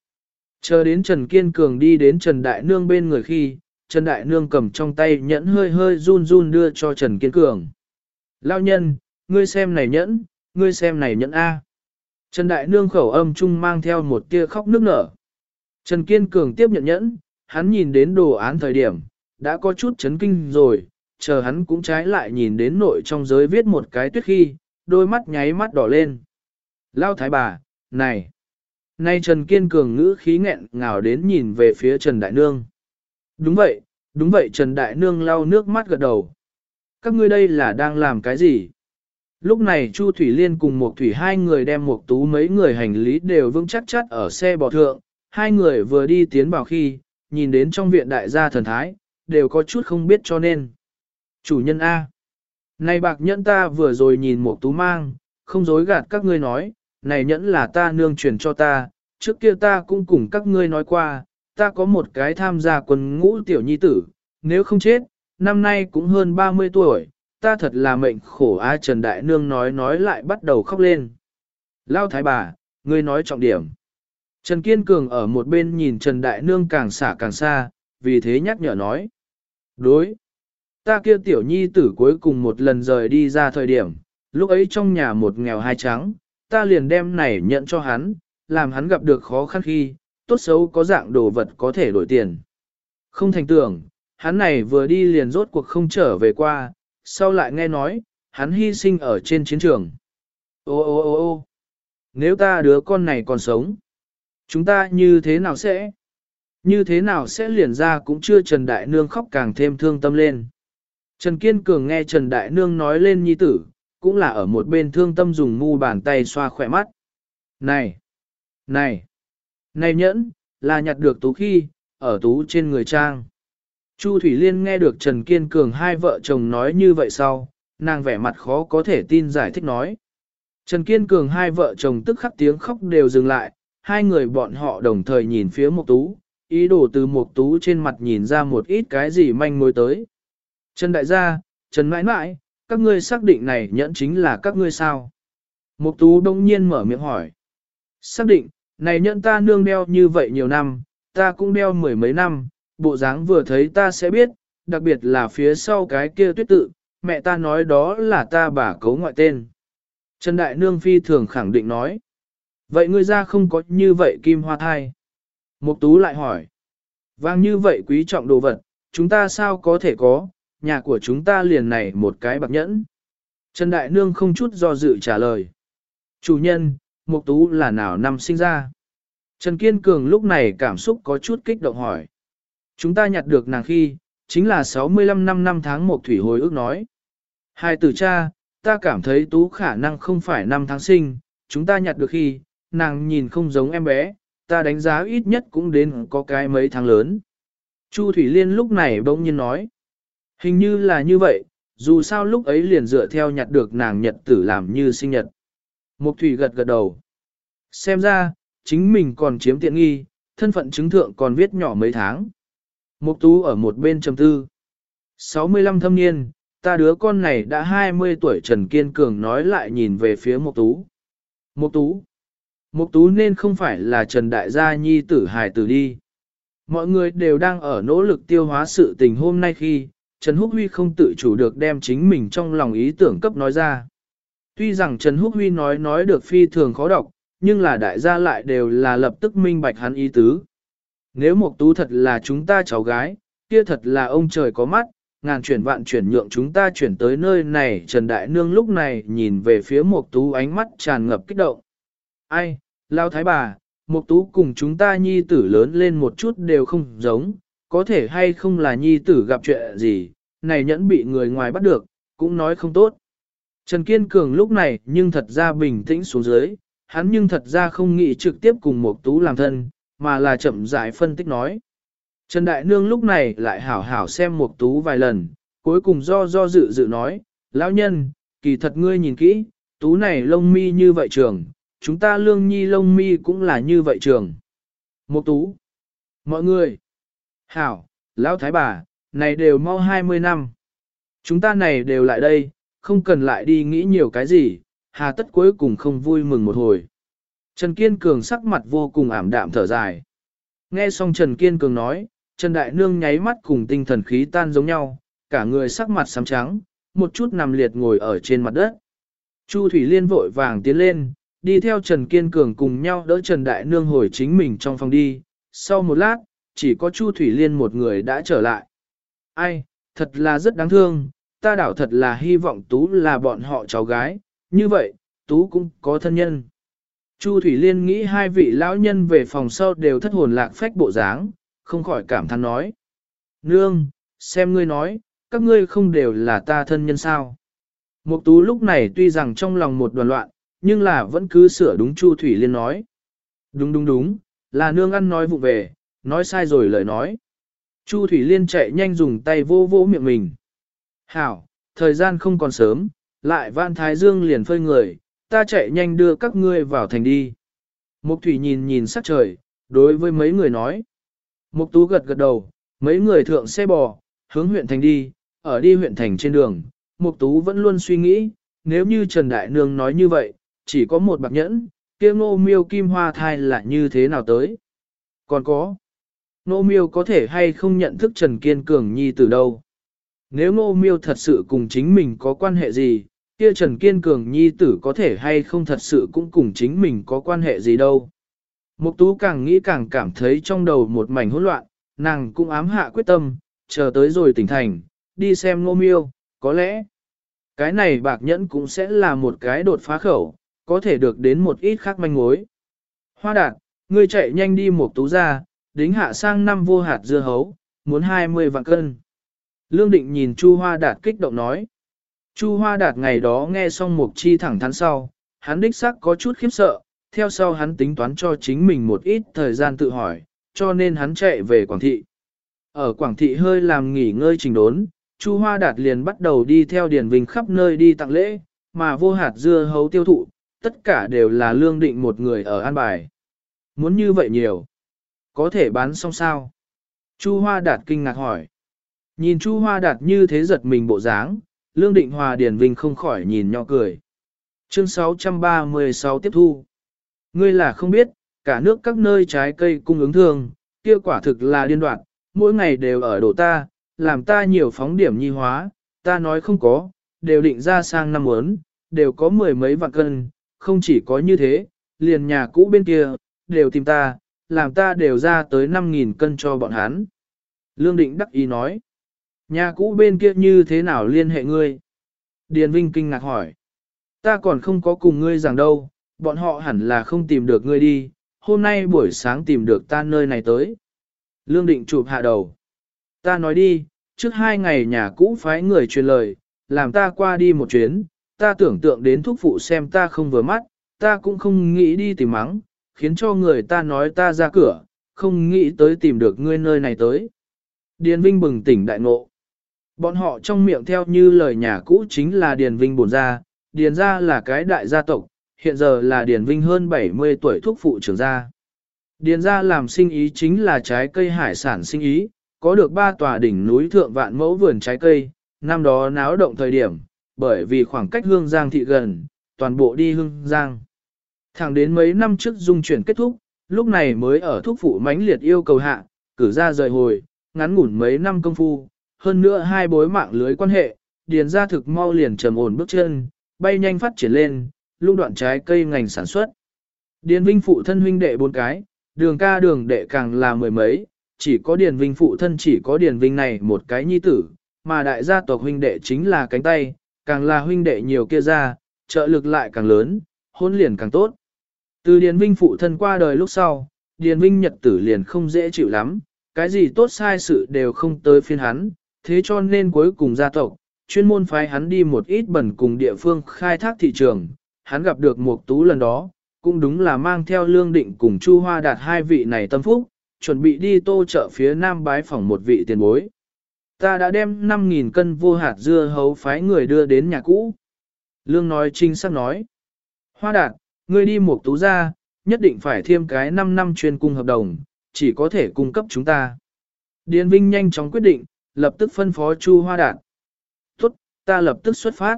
S1: Chờ đến Trần Kiên Cường đi đến Trần Đại Nương bên người khi, Trần Đại Nương cầm trong tay nhẫn hơi hơi run run đưa cho Trần Kiên Cường. Lao nhân, ngươi xem này nhẫn, ngươi xem này nhẫn A. Trần Đại Nương khẩu âm chung mang theo một tia khóc nước nở. Trần Kiên Cường tiếp nhận nhẫn, hắn nhìn đến đồ án thời điểm, đã có chút chấn kinh rồi, chờ hắn cũng trái lại nhìn đến nội trong giới viết một cái tuyết khi, đôi mắt nháy mắt đỏ lên. Lao thái bà, này! Nay Trần Kiên Cường ngữ khí nghẹn ngào đến nhìn về phía Trần Đại Nương. Đúng vậy, đúng vậy Trần Đại Nương lau nước mắt gật đầu. Các ngươi đây là đang làm cái gì? Lúc này Chu Thủy Liên cùng một Thủy hai người đem một tú mấy người hành lý đều vững chắc chắc ở xe bò thượng. Hai người vừa đi tiến vào khi, nhìn đến trong viện đại gia thần thái, đều có chút không biết cho nên. Chủ nhân A. Này bạc nhẫn ta vừa rồi nhìn một tú mang, không dối gạt các ngươi nói, này nhẫn là ta nương truyền cho ta, trước kia ta cũng cùng các ngươi nói qua, ta có một cái tham gia quân ngũ tiểu nhi tử, nếu không chết, năm nay cũng hơn 30 tuổi, ta thật là mệnh khổ a Trần Đại Nương nói nói lại bắt đầu khóc lên. Lao thái bà, ngươi nói trọng điểm. Trần Kiên Cường ở một bên nhìn Trần Đại Nương càng xả càng xa, vì thế nhắc nhở nói. Đối. Ta kia tiểu nhi tử cuối cùng một lần rời đi ra thời điểm, lúc ấy trong nhà một nghèo hai trắng, ta liền đem này nhận cho hắn, làm hắn gặp được khó khăn khi, tốt xấu có dạng đồ vật có thể đổi tiền. Không thành tưởng, hắn này vừa đi liền rốt cuộc không trở về qua, sau lại nghe nói, hắn hy sinh ở trên chiến trường. Ô ô ô ô nếu ta đứa con này còn sống, chúng ta như thế nào sẽ? Như thế nào sẽ liền ra cũng chưa Trần Đại Nương khóc càng thêm thương tâm lên. Trần Kiên Cường nghe Trần Đại Nương nói lên nhi tử, cũng là ở một bên thương tâm dùng mu bàn tay xoa khỏe mắt. Này! Này! Này nhẫn, là nhặt được tú khi, ở tú trên người trang. Chu Thủy Liên nghe được Trần Kiên Cường hai vợ chồng nói như vậy sau, nàng vẻ mặt khó có thể tin giải thích nói. Trần Kiên Cường hai vợ chồng tức khắc tiếng khóc đều dừng lại, hai người bọn họ đồng thời nhìn phía Mộc Tú, ý đồ từ Mộc Tú trên mặt nhìn ra một ít cái gì manh mối tới. Trần Đại gia, Trần Mãi Mãi, các ngươi xác định này nhẫn chính là các ngươi sao? Mộc Tú đông nhiên mở miệng hỏi. Xác định, này nhận ta nương đeo như vậy nhiều năm, ta cũng đeo mười mấy năm, bộ dáng vừa thấy ta sẽ biết, đặc biệt là phía sau cái kia tuyết tự, mẹ ta nói đó là ta bà cấu ngoại tên. Trần Đại Nương phi thường khẳng định nói. Vậy ngươi ra không có như vậy kim hoa thai? Mục Tú lại hỏi. Vang như vậy quý trọng đồ vật, chúng ta sao có thể có, nhà của chúng ta liền này một cái bạc nhẫn. Trần Đại Nương không chút do dự trả lời. Chủ nhân, Mục Tú là nào năm sinh ra? Trần Kiên Cường lúc này cảm xúc có chút kích động hỏi. Chúng ta nhặt được nàng khi, chính là 65 năm năm tháng một thủy hồi ước nói. Hai tử cha, ta cảm thấy Tú khả năng không phải năm tháng sinh, chúng ta nhặt được khi, nàng nhìn không giống em bé, ta đánh giá ít nhất cũng đến có cái mấy tháng lớn. Chu Thủy Liên lúc này bỗng nhiên nói. Hình như là như vậy, dù sao lúc ấy liền dựa theo nhặt được nàng nhật tử làm như sinh nhật. Mục Thủy gật gật đầu. Xem ra, chính mình còn chiếm tiện nghi, thân phận chứng thượng còn viết nhỏ mấy tháng. Mục Tú ở một bên trầm tư. 65 thâm niên, ta đứa con này đã 20 tuổi Trần Kiên Cường nói lại nhìn về phía Mục Tú. Mục Tú. Mục Tú nên không phải là Trần Đại Gia Nhi tử hài tử đi. Mọi người đều đang ở nỗ lực tiêu hóa sự tình hôm nay khi, Trần Húc Huy không tự chủ được đem chính mình trong lòng ý tưởng cấp nói ra. Tuy rằng Trần Húc Huy nói nói được phi thường khó đọc, nhưng là đại gia lại đều là lập tức minh bạch hắn ý tứ. Nếu Mộc Tú thật là chúng ta cháu gái, kia thật là ông trời có mắt, ngàn chuyển vạn chuyển nhượng chúng ta chuyển tới nơi này. Trần Đại Nương lúc này nhìn về phía Mộc Tú ánh mắt tràn ngập kích động. Ai, Lao Thái bà, Mộc Tú cùng chúng ta nhi tử lớn lên một chút đều không giống, có thể hay không là nhi tử gặp chuyện gì, này nhẫn bị người ngoài bắt được, cũng nói không tốt. Trần Kiên Cường lúc này nhưng thật ra bình tĩnh xuống dưới, hắn nhưng thật ra không nghĩ trực tiếp cùng Mộc Tú làm thân, mà là chậm rãi phân tích nói. Trần Đại Nương lúc này lại hảo hảo xem Mộc Tú vài lần, cuối cùng do do dự dự nói, lão nhân, kỳ thật ngươi nhìn kỹ, Tú này lông mi như vậy trường, chúng ta lương nhi lông mi cũng là như vậy trường. Mộc Tú, mọi người, hảo, lão thái bà, này đều mau 20 năm. Chúng ta này đều lại đây, không cần lại đi nghĩ nhiều cái gì, hà tất cuối cùng không vui mừng một hồi. Trần Kiên Cường sắc mặt vô cùng ảm đạm thở dài. Nghe xong Trần Kiên Cường nói, Trần Đại Nương nháy mắt cùng tinh thần khí tan giống nhau, cả người sắc mặt xám trắng, một chút nằm liệt ngồi ở trên mặt đất. Chu Thủy Liên vội vàng tiến lên, đi theo Trần Kiên Cường cùng nhau đỡ Trần Đại Nương hồi chính mình trong phòng đi. Sau một lát, chỉ có Chu Thủy Liên một người đã trở lại. Ai, thật là rất đáng thương, ta đảo thật là hy vọng Tú là bọn họ cháu gái, như vậy, Tú cũng có thân nhân. Chu Thủy Liên nghĩ hai vị lão nhân về phòng sau đều thất hồn lạc phách bộ dáng, không khỏi cảm thán nói. Nương, xem ngươi nói, các ngươi không đều là ta thân nhân sao. Mục tú lúc này tuy rằng trong lòng một đoàn loạn, nhưng là vẫn cứ sửa đúng Chu Thủy Liên nói. Đúng đúng đúng, là nương ăn nói vụ về, nói sai rồi lời nói. Chu Thủy Liên chạy nhanh dùng tay vô vô miệng mình. Hảo, thời gian không còn sớm, lại vạn thái dương liền phơi người, ta chạy nhanh đưa các ngươi vào thành đi. Mục Thủy nhìn nhìn sắc trời, đối với mấy người nói. Mục Tú gật gật đầu, mấy người thượng xe bò, hướng huyện thành đi, ở đi huyện thành trên đường. Mục Tú vẫn luôn suy nghĩ, nếu như Trần Đại Nương nói như vậy, chỉ có một bạc nhẫn, kia ngô miêu kim hoa thai là như thế nào tới. Còn có, ngô miêu có thể hay không nhận thức Trần Kiên Cường Nhi từ đâu. Nếu ngô miêu thật sự cùng chính mình có quan hệ gì, kia Trần Kiên Cường Nhi tử có thể hay không thật sự cũng cùng chính mình có quan hệ gì đâu. Mục tú càng nghĩ càng cảm thấy trong đầu một mảnh hỗn loạn, nàng cũng ám hạ quyết tâm, chờ tới rồi tỉnh thành, đi xem ngô miêu, có lẽ, cái này bạc nhẫn cũng sẽ là một cái đột phá khẩu, có thể được đến một ít khác manh mối. Hoa đạt, ngươi chạy nhanh đi một tú ra, đính hạ sang năm vô hạt dưa hấu, muốn 20 vạn cân. Lương định nhìn Chu Hoa đạt kích động nói. Chu Hoa đạt ngày đó nghe xong mục chi thẳng thắn sau, hắn đích xác có chút khiếp sợ, theo sau hắn tính toán cho chính mình một ít thời gian tự hỏi, cho nên hắn chạy về Quảng Thị. Ở Quảng Thị hơi làm nghỉ ngơi trình đốn, Chu Hoa Đạt liền bắt đầu đi theo Điền Vinh khắp nơi đi tặng lễ, mà vô hạt dưa hấu tiêu thụ, tất cả đều là lương định một người ở An Bài. Muốn như vậy nhiều, có thể bán xong sao? Chu Hoa Đạt kinh ngạc hỏi. Nhìn Chu Hoa Đạt như thế giật mình bộ dáng, Lương Định Hòa điển Vinh không khỏi nhìn nhỏ cười. Chương 636 tiếp thu. Ngươi là không biết, cả nước các nơi trái cây cung ứng thường, kia quả thực là điên đoạn, mỗi ngày đều ở đổ ta, làm ta nhiều phóng điểm nhi hóa, ta nói không có, đều định ra sang năm muốn, đều có mười mấy vạn cân, không chỉ có như thế, liền nhà cũ bên kia, đều tìm ta, làm ta đều ra tới 5.000 cân cho bọn hắn. Lương Định đắc ý nói, nhà cũ bên kia như thế nào liên hệ ngươi? Điền Vinh kinh ngạc hỏi, ta còn không có cùng ngươi rằng đâu, bọn họ hẳn là không tìm được ngươi đi, hôm nay buổi sáng tìm được ta nơi này tới. Lương Định chụp hạ đầu. Ta nói đi, trước hai ngày nhà cũ phái người truyền lời, làm ta qua đi một chuyến, ta tưởng tượng đến thúc phụ xem ta không vừa mắt, ta cũng không nghĩ đi tìm mắng, khiến cho người ta nói ta ra cửa, không nghĩ tới tìm được ngươi nơi này tới. Điền Vinh bừng tỉnh đại ngộ. Bọn họ trong miệng theo như lời nhà cũ chính là Điền Vinh bổn gia, Điền gia là cái đại gia tộc, hiện giờ là Điền Vinh hơn 70 tuổi thúc phụ trưởng gia. Điền gia làm sinh ý chính là trái cây hải sản sinh ý, có được ba tòa đỉnh núi thượng vạn mẫu vườn trái cây, năm đó náo động thời điểm, bởi vì khoảng cách hương giang thị gần, toàn bộ đi hương giang. Thẳng đến mấy năm trước dung chuyển kết thúc, lúc này mới ở thúc phụ mãnh liệt yêu cầu hạ, cử ra rời hồi, ngắn ngủn mấy năm công phu, hơn nữa hai bối mạng lưới quan hệ, điền ra thực mau liền trầm ổn bước chân, bay nhanh phát triển lên, lung đoạn trái cây ngành sản xuất. Điền Vinh phụ thân huynh đệ bốn cái, đường ca đường đệ càng là mười mấy, chỉ có Điền Vinh phụ thân chỉ có Điền Vinh này một cái nhi tử, mà đại gia tộc huynh đệ chính là cánh tay, càng là huynh đệ nhiều kia ra, trợ lực lại càng lớn, hôn liền càng tốt. Từ Điền Vinh phụ thân qua đời lúc sau, Điền Vinh nhật tử liền không dễ chịu lắm, cái gì tốt sai sự đều không tới phiên hắn, thế cho nên cuối cùng gia tộc, chuyên môn phái hắn đi một ít bẩn cùng địa phương khai thác thị trường, hắn gặp được một tú lần đó, cũng đúng là mang theo lương định cùng Chu Hoa đạt hai vị này tâm phúc, chuẩn bị đi tô chợ phía nam bái phỏng một vị tiền bối. Ta đã đem 5.000 cân vô hạt dưa hấu phái người đưa đến nhà cũ. Lương nói trinh sắc nói. Hoa đạt, ngươi đi một tú ra, nhất định phải thêm cái 5 năm chuyên cung hợp đồng, chỉ có thể cung cấp chúng ta. Điền Vinh nhanh chóng quyết định, lập tức phân phó Chu Hoa Đạt. Tốt, ta lập tức xuất phát.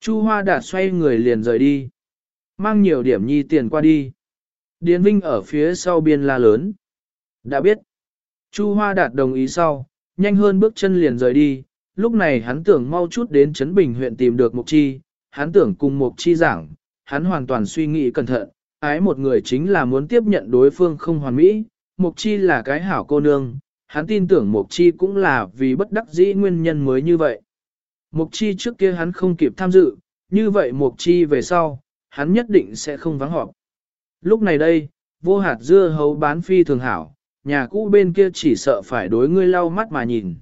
S1: Chu Hoa Đạt xoay người liền rời đi. Mang nhiều điểm nhi tiền qua đi. Điền Vinh ở phía sau biên la lớn. Đã biết. Chu Hoa Đạt đồng ý sau, nhanh hơn bước chân liền rời đi. Lúc này hắn tưởng mau chút đến Trấn Bình huyện tìm được Mục Chi. Hắn tưởng cùng Mục Chi giảng, hắn hoàn toàn suy nghĩ cẩn thận. Ái một người chính là muốn tiếp nhận đối phương không hoàn mỹ. Mục Chi là cái hảo cô nương, hắn tin tưởng Mộc Chi cũng là vì bất đắc dĩ nguyên nhân mới như vậy. Mộc Chi trước kia hắn không kịp tham dự, như vậy Mộc Chi về sau, hắn nhất định sẽ không vắng họp. Lúc này đây, vô hạt dưa hấu bán phi thường hảo, nhà cũ bên kia chỉ sợ phải đối ngươi lau mắt mà nhìn.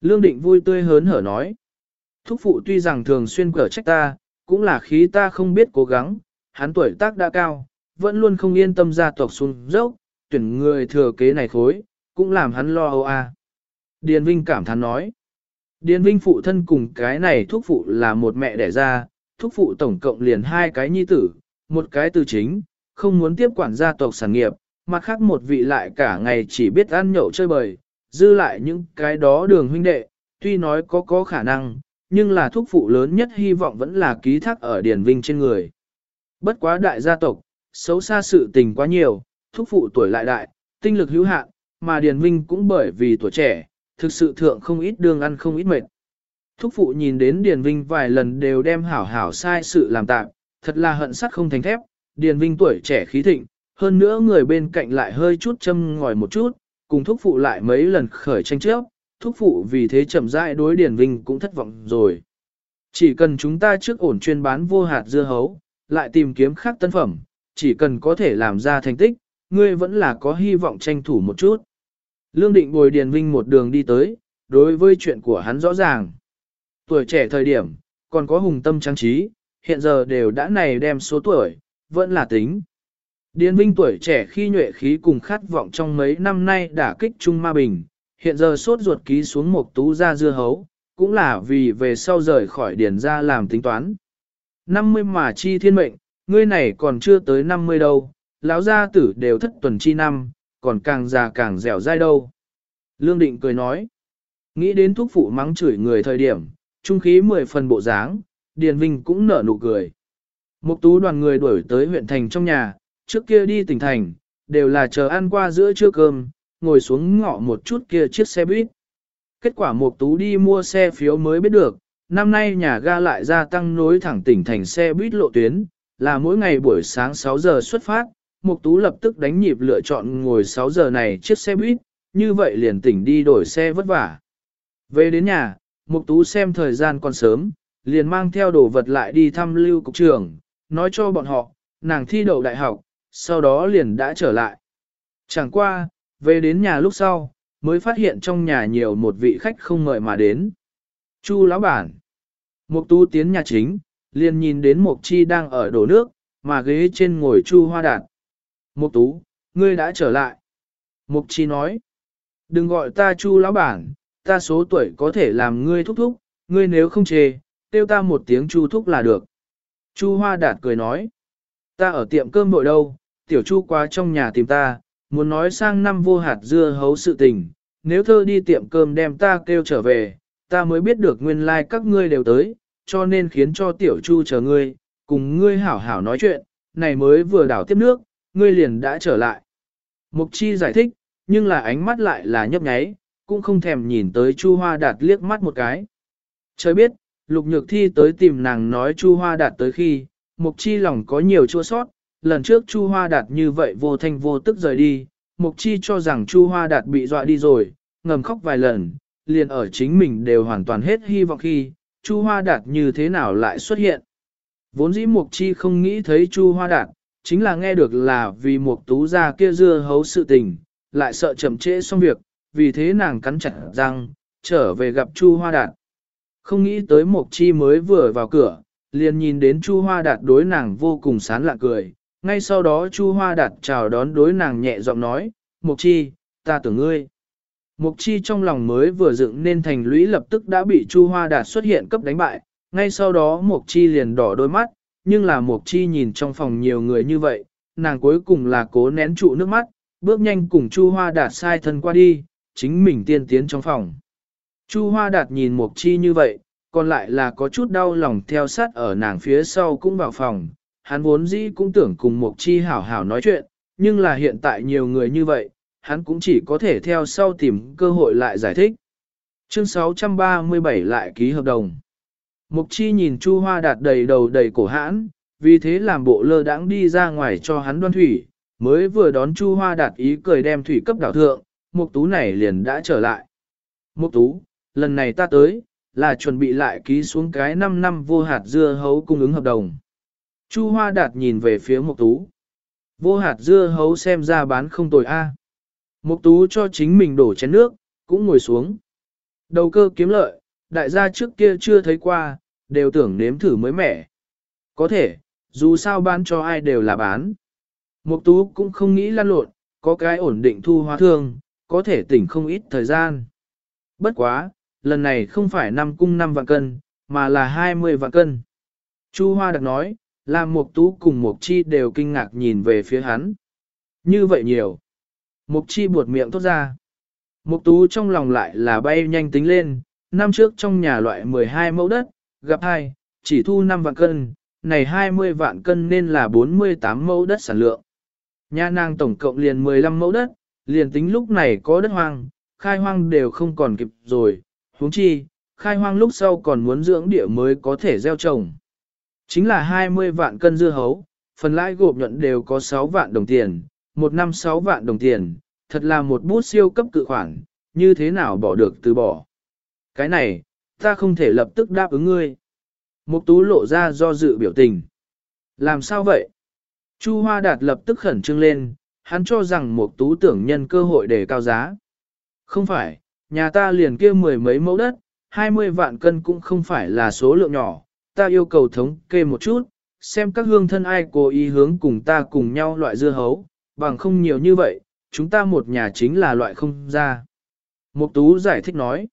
S1: Lương định vui tươi hớn hở nói. Thúc phụ tuy rằng thường xuyên cở trách ta, cũng là khí ta không biết cố gắng, hắn tuổi tác đã cao, vẫn luôn không yên tâm gia tộc xuống dốc, tuyển người thừa kế này khối, cũng làm hắn lo âu a. Điền Vinh cảm thán nói. Điền Vinh phụ thân cùng cái này thúc phụ là một mẹ đẻ ra, thúc phụ tổng cộng liền hai cái nhi tử, một cái từ chính, không muốn tiếp quản gia tộc sản nghiệp, mặt khác một vị lại cả ngày chỉ biết ăn nhậu chơi bời, dư lại những cái đó đường huynh đệ, tuy nói có có khả năng, nhưng là thúc phụ lớn nhất hy vọng vẫn là ký thác ở Điền Vinh trên người. Bất quá đại gia tộc, xấu xa sự tình quá nhiều, thúc phụ tuổi lại đại, tinh lực hữu hạn, mà Điền Vinh cũng bởi vì tuổi trẻ, thực sự thượng không ít đường ăn không ít mệt. Thúc phụ nhìn đến Điền Vinh vài lần đều đem hảo hảo sai sự làm tạm, thật là hận sắt không thành thép, Điền Vinh tuổi trẻ khí thịnh, hơn nữa người bên cạnh lại hơi chút châm ngòi một chút, cùng thúc phụ lại mấy lần khởi tranh trước, thúc phụ vì thế chậm rãi đối Điền Vinh cũng thất vọng rồi. Chỉ cần chúng ta trước ổn chuyên bán vô hạt dưa hấu, lại tìm kiếm khác tân phẩm, chỉ cần có thể làm ra thành tích, ngươi vẫn là có hy vọng tranh thủ một chút. Lương định bồi Điền Vinh một đường đi tới, đối với chuyện của hắn rõ ràng. Tuổi trẻ thời điểm, còn có hùng tâm trang trí, hiện giờ đều đã này đem số tuổi, vẫn là tính. Điền Vinh tuổi trẻ khi nhuệ khí cùng khát vọng trong mấy năm nay đã kích Trung Ma Bình, hiện giờ sốt ruột ký xuống một tú ra dưa hấu, cũng là vì về sau rời khỏi điền ra làm tính toán. 50 mà chi thiên mệnh, ngươi này còn chưa tới 50 đâu, lão gia tử đều thất tuần chi năm, còn càng già càng dẻo dai đâu. Lương Định cười nói, nghĩ đến thuốc phụ mắng chửi người thời điểm, trung khí mười phần bộ dáng, Điền Vinh cũng nở nụ cười. Mục tú đoàn người đuổi tới huyện thành trong nhà, trước kia đi tỉnh thành, đều là chờ ăn qua giữa trưa cơm, ngồi xuống ngọ một chút kia chiếc xe buýt. Kết quả mục tú đi mua xe phiếu mới biết được, năm nay nhà ga lại gia tăng nối thẳng tỉnh thành xe buýt lộ tuyến, là mỗi ngày buổi sáng 6 giờ xuất phát, Mục Tú lập tức đánh nhịp lựa chọn ngồi 6 giờ này chiếc xe buýt, như vậy liền tỉnh đi đổi xe vất vả. Về đến nhà, Mục Tú xem thời gian còn sớm, liền mang theo đồ vật lại đi thăm Lưu cục trưởng, nói cho bọn họ, nàng thi đậu đại học, sau đó liền đã trở lại. Chẳng qua, về đến nhà lúc sau, mới phát hiện trong nhà nhiều một vị khách không mời mà đến. Chu lão bản. Mục Tú tiến nhà chính, liền nhìn đến Mục Chi đang ở đổ nước, mà ghế trên ngồi Chu Hoa Đạt. Mục tú, ngươi đã trở lại. Mục chi nói. Đừng gọi ta Chu lão bản, ta số tuổi có thể làm ngươi thúc thúc, ngươi nếu không chê, kêu ta một tiếng Chu thúc là được. Chu Hoa Đạt cười nói, ta ở tiệm cơm bội đâu, tiểu Chu qua trong nhà tìm ta, muốn nói sang năm vô hạt dưa hấu sự tình, nếu thơ đi tiệm cơm đem ta kêu trở về, ta mới biết được nguyên lai like các ngươi đều tới, cho nên khiến cho tiểu Chu chờ ngươi, cùng ngươi hảo hảo nói chuyện, này mới vừa đảo tiếp nước, ngươi liền đã trở lại. Mục chi giải thích, nhưng là ánh mắt lại là nhấp nháy, cũng không thèm nhìn tới Chu Hoa Đạt liếc mắt một cái. Trời biết, Lục Nhược Thi tới tìm nàng nói Chu Hoa Đạt tới khi, Mục Chi lòng có nhiều chua sót, lần trước Chu Hoa Đạt như vậy vô thanh vô tức rời đi, Mục Chi cho rằng Chu Hoa Đạt bị dọa đi rồi, ngầm khóc vài lần, liền ở chính mình đều hoàn toàn hết hy vọng khi, Chu Hoa Đạt như thế nào lại xuất hiện. Vốn dĩ Mục Chi không nghĩ thấy Chu Hoa Đạt, chính là nghe được là vì Mục Tú gia kia dưa hấu sự tình, lại sợ chậm trễ xong việc, vì thế nàng cắn chặt răng, trở về gặp Chu Hoa Đạt. Không nghĩ tới Mộc Chi mới vừa vào cửa, liền nhìn đến Chu Hoa Đạt đối nàng vô cùng sán lạ cười. Ngay sau đó Chu Hoa Đạt chào đón đối nàng nhẹ giọng nói, Mộc Chi, ta tưởng ngươi. Mộc Chi trong lòng mới vừa dựng nên thành lũy lập tức đã bị Chu Hoa Đạt xuất hiện cấp đánh bại. Ngay sau đó Mộc Chi liền đỏ đôi mắt, nhưng là Mộc Chi nhìn trong phòng nhiều người như vậy, nàng cuối cùng là cố nén trụ nước mắt, bước nhanh cùng Chu Hoa Đạt sai thân qua đi, chính mình tiên tiến trong phòng. Chu Hoa Đạt nhìn Mộc Chi như vậy, còn lại là có chút đau lòng theo sát ở nàng phía sau cũng vào phòng. Hắn vốn dĩ cũng tưởng cùng Mộc Chi hảo hảo nói chuyện, nhưng là hiện tại nhiều người như vậy, hắn cũng chỉ có thể theo sau tìm cơ hội lại giải thích. Chương 637 lại ký hợp đồng. Mục Chi nhìn Chu Hoa Đạt đầy đầu đầy cổ hãn, vì thế làm bộ lơ đãng đi ra ngoài cho hắn đoan thủy, mới vừa đón Chu Hoa Đạt ý cười đem thủy cấp đảo thượng, Mục Tú này liền đã trở lại. Mục Tú, lần này ta tới, là chuẩn bị lại ký xuống cái 5 năm vô hạt dưa hấu cung ứng hợp đồng. Chu Hoa Đạt nhìn về phía Mục Tú. Vô hạt dưa hấu xem ra bán không tồi a. Mục Tú cho chính mình đổ chén nước, cũng ngồi xuống. Đầu cơ kiếm lợi, đại gia trước kia chưa thấy qua, đều tưởng nếm thử mới mẻ. Có thể, dù sao bán cho ai đều là bán. Mục Tú cũng không nghĩ lăn lộn, có cái ổn định thu hóa thương, có thể tỉnh không ít thời gian. Bất quá, lần này không phải năm cung 5 vạn cân, mà là 20 vạn cân. Chu Hoa đặc nói, làm Mục Tú cùng Mục Chi đều kinh ngạc nhìn về phía hắn. Như vậy nhiều. Mục Chi buột miệng thốt ra. Mục Tú trong lòng lại là bay nhanh tính lên, năm trước trong nhà loại 12 mẫu đất, gặp hai, chỉ thu 5 vạn cân, này 20 vạn cân nên là 48 mẫu đất sản lượng. Nhà nàng tổng cộng liền 15 mẫu đất, liền tính lúc này có đất hoang, khai hoang đều không còn kịp rồi, huống chi, khai hoang lúc sau còn muốn dưỡng địa mới có thể gieo trồng. Chính là 20 vạn cân dưa hấu, phần lãi gộp nhuận đều có 6 vạn đồng tiền, một năm 6 vạn đồng tiền, thật là một bút siêu cấp cự khoản, như thế nào bỏ được từ bỏ. Cái này, ta không thể lập tức đáp ứng ngươi. Mục tú lộ ra do dự biểu tình. Làm sao vậy? Chu Hoa Đạt lập tức khẩn trương lên, hắn cho rằng mục tú tưởng nhân cơ hội để cao giá. Không phải, nhà ta liền kia mười mấy mẫu đất, 20 vạn cân cũng không phải là số lượng nhỏ, ta yêu cầu thống kê một chút, xem các hương thân ai cố ý hướng cùng ta cùng nhau loại dưa hấu, bằng không nhiều như vậy, chúng ta một nhà chính là loại không ra. Mục tú giải thích nói.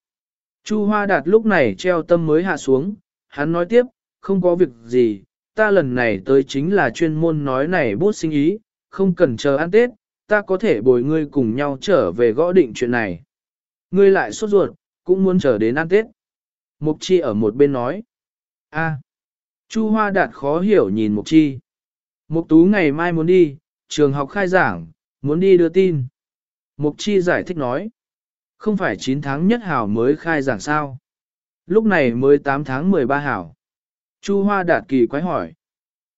S1: Chu Hoa Đạt lúc này treo tâm mới hạ xuống, hắn nói tiếp, không có việc gì, ta lần này tới chính là chuyên môn nói này bút sinh ý, không cần chờ ăn Tết, ta có thể bồi ngươi cùng nhau trở về gõ định chuyện này. Ngươi lại sốt ruột, cũng muốn chờ đến ăn Tết. Mục Chi ở một bên nói. a Chu Hoa Đạt khó hiểu nhìn Mục Chi. Mục Tú ngày mai muốn đi, trường học khai giảng, muốn đi đưa tin. Mục Chi giải thích nói. Không phải 9 tháng nhất hảo mới khai giảng sao. Lúc này mới 8 tháng 13 hảo. Chu Hoa Đạt kỳ quái hỏi.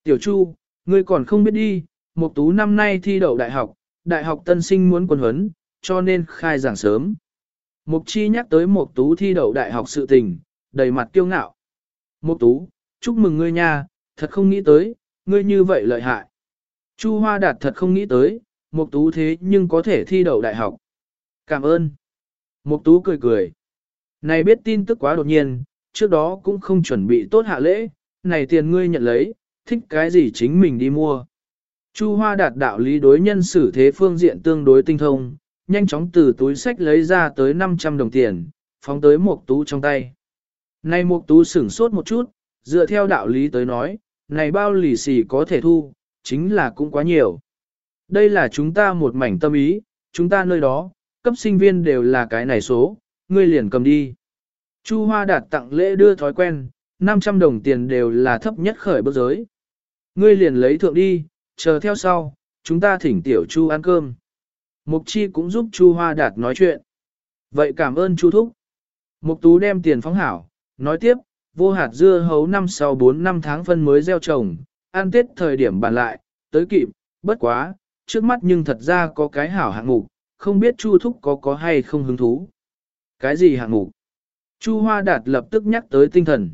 S1: Tiểu Chu, ngươi còn không biết đi, Mục Tú năm nay thi đậu đại học, đại học tân sinh muốn quân huấn, cho nên khai giảng sớm. Mục Chi nhắc tới Mục Tú thi đậu đại học sự tình, đầy mặt kiêu ngạo. Mục Tú, chúc mừng ngươi nha, thật không nghĩ tới, ngươi như vậy lợi hại. Chu Hoa Đạt thật không nghĩ tới, Mục Tú thế nhưng có thể thi đậu đại học. Cảm ơn. Mục Tú cười cười. Này biết tin tức quá đột nhiên, trước đó cũng không chuẩn bị tốt hạ lễ, này tiền ngươi nhận lấy, thích cái gì chính mình đi mua. Chu Hoa đạt đạo lý đối nhân xử thế phương diện tương đối tinh thông, nhanh chóng từ túi sách lấy ra tới 500 đồng tiền, phóng tới mục tú trong tay. Này mục tú sửng sốt một chút, dựa theo đạo lý tới nói, này bao lì xì có thể thu, chính là cũng quá nhiều. Đây là chúng ta một mảnh tâm ý, chúng ta nơi đó, cấp sinh viên đều là cái này số, ngươi liền cầm đi. Chu Hoa đạt tặng lễ đưa thói quen, 500 đồng tiền đều là thấp nhất khởi bước giới. Ngươi liền lấy thượng đi, chờ theo sau, chúng ta thỉnh tiểu Chu ăn cơm. Mục Chi cũng giúp Chu Hoa đạt nói chuyện. Vậy cảm ơn Chu Thúc. Mục Tú đem tiền phóng hảo, nói tiếp, vô hạt dưa hấu năm sau 4 năm tháng phân mới gieo trồng, ăn tết thời điểm bàn lại, tới kịp, bất quá, trước mắt nhưng thật ra có cái hảo hạng mục, không biết Chu Thúc có có hay không hứng thú. Cái gì hạng mục? Chu Hoa Đạt lập tức nhắc tới tinh thần.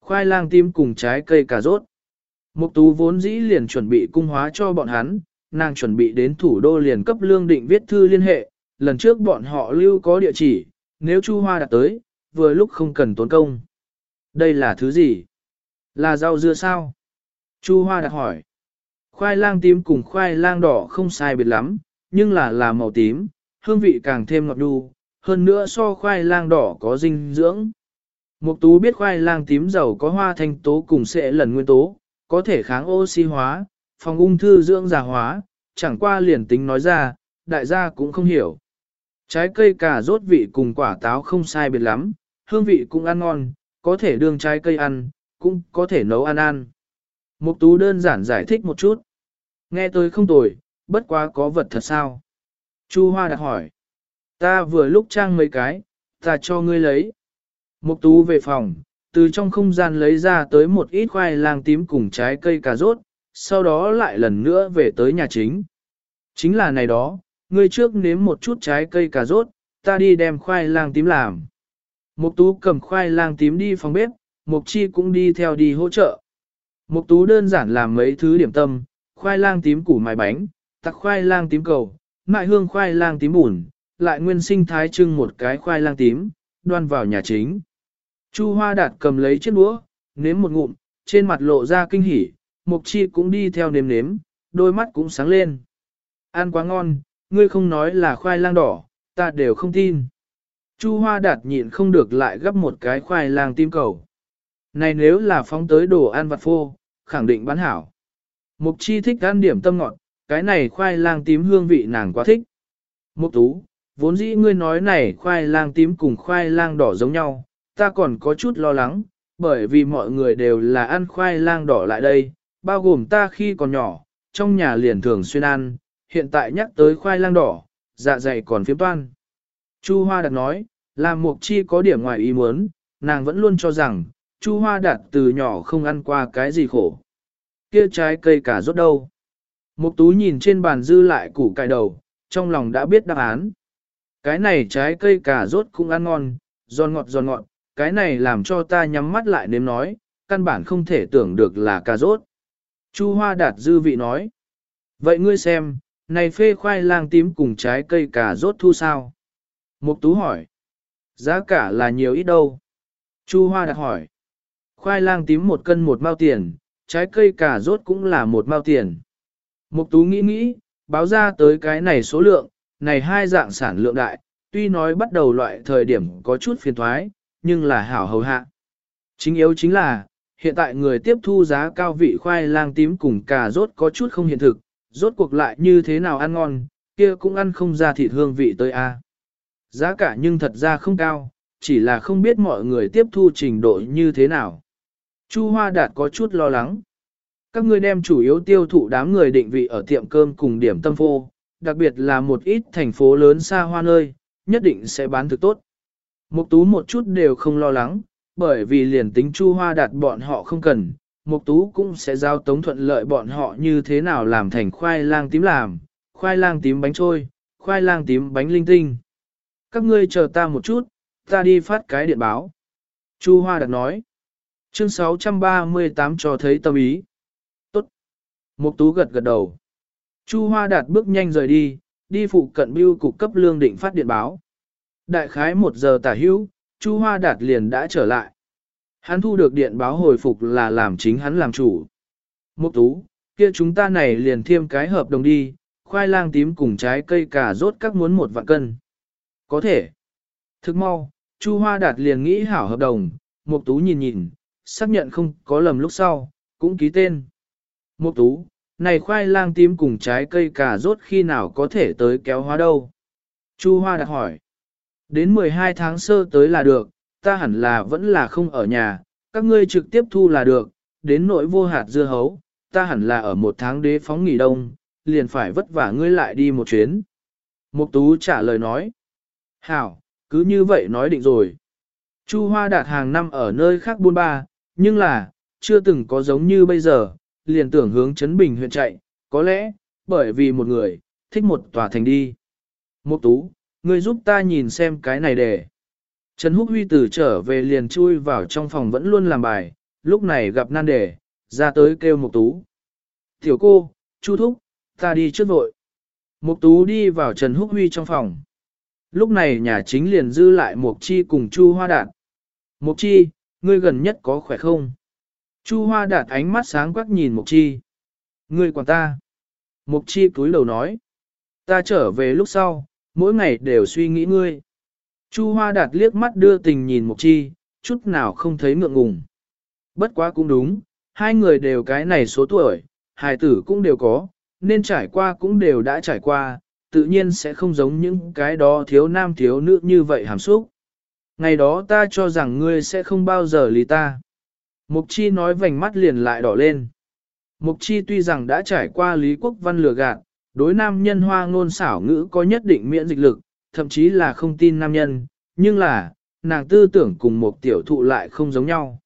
S1: Khoai lang tim cùng trái cây cà rốt. Mục tú vốn dĩ liền chuẩn bị cung hóa cho bọn hắn, nàng chuẩn bị đến thủ đô liền cấp lương định viết thư liên hệ, lần trước bọn họ lưu có địa chỉ, nếu Chu Hoa Đạt tới, vừa lúc không cần tốn công. Đây là thứ gì? Là rau dưa sao? Chu Hoa Đạt hỏi. Khoai lang tím cùng khoai lang đỏ không sai biệt lắm, nhưng là là màu tím, hương vị càng thêm ngọt đu, hơn nữa so khoai lang đỏ có dinh dưỡng. Mục tú biết khoai lang tím giàu có hoa thanh tố cùng sẽ lần nguyên tố, có thể kháng oxy hóa, phòng ung thư dưỡng già hóa, chẳng qua liền tính nói ra, đại gia cũng không hiểu. Trái cây cà rốt vị cùng quả táo không sai biệt lắm, hương vị cũng ăn ngon, có thể đương trái cây ăn, cũng có thể nấu ăn ăn. Mục tú đơn giản giải thích một chút. Nghe tôi không tồi, bất quá có vật thật sao? Chu Hoa đặt hỏi. Ta vừa lúc trang mấy cái, ta cho ngươi lấy. Mục tú về phòng, từ trong không gian lấy ra tới một ít khoai lang tím cùng trái cây cà rốt, sau đó lại lần nữa về tới nhà chính. Chính là này đó, ngươi trước nếm một chút trái cây cà rốt, ta đi đem khoai lang tím làm. Mục tú cầm khoai lang tím đi phòng bếp, mục chi cũng đi theo đi hỗ trợ. Mục tú đơn giản làm mấy thứ điểm tâm, khoai lang tím củ mài bánh, tặc khoai lang tím cầu, mại hương khoai lang tím bùn, lại nguyên sinh thái trưng một cái khoai lang tím, đoan vào nhà chính. Chu Hoa Đạt cầm lấy chiếc đũa, nếm một ngụm, trên mặt lộ ra kinh hỉ, Mục Chi cũng đi theo nếm nếm, đôi mắt cũng sáng lên. Ăn quá ngon, ngươi không nói là khoai lang đỏ, ta đều không tin. Chu Hoa Đạt nhịn không được lại gấp một cái khoai lang tím cầu. Này nếu là phóng tới đồ ăn vặt phô, khẳng định bán hảo. Mục Chi thích ăn điểm tâm ngọt, cái này khoai lang tím hương vị nàng quá thích. Mục Tú, vốn dĩ ngươi nói này khoai lang tím cùng khoai lang đỏ giống nhau, ta còn có chút lo lắng, bởi vì mọi người đều là ăn khoai lang đỏ lại đây, bao gồm ta khi còn nhỏ, trong nhà liền thường xuyên ăn, hiện tại nhắc tới khoai lang đỏ, dạ dày còn phiếm toan. Chu Hoa Đạt nói, làm Mục Chi có điểm ngoài ý muốn, nàng vẫn luôn cho rằng, Chu Hoa Đạt từ nhỏ không ăn qua cái gì khổ. Kia trái cây cả rốt đâu. Mục Tú nhìn trên bàn dư lại củ cải đầu, trong lòng đã biết đáp án. Cái này trái cây cà rốt cũng ăn ngon, giòn ngọt giòn ngọt, cái này làm cho ta nhắm mắt lại nếm nói, căn bản không thể tưởng được là cà rốt. Chu Hoa Đạt dư vị nói. Vậy ngươi xem, này phê khoai lang tím cùng trái cây cà rốt thu sao? Mục Tú hỏi. Giá cả là nhiều ít đâu? Chu Hoa Đạt hỏi. Khoai lang tím một cân một mao tiền, trái cây cà rốt cũng là một mao tiền. Mục Tú nghĩ nghĩ, báo ra tới cái này số lượng, này hai dạng sản lượng đại, tuy nói bắt đầu loại thời điểm có chút phiền thoái, nhưng là hảo hầu hạ. Chính yếu chính là, hiện tại người tiếp thu giá cao vị khoai lang tím cùng cà rốt có chút không hiện thực, rốt cuộc lại như thế nào ăn ngon, kia cũng ăn không ra thịt hương vị tới a. Giá cả nhưng thật ra không cao, chỉ là không biết mọi người tiếp thu trình độ như thế nào. Chu Hoa Đạt có chút lo lắng. Các ngươi đem chủ yếu tiêu thụ đám người định vị ở tiệm cơm cùng điểm tâm phô, đặc biệt là một ít thành phố lớn xa hoa nơi, nhất định sẽ bán thực tốt. Mục tú một chút đều không lo lắng, bởi vì liền tính chu hoa đạt bọn họ không cần, mục tú cũng sẽ giao tống thuận lợi bọn họ như thế nào làm thành khoai lang tím làm, khoai lang tím bánh trôi, khoai lang tím bánh linh tinh. Các ngươi chờ ta một chút, ta đi phát cái điện báo. Chu Hoa Đạt nói. Chương 638 cho thấy tâm ý. Mục tú gật gật đầu. Chu Hoa Đạt bước nhanh rời đi, đi phụ cận bưu cục cấp lương định phát điện báo. Đại khái một giờ tả hữu, Chu Hoa Đạt liền đã trở lại. Hắn thu được điện báo hồi phục là làm chính hắn làm chủ. Mục tú, kia chúng ta này liền thêm cái hợp đồng đi, khoai lang tím cùng trái cây cà rốt các muốn một vạn cân. Có thể. Thức mau, Chu Hoa Đạt liền nghĩ hảo hợp đồng, Mục Tú nhìn nhìn, xác nhận không có lầm lúc sau, cũng ký tên. Mục Tú, này khoai lang tím cùng trái cây cà rốt khi nào có thể tới kéo hóa đâu? Chu Hoa Đạt hỏi. Đến 12 tháng sơ tới là được, ta hẳn là vẫn là không ở nhà, các ngươi trực tiếp thu là được, đến nỗi vô hạt dưa hấu, ta hẳn là ở một tháng đế phóng nghỉ đông, liền phải vất vả ngươi lại đi một chuyến. Mục Tú trả lời nói. Hảo, cứ như vậy nói định rồi. Chu Hoa đạt hàng năm ở nơi khác buôn ba, nhưng là, chưa từng có giống như bây giờ, liền tưởng hướng Trấn Bình huyện chạy, có lẽ, bởi vì một người, thích một tòa thành đi. Mục Tú, ngươi giúp ta nhìn xem cái này để. Trần Húc Huy từ trở về liền chui vào trong phòng vẫn luôn làm bài, lúc này gặp nan đề, ra tới kêu Mục Tú. Tiểu cô, Chu Thúc, ta đi trước vội. Mục Tú đi vào Trần Húc Huy trong phòng. Lúc này nhà chính liền dư lại Mục Chi cùng Chu Hoa Đạt. Mục Chi, ngươi gần nhất có khỏe không? Chu Hoa Đạt ánh mắt sáng quắc nhìn Mục Chi. Ngươi quản ta. Mục Chi cúi đầu nói. Ta trở về lúc sau, mỗi ngày đều suy nghĩ ngươi. Chu Hoa Đạt liếc mắt đưa tình nhìn Mục Chi, chút nào không thấy ngượng ngùng. Bất quá cũng đúng, hai người đều cái này số tuổi, hài tử cũng đều có, nên trải qua cũng đều đã trải qua, tự nhiên sẽ không giống những cái đó thiếu nam thiếu nữ như vậy hàm xúc. Ngày đó ta cho rằng ngươi sẽ không bao giờ lý ta. Mục chi nói vành mắt liền lại đỏ lên. Mục chi tuy rằng đã trải qua Lý Quốc Văn lừa gạt, đối nam nhân hoa ngôn xảo ngữ có nhất định miễn dịch lực, thậm chí là không tin nam nhân, nhưng là, nàng tư tưởng cùng một tiểu thụ lại không giống nhau.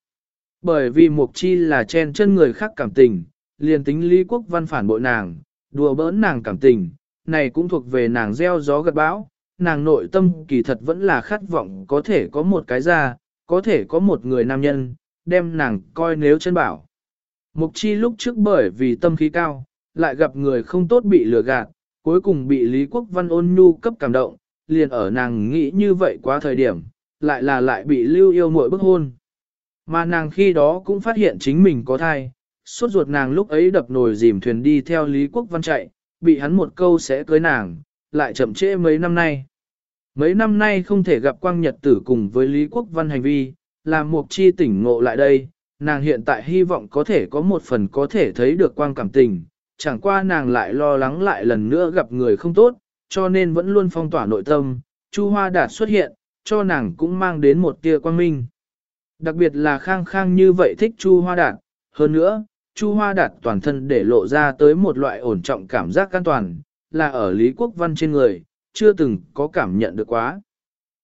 S1: Bởi vì mục chi là chen chân người khác cảm tình, liền tính Lý Quốc Văn phản bội nàng, đùa bỡn nàng cảm tình, này cũng thuộc về nàng gieo gió gặt bão, nàng nội tâm kỳ thật vẫn là khát vọng có thể có một cái ra, có thể có một người nam nhân, đem nàng coi nếu chân bảo. Mục chi lúc trước bởi vì tâm khí cao, lại gặp người không tốt bị lừa gạt, cuối cùng bị Lý Quốc Văn ôn nhu cấp cảm động, liền ở nàng nghĩ như vậy quá thời điểm, lại là lại bị lưu yêu muội bức hôn. Mà nàng khi đó cũng phát hiện chính mình có thai, suốt ruột nàng lúc ấy đập nồi dìm thuyền đi theo Lý Quốc Văn chạy, bị hắn một câu sẽ cưới nàng, lại chậm trễ mấy năm nay. Mấy năm nay không thể gặp quang nhật tử cùng với Lý Quốc Văn hành vi, làm Mục Chi tỉnh ngộ lại đây, nàng hiện tại hy vọng có thể có một phần có thể thấy được quang cảm tình, chẳng qua nàng lại lo lắng lại lần nữa gặp người không tốt, cho nên vẫn luôn phong tỏa nội tâm, Chu Hoa Đạt xuất hiện, cho nàng cũng mang đến một tia quang minh. Đặc biệt là khang khang như vậy thích Chu Hoa Đạt, hơn nữa, Chu Hoa Đạt toàn thân để lộ ra tới một loại ổn trọng cảm giác an toàn, là ở Lý Quốc Văn trên người, chưa từng có cảm nhận được quá.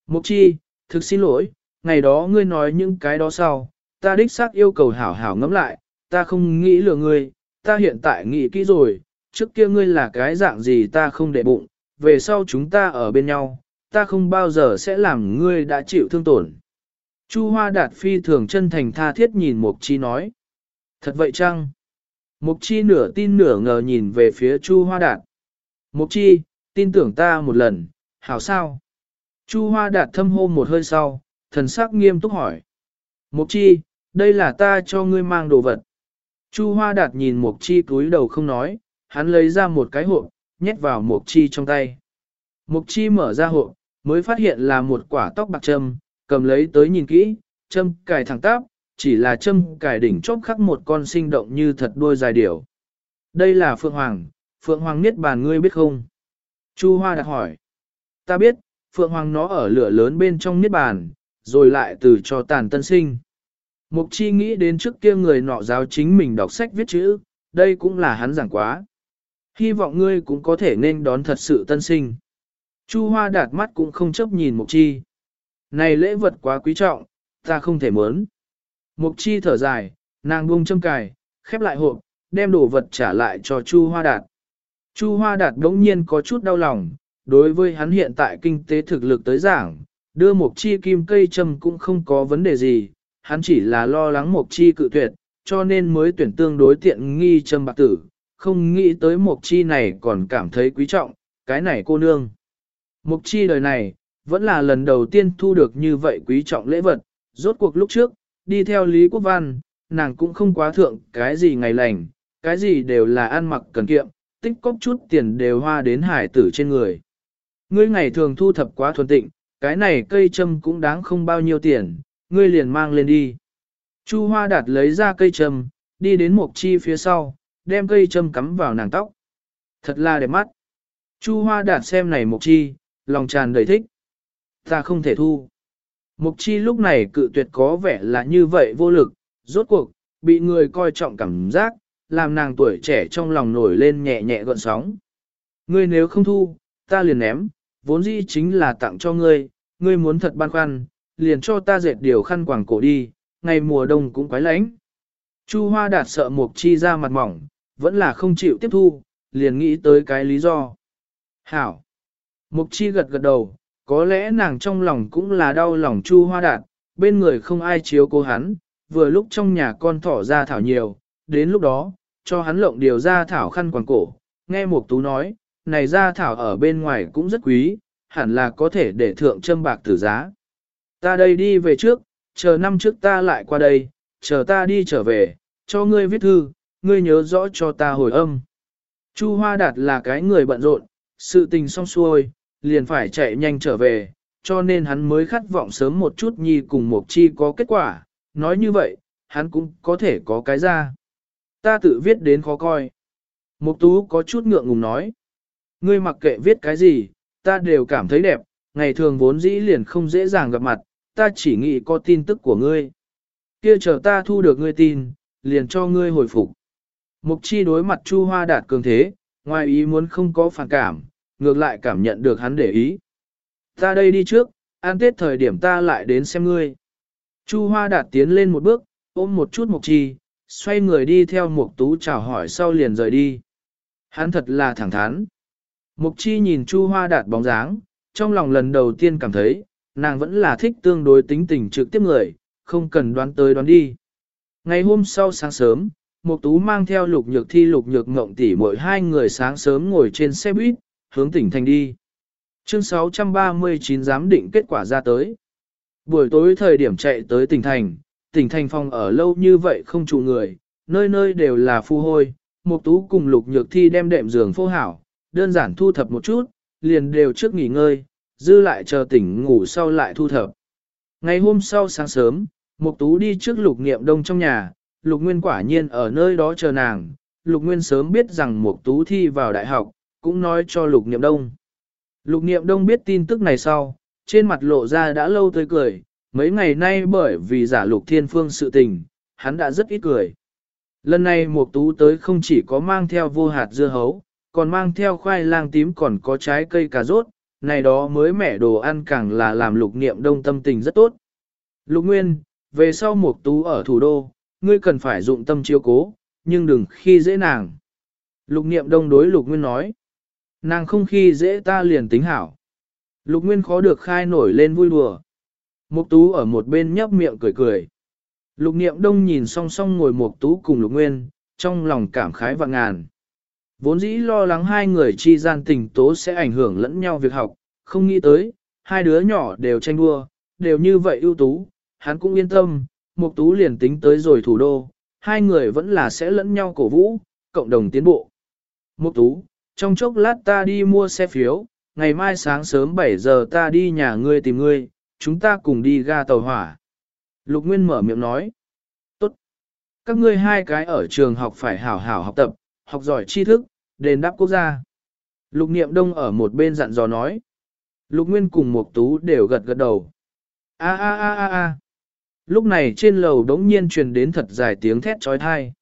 S1: Mục chi, thực xin lỗi, ngày đó ngươi nói những cái đó sau, ta đích xác yêu cầu hảo hảo ngẫm lại, ta không nghĩ lừa ngươi, ta hiện tại nghĩ kỹ rồi, trước kia ngươi là cái dạng gì ta không để bụng, về sau chúng ta ở bên nhau, ta không bao giờ sẽ làm ngươi đã chịu thương tổn. Chu Hoa Đạt phi thường chân thành tha thiết nhìn Mục Chi nói. Thật vậy chăng? Mục Chi nửa tin nửa ngờ nhìn về phía Chu Hoa Đạt. Mục Chi, tin tưởng ta một lần, hảo sao? Chu Hoa Đạt thâm hô một hơi sau, thần sắc nghiêm túc hỏi. Mục Chi, đây là ta cho ngươi mang đồ vật. Chu Hoa Đạt nhìn Mục Chi cúi đầu không nói, hắn lấy ra một cái hộp, nhét vào Mục Chi trong tay. Mục Chi mở ra hộp, mới phát hiện là một quả tóc bạc châm, cầm lấy tới nhìn kỹ, châm cài thẳng tắp, chỉ là châm cài đỉnh chóp khắc một con sinh động như thật đuôi dài điểu. Đây là Phượng Hoàng, Phượng Hoàng Niết Bàn ngươi biết không? Chu Hoa đặt hỏi. Ta biết, Phượng Hoàng nó ở lửa lớn bên trong Niết Bàn, rồi lại từ cho tàn tân sinh. Mục chi nghĩ đến trước kia người nọ giáo chính mình đọc sách viết chữ, đây cũng là hắn giảng quá. Hy vọng ngươi cũng có thể nên đón thật sự tân sinh. Chu Hoa đạt mắt cũng không chấp nhìn Mục chi. Này lễ vật quá quý trọng, ta không thể muốn. Mục chi thở dài, nàng buông châm cài, khép lại hộp, đem đồ vật trả lại cho Chu Hoa Đạt. Chu Hoa Đạt đống nhiên có chút đau lòng, đối với hắn hiện tại kinh tế thực lực tới giảng, đưa một chi kim cây châm cũng không có vấn đề gì, hắn chỉ là lo lắng mục chi cự tuyệt, cho nên mới tuyển tương đối tiện nghi châm bạc tử, không nghĩ tới mục chi này còn cảm thấy quý trọng, cái này cô nương. Mục chi đời này, vẫn là lần đầu tiên thu được như vậy quý trọng lễ vật, rốt cuộc lúc trước, đi theo Lý Quốc Văn, nàng cũng không quá thượng cái gì ngày lành, cái gì đều là ăn mặc cần kiệm, tích cóp chút tiền đều hoa đến hải tử trên người. Ngươi ngày thường thu thập quá thuần tịnh, cái này cây châm cũng đáng không bao nhiêu tiền, ngươi liền mang lên đi. Chu Hoa Đạt lấy ra cây châm, đi đến Mộc Chi phía sau, đem cây châm cắm vào nàng tóc. Thật là đẹp mắt. Chu Hoa Đạt xem này Mộc Chi, lòng tràn đầy thích. Ta không thể thu. Mộc Chi lúc này cự tuyệt có vẻ là như vậy vô lực, rốt cuộc, bị người coi trọng cảm giác, làm nàng tuổi trẻ trong lòng nổi lên nhẹ nhẹ gợn sóng. Ngươi nếu không thu, ta liền ném, vốn dĩ chính là tặng cho ngươi, ngươi muốn thật băn khoăn, liền cho ta dệt điều khăn quàng cổ đi, ngày mùa đông cũng quái lạnh. Chu Hoa Đạt sợ Mục Chi ra mặt mỏng, vẫn là không chịu tiếp thu, liền nghĩ tới cái lý do. Hảo! Mục Chi gật gật đầu, có lẽ nàng trong lòng cũng là đau lòng Chu Hoa Đạt, bên người không ai chiếu cố hắn, vừa lúc trong nhà con thỏ ra thảo nhiều, đến lúc đó, cho hắn lộng điều ra thảo khăn quàng cổ, nghe Mục Tú nói, này ra thảo ở bên ngoài cũng rất quý, hẳn là có thể để thượng châm bạc tử giá. Ta đây đi về trước, chờ năm trước ta lại qua đây, chờ ta đi trở về, cho ngươi viết thư, ngươi nhớ rõ cho ta hồi âm. Chu Hoa Đạt là cái người bận rộn, sự tình xong xuôi, liền phải chạy nhanh trở về, cho nên hắn mới khát vọng sớm một chút nhi cùng Mộc Chi có kết quả, nói như vậy, hắn cũng có thể có cái ra. Ta tự viết đến khó coi. Mộc Tú có chút ngượng ngùng nói. Ngươi mặc kệ viết cái gì, ta đều cảm thấy đẹp, ngày thường vốn dĩ liền không dễ dàng gặp mặt, ta chỉ nghĩ có tin tức của ngươi. Kia chờ ta thu được ngươi tin, liền cho ngươi hồi phục. Mục chi đối mặt Chu Hoa Đạt cường thế, ngoài ý muốn không có phản cảm, ngược lại cảm nhận được hắn để ý. Ta đây đi trước, an tết thời điểm ta lại đến xem ngươi. Chu Hoa Đạt tiến lên một bước, ôm một chút Mục chi, xoay người đi theo Mục Tú chào hỏi sau liền rời đi. Hắn thật là thẳng thắn. Mục chi nhìn Chu Hoa Đạt bóng dáng, trong lòng lần đầu tiên cảm thấy, nàng vẫn là thích tương đối tính tình trực tiếp người, không cần đoán tới đoán đi. Ngày hôm sau sáng sớm, Mục Tú mang theo lục nhược thi lục nhược ngộng tỷ mỗi hai người sáng sớm ngồi trên xe buýt, hướng tỉnh thành đi. Chương 639 giám định kết quả ra tới. Buổi tối thời điểm chạy tới tỉnh thành, tỉnh thành phòng ở lâu như vậy không trụ người, nơi nơi đều là phu hôi. Mục Tú cùng lục nhược thi đem đệm giường phô hảo, đơn giản thu thập một chút, liền đều trước nghỉ ngơi, dư lại chờ tỉnh ngủ sau lại thu thập. Ngày hôm sau sáng sớm, Mục Tú đi trước Lục Niệm Đông trong nhà, Lục Nguyên quả nhiên ở nơi đó chờ nàng. Lục Nguyên sớm biết rằng Mục Tú thi vào đại học, cũng nói cho Lục Niệm Đông. Lục Niệm Đông biết tin tức này sau, trên mặt lộ ra đã lâu tươi cười, mấy ngày nay bởi vì giả Lục Thiên Phương sự tình, hắn đã rất ít cười. Lần này Mục Tú tới không chỉ có mang theo vô hạt dưa hấu, còn mang theo khoai lang tím còn có trái cây cà rốt, này đó mới mẻ đồ ăn càng là làm lục niệm đông tâm tình rất tốt. Lục Nguyên, về sau Mục tú ở thủ đô, ngươi cần phải dụng tâm chiếu cố, nhưng đừng khi dễ nàng. Lục niệm đông đối lục Nguyên nói, nàng không khi dễ ta liền tính hảo. Lục Nguyên khó được khai nổi lên vui đùa. Mục tú ở một bên nhấp miệng cười cười. Lục niệm đông nhìn song song ngồi mục tú cùng lục nguyên, trong lòng cảm khái và ngàn. Vốn dĩ lo lắng hai người chi gian tình tố sẽ ảnh hưởng lẫn nhau việc học, không nghĩ tới, hai đứa nhỏ đều tranh đua, đều như vậy ưu tú, hắn cũng yên tâm, Mục Tú liền tính tới rồi thủ đô, hai người vẫn là sẽ lẫn nhau cổ vũ, cộng đồng tiến bộ. Mục Tú, trong chốc lát ta đi mua xe phiếu, ngày mai sáng sớm 7 giờ ta đi nhà ngươi tìm ngươi, chúng ta cùng đi ga tàu hỏa. Lục Nguyên mở miệng nói, tốt. Các ngươi hai cái ở trường học phải hảo hảo học tập, học giỏi tri thức, đền đáp quốc gia. Lục niệm đông ở một bên dặn dò nói. Lục Nguyên cùng Mục Tú đều gật gật đầu. A a a a a. Lúc này trên lầu đống nhiên truyền đến thật dài tiếng thét chói tai.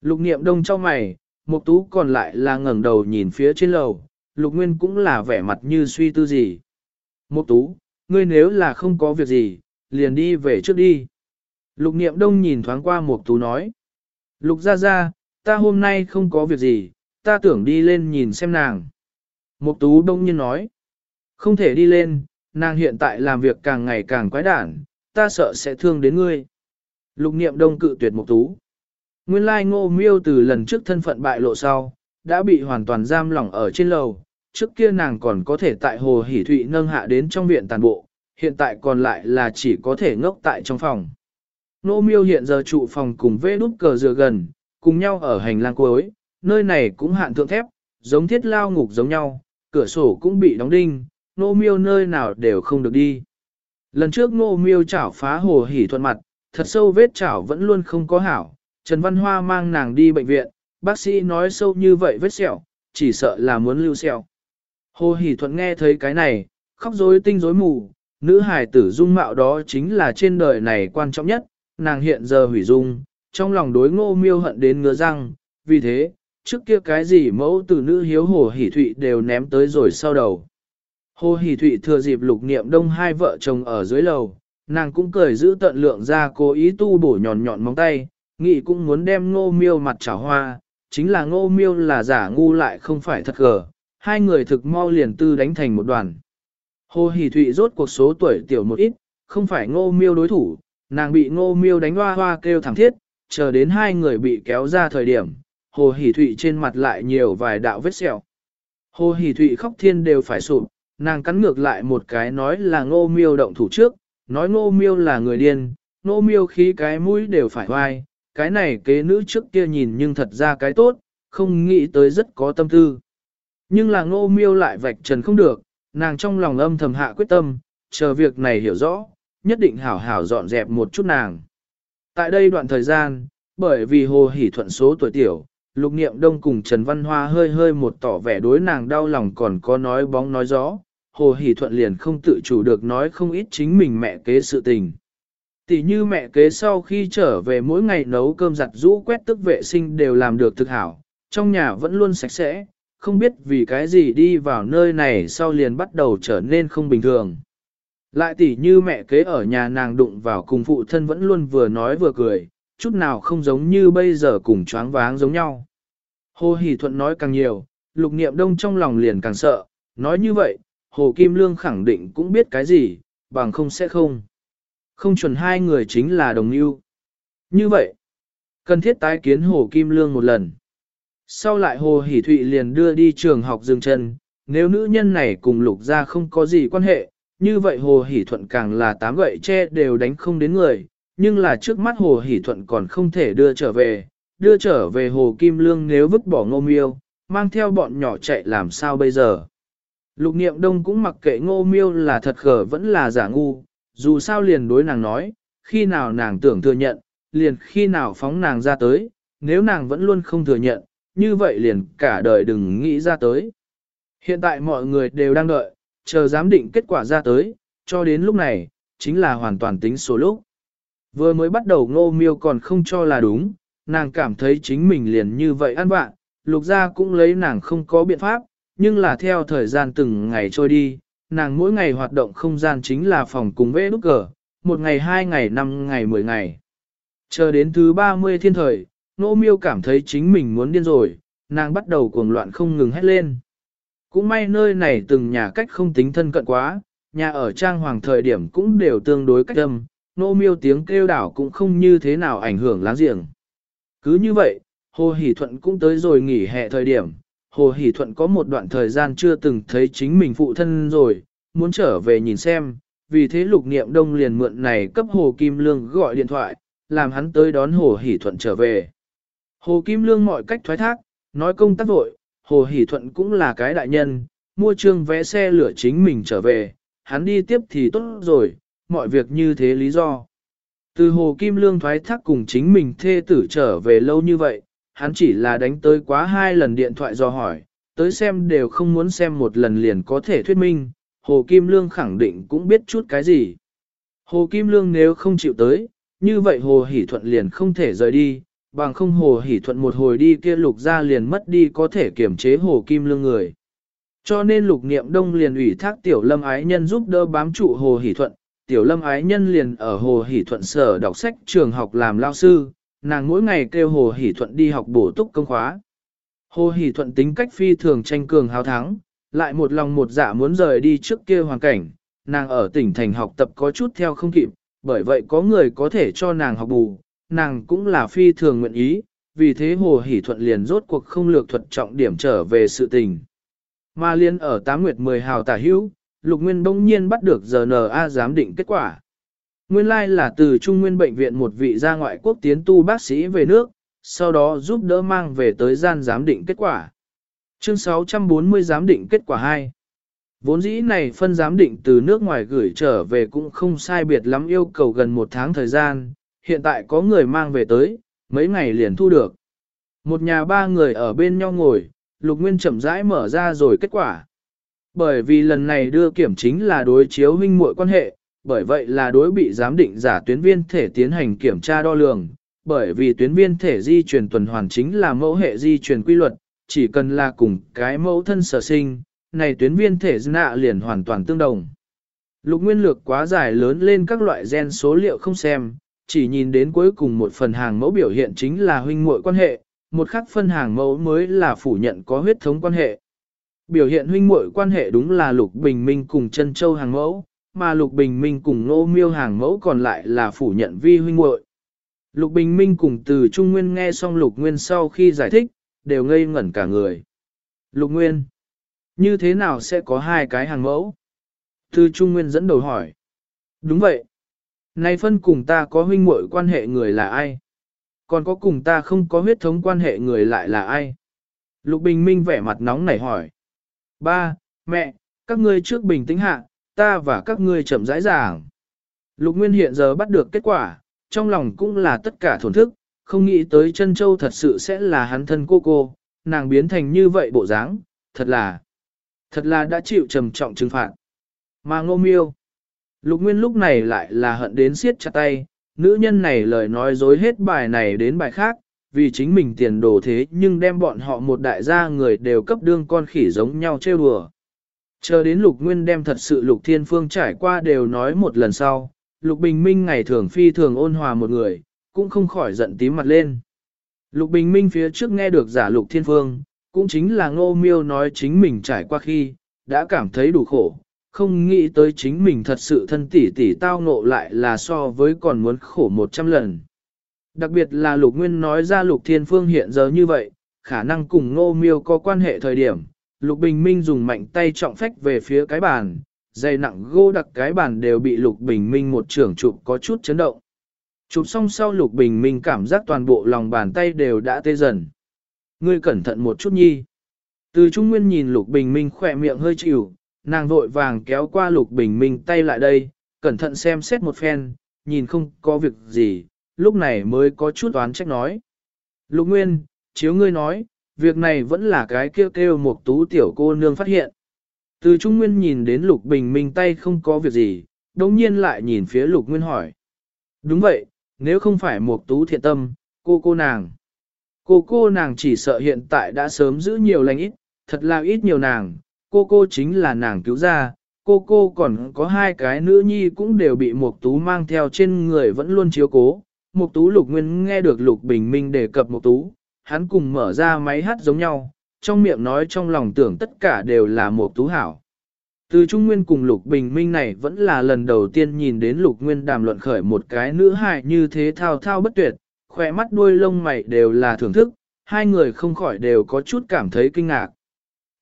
S1: Lục Niệm Đông chau mày, Mục Tú còn lại là ngẩng đầu nhìn phía trên lầu, Lục Nguyên cũng là vẻ mặt như suy tư gì. Mục Tú, ngươi nếu là không có việc gì, liền đi về trước đi. Lục Niệm Đông nhìn thoáng qua Mục Tú nói. Lục gia gia, ta hôm nay không có việc gì, ta tưởng đi lên nhìn xem nàng. Mục tú đông nhiên nói, không thể đi lên, nàng hiện tại làm việc càng ngày càng quái đản, ta sợ sẽ thương đến ngươi. Lục niệm đông cự tuyệt mục tú. Nguyên lai ngô miêu từ lần trước thân phận bại lộ sau, đã bị hoàn toàn giam lỏng ở trên lầu, trước kia nàng còn có thể tại hồ hỉ thụy nâng hạ đến trong viện tàn bộ, hiện tại còn lại là chỉ có thể ngốc tại trong phòng. Ngô miêu hiện giờ trụ phòng cùng vê đút cờ dừa gần, cùng nhau ở hành lang cuối, nơi này cũng hạn thượng thép, giống thiết lao ngục giống nhau, cửa sổ cũng bị đóng đinh, nô miêu nơi nào đều không được đi. Lần trước nô miêu chảo phá hồ hỉ thuận mặt, thật sâu vết chảo vẫn luôn không có hảo, Trần Văn Hoa mang nàng đi bệnh viện, bác sĩ nói sâu như vậy vết sẹo, chỉ sợ là muốn lưu sẹo. Hồ hỉ thuận nghe thấy cái này, khóc rối tinh rối mù, nữ hài tử dung mạo đó chính là trên đời này quan trọng nhất, nàng hiện giờ hủy dung, trong lòng đối ngô miêu hận đến ngứa răng, vì thế, trước kia cái gì mẫu tử nữ hiếu hồ hỷ thụy đều ném tới rồi sau đầu. Hồ hỷ thụy thừa dịp lục niệm đông hai vợ chồng ở dưới lầu, nàng cũng cười giữ tận lượng ra cố ý tu bổ nhọn nhọn móng tay, nghị cũng muốn đem ngô miêu mặt chảo hoa, chính là ngô miêu là giả ngu lại không phải thật gở, hai người thực mau liền tư đánh thành một đoàn. Hồ hỷ thụy rốt cuộc số tuổi tiểu một ít, không phải ngô miêu đối thủ, nàng bị ngô miêu đánh hoa hoa kêu thẳng thiết, chờ đến hai người bị kéo ra thời điểm, hồ hỷ thụy trên mặt lại nhiều vài đạo vết sẹo. Hồ hỷ thụy khóc thiên đều phải sụp, nàng cắn ngược lại một cái nói là ngô miêu động thủ trước, nói ngô miêu là người điên, ngô miêu khí cái mũi đều phải hoai, cái này kế nữ trước kia nhìn nhưng thật ra cái tốt, không nghĩ tới rất có tâm tư. Nhưng là ngô miêu lại vạch trần không được, nàng trong lòng âm thầm hạ quyết tâm, chờ việc này hiểu rõ, nhất định hảo hảo dọn dẹp một chút nàng. Tại đây đoạn thời gian, bởi vì hồ hỷ thuận số tuổi tiểu, lục niệm đông cùng Trần Văn Hoa hơi hơi một tỏ vẻ đối nàng đau lòng còn có nói bóng nói gió, hồ hỷ thuận liền không tự chủ được nói không ít chính mình mẹ kế sự tình. Tỷ như mẹ kế sau khi trở về mỗi ngày nấu cơm giặt rũ quét tức vệ sinh đều làm được thực hảo, trong nhà vẫn luôn sạch sẽ, không biết vì cái gì đi vào nơi này sau liền bắt đầu trở nên không bình thường. Lại tỷ như mẹ kế ở nhà nàng đụng vào cùng phụ thân vẫn luôn vừa nói vừa cười, chút nào không giống như bây giờ cùng choáng váng giống nhau. Hồ Hỷ Thuận nói càng nhiều, lục niệm đông trong lòng liền càng sợ, nói như vậy, Hồ Kim Lương khẳng định cũng biết cái gì, bằng không sẽ không. Không chuẩn hai người chính là đồng yêu. Như vậy, cần thiết tái kiến Hồ Kim Lương một lần. Sau lại Hồ Hỷ Thụy liền đưa đi trường học dừng chân, nếu nữ nhân này cùng lục ra không có gì quan hệ, như vậy Hồ Hỷ Thuận càng là tám gậy che đều đánh không đến người, nhưng là trước mắt Hồ Hỷ Thuận còn không thể đưa trở về, đưa trở về Hồ Kim Lương nếu vứt bỏ ngô miêu, mang theo bọn nhỏ chạy làm sao bây giờ. Lục niệm đông cũng mặc kệ ngô miêu là thật khờ vẫn là giả ngu, dù sao liền đối nàng nói, khi nào nàng tưởng thừa nhận, liền khi nào phóng nàng ra tới, nếu nàng vẫn luôn không thừa nhận, như vậy liền cả đời đừng nghĩ ra tới. Hiện tại mọi người đều đang đợi, chờ giám định kết quả ra tới, cho đến lúc này, chính là hoàn toàn tính số lúc. Vừa mới bắt đầu ngô miêu còn không cho là đúng, nàng cảm thấy chính mình liền như vậy ăn bạn, lục gia cũng lấy nàng không có biện pháp, nhưng là theo thời gian từng ngày trôi đi, nàng mỗi ngày hoạt động không gian chính là phòng cùng vẽ nút cờ, một ngày hai ngày năm ngày mười ngày. Chờ đến thứ 30 thiên thời, nô miêu cảm thấy chính mình muốn điên rồi, nàng bắt đầu cuồng loạn không ngừng hét lên. Cũng may nơi này từng nhà cách không tính thân cận quá, nhà ở trang hoàng thời điểm cũng đều tương đối cách âm, nô miêu tiếng kêu đảo cũng không như thế nào ảnh hưởng láng giềng. Cứ như vậy, Hồ Hỷ Thuận cũng tới rồi nghỉ hè thời điểm, Hồ Hỷ Thuận có một đoạn thời gian chưa từng thấy chính mình phụ thân rồi, muốn trở về nhìn xem, vì thế lục niệm đông liền mượn này cấp Hồ Kim Lương gọi điện thoại, làm hắn tới đón Hồ Hỷ Thuận trở về. Hồ Kim Lương mọi cách thoái thác, nói công tác vội, Hồ Hỷ Thuận cũng là cái đại nhân, mua trương vé xe lửa chính mình trở về, hắn đi tiếp thì tốt rồi, mọi việc như thế lý do. Từ Hồ Kim Lương thoái thác cùng chính mình thê tử trở về lâu như vậy, hắn chỉ là đánh tới quá hai lần điện thoại do hỏi, tới xem đều không muốn xem một lần liền có thể thuyết minh, Hồ Kim Lương khẳng định cũng biết chút cái gì. Hồ Kim Lương nếu không chịu tới, như vậy Hồ Hỷ Thuận liền không thể rời đi, bằng không Hồ Hỷ Thuận một hồi đi kia lục ra liền mất đi có thể kiểm chế Hồ Kim Lương người. Cho nên lục niệm đông liền ủy thác tiểu lâm ái nhân giúp đỡ bám trụ Hồ Hỷ Thuận, tiểu lâm ái nhân liền ở Hồ Hỷ Thuận sở đọc sách trường học làm lao sư, nàng mỗi ngày kêu Hồ Hỷ Thuận đi học bổ túc công khóa. Hồ Hỷ Thuận tính cách phi thường tranh cường hào thắng, lại một lòng một dạ muốn rời đi trước kia hoàn cảnh, nàng ở tỉnh thành học tập có chút theo không kịp, bởi vậy có người có thể cho nàng học bù, nàng cũng là phi thường nguyện ý, vì thế Hồ Hỷ Thuận liền rốt cuộc không lược thuật trọng điểm trở về sự tình. Mà liên ở tám nguyệt 10 hào tả hữu, Lục Nguyên bỗng nhiên bắt được GNA giám định kết quả. Nguyên lai like là từ Trung Nguyên Bệnh viện một vị gia ngoại quốc tiến tu bác sĩ về nước, sau đó giúp đỡ mang về tới gian giám định kết quả. Chương 640 giám định kết quả 2 Vốn dĩ này phân giám định từ nước ngoài gửi trở về cũng không sai biệt lắm yêu cầu gần một tháng thời gian, hiện tại có người mang về tới, mấy ngày liền thu được. Một nhà ba người ở bên nhau ngồi, Lục Nguyên chậm rãi mở ra rồi kết quả. Bởi vì lần này đưa kiểm chính là đối chiếu huynh muội quan hệ, bởi vậy là đối bị giám định giả tuyến viên thể tiến hành kiểm tra đo lường, bởi vì tuyến viên thể di truyền tuần hoàn chính là mẫu hệ di truyền quy luật, chỉ cần là cùng cái mẫu thân sở sinh, này tuyến viên thể nạ liền hoàn toàn tương đồng. Lục nguyên lược quá dài lớn lên các loại gen số liệu không xem, chỉ nhìn đến cuối cùng một phần hàng mẫu biểu hiện chính là huynh muội quan hệ, một khắc phân hàng mẫu mới là phủ nhận có huyết thống quan hệ. Biểu hiện huynh muội quan hệ đúng là Lục Bình Minh cùng chân châu hàng mẫu, mà Lục Bình Minh cùng Nô Miêu hàng mẫu còn lại là phủ nhận vi huynh muội. Lục Bình Minh cùng từ Trung Nguyên nghe xong Lục Nguyên sau khi giải thích, đều ngây ngẩn cả người. Lục Nguyên, như thế nào sẽ có hai cái hàng mẫu? Từ Trung Nguyên dẫn đầu hỏi. Đúng vậy. nay phân cùng ta có huynh muội quan hệ người là ai? Còn có cùng ta không có huyết thống quan hệ người lại là ai? Lục Bình Minh vẻ mặt nóng nảy hỏi. Ba, mẹ, các ngươi trước bình tĩnh hạ, ta và các ngươi chậm rãi giảng. Lục Nguyên hiện giờ bắt được kết quả, trong lòng cũng là tất cả thổn thức, không nghĩ tới chân châu thật sự sẽ là hắn thân cô cô, nàng biến thành như vậy bộ dáng, thật là, thật là đã chịu trầm trọng trừng phạt. Mà ngô miêu, lục nguyên lúc này lại là hận đến siết chặt tay, nữ nhân này lời nói dối hết bài này đến bài khác, vì chính mình tiền đồ thế nhưng đem bọn họ một đại gia người đều cấp đương con khỉ giống nhau trêu đùa. Chờ đến lục nguyên đem thật sự lục thiên phương trải qua đều nói một lần sau, lục bình minh ngày thường phi thường ôn hòa một người, cũng không khỏi giận tím mặt lên. Lục bình minh phía trước nghe được giả lục thiên phương, cũng chính là ngô miêu nói chính mình trải qua khi, đã cảm thấy đủ khổ, không nghĩ tới chính mình thật sự thân tỷ tỷ tao ngộ lại là so với còn muốn khổ một trăm lần. Đặc biệt là lục nguyên nói ra lục thiên phương hiện giờ như vậy, khả năng cùng ngô miêu có quan hệ thời điểm, lục bình minh dùng mạnh tay trọng phách về phía cái bàn, dày nặng gô đặc cái bàn đều bị lục bình minh một trưởng chụp có chút chấn động. Chụp xong sau lục bình minh cảm giác toàn bộ lòng bàn tay đều đã tê dần. Ngươi cẩn thận một chút nhi. Từ Trung Nguyên nhìn lục bình minh khỏe miệng hơi chịu, nàng vội vàng kéo qua lục bình minh tay lại đây, cẩn thận xem xét một phen, nhìn không có việc gì, lúc này mới có chút oán trách nói. Lục Nguyên, chiếu ngươi nói, việc này vẫn là cái kêu kêu một tú tiểu cô nương phát hiện. Từ Trung Nguyên nhìn đến Lục Bình Minh tay không có việc gì, đồng nhiên lại nhìn phía Lục Nguyên hỏi. Đúng vậy, nếu không phải một tú thiện tâm, cô cô nàng. Cô cô nàng chỉ sợ hiện tại đã sớm giữ nhiều lành ít, thật là ít nhiều nàng, cô cô chính là nàng cứu ra, cô cô còn có hai cái nữ nhi cũng đều bị một Tú mang theo trên người vẫn luôn chiếu cố. Mục Tú Lục Nguyên nghe được Lục Bình Minh đề cập Mục Tú, hắn cùng mở ra máy hát giống nhau, trong miệng nói trong lòng tưởng tất cả đều là Mục Tú hảo. Từ Trung Nguyên cùng Lục Bình Minh này vẫn là lần đầu tiên nhìn đến Lục Nguyên đàm luận khởi một cái nữ hài như thế thao thao bất tuyệt, khỏe mắt đuôi lông mày đều là thưởng thức, hai người không khỏi đều có chút cảm thấy kinh ngạc.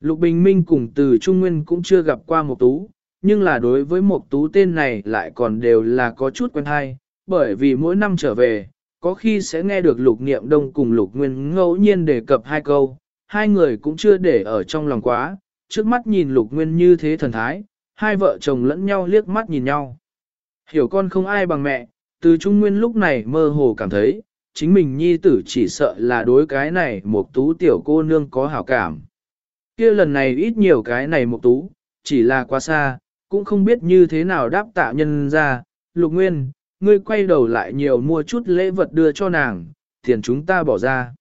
S1: Lục Bình Minh cùng từ Trung Nguyên cũng chưa gặp qua Mộc tú, nhưng là đối với Mộc tú tên này lại còn đều là có chút quen hay, bởi vì mỗi năm trở về, có khi sẽ nghe được Lục Niệm Đông cùng Lục Nguyên ngẫu nhiên đề cập hai câu, hai người cũng chưa để ở trong lòng quá, trước mắt nhìn Lục Nguyên như thế thần thái, hai vợ chồng lẫn nhau liếc mắt nhìn nhau. Hiểu con không ai bằng mẹ, từ Trung Nguyên lúc này mơ hồ cảm thấy, chính mình nhi tử chỉ sợ là đối cái này một tú tiểu cô nương có hảo cảm kia lần này ít nhiều cái này một tú, chỉ là quá xa, cũng không biết như thế nào đáp tạ nhân ra, lục nguyên, ngươi quay đầu lại nhiều mua chút lễ vật đưa cho nàng, tiền chúng ta bỏ ra.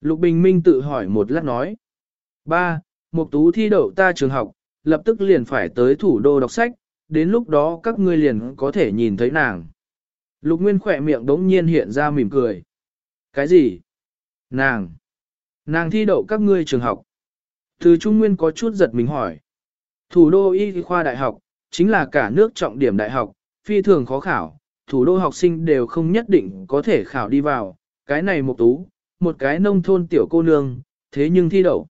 S1: Lục Bình Minh tự hỏi một lát nói. Ba, một tú thi đậu ta trường học, lập tức liền phải tới thủ đô đọc sách, đến lúc đó các ngươi liền có thể nhìn thấy nàng. Lục Nguyên khỏe miệng đống nhiên hiện ra mỉm cười. Cái gì? Nàng! Nàng thi đậu các ngươi trường học. Từ Trung Nguyên có chút giật mình hỏi. Thủ đô y khoa đại học, chính là cả nước trọng điểm đại học, phi thường khó khảo, thủ đô học sinh đều không nhất định có thể khảo đi vào, cái này một tú, một cái nông thôn tiểu cô nương, thế nhưng thi đậu.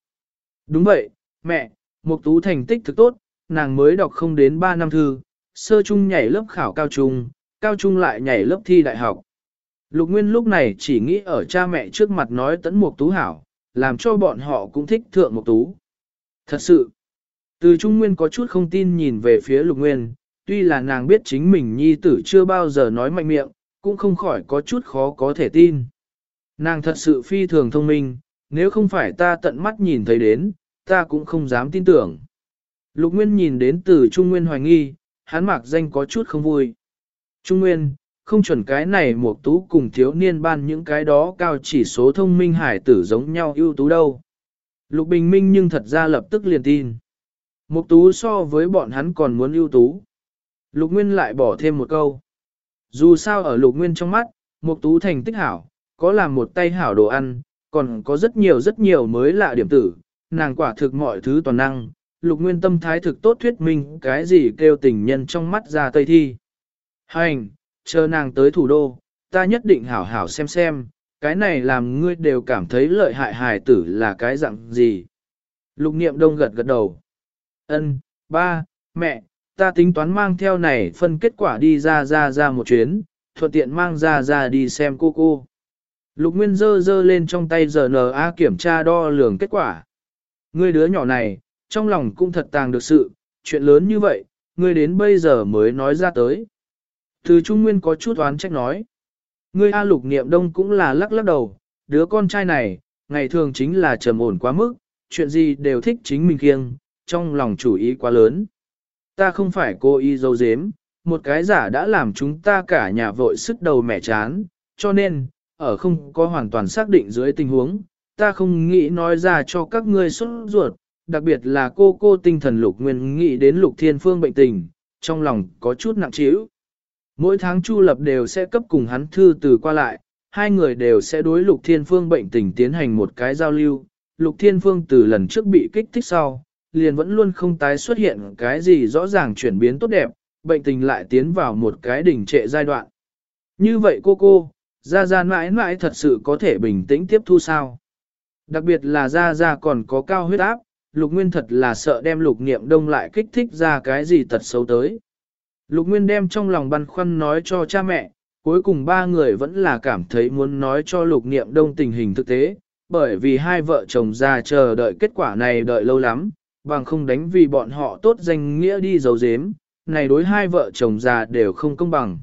S1: Đúng vậy, mẹ, một tú thành tích thực tốt, nàng mới đọc không đến 3 năm thư, sơ trung nhảy lớp khảo cao trung, cao trung lại nhảy lớp thi đại học. Lục Nguyên lúc này chỉ nghĩ ở cha mẹ trước mặt nói tấn một tú hảo, làm cho bọn họ cũng thích thượng một tú. Thật sự, từ Trung Nguyên có chút không tin nhìn về phía Lục Nguyên, tuy là nàng biết chính mình nhi tử chưa bao giờ nói mạnh miệng, cũng không khỏi có chút khó có thể tin. Nàng thật sự phi thường thông minh, nếu không phải ta tận mắt nhìn thấy đến, ta cũng không dám tin tưởng. Lục Nguyên nhìn đến từ Trung Nguyên hoài nghi, hắn mạc danh có chút không vui. Trung Nguyên, không chuẩn cái này một tú cùng thiếu niên ban những cái đó cao chỉ số thông minh hải tử giống nhau ưu tú đâu. Lục Bình Minh nhưng thật ra lập tức liền tin. Mục tú so với bọn hắn còn muốn ưu tú. Lục Nguyên lại bỏ thêm một câu. Dù sao ở Lục Nguyên trong mắt, Mục tú thành tích hảo, có làm một tay hảo đồ ăn, còn có rất nhiều rất nhiều mới lạ điểm tử, nàng quả thực mọi thứ toàn năng, lục nguyên tâm thái thực tốt thuyết minh cái gì kêu tình nhân trong mắt ra tây thi. Hành, chờ nàng tới thủ đô, ta nhất định hảo hảo xem xem, cái này làm ngươi đều cảm thấy lợi hại hài tử là cái dạng gì. Lục niệm đông gật gật đầu. Ân, ba, mẹ, ta tính toán mang theo này phân kết quả đi ra ra ra một chuyến, thuận tiện mang ra ra đi xem cô cô. Lục Nguyên dơ dơ lên trong tay GNA kiểm tra đo lường kết quả. Ngươi đứa nhỏ này, trong lòng cũng thật tàng được sự, chuyện lớn như vậy, ngươi đến bây giờ mới nói ra tới. Từ Trung Nguyên có chút oán trách nói. Ngươi A Lục Niệm Đông cũng là lắc lắc đầu, đứa con trai này, ngày thường chính là trầm ổn quá mức, chuyện gì đều thích chính mình kiêng, trong lòng chủ ý quá lớn. Ta không phải cô y dâu dếm, một cái giả đã làm chúng ta cả nhà vội sức đầu mẻ chán, cho nên, ở không có hoàn toàn xác định dưới tình huống, ta không nghĩ nói ra cho các ngươi xuất ruột, đặc biệt là cô cô tinh thần lục nguyên nghĩ đến lục thiên phương bệnh tình, trong lòng có chút nặng trĩu. Mỗi tháng Chu Lập đều sẽ cấp cùng hắn thư từ qua lại, hai người đều sẽ đối lục thiên phương bệnh tình tiến hành một cái giao lưu. Lục thiên phương từ lần trước bị kích thích sau, liền vẫn luôn không tái xuất hiện cái gì rõ ràng chuyển biến tốt đẹp, bệnh tình lại tiến vào một cái đỉnh trệ giai đoạn. Như vậy cô cô, Gia Gia mãi mãi thật sự có thể bình tĩnh tiếp thu sao. Đặc biệt là Gia Gia còn có cao huyết áp, Lục Nguyên thật là sợ đem Lục Niệm Đông lại kích thích ra cái gì tật xấu tới. Lục Nguyên đem trong lòng băn khoăn nói cho cha mẹ, cuối cùng ba người vẫn là cảm thấy muốn nói cho Lục Niệm Đông tình hình thực tế, bởi vì hai vợ chồng già chờ đợi kết quả này đợi lâu lắm, bằng không đánh vì bọn họ tốt danh nghĩa đi giấu giếm, này đối hai vợ chồng già đều không công bằng.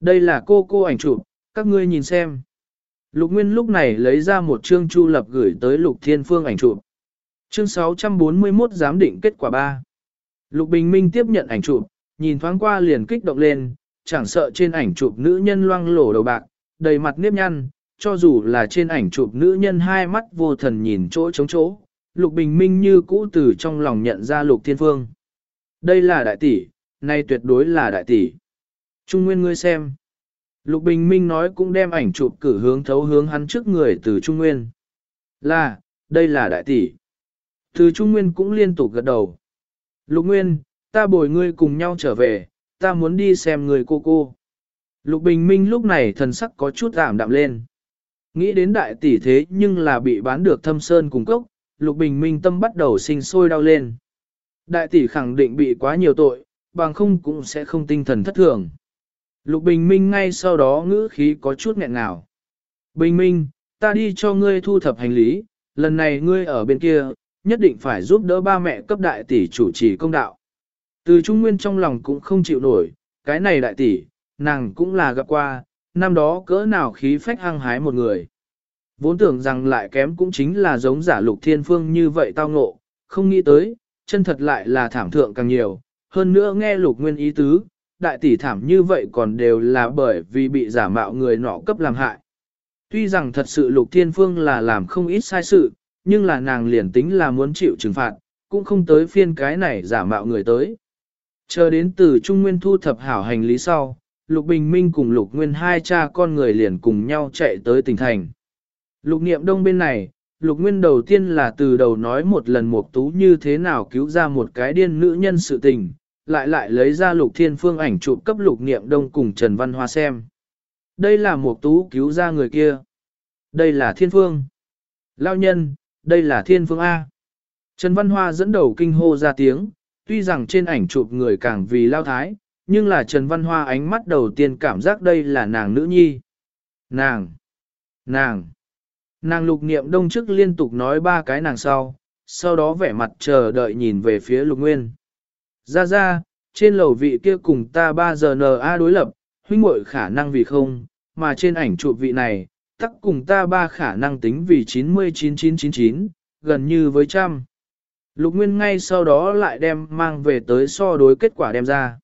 S1: Đây là cô cô ảnh chụp, các ngươi nhìn xem. Lục Nguyên lúc này lấy ra một chương chu lập gửi tới Lục Thiên Phương ảnh chụp. Chương 641 giám định kết quả 3. Lục Bình Minh tiếp nhận ảnh chụp, nhìn thoáng qua liền kích động lên, chẳng sợ trên ảnh chụp nữ nhân loang lổ đầu bạc, đầy mặt nếp nhăn, cho dù là trên ảnh chụp nữ nhân hai mắt vô thần nhìn chỗ chống chỗ. Lục Bình Minh như cũ từ trong lòng nhận ra Lục Thiên Phương. Đây là đại tỷ, nay tuyệt đối là đại tỷ. Trung Nguyên ngươi xem. Lục Bình Minh nói cũng đem ảnh chụp cử hướng thấu hướng hắn trước người từ Trung Nguyên. Là, đây là đại tỷ. Từ Trung Nguyên cũng liên tục gật đầu. Lục Nguyên, ta bồi ngươi cùng nhau trở về, ta muốn đi xem người cô cô. Lục Bình Minh lúc này thần sắc có chút giảm đạm lên. Nghĩ đến đại tỷ thế nhưng là bị bán được thâm sơn cùng cốc, Lục Bình Minh tâm bắt đầu sinh sôi đau lên. Đại tỷ khẳng định bị quá nhiều tội, bằng không cũng sẽ không tinh thần thất thường. Lục Bình Minh ngay sau đó ngữ khí có chút nghẹn ngào. Bình Minh, ta đi cho ngươi thu thập hành lý, lần này ngươi ở bên kia, nhất định phải giúp đỡ ba mẹ cấp đại tỷ chủ trì công đạo. Từ Trung Nguyên trong lòng cũng không chịu nổi, cái này đại tỷ, nàng cũng là gặp qua, năm đó cỡ nào khí phách hăng hái một người. Vốn tưởng rằng lại kém cũng chính là giống giả lục thiên phương như vậy tao ngộ, không nghĩ tới, chân thật lại là thảm thượng càng nhiều, hơn nữa nghe lục nguyên ý tứ, đại tỷ thảm như vậy còn đều là bởi vì bị giả mạo người nọ cấp làm hại. Tuy rằng thật sự lục thiên phương là làm không ít sai sự, nhưng là nàng liền tính là muốn chịu trừng phạt, cũng không tới phiên cái này giả mạo người tới. Chờ đến từ Trung Nguyên thu thập hảo hành lý sau, Lục Bình Minh cùng Lục Nguyên hai cha con người liền cùng nhau chạy tới tỉnh thành. Lục Niệm Đông bên này, Lục Nguyên đầu tiên là từ đầu nói một lần một tú như thế nào cứu ra một cái điên nữ nhân sự tình, lại lại lấy ra Lục Thiên Phương ảnh chụp cấp Lục Niệm Đông cùng Trần Văn Hoa xem. Đây là một tú cứu ra người kia. Đây là Thiên Phương. Lao nhân, đây là Thiên Phương A. Trần Văn Hoa dẫn đầu kinh hô ra tiếng, tuy rằng trên ảnh chụp người càng vì lao thái, nhưng là Trần Văn Hoa ánh mắt đầu tiên cảm giác đây là nàng nữ nhi. Nàng! Nàng! Nàng lục niệm đông trước liên tục nói ba cái nàng sau, sau đó vẻ mặt chờ đợi nhìn về phía lục nguyên. Ra ra, trên lầu vị kia cùng ta 3 giờ NA đối lập, huynh muội khả năng vì không, mà trên ảnh chụp vị này, tắc cùng ta ba khả năng tính vì 99999, gần như với trăm. Lục Nguyên ngay sau đó lại đem mang về tới so đối kết quả đem ra.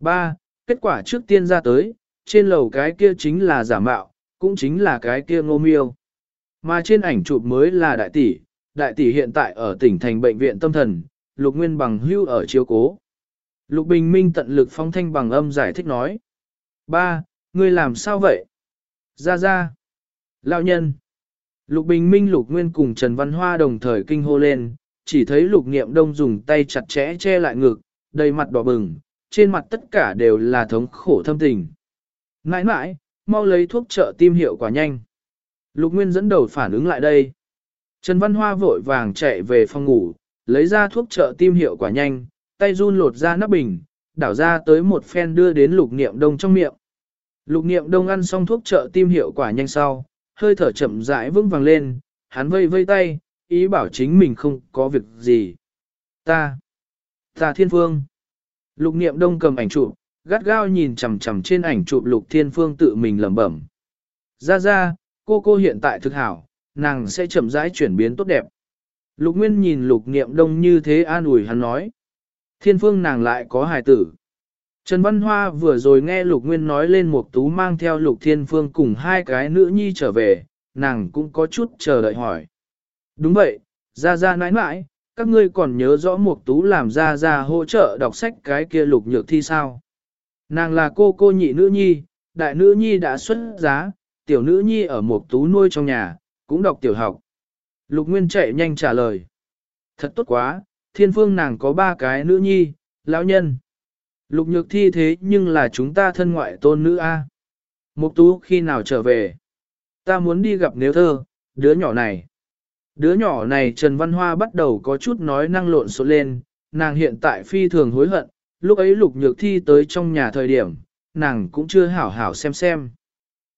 S1: 3. Kết quả trước tiên ra tới, trên lầu cái kia chính là giả mạo, cũng chính là cái kia ngô miêu. Mà trên ảnh chụp mới là đại tỷ, đại tỷ hiện tại ở tỉnh thành bệnh viện tâm thần, Lục Nguyên bằng hưu ở chiếu cố. Lục Bình Minh tận lực phong thanh bằng âm giải thích nói. Ba, ngươi làm sao vậy? Ra ra. Lão nhân. Lục Bình Minh Lục Nguyên cùng Trần Văn Hoa đồng thời kinh hô lên, chỉ thấy Lục Niệm Đông dùng tay chặt chẽ che lại ngực, đầy mặt đỏ bừng, trên mặt tất cả đều là thống khổ thâm tình. Nãi nãi, mau lấy thuốc trợ tim hiệu quả nhanh. Lục Nguyên dẫn đầu phản ứng lại đây. Trần Văn Hoa vội vàng chạy về phòng ngủ, lấy ra thuốc trợ tim hiệu quả nhanh, tay run lột ra nắp bình, đảo ra tới một phen đưa đến lục niệm đông trong miệng. Lục niệm đông ăn xong thuốc trợ tim hiệu quả nhanh sau, hơi thở chậm rãi vững vàng lên, hắn vây vây tay, ý bảo chính mình không có việc gì. Ta, ta thiên phương. Lục niệm đông cầm ảnh chụp, gắt gao nhìn chằm chằm trên ảnh chụp lục thiên phương tự mình lẩm bẩm. Ra ra, cô cô hiện tại thực hảo, nàng sẽ chậm rãi chuyển biến tốt đẹp. Lục Nguyên nhìn lục niệm đông như thế an ủi hắn nói. Thiên phương nàng lại có hài tử. Trần Văn Hoa vừa rồi nghe Lục Nguyên nói lên một tú mang theo Lục Thiên Phương cùng hai cái nữ nhi trở về, nàng cũng có chút chờ đợi hỏi. Đúng vậy, ra ra nãi nãi, các ngươi còn nhớ rõ một tú làm ra ra hỗ trợ đọc sách cái kia Lục Nhược Thi sao? Nàng là cô cô nhị nữ nhi, đại nữ nhi đã xuất giá, tiểu nữ nhi ở một tú nuôi trong nhà, cũng đọc tiểu học. Lục Nguyên chạy nhanh trả lời. Thật tốt quá, thiên phương nàng có ba cái nữ nhi, lão nhân. Lục nhược thi thế nhưng là chúng ta thân ngoại tôn nữ A. Mục tú khi nào trở về? Ta muốn đi gặp nếu thơ, đứa nhỏ này. Đứa nhỏ này Trần Văn Hoa bắt đầu có chút nói năng lộn xộn lên, nàng hiện tại phi thường hối hận, lúc ấy lục nhược thi tới trong nhà thời điểm, nàng cũng chưa hảo hảo xem xem.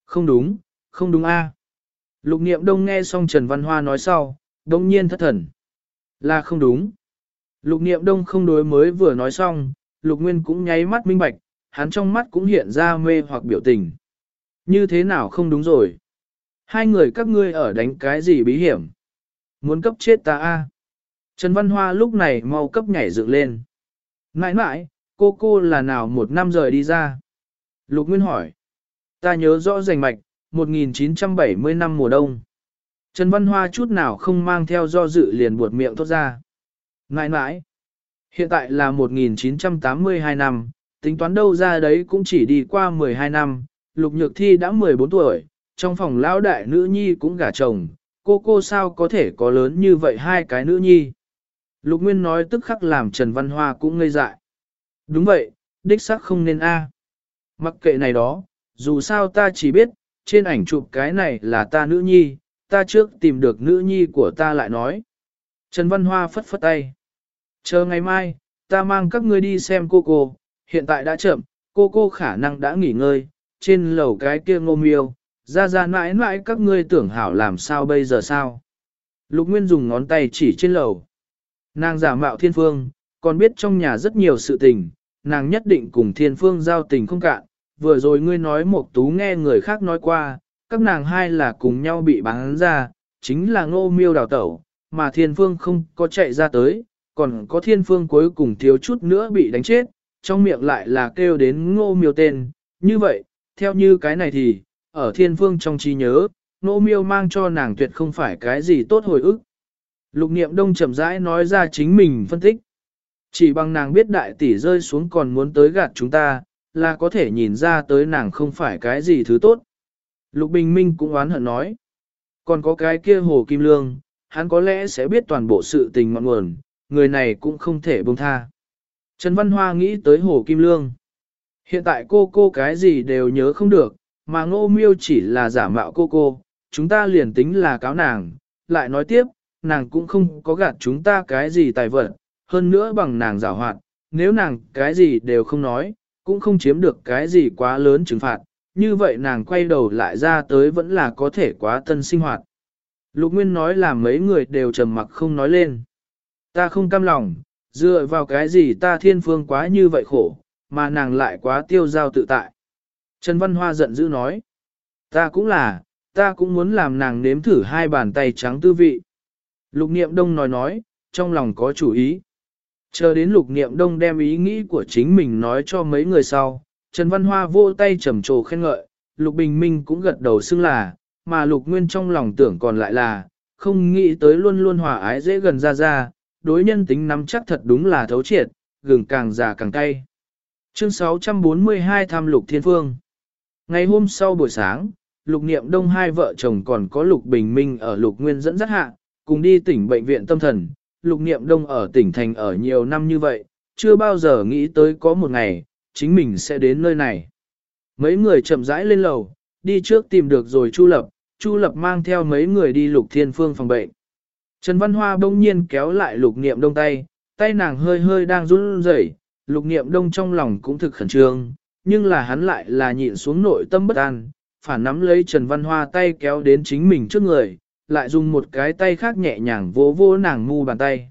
S1: Không đúng, không đúng a. Lục niệm đông nghe xong Trần Văn Hoa nói sau, đông nhiên thất thần. Là không đúng. Lục niệm đông không đối mới vừa nói xong, lục nguyên cũng nháy mắt minh bạch, hắn trong mắt cũng hiện ra mê hoặc biểu tình. Như thế nào không đúng rồi? Hai người các ngươi ở đánh cái gì bí hiểm? Muốn cấp chết ta a? Trần Văn Hoa lúc này mau cấp nhảy dựng lên. Nãi nãi, cô cô là nào một năm rời đi ra? Lục Nguyên hỏi. Ta nhớ rõ rành mạch, 1970 năm mùa đông. Trần Văn Hoa chút nào không mang theo do dự liền buột miệng thốt ra. Nãi nãi, hiện tại là 1982 năm, tính toán đâu ra đấy cũng chỉ đi qua 12 năm, Lục Nhược Thi đã 14 tuổi, trong phòng lão đại nữ nhi cũng gả chồng, cô cô sao có thể có lớn như vậy hai cái nữ nhi. Lục Nguyên nói tức khắc làm Trần Văn Hoa cũng ngây dại. Đúng vậy, đích xác không nên a. Mặc kệ này đó, dù sao ta chỉ biết, trên ảnh chụp cái này là ta nữ nhi, ta trước tìm được nữ nhi của ta lại nói. Trần Văn Hoa phất phất tay. Chờ ngày mai, ta mang các ngươi đi xem cô cô, hiện tại đã chậm, cô cô khả năng đã nghỉ ngơi, trên lầu cái kia ngô miêu, ra ra mãi mãi các ngươi tưởng hảo làm sao bây giờ sao. Lục Nguyên dùng ngón tay chỉ trên lầu. Nàng giả mạo thiên phương, còn biết trong nhà rất nhiều sự tình, nàng nhất định cùng thiên phương giao tình không cạn. Vừa rồi ngươi nói một tú nghe người khác nói qua, các nàng hai là cùng nhau bị bán ra, chính là ngô miêu đào tẩu, mà thiên phương không có chạy ra tới, còn có thiên phương cuối cùng thiếu chút nữa bị đánh chết, trong miệng lại là kêu đến ngô miêu tên. Như vậy, theo như cái này thì, ở thiên phương trong trí nhớ, ngô miêu mang cho nàng tuyệt không phải cái gì tốt hồi ức. Lục niệm đông chậm rãi nói ra chính mình phân tích. Chỉ bằng nàng biết đại tỷ rơi xuống còn muốn tới gạt chúng ta, là có thể nhìn ra tới nàng không phải cái gì thứ tốt. Lục Bình Minh cũng oán hận nói. Còn có cái kia Hồ Kim Lương, hắn có lẽ sẽ biết toàn bộ sự tình ngọn nguồn, người này cũng không thể buông tha. Trần Văn Hoa nghĩ tới Hồ Kim Lương. Hiện tại cô cô cái gì đều nhớ không được, mà ngô miêu chỉ là giả mạo cô cô, chúng ta liền tính là cáo nàng, lại nói tiếp, nàng cũng không có gạt chúng ta cái gì tài vật, hơn nữa bằng nàng giả hoạt, nếu nàng cái gì đều không nói, cũng không chiếm được cái gì quá lớn trừng phạt, như vậy nàng quay đầu lại ra tới vẫn là có thể quá tân sinh hoạt. Lục Nguyên nói là mấy người đều trầm mặc không nói lên. Ta không cam lòng, dựa vào cái gì ta thiên phương quá như vậy khổ, mà nàng lại quá tiêu giao tự tại. Trần Văn Hoa giận dữ nói. Ta cũng là, ta cũng muốn làm nàng nếm thử hai bàn tay trắng tư vị. Lục Niệm Đông nói nói, trong lòng có chủ ý. Chờ đến Lục Niệm Đông đem ý nghĩ của chính mình nói cho mấy người sau, Trần Văn Hoa vô tay trầm trồ khen ngợi, Lục Bình Minh cũng gật đầu xưng là, mà Lục Nguyên trong lòng tưởng còn lại là, không nghĩ tới luôn luôn hòa ái dễ gần ra ra, đối nhân tính nắm chắc thật đúng là thấu triệt, gừng càng già càng cay. Chương 642 thăm Lục Thiên Phương Ngày hôm sau buổi sáng, Lục Niệm Đông hai vợ chồng còn có Lục Bình Minh ở Lục Nguyên dẫn dắt hạ, cùng đi tỉnh bệnh viện tâm thần. Lục Niệm Đông ở tỉnh thành ở nhiều năm như vậy, chưa bao giờ nghĩ tới có một ngày, chính mình sẽ đến nơi này. Mấy người chậm rãi lên lầu, đi trước tìm được rồi Chu Lập, Chu Lập mang theo mấy người đi Lục Thiên Phương phòng bệnh. Trần Văn Hoa bỗng nhiên kéo lại Lục Niệm Đông tay, tay nàng hơi hơi đang run rẩy, Lục Niệm Đông trong lòng cũng thực khẩn trương, nhưng là hắn lại là nhịn xuống nội tâm bất an, phản nắm lấy Trần Văn Hoa tay kéo đến chính mình trước người, lại dùng một cái tay khác nhẹ nhàng vỗ vỗ nàng ngu bàn tay.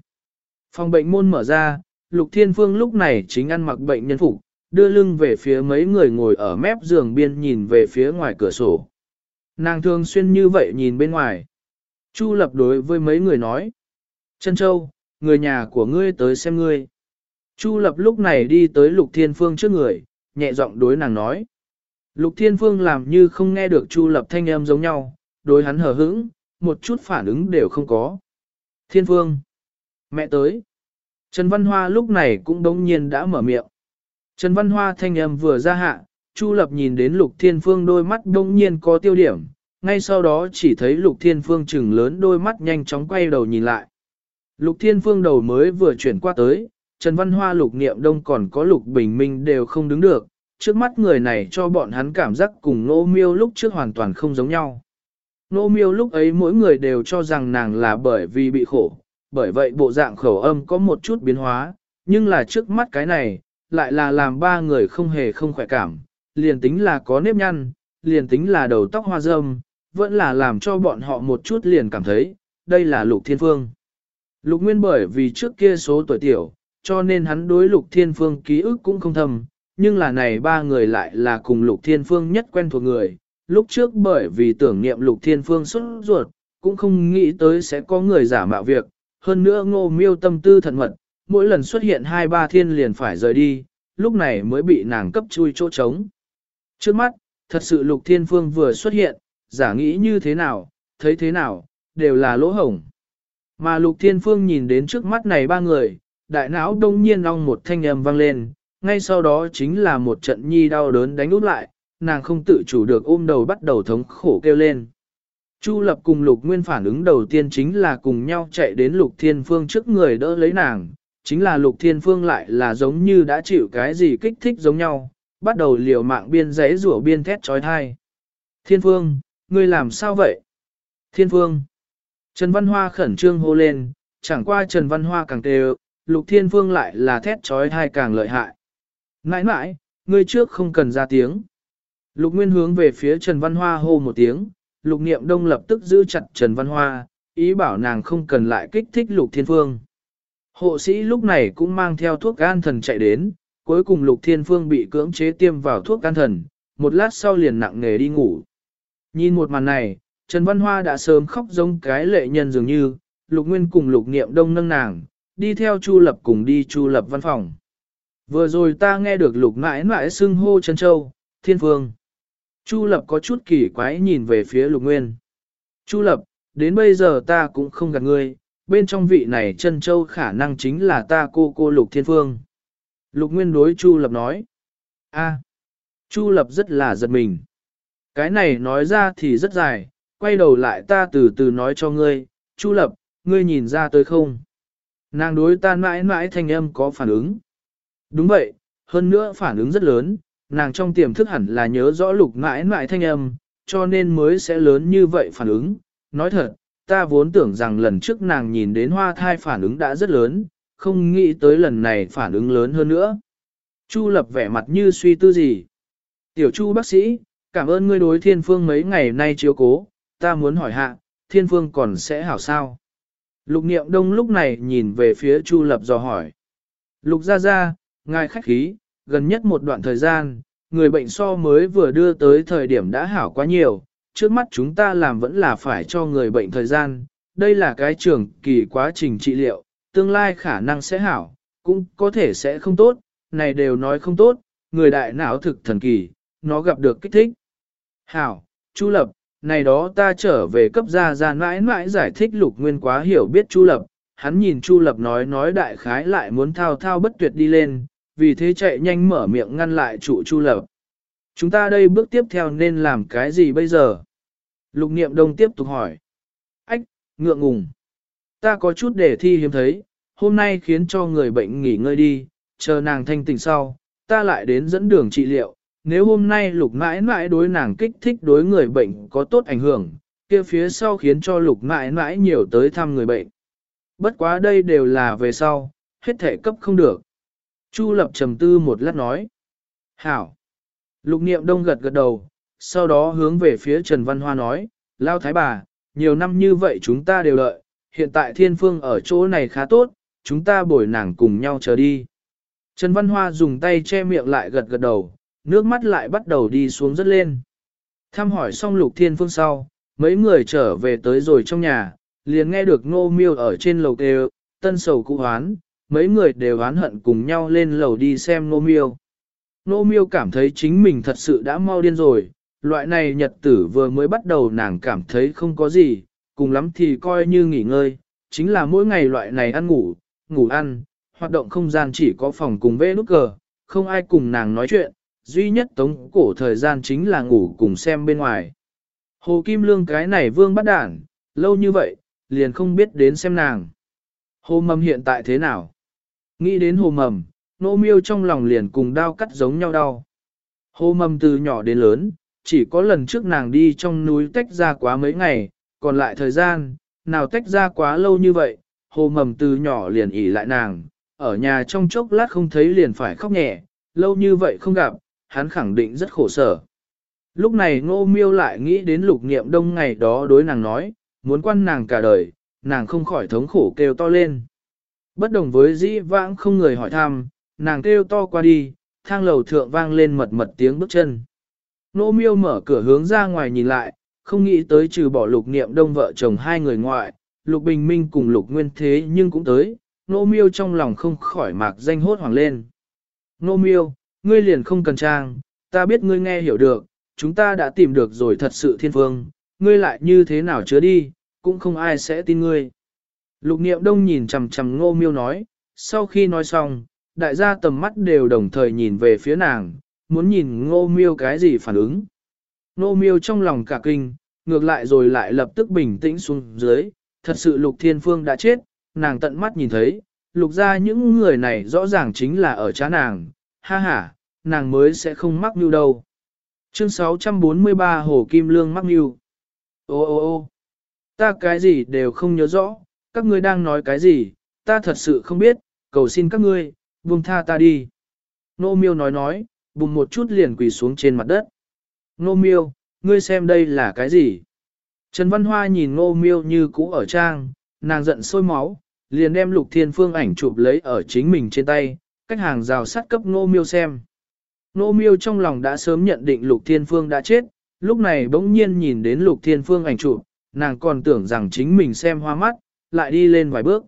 S1: Phòng bệnh môn mở ra, Lục Thiên Phương lúc này chính ăn mặc bệnh nhân phục, đưa lưng về phía mấy người ngồi ở mép giường biên nhìn về phía ngoài cửa sổ. Nàng thường xuyên như vậy nhìn bên ngoài. Chu lập đối với mấy người nói. Trân Châu, người nhà của ngươi tới xem ngươi. Chu lập lúc này đi tới Lục Thiên Phương trước người, nhẹ giọng đối nàng nói. Lục Thiên Phương làm như không nghe được Chu lập thanh âm giống nhau, đối hắn hờ hững, một chút phản ứng đều không có. Thiên Phương, mẹ tới. Trần Văn Hoa lúc này cũng đống nhiên đã mở miệng. Trần Văn Hoa thanh âm vừa ra hạ, Chu Lập nhìn đến Lục Thiên Phương đôi mắt đống nhiên có tiêu điểm, ngay sau đó chỉ thấy Lục Thiên Phương chừng lớn đôi mắt nhanh chóng quay đầu nhìn lại. Lục Thiên Phương đầu mới vừa chuyển qua tới, Trần Văn Hoa Lục Niệm Đông còn có Lục Bình Minh đều không đứng được, trước mắt người này cho bọn hắn cảm giác cùng Nô Miêu lúc trước hoàn toàn không giống nhau. Nô Miêu lúc ấy mỗi người đều cho rằng nàng là bởi vì bị khổ, bởi vậy bộ dạng khẩu âm có một chút biến hóa, nhưng là trước mắt cái này, lại là làm ba người không hề không khỏe cảm, liền tính là có nếp nhăn, liền tính là đầu tóc hoa râm, vẫn là làm cho bọn họ một chút liền cảm thấy, đây là Lục Thiên Phương. Lục Nguyên bởi vì trước kia số tuổi tiểu, cho nên hắn đối Lục Thiên Phương ký ức cũng không thầm, nhưng là này ba người lại là cùng Lục Thiên Phương nhất quen thuộc người. Lúc trước bởi vì tưởng niệm Lục Thiên Phương xuất ruột, cũng không nghĩ tới sẽ có người giả mạo việc, hơn nữa ngô miêu tâm tư thận mật, mỗi lần xuất hiện hai ba thiên liền phải rời đi, lúc này mới bị nàng cấp chui chỗ trống. Trước mắt, thật sự Lục Thiên Phương vừa xuất hiện, giả nghĩ như thế nào, thấy thế nào, đều là lỗ hổng. Mà Lục Thiên Phương nhìn đến trước mắt này ba người, đại não đông nhiên ong một thanh âm vang lên, ngay sau đó chính là một trận nhi đau đớn đánh út lại, nàng không tự chủ được ôm đầu bắt đầu thống khổ kêu lên. Chu Lập cùng Lục Nguyên phản ứng đầu tiên chính là cùng nhau chạy đến Lục Thiên Phương trước người đỡ lấy nàng, chính là Lục Thiên Phương lại là giống như đã chịu cái gì kích thích giống nhau, bắt đầu liều mạng biên giấy rủa biên thét trói thai. Thiên Phương, ngươi làm sao vậy? Thiên Phương. Trần Văn Hoa khẩn trương hô lên, chẳng qua Trần Văn Hoa càng tê Lục Thiên Phương lại là thét trói thai càng lợi hại. Nãi nãi, ngươi trước không cần ra tiếng. Lục Nguyên hướng về phía Trần Văn Hoa hô một tiếng, Lục Niệm Đông lập tức giữ chặt Trần Văn Hoa, ý bảo nàng không cần lại kích thích Lục Thiên Phương. Hộ sĩ lúc này cũng mang theo thuốc gan thần chạy đến, cuối cùng Lục Thiên Phương bị cưỡng chế tiêm vào thuốc gan thần, một lát sau liền nặng nề đi ngủ. Nhìn một màn này, Trần Văn Hoa đã sớm khóc giống cái lệ nhân dường như, Lục Nguyên cùng Lục Niệm Đông nâng nàng, đi theo Chu Lập cùng đi Chu Lập văn phòng. Vừa rồi ta nghe được Lục mãi mãi xưng hô Trân Châu, Thiên Phương. Chu Lập có chút kỳ quái nhìn về phía Lục Nguyên. Chu Lập, đến bây giờ ta cũng không gạt ngươi, bên trong vị này Trân Châu khả năng chính là ta cô cô Lục Thiên Phương. Lục Nguyên đối Chu Lập nói. a Chu Lập rất là giật mình. Cái này nói ra thì rất dài, quay đầu lại ta từ từ nói cho ngươi, Chu Lập, ngươi nhìn ra tới không? Nàng đối ta mãi mãi thanh âm có phản ứng. Đúng vậy, hơn nữa phản ứng rất lớn, nàng trong tiềm thức hẳn là nhớ rõ lục mãi mãi thanh âm, cho nên mới sẽ lớn như vậy phản ứng. Nói thật, ta vốn tưởng rằng lần trước nàng nhìn đến hoa thai phản ứng đã rất lớn, không nghĩ tới lần này phản ứng lớn hơn nữa. Chu lập vẻ mặt như suy tư gì. Tiểu chu bác sĩ, cảm ơn ngươi đối thiên phương mấy ngày nay chiếu cố, ta muốn hỏi hạ, thiên phương còn sẽ hảo sao. Lục niệm đông lúc này nhìn về phía Chu Lập dò hỏi. Lục ra ra, ngài khách khí, gần nhất một đoạn thời gian, người bệnh so mới vừa đưa tới thời điểm đã hảo quá nhiều, trước mắt chúng ta làm vẫn là phải cho người bệnh thời gian, đây là cái trường kỳ quá trình trị liệu, tương lai khả năng sẽ hảo, cũng có thể sẽ không tốt, này đều nói không tốt, người đại não thực thần kỳ, nó gặp được kích thích. Hảo, Chu Lập, này đó ta trở về cấp gia gia mãi mãi giải thích lục nguyên quá hiểu biết Chu Lập, hắn nhìn Chu Lập nói nói đại khái lại muốn thao thao bất tuyệt đi lên, vì thế chạy nhanh mở miệng ngăn lại trụ Chu Lập. Chúng ta đây bước tiếp theo nên làm cái gì bây giờ? Lục niệm đông tiếp tục hỏi. Ách, ngượng ngùng. Ta có chút để thi hiếm thấy, hôm nay khiến cho người bệnh nghỉ ngơi đi, chờ nàng thanh tỉnh sau, ta lại đến dẫn đường trị liệu. Nếu hôm nay lục mãi mãi đối nàng kích thích đối người bệnh có tốt ảnh hưởng, kia phía sau khiến cho lục mãi mãi nhiều tới thăm người bệnh. Bất quá đây đều là về sau, hết thể cấp không được. Chu lập trầm tư một lát nói. Hảo. Lục niệm đông gật gật đầu, sau đó hướng về phía Trần Văn Hoa nói, Lao Thái bà, nhiều năm như vậy chúng ta đều lợi, hiện tại thiên phương ở chỗ này khá tốt, chúng ta bồi nàng cùng nhau chờ đi. Trần Văn Hoa dùng tay che miệng lại gật gật đầu, nước mắt lại bắt đầu đi xuống rất lên. Thăm hỏi xong lục thiên phương sau, mấy người trở về tới rồi trong nhà, liền nghe được ngô miêu ở trên lầu kêu, tân sầu cụ hoán, mấy người đều oán hận cùng nhau lên lầu đi xem nô miêu. Nô miêu cảm thấy chính mình thật sự đã mau điên rồi, loại này nhật tử vừa mới bắt đầu nàng cảm thấy không có gì, cùng lắm thì coi như nghỉ ngơi, chính là mỗi ngày loại này ăn ngủ, ngủ ăn, hoạt động không gian chỉ có phòng cùng vẽ nút cờ, không ai cùng nàng nói chuyện, duy nhất tống cổ thời gian chính là ngủ cùng xem bên ngoài. Hồ Kim Lương cái này vương bắt đản, lâu như vậy, liền không biết đến xem nàng. Hồ mầm hiện tại thế nào? Nghĩ đến hồ mầm, nô miêu trong lòng liền cùng đau cắt giống nhau đau. Hồ mầm từ nhỏ đến lớn, chỉ có lần trước nàng đi trong núi tách ra quá mấy ngày, còn lại thời gian, nào tách ra quá lâu như vậy, hồ mầm từ nhỏ liền ỉ lại nàng, ở nhà trong chốc lát không thấy liền phải khóc nhẹ, lâu như vậy không gặp, hắn khẳng định rất khổ sở. Lúc này ngô miêu lại nghĩ đến lục niệm đông ngày đó đối nàng nói, muốn quan nàng cả đời, nàng không khỏi thống khổ kêu to lên. Bất đồng với dĩ vãng không người hỏi thăm, nàng kêu to qua đi, thang lầu thượng vang lên mật mật tiếng bước chân. Nô miêu mở cửa hướng ra ngoài nhìn lại, không nghĩ tới trừ bỏ lục niệm đông vợ chồng hai người ngoại, lục bình minh cùng lục nguyên thế nhưng cũng tới, nô miêu trong lòng không khỏi mạc danh hốt hoảng lên. Nô miêu, ngươi liền không cần trang, ta biết ngươi nghe hiểu được, chúng ta đã tìm được rồi thật sự thiên phương, ngươi lại như thế nào chứa đi, cũng không ai sẽ tin ngươi. Lục niệm đông nhìn chằm chằm ngô miêu nói, sau khi nói xong, đại gia tầm mắt đều đồng thời nhìn về phía nàng, muốn nhìn ngô miêu cái gì phản ứng. Ngô miêu trong lòng cả kinh, ngược lại rồi lại lập tức bình tĩnh xuống dưới, thật sự lục thiên phương đã chết, nàng tận mắt nhìn thấy, lục ra những người này rõ ràng chính là ở trá nàng, ha ha, nàng mới sẽ không mắc mưu đâu. Chương 643 Hồ Kim Lương mắc mưu. Ô ô ô ta cái gì đều không nhớ rõ, các ngươi đang nói cái gì, ta thật sự không biết, cầu xin các ngươi, buông tha ta đi. Nô miêu nói nói, bùng một chút liền quỳ xuống trên mặt đất. Nô miêu, ngươi xem đây là cái gì? Trần Văn Hoa nhìn nô miêu như cũ ở trang, nàng giận sôi máu, liền đem lục thiên phương ảnh chụp lấy ở chính mình trên tay, cách hàng rào sắt cấp nô miêu xem. Nô miêu trong lòng đã sớm nhận định lục thiên phương đã chết, lúc này bỗng nhiên nhìn đến lục thiên phương ảnh chụp, nàng còn tưởng rằng chính mình xem hoa mắt, lại đi lên vài bước.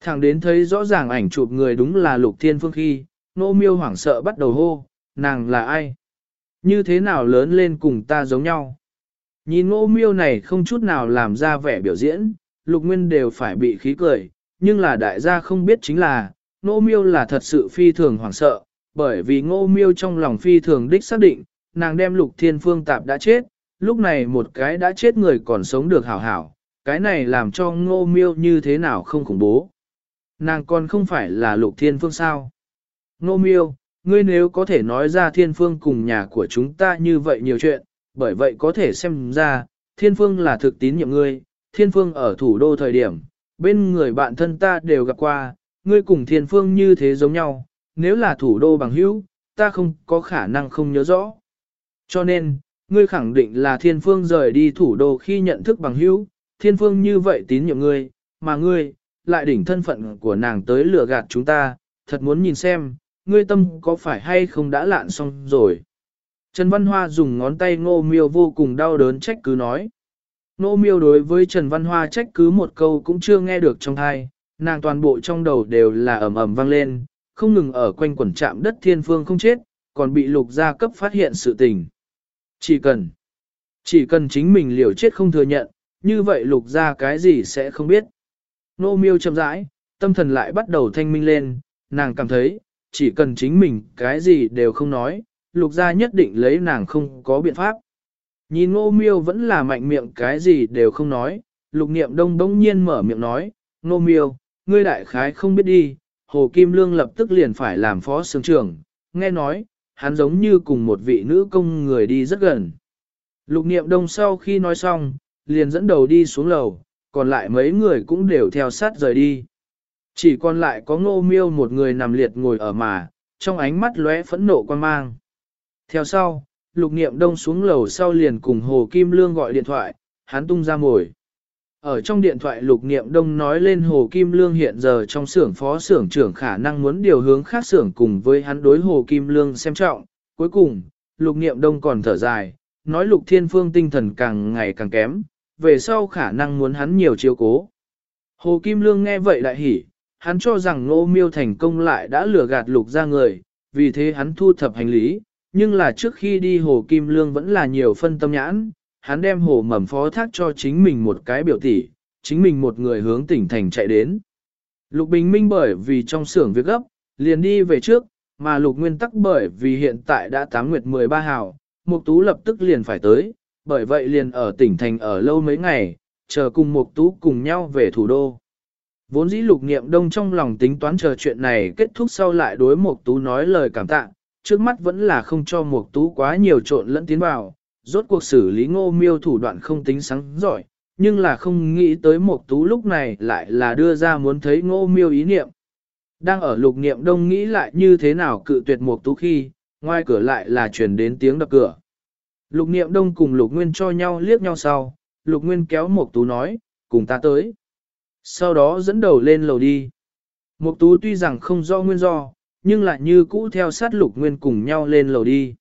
S1: Thẳng đến thấy rõ ràng ảnh chụp người đúng là lục thiên phương khi, nô miêu hoảng sợ bắt đầu hô, nàng là ai? Như thế nào lớn lên cùng ta giống nhau? Nhìn nô miêu này không chút nào làm ra vẻ biểu diễn, lục nguyên đều phải bị khí cười, nhưng là đại gia không biết chính là, nô miêu là thật sự phi thường hoảng sợ, bởi vì ngô miêu trong lòng phi thường đích xác định, nàng đem lục thiên phương tạp đã chết, lúc này một cái đã chết người còn sống được hảo hảo, cái này làm cho ngô miêu như thế nào không khủng bố. Nàng còn không phải là lục thiên phương sao. Ngô miêu, ngươi nếu có thể nói ra thiên phương cùng nhà của chúng ta như vậy nhiều chuyện, bởi vậy có thể xem ra, thiên phương là thực tín nhiệm ngươi, thiên phương ở thủ đô thời điểm, bên người bạn thân ta đều gặp qua, ngươi cùng thiên phương như thế giống nhau, nếu là thủ đô bằng hữu, ta không có khả năng không nhớ rõ. Cho nên, ngươi khẳng định là thiên phương rời đi thủ đô khi nhận thức bằng hữu, thiên phương như vậy tín nhiệm ngươi, mà ngươi, lại đỉnh thân phận của nàng tới lừa gạt chúng ta, thật muốn nhìn xem, ngươi tâm có phải hay không đã lạn xong rồi. Trần Văn Hoa dùng ngón tay ngô miêu vô cùng đau đớn trách cứ nói. Ngô miêu đối với Trần Văn Hoa trách cứ một câu cũng chưa nghe được trong thai, nàng toàn bộ trong đầu đều là ầm ầm vang lên, không ngừng ở quanh quẩn trạm đất thiên phương không chết, còn bị lục gia cấp phát hiện sự tình. Chỉ cần, chỉ cần chính mình liều chết không thừa nhận, như vậy lục gia cái gì sẽ không biết. Nô miêu chậm rãi, tâm thần lại bắt đầu thanh minh lên, nàng cảm thấy, chỉ cần chính mình cái gì đều không nói, lục gia nhất định lấy nàng không có biện pháp. Nhìn ngô miêu vẫn là mạnh miệng cái gì đều không nói, lục niệm đông đông nhiên mở miệng nói, ngô miêu, ngươi đại khái không biết đi, Hồ Kim Lương lập tức liền phải làm phó sướng trưởng, nghe nói, hắn giống như cùng một vị nữ công người đi rất gần. Lục niệm đông sau khi nói xong, liền dẫn đầu đi xuống lầu, còn lại mấy người cũng đều theo sát rời đi. Chỉ còn lại có ngô miêu một người nằm liệt ngồi ở mà, trong ánh mắt lóe phẫn nộ quan mang. Theo sau, lục niệm đông xuống lầu sau liền cùng Hồ Kim Lương gọi điện thoại, hắn tung ra mồi. Ở trong điện thoại lục niệm đông nói lên Hồ Kim Lương hiện giờ trong xưởng phó xưởng trưởng khả năng muốn điều hướng khác xưởng cùng với hắn đối Hồ Kim Lương xem trọng. Cuối cùng, lục niệm đông còn thở dài, nói lục thiên phương tinh thần càng ngày càng kém, về sau khả năng muốn hắn nhiều chiếu cố. Hồ Kim Lương nghe vậy đại hỉ, hắn cho rằng Ngô Miêu thành công lại đã lừa gạt lục ra người, vì thế hắn thu thập hành lý, nhưng là trước khi đi Hồ Kim Lương vẫn là nhiều phân tâm nhãn, hắn đem hồ mầm phó thác cho chính mình một cái biểu tỷ, chính mình một người hướng tỉnh thành chạy đến. Lục Bình Minh bởi vì trong xưởng việc gấp, liền đi về trước, mà Lục Nguyên tắc bởi vì hiện tại đã 8 nguyệt 13 hào, Mục Tú lập tức liền phải tới, bởi vậy liền ở tỉnh thành ở lâu mấy ngày, chờ cùng Mục Tú cùng nhau về thủ đô. Vốn dĩ Lục Niệm Đông trong lòng tính toán chờ chuyện này kết thúc sau lại đối Mục Tú nói lời cảm tạ, trước mắt vẫn là không cho Mục Tú quá nhiều trộn lẫn tiến vào, rốt cuộc xử lý ngô miêu thủ đoạn không tính sáng giỏi, nhưng là không nghĩ tới mục tú lúc này lại là đưa ra muốn thấy ngô miêu ý niệm. Đang ở lục niệm đông nghĩ lại như thế nào cự tuyệt mục tú khi, ngoài cửa lại là truyền đến tiếng đập cửa. Lục niệm đông cùng lục nguyên cho nhau liếc nhau sau, lục nguyên kéo Mộc tú nói, cùng ta tới. Sau đó dẫn đầu lên lầu đi. Mục tú tuy rằng không rõ nguyên do, nhưng lại như cũ theo sát lục nguyên cùng nhau lên lầu đi.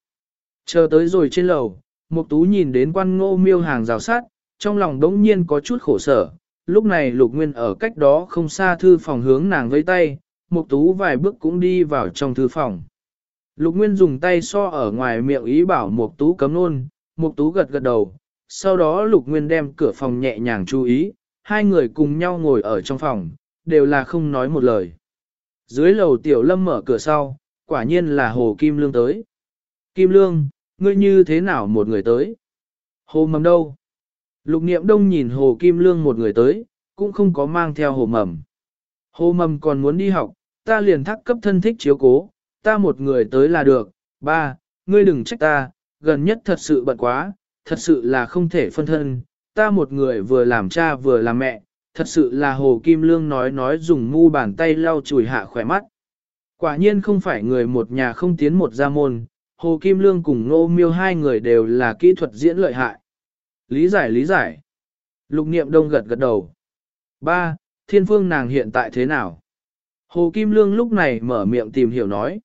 S1: Chờ tới rồi trên lầu, Mục tú nhìn đến quan ngô miêu hàng rào sát, trong lòng đống nhiên có chút khổ sở. Lúc này lục nguyên ở cách đó không xa thư phòng hướng nàng với tay, mục tú vài bước cũng đi vào trong thư phòng. Lục nguyên dùng tay so ở ngoài miệng ý bảo mục tú cấm nôn, mục tú gật gật đầu. Sau đó lục nguyên đem cửa phòng nhẹ nhàng chú ý, hai người cùng nhau ngồi ở trong phòng, đều là không nói một lời. Dưới lầu tiểu lâm mở cửa sau, quả nhiên là Hồ Kim Lương tới. Kim Lương, ngươi như thế nào một người tới? Hồ mầm đâu? Lục niệm đông nhìn hồ kim lương một người tới, cũng không có mang theo hồ mầm. Hồ mầm còn muốn đi học, ta liền thắc cấp thân thích chiếu cố, ta một người tới là được. Ba, ngươi đừng trách ta, gần nhất thật sự bận quá, thật sự là không thể phân thân. Ta một người vừa làm cha vừa làm mẹ, thật sự là hồ kim lương nói nói dùng mu bàn tay lau chùi hạ khỏe mắt. Quả nhiên không phải người một nhà không tiến một gia môn, Hồ Kim Lương cùng Nô Miêu hai người đều là kỹ thuật diễn lợi hại. Lý giải lý giải. Lục niệm đông gật gật đầu. Ba, thiên phương nàng hiện tại thế nào? Hồ Kim Lương lúc này mở miệng tìm hiểu nói.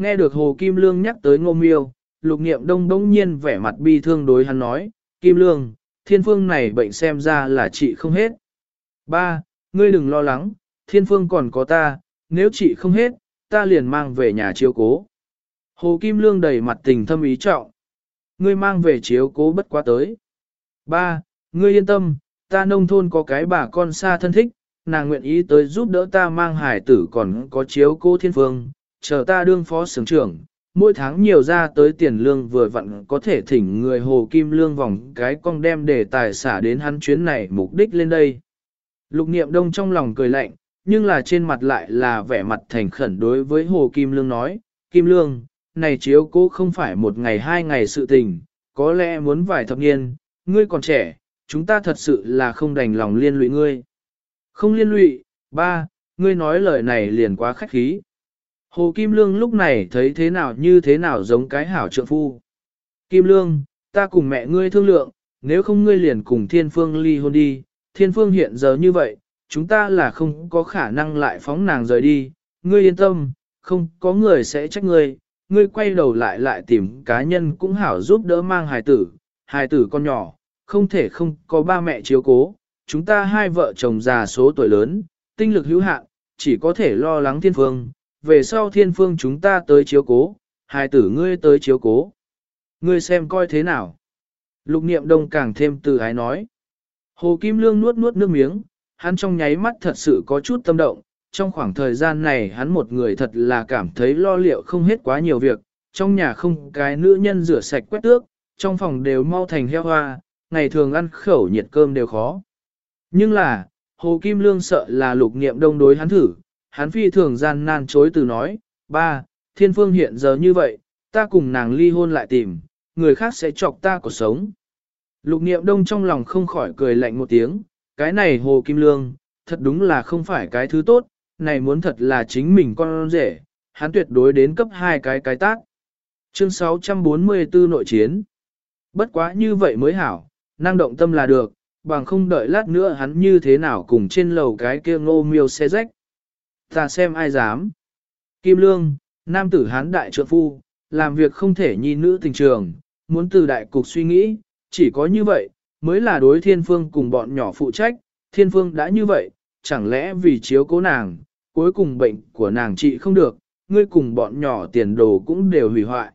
S1: Nghe được Hồ Kim Lương nhắc tới Ngô Miêu, lục niệm đông đông nhiên vẻ mặt bi thương đối hắn nói, Kim Lương, thiên phương này bệnh xem ra là chị không hết. Ba, ngươi đừng lo lắng, thiên phương còn có ta, nếu chị không hết, ta liền mang về nhà chiếu cố. Hồ Kim Lương đầy mặt tình thâm ý trọng. Ngươi mang về chiếu cố bất quá tới. Ba, ngươi yên tâm, ta nông thôn có cái bà con xa thân thích, nàng nguyện ý tới giúp đỡ ta mang hải tử còn có chiếu cố thiên phương, chờ ta đương phó sướng trưởng. Mỗi tháng nhiều ra tới tiền lương vừa vặn có thể thỉnh người Hồ Kim Lương vòng cái con đem để tài xả đến hắn chuyến này mục đích lên đây. Lục niệm đông trong lòng cười lạnh, nhưng là trên mặt lại là vẻ mặt thành khẩn đối với Hồ Kim Lương nói, Kim Lương, này chiếu cố không phải một ngày hai ngày sự tình, có lẽ muốn vài thập niên, ngươi còn trẻ, chúng ta thật sự là không đành lòng liên lụy ngươi. Không liên lụy, ba, ngươi nói lời này liền quá khách khí. Hồ Kim Lương lúc này thấy thế nào như thế nào giống cái hảo trượng phu. Kim Lương, ta cùng mẹ ngươi thương lượng, nếu không ngươi liền cùng thiên phương ly hôn đi, thiên phương hiện giờ như vậy, chúng ta là không có khả năng lại phóng nàng rời đi, ngươi yên tâm, không có người sẽ trách ngươi, ngươi quay đầu lại lại tìm cá nhân cũng hảo giúp đỡ mang hài tử, hài tử con nhỏ, không thể không có ba mẹ chiếu cố, chúng ta hai vợ chồng già số tuổi lớn, tinh lực hữu hạn, chỉ có thể lo lắng thiên phương, về sau thiên phương chúng ta tới chiếu cố, hài tử ngươi tới chiếu cố. Ngươi xem coi thế nào. Lục niệm đông càng thêm từ ái nói. Hồ Kim Lương nuốt nuốt nước miếng, hắn trong nháy mắt thật sự có chút tâm động, trong khoảng thời gian này hắn một người thật là cảm thấy lo liệu không hết quá nhiều việc, trong nhà không cái nữ nhân rửa sạch quét tước, trong phòng đều mau thành heo hoa, ngày thường ăn khẩu nhiệt cơm đều khó. Nhưng là, Hồ Kim Lương sợ là lục niệm đông đối hắn thử, hắn phi thường gian nan chối từ nói, ba, thiên phương hiện giờ như vậy, ta cùng nàng ly hôn lại tìm, người khác sẽ chọc ta cuộc sống. Lục niệm đông trong lòng không khỏi cười lạnh một tiếng, cái này Hồ Kim Lương, thật đúng là không phải cái thứ tốt, này muốn thật là chính mình con rể, hắn tuyệt đối đến cấp hai cái cái tác. Chương 644 nội chiến. Bất quá như vậy mới hảo, năng động tâm là được, bằng không đợi lát nữa hắn như thế nào cùng trên lầu cái kia ngô miêu xe rách. Ta xem ai dám. Kim Lương, nam tử hán đại trượng phu, làm việc không thể nhi nữ tình trường, muốn từ đại cục suy nghĩ, chỉ có như vậy, mới là đối thiên phương cùng bọn nhỏ phụ trách, thiên phương đã như vậy, chẳng lẽ vì chiếu cố nàng, cuối cùng bệnh của nàng trị không được, ngươi cùng bọn nhỏ tiền đồ cũng đều hủy hoại.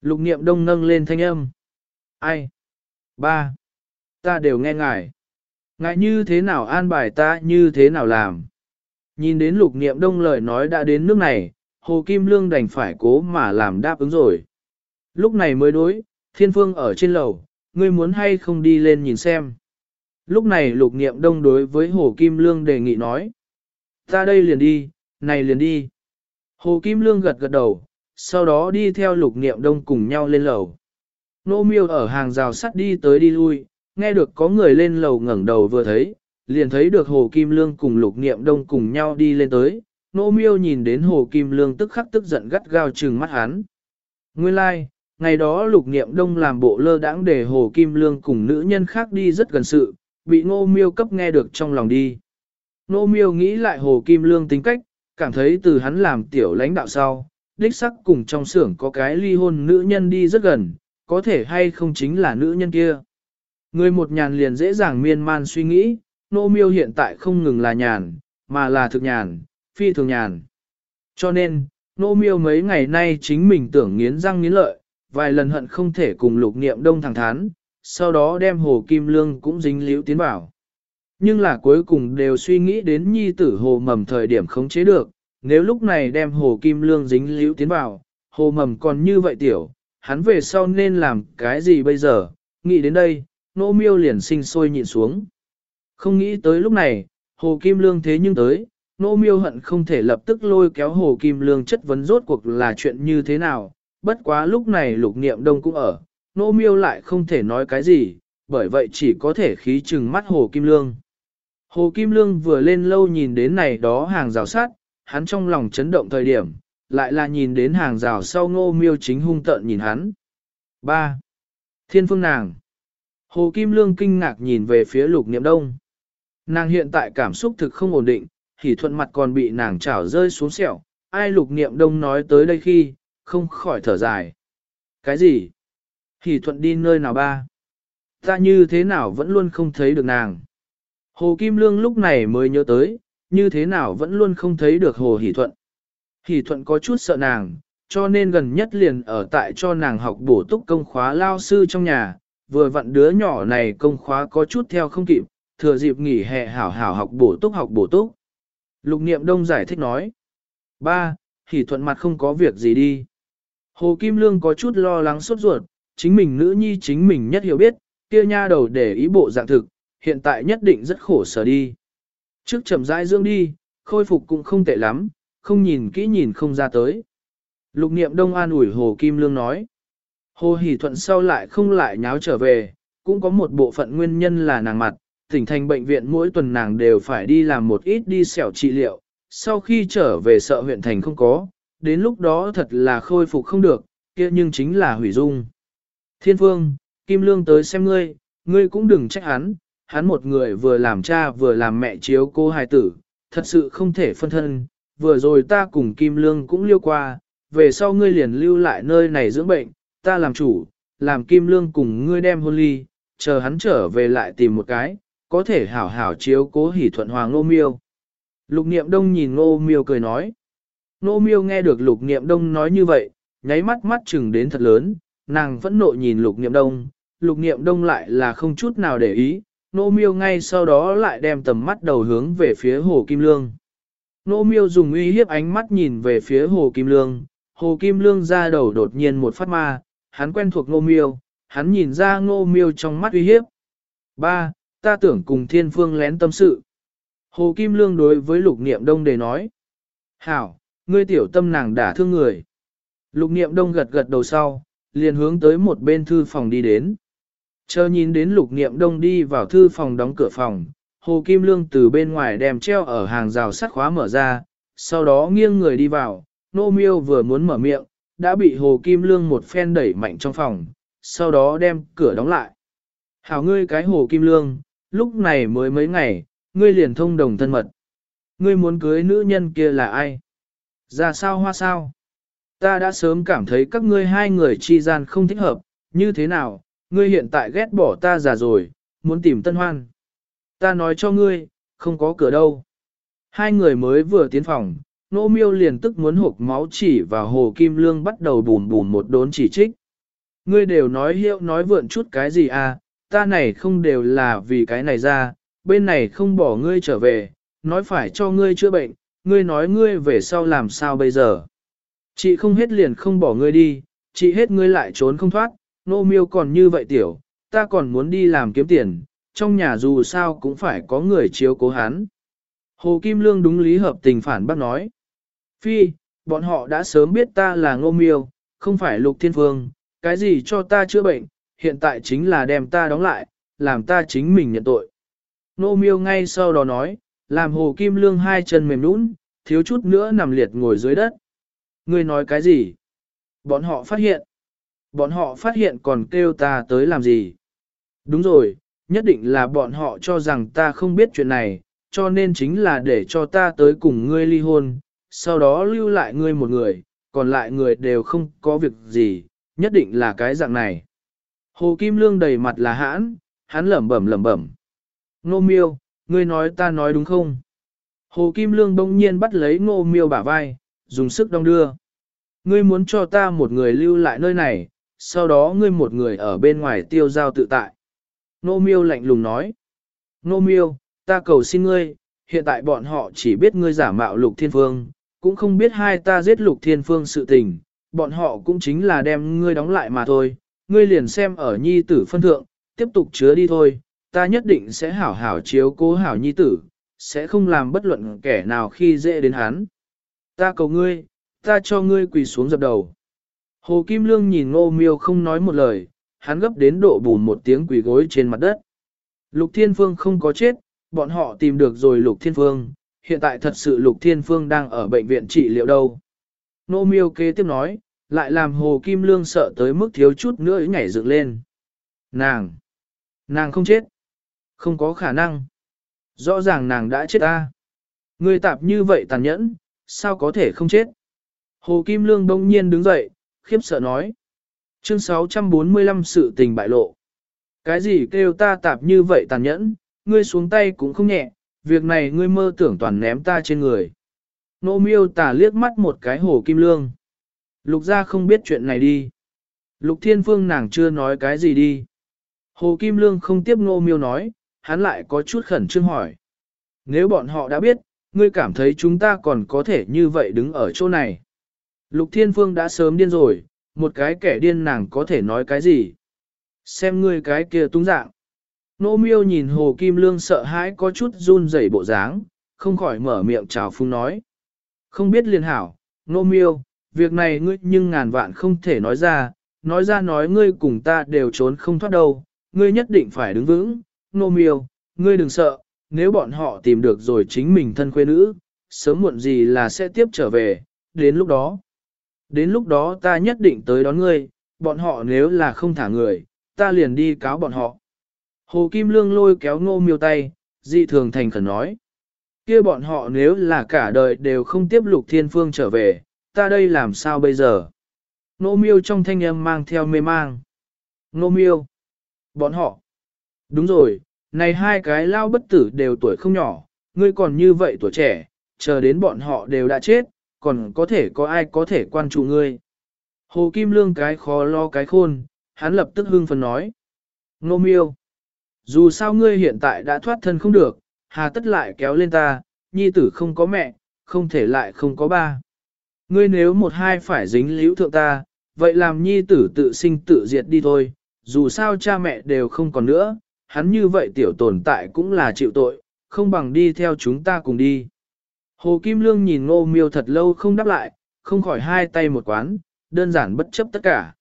S1: Lục niệm đông nâng lên thanh âm. Ai? Ba. Ta đều nghe ngài. Ngài như thế nào an bài ta như thế nào làm. Nhìn đến lục niệm đông lời nói đã đến nước này, Hồ Kim Lương đành phải cố mà làm đáp ứng rồi. Lúc này mới đối, thiên phương ở trên lầu, ngươi muốn hay không đi lên nhìn xem. Lúc này lục niệm đông đối với Hồ Kim Lương đề nghị nói. Ta đây liền đi, này liền đi. Hồ Kim Lương gật gật đầu, sau đó đi theo lục niệm đông cùng nhau lên lầu. Nô miêu ở hàng rào sắt đi tới đi lui, nghe được có người lên lầu ngẩng đầu vừa thấy, liền thấy được Hồ Kim Lương cùng lục niệm đông cùng nhau đi lên tới. Nô miêu nhìn đến Hồ Kim Lương tức khắc tức giận gắt gao trừng mắt hắn. Nguyên lai, like, ngày đó lục niệm đông làm bộ lơ đãng để Hồ Kim Lương cùng nữ nhân khác đi rất gần sự, bị nô miêu cấp nghe được trong lòng đi. nô miêu nghĩ lại Hồ Kim Lương tính cách, cảm thấy từ hắn làm tiểu lãnh đạo sau, đích sắc cùng trong xưởng có cái ly hôn nữ nhân đi rất gần, có thể hay không chính là nữ nhân kia. Người một nhàn liền dễ dàng miên man suy nghĩ, nô miêu hiện tại không ngừng là nhàn, mà là thực nhàn, phi thường nhàn. Cho nên, nô miêu mấy ngày nay chính mình tưởng nghiến răng nghiến lợi, vài lần hận không thể cùng lục niệm đông thẳng thắn, sau đó đem hồ kim lương cũng dính liễu tiến vào. Nhưng là cuối cùng đều suy nghĩ đến nhi tử hồ mầm thời điểm khống chế được, nếu lúc này đem hồ kim lương dính liễu tiến vào, hồ mầm còn như vậy tiểu, hắn về sau nên làm cái gì bây giờ, nghĩ đến đây, nô miêu liền sinh sôi nhịn xuống. Không nghĩ tới lúc này, hồ kim lương thế nhưng tới, nô miêu hận không thể lập tức lôi kéo hồ kim lương chất vấn rốt cuộc là chuyện như thế nào, bất quá lúc này lục niệm đông cũng ở, nô miêu lại không thể nói cái gì, bởi vậy chỉ có thể khí chừng mắt hồ kim lương. Hồ Kim Lương vừa lên lâu nhìn đến này đó hàng rào sát, hắn trong lòng chấn động thời điểm, lại là nhìn đến hàng rào sau ngô miêu chính hung tợn nhìn hắn. 3. Thiên phương nàng. Hồ Kim Lương kinh ngạc nhìn về phía lục niệm đông. Nàng hiện tại cảm xúc thực không ổn định, thì thuận mặt còn bị nàng chảo rơi xuống sẹo. Ai lục niệm đông nói tới đây khi, không khỏi thở dài. Cái gì? Hỉ thuận đi nơi nào ba? Ta như thế nào vẫn luôn không thấy được nàng. Hồ Kim Lương lúc này mới nhớ tới, như thế nào vẫn luôn không thấy được Hồ Hỷ Thuận. Hỷ Thuận có chút sợ nàng, cho nên gần nhất liền ở tại cho nàng học bổ túc công khóa lao sư trong nhà, vừa vặn đứa nhỏ này công khóa có chút theo không kịp, thừa dịp nghỉ hè hảo hảo học bổ túc học bổ túc. Lục Niệm Đông giải thích nói. Ba, Hỉ Thuận mặt không có việc gì đi. Hồ Kim Lương có chút lo lắng sốt ruột, chính mình nữ nhi chính mình nhất hiểu biết, kia nha đầu để ý bộ dạng thực, hiện tại nhất định rất khổ sở đi. Trước chậm rãi dưỡng đi, khôi phục cũng không tệ lắm, không nhìn kỹ nhìn không ra tới. Lục niệm đông an ủi Hồ Kim Lương nói. Hồ Hỷ Thuận sau lại không lại nháo trở về, cũng có một bộ phận nguyên nhân là nàng mặt, tỉnh thành bệnh viện mỗi tuần nàng đều phải đi làm một ít đi xẻo trị liệu, sau khi trở về sợ huyện thành không có, đến lúc đó thật là khôi phục không được, kia nhưng chính là hủy dung. Thiên Phương, Kim Lương tới xem ngươi, ngươi cũng đừng trách hắn, hắn một người vừa làm cha vừa làm mẹ chiếu cô hài tử, thật sự không thể phân thân, vừa rồi ta cùng Kim Lương cũng liêu qua, về sau ngươi liền lưu lại nơi này dưỡng bệnh, ta làm chủ, làm Kim Lương cùng ngươi đem hôn ly, chờ hắn trở về lại tìm một cái, có thể hảo hảo chiếu cố hỉ thuận hoàng ngô miêu. Lục niệm đông nhìn ngô miêu cười nói. Ngô miêu nghe được lục niệm đông nói như vậy, nháy mắt mắt chừng đến thật lớn, nàng vẫn nộ nhìn lục niệm đông, lục niệm đông lại là không chút nào để ý, nô miêu ngay sau đó lại đem tầm mắt đầu hướng về phía hồ kim lương. Nô miêu dùng uy hiếp ánh mắt nhìn về phía hồ kim lương, hồ kim lương ra đầu đột nhiên một phát ma, hắn quen thuộc nô miêu, hắn nhìn ra nô miêu trong mắt uy hiếp. Ba, ta tưởng cùng thiên phương lén tâm sự. Hồ Kim Lương đối với lục niệm đông để nói. Hảo, ngươi tiểu tâm nàng đã thương người. Lục niệm đông gật gật đầu sau, liền hướng tới một bên thư phòng đi đến. Chờ nhìn đến lục niệm đông đi vào thư phòng đóng cửa phòng, Hồ Kim Lương từ bên ngoài đem treo ở hàng rào sắt khóa mở ra, sau đó nghiêng người đi vào, nô miêu vừa muốn mở miệng, đã bị Hồ Kim Lương một phen đẩy mạnh trong phòng, sau đó đem cửa đóng lại. Hảo ngươi cái Hồ Kim Lương, lúc này mới mấy ngày, ngươi liền thông đồng thân mật. Ngươi muốn cưới nữ nhân kia là ai? Ra sao hoa sao? Ta đã sớm cảm thấy các ngươi hai người chi gian không thích hợp, như thế nào, ngươi hiện tại ghét bỏ ta già rồi, muốn tìm tân hoan. Ta nói cho ngươi, không có cửa đâu. Hai người mới vừa tiến phòng, nô miêu liền tức muốn hộp máu chỉ và hồ kim lương bắt đầu bùn bùn một đốn chỉ trích. Ngươi đều nói hiệu nói vượn chút cái gì à, ta này không đều là vì cái này ra, bên này không bỏ ngươi trở về, nói phải cho ngươi chữa bệnh, ngươi nói ngươi về sau làm sao bây giờ. Chị không hết liền không bỏ ngươi đi, chị hết ngươi lại trốn không thoát, nô miêu còn như vậy tiểu, ta còn muốn đi làm kiếm tiền, trong nhà dù sao cũng phải có người chiếu cố hắn. Hồ Kim Lương đúng lý hợp tình phản bác nói. Phi, bọn họ đã sớm biết ta là ngô miêu, không phải lục thiên phương, cái gì cho ta chữa bệnh, hiện tại chính là đem ta đóng lại, làm ta chính mình nhận tội. Nô miêu ngay sau đó nói, làm hồ kim lương hai chân mềm nũng, thiếu chút nữa nằm liệt ngồi dưới đất. Ngươi nói cái gì? Bọn họ phát hiện. Bọn họ phát hiện còn kêu ta tới làm gì? Đúng rồi, nhất định là bọn họ cho rằng ta không biết chuyện này, cho nên chính là để cho ta tới cùng ngươi ly hôn, sau đó lưu lại ngươi một người, còn lại người đều không có việc gì, nhất định là cái dạng này. Hồ Kim Lương đầy mặt là hãn, hắn lẩm bẩm lẩm bẩm. Ngô miêu, ngươi nói ta nói đúng không? Hồ Kim Lương bỗng nhiên bắt lấy ngô miêu bả vai, dùng sức đong đưa. Ngươi muốn cho ta một người lưu lại nơi này, sau đó ngươi một người ở bên ngoài tiêu giao tự tại. Ngô miêu lạnh lùng nói. Ngô miêu, ta cầu xin ngươi, hiện tại bọn họ chỉ biết ngươi giả mạo lục thiên phương, cũng không biết hai ta giết lục thiên phương sự tình, bọn họ cũng chính là đem ngươi đóng lại mà thôi, ngươi liền xem ở nhi tử phân thượng, tiếp tục chứa đi thôi, ta nhất định sẽ hảo hảo chiếu cố hảo nhi tử, sẽ không làm bất luận kẻ nào khi dễ đến hắn. Ta cầu ngươi, ta cho ngươi quỳ xuống dập đầu. Hồ Kim Lương nhìn ngô miêu không nói một lời, hắn gấp đến độ bùn một tiếng quỳ gối trên mặt đất. Lục Thiên Phương không có chết, bọn họ tìm được rồi Lục Thiên Phương, hiện tại thật sự Lục Thiên Phương đang ở bệnh viện trị liệu đâu. Ngô miêu kế tiếp nói, lại làm Hồ Kim Lương sợ tới mức thiếu chút nữa nhảy dựng lên. Nàng! Nàng không chết! Không có khả năng! Rõ ràng nàng đã chết ta! Người tạp như vậy tàn nhẫn, sao có thể không chết? Hồ Kim Lương đông nhiên đứng dậy, khiếp sợ nói. Chương 645 sự tình bại lộ. Cái gì kêu ta tạp như vậy tàn nhẫn, ngươi xuống tay cũng không nhẹ, việc này ngươi mơ tưởng toàn ném ta trên người. Nô miêu tả liếc mắt một cái hồ kim lương. Lục gia không biết chuyện này đi. Lục thiên phương nàng chưa nói cái gì đi. Hồ Kim Lương không tiếp ngô miêu nói, hắn lại có chút khẩn trương hỏi. Nếu bọn họ đã biết, ngươi cảm thấy chúng ta còn có thể như vậy đứng ở chỗ này. Lục thiên phương đã sớm điên rồi, một cái kẻ điên nàng có thể nói cái gì. Xem ngươi cái kia tung dạng. Nô miêu nhìn Hồ Kim Lương sợ hãi có chút run rẩy bộ dáng, không khỏi mở miệng chào phung nói. Không biết liên hảo, nô miêu, việc này ngươi nhưng ngàn vạn không thể nói ra, nói ra nói ngươi cùng ta đều trốn không thoát đâu, ngươi nhất định phải đứng vững, nô miêu, ngươi đừng sợ, nếu bọn họ tìm được rồi chính mình thân quê nữ, sớm muộn gì là sẽ tiếp trở về, đến lúc đó. Đến lúc đó ta nhất định tới đón ngươi, bọn họ nếu là không thả người, ta liền đi cáo bọn họ. Hồ Kim Lương lôi kéo ngô miêu tay, dị thường thành khẩn nói. kia bọn họ nếu là cả đời đều không tiếp lục thiên phương trở về, ta đây làm sao bây giờ? Nô miêu trong thanh âm mang theo mê mang. Nô miêu. Bọn họ. Đúng rồi, này hai cái lao bất tử đều tuổi không nhỏ, ngươi còn như vậy tuổi trẻ, chờ đến bọn họ đều đã chết, còn có thể có ai có thể quan trụ ngươi. Hồ Kim Lương cái khó lo cái khôn, hắn lập tức hưng phấn nói. Nô miêu. Dù sao ngươi hiện tại đã thoát thân không được, hà tất lại kéo lên ta, nhi tử không có mẹ, không thể lại không có ba. Ngươi nếu một hai phải dính liễu thượng ta, vậy làm nhi tử tự sinh tự diệt đi thôi, dù sao cha mẹ đều không còn nữa, hắn như vậy tiểu tồn tại cũng là chịu tội, không bằng đi theo chúng ta cùng đi. Hồ Kim Lương nhìn ngô miêu thật lâu không đáp lại, không khỏi hai tay một quán, đơn giản bất chấp tất cả.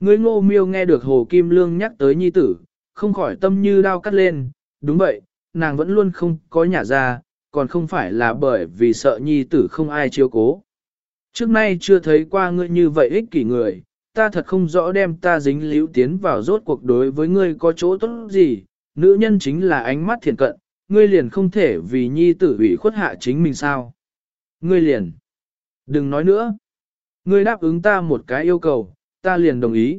S1: Người ngô miêu nghe được Hồ Kim Lương nhắc tới nhi tử, không khỏi tâm như đao cắt lên, đúng vậy, nàng vẫn luôn không có nhà ra, còn không phải là bởi vì sợ nhi tử không ai chiếu cố. Trước nay chưa thấy qua ngươi như vậy ích kỷ người, ta thật không rõ đem ta dính liễu tiến vào rốt cuộc đối với ngươi có chỗ tốt gì, nữ nhân chính là ánh mắt thiện cận, ngươi liền không thể vì nhi tử ủy khuất hạ chính mình sao. Ngươi liền, đừng nói nữa, ngươi đáp ứng ta một cái yêu cầu, ta liền đồng ý.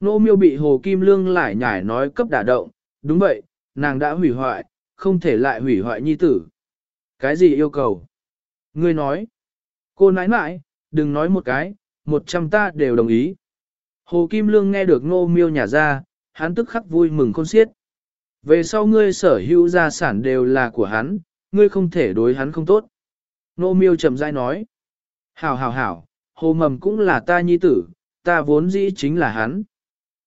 S1: Nô miêu bị Hồ Kim Lương lại nhải nói cấp đả động, đúng vậy, nàng đã hủy hoại, không thể lại hủy hoại nhi tử. Cái gì yêu cầu? Ngươi nói, cô nãi nãi, đừng nói một cái, một trăm ta đều đồng ý. Hồ Kim Lương nghe được ngô miêu nhả ra, hắn tức khắc vui mừng khôn xiết. Về sau ngươi sở hữu gia sản đều là của hắn, ngươi không thể đối hắn không tốt. Ngô miêu trầm dai nói. Hảo hảo hảo, hồ mầm cũng là ta nhi tử, ta vốn dĩ chính là hắn.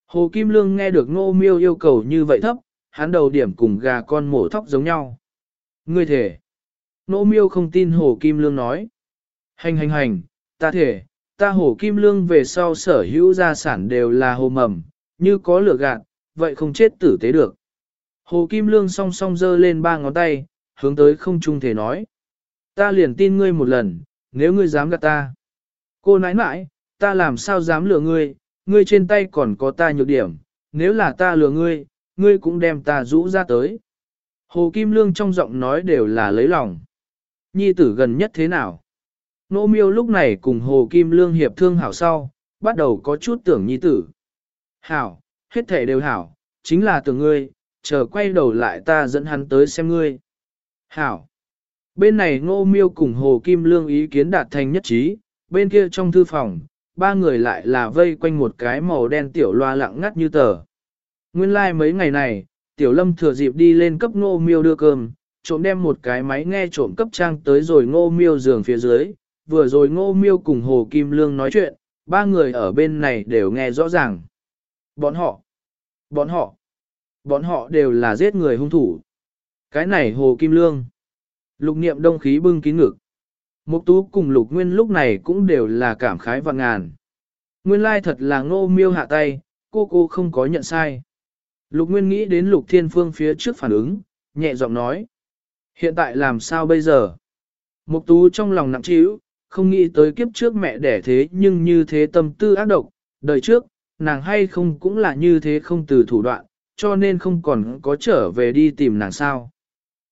S1: Hồ Kim Lương nghe được ngô miêu yêu cầu như vậy thấp, hắn đầu điểm cùng gà con mổ thóc giống nhau. Ngươi thể. Ngô miêu không tin Hồ Kim Lương nói. Hành hành hành, ta thể, ta Hồ Kim Lương về sau sở hữu gia sản đều là hồ mầm, như có lửa gạt, vậy không chết tử tế được. Hồ Kim Lương song song giơ lên ba ngón tay, hướng tới không trung thể nói. Ta liền tin ngươi một lần, nếu ngươi dám gạt ta. Cô nãi nãi, ta làm sao dám lừa ngươi, ngươi trên tay còn có ta nhược điểm, nếu là ta lừa ngươi, ngươi cũng đem ta rũ ra tới. Hồ Kim Lương trong giọng nói đều là lấy lòng. Nhi tử gần nhất thế nào? Nô miêu lúc này cùng Hồ Kim Lương hiệp thương hảo sau, bắt đầu có chút tưởng nhi tử. Hảo, hết thể đều hảo, chính là tưởng ngươi, chờ quay đầu lại ta dẫn hắn tới xem ngươi. Hảo. Bên này ngô miêu cùng Hồ Kim Lương ý kiến đạt thành nhất trí, bên kia trong thư phòng, ba người lại là vây quanh một cái màu đen tiểu loa lặng ngắt như tờ. Nguyên lai like mấy ngày này, tiểu lâm thừa dịp đi lên cấp ngô miêu đưa cơm, trộm đem một cái máy nghe trộm cấp trang tới rồi ngô miêu giường phía dưới. Vừa rồi ngô miêu cùng Hồ Kim Lương nói chuyện, ba người ở bên này đều nghe rõ ràng. Bọn họ, bọn họ, bọn họ đều là giết người hung thủ. Cái này Hồ Kim Lương. Lục niệm đông khí bưng kín ngực. Mục tú cùng lục nguyên lúc này cũng đều là cảm khái và ngàn. Nguyên lai thật là ngô miêu hạ tay, cô cô không có nhận sai. Lục nguyên nghĩ đến lục thiên phương phía trước phản ứng, nhẹ giọng nói. Hiện tại làm sao bây giờ? Mục tú trong lòng nặng trĩu, không nghĩ tới kiếp trước mẹ đẻ thế nhưng như thế tâm tư ác độc, đời trước, nàng hay không cũng là như thế không từ thủ đoạn, cho nên không còn có trở về đi tìm nàng sao.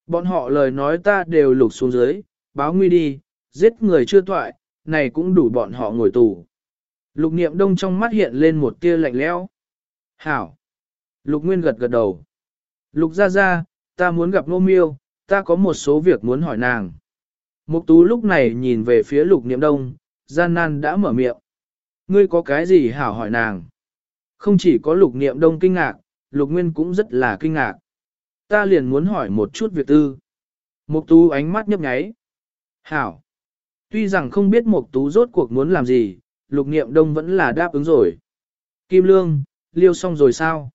S1: Bọn họ lời nói ta đều lục xuống dưới, báo nguy đi, giết người chưa toại, này cũng đủ bọn họ ngồi tù. Lục niệm đông trong mắt hiện lên một tia lạnh lẽo. Hảo! Lục Nguyên gật gật đầu. Lục ra ra, ta muốn gặp nô miêu, ta có một số việc muốn hỏi nàng. Mục tú lúc này nhìn về phía lục niệm đông, gian nan đã mở miệng. Ngươi có cái gì hảo hỏi nàng? Không chỉ có lục niệm đông kinh ngạc, lục nguyên cũng rất là kinh ngạc. Ta liền muốn hỏi một chút việc tư. Mục tú ánh mắt nhấp nháy. Hảo. Tuy rằng không biết Mục Tú rốt cuộc muốn làm gì, Lục Niệm Đông vẫn là đáp ứng rồi. Kim Lương, liêu xong rồi sao?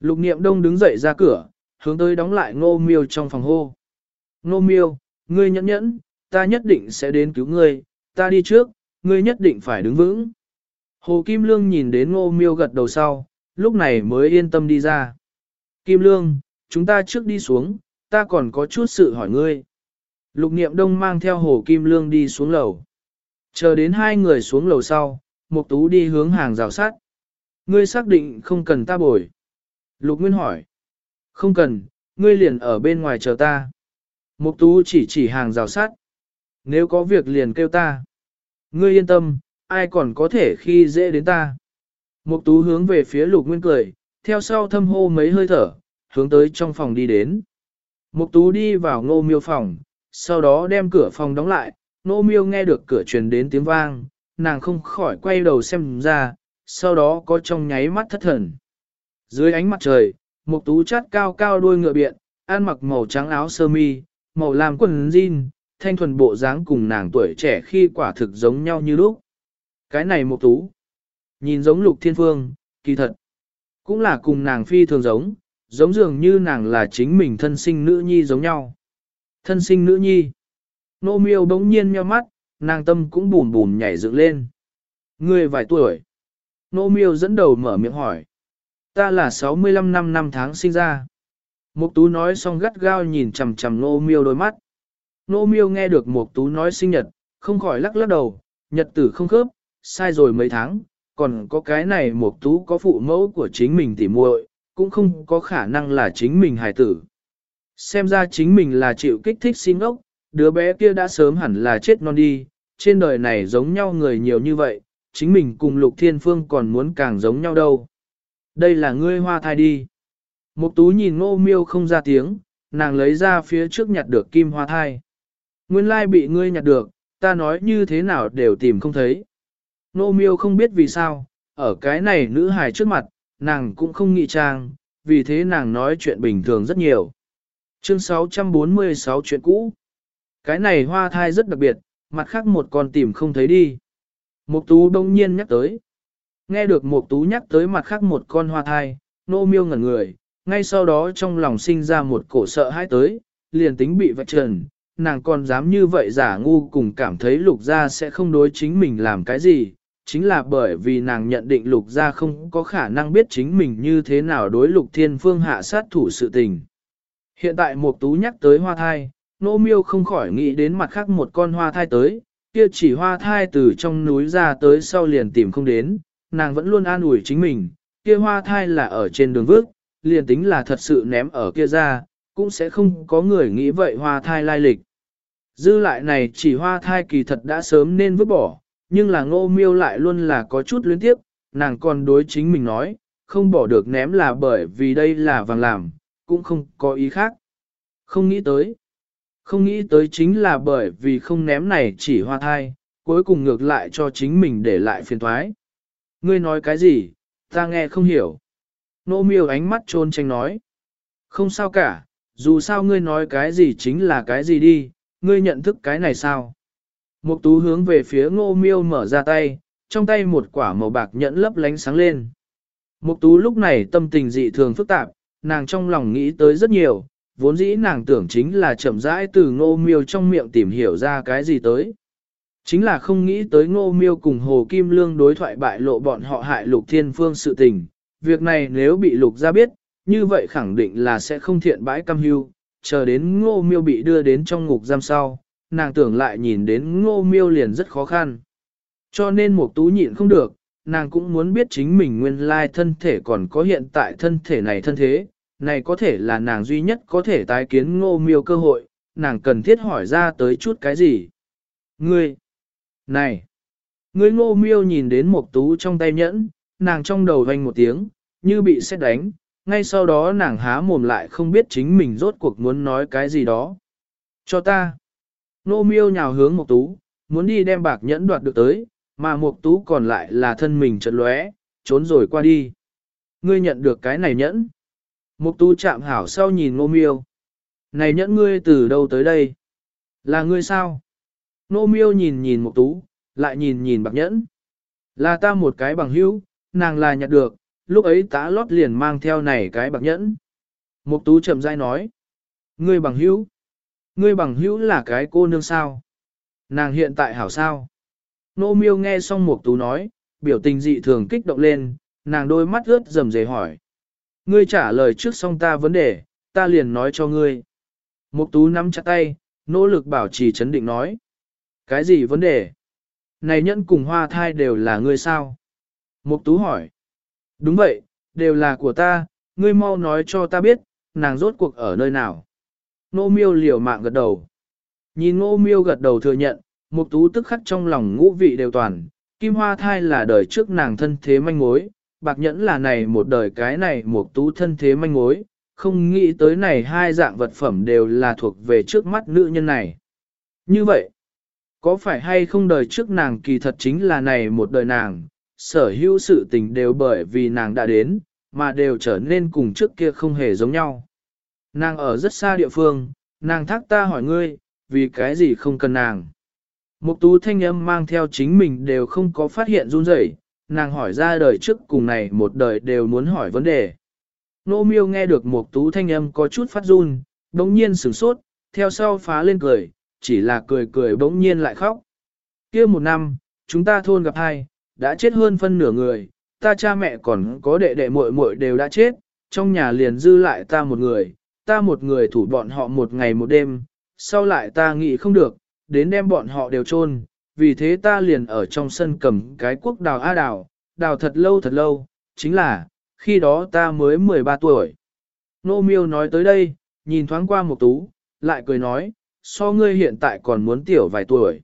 S1: Lục Niệm Đông đứng dậy ra cửa, hướng tới đóng lại Ngô Miêu trong phòng hô. Ngô Miêu, ngươi nhẫn nhẫn, ta nhất định sẽ đến cứu ngươi, ta đi trước, ngươi nhất định phải đứng vững. Hồ Kim Lương nhìn đến Ngô Miêu gật đầu sau, lúc này mới yên tâm đi ra. Kim Lương, chúng ta trước đi xuống, ta còn có chút sự hỏi ngươi. Lục niệm đông mang theo hồ kim lương đi xuống lầu. Chờ đến hai người xuống lầu sau, Mục Tú đi hướng hàng rào sắt. Ngươi xác định không cần ta bồi. Lục Nguyên hỏi. Không cần, ngươi liền ở bên ngoài chờ ta. Mục tú chỉ chỉ hàng rào sắt. Nếu có việc liền kêu ta. Ngươi yên tâm, ai còn có thể khi dễ đến ta. Mục tú hướng về phía lục nguyên cười, theo sau thâm hô mấy hơi thở, hướng tới trong phòng đi đến. Mục tú đi vào ngô miêu phòng, sau đó đem cửa phòng đóng lại, ngô miêu nghe được cửa truyền đến tiếng vang, nàng không khỏi quay đầu xem ra, sau đó có trong nháy mắt thất thần. Dưới ánh mặt trời, mục tú chát cao cao đuôi ngựa biện, ăn mặc màu trắng áo sơ mi, màu lam quần jean, thanh thuần bộ dáng cùng nàng tuổi trẻ khi quả thực giống nhau như lúc. Cái này mục tú, nhìn giống lục thiên phương, kỳ thật, cũng là cùng nàng phi thường giống, giống dường như nàng là chính mình thân sinh nữ nhi giống nhau. Thân sinh nữ nhi. Nô miêu bỗng nhiên nheo mắt, nàng tâm cũng bùn bùn nhảy dựng lên. Ngươi vài tuổi. Nô miêu dẫn đầu mở miệng hỏi. Ta là 65 năm năm tháng sinh ra. Mục tú nói xong gắt gao nhìn chằm chằm nô miêu đôi mắt. Nô miêu nghe được một tú nói sinh nhật, không khỏi lắc lắc đầu, nhật tử không khớp, sai rồi mấy tháng, còn có cái này một tú có phụ mẫu của chính mình tỉ muội, cũng không có khả năng là chính mình hài tử. Xem ra chính mình là chịu kích thích xin ốc, đứa bé kia đã sớm hẳn là chết non đi, trên đời này giống nhau người nhiều như vậy, chính mình cùng Lục Thiên Phương còn muốn càng giống nhau đâu. Đây là ngươi hoa thai đi. Mục tú nhìn ngô miêu không ra tiếng, nàng lấy ra phía trước nhặt được kim hoa thai. Nguyên lai bị ngươi nhặt được, ta nói như thế nào đều tìm không thấy. Nô miêu không biết vì sao, ở cái này nữ hài trước mặt, nàng cũng không nghị trang, vì thế nàng nói chuyện bình thường rất nhiều. Chương 646 chuyện cũ. Cái này hoa thai rất đặc biệt, mặt khác một con tìm không thấy đi. Mục tú đông nhiên nhắc tới. Nghe được mục tú nhắc tới mặt khác một con hoa thai, nô miêu ngẩn người, ngay sau đó trong lòng sinh ra một cổ sợ hãi tới, liền tính bị vạch trần, nàng còn dám như vậy giả ngu cùng cảm thấy lục gia sẽ không đối chính mình làm cái gì, chính là bởi vì nàng nhận định lục gia không có khả năng biết chính mình như thế nào đối lục thiên phương hạ sát thủ sự tình. Hiện tại một Tú nhắc tới hoa thai, nô miêu không khỏi nghĩ đến mặt khác một con hoa thai tới, kia chỉ hoa thai từ trong núi ra tới sau liền tìm không đến, nàng vẫn luôn an ủi chính mình, kia hoa thai là ở trên đường vước, liền tính là thật sự ném ở kia ra, cũng sẽ không có người nghĩ vậy hoa thai lai lịch. Dư lại này chỉ hoa thai kỳ thật đã sớm nên vứt bỏ, nhưng là ngô miêu lại luôn là có chút luyến tiếp, nàng còn đối chính mình nói, không bỏ được ném là bởi vì đây là vàng làm, cũng không có ý khác. Không nghĩ tới. Không nghĩ tới chính là bởi vì không ném này chỉ hoa thai, cuối cùng ngược lại cho chính mình để lại phiền thoái. Ngươi nói cái gì, ta nghe không hiểu. Nô miêu ánh mắt trôn tranh nói. Không sao cả, dù sao ngươi nói cái gì chính là cái gì đi, ngươi nhận thức cái này sao. Mục tú hướng về phía ngô miêu mở ra tay, trong tay một quả màu bạc nhẫn lấp lánh sáng lên. Mục tú lúc này tâm tình dị thường phức tạp, nàng trong lòng nghĩ tới rất nhiều, vốn dĩ nàng tưởng chính là chậm rãi từ ngô miêu trong miệng tìm hiểu ra cái gì tới. Chính là không nghĩ tới ngô miêu cùng Hồ Kim Lương đối thoại bại lộ bọn họ hại lục thiên phương sự tình. Việc này nếu bị lục ra biết, như vậy khẳng định là sẽ không thiện bãi cam hưu, chờ đến ngô miêu bị đưa đến trong ngục giam sau, nàng tưởng lại nhìn đến ngô miêu liền rất khó khăn. Cho nên một tú nhịn không được, nàng cũng muốn biết chính mình nguyên lai thân thể còn có hiện tại thân thể này thân thế, này có thể là nàng duy nhất có thể tái kiến ngô miêu cơ hội, nàng cần thiết hỏi ra tới chút cái gì. Ngươi! Này! Ngươi ngô miêu nhìn đến một tú trong tay nhẫn, nàng trong đầu vanh một tiếng, như bị xét đánh, ngay sau đó nàng há mồm lại không biết chính mình rốt cuộc muốn nói cái gì đó. Cho ta! Nô miêu nhào hướng Mộc tú, muốn đi đem bạc nhẫn đoạt được tới, mà Mộc tú còn lại là thân mình chật lóe, trốn rồi qua đi. Ngươi nhận được cái này nhẫn. Mục tú chạm hảo sau nhìn nô miêu. Này nhẫn ngươi từ đâu tới đây? Là ngươi sao? Nô miêu nhìn nhìn mục tú, lại nhìn nhìn bạc nhẫn. Là ta một cái bằng hữu, nàng là nhặt được, lúc ấy tá lót liền mang theo này cái bạc nhẫn. Mục tú chậm rãi nói. Ngươi bằng hữu? Ngươi bằng hữu là cái cô nương sao? Nàng hiện tại hảo sao? Nô miêu nghe xong mục tú nói, biểu tình dị thường kích động lên, nàng đôi mắt ướt rầm rề hỏi. Ngươi trả lời trước xong ta vấn đề, ta liền nói cho ngươi. Mục tú nắm chặt tay, nỗ lực bảo trì chấn định nói. Cái gì vấn đề? Này nhẫn cùng hoa thai đều là ngươi sao? Mục tú hỏi. Đúng vậy, đều là của ta, ngươi mau nói cho ta biết, nàng rốt cuộc ở nơi nào. Nô miêu liều mạng gật đầu. Nhìn nô miêu gật đầu thừa nhận, mục tú tức khắc trong lòng ngũ vị đều toàn, kim hoa thai là đời trước nàng thân thế manh mối, bạc nhẫn là này một đời cái này mục tú thân thế manh mối, không nghĩ tới này hai dạng vật phẩm đều là thuộc về trước mắt nữ nhân này. Như vậy, có phải hay không đời trước nàng kỳ thật chính là này một đời nàng, sở hữu sự tình đều bởi vì nàng đã đến, mà đều trở nên cùng trước kia không hề giống nhau. Nàng ở rất xa địa phương, nàng thác ta hỏi ngươi, vì cái gì không cần nàng. Mục tú thanh âm mang theo chính mình đều không có phát hiện run rẩy, nàng hỏi ra đời trước cùng này một đời đều muốn hỏi vấn đề. Nô miêu nghe được mục tú thanh âm có chút phát run, đống nhiên sửng sốt, theo sau phá lên cười, chỉ là cười cười bỗng nhiên lại khóc. kia một năm, chúng ta thôn gặp hai, đã chết hơn phân nửa người, ta cha mẹ còn có đệ đệ muội muội đều đã chết, trong nhà liền dư lại ta một người, ta một người thủ bọn họ một ngày một đêm, sau lại ta nghĩ không được, đến đem bọn họ đều chôn, vì thế ta liền ở trong sân cầm cái quốc đào a đào, đào thật lâu thật lâu, chính là, khi đó ta mới 13 tuổi. Nô miêu nói tới đây, nhìn thoáng qua một tú, lại cười nói, so ngươi hiện tại còn muốn tiểu vài tuổi.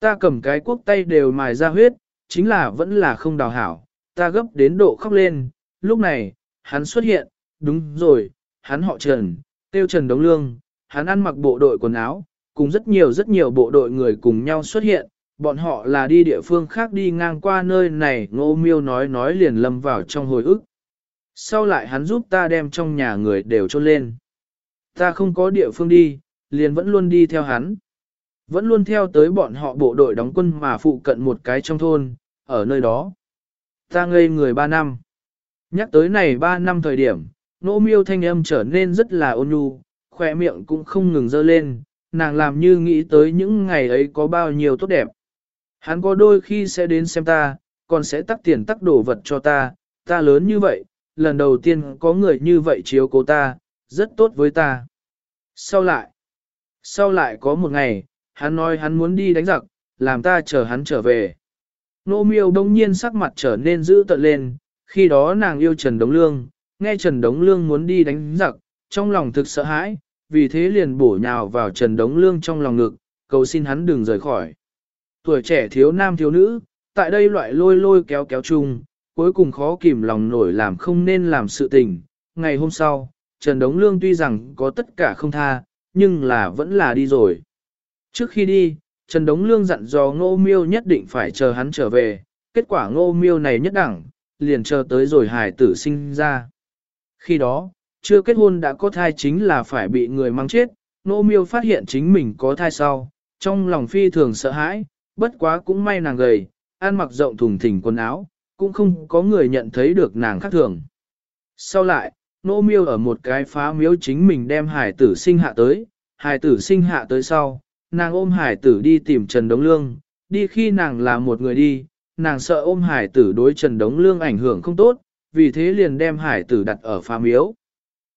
S1: Ta cầm cái quốc tay đều mài ra huyết, chính là vẫn là không đào hảo, ta gấp đến độ khóc lên, lúc này, hắn xuất hiện, đúng rồi, hắn họ Trần, tiêu Trần Đống Lương, hắn ăn mặc bộ đội quần áo, cùng rất nhiều rất nhiều bộ đội người cùng nhau xuất hiện, bọn họ là đi địa phương khác đi ngang qua nơi này ngô miêu nói nói liền lâm vào trong hồi ức. Sau lại hắn giúp ta đem trong nhà người đều trôn lên. Ta không có địa phương đi, liền vẫn luôn đi theo hắn. Vẫn luôn theo tới bọn họ bộ đội đóng quân mà phụ cận một cái trong thôn, ở nơi đó. Ta ngây người ba năm. Nhắc tới này ba năm thời điểm, nô miêu thanh âm trở nên rất là ôn nhu, khỏe miệng cũng không ngừng dơ lên, nàng làm như nghĩ tới những ngày ấy có bao nhiêu tốt đẹp. Hắn có đôi khi sẽ đến xem ta, còn sẽ tắc tiền tắc đồ vật cho ta, ta lớn như vậy, lần đầu tiên có người như vậy chiếu cố ta, rất tốt với ta. Sau lại, sau lại có một ngày, hắn nói hắn muốn đi đánh giặc, làm ta chờ hắn trở về. Nô miêu đông nhiên sắc mặt trở nên dữ tợn lên, khi đó nàng yêu Trần Đống Lương, nghe Trần Đống Lương muốn đi đánh giặc, trong lòng thực sợ hãi, vì thế liền bổ nhào vào Trần Đống Lương trong lòng ngực, cầu xin hắn đừng rời khỏi. Tuổi trẻ thiếu nam thiếu nữ, tại đây loại lôi lôi kéo kéo chung, cuối cùng khó kìm lòng nổi làm không nên làm sự tình. Ngày hôm sau, Trần Đống Lương tuy rằng có tất cả không tha, nhưng là vẫn là đi rồi. Trước khi đi, Trần Đống Lương dặn dò ngô miêu nhất định phải chờ hắn trở về, kết quả ngô miêu này nhất đẳng, liền chờ tới rồi hài tử sinh ra. Khi đó, chưa kết hôn đã có thai chính là phải bị người mang chết, ngô miêu phát hiện chính mình có thai sau, trong lòng phi thường sợ hãi, bất quá cũng may nàng gầy, ăn mặc rộng thùng thình quần áo, cũng không có người nhận thấy được nàng khác thường. Sau lại, nô miêu ở một cái phá miếu chính mình đem hải tử sinh hạ tới, hải tử sinh hạ tới sau, nàng ôm hải tử đi tìm Trần Đống Lương, đi khi nàng là một người đi, nàng sợ ôm hải tử đối Trần Đống Lương ảnh hưởng không tốt, vì thế liền đem hải tử đặt ở phá miếu.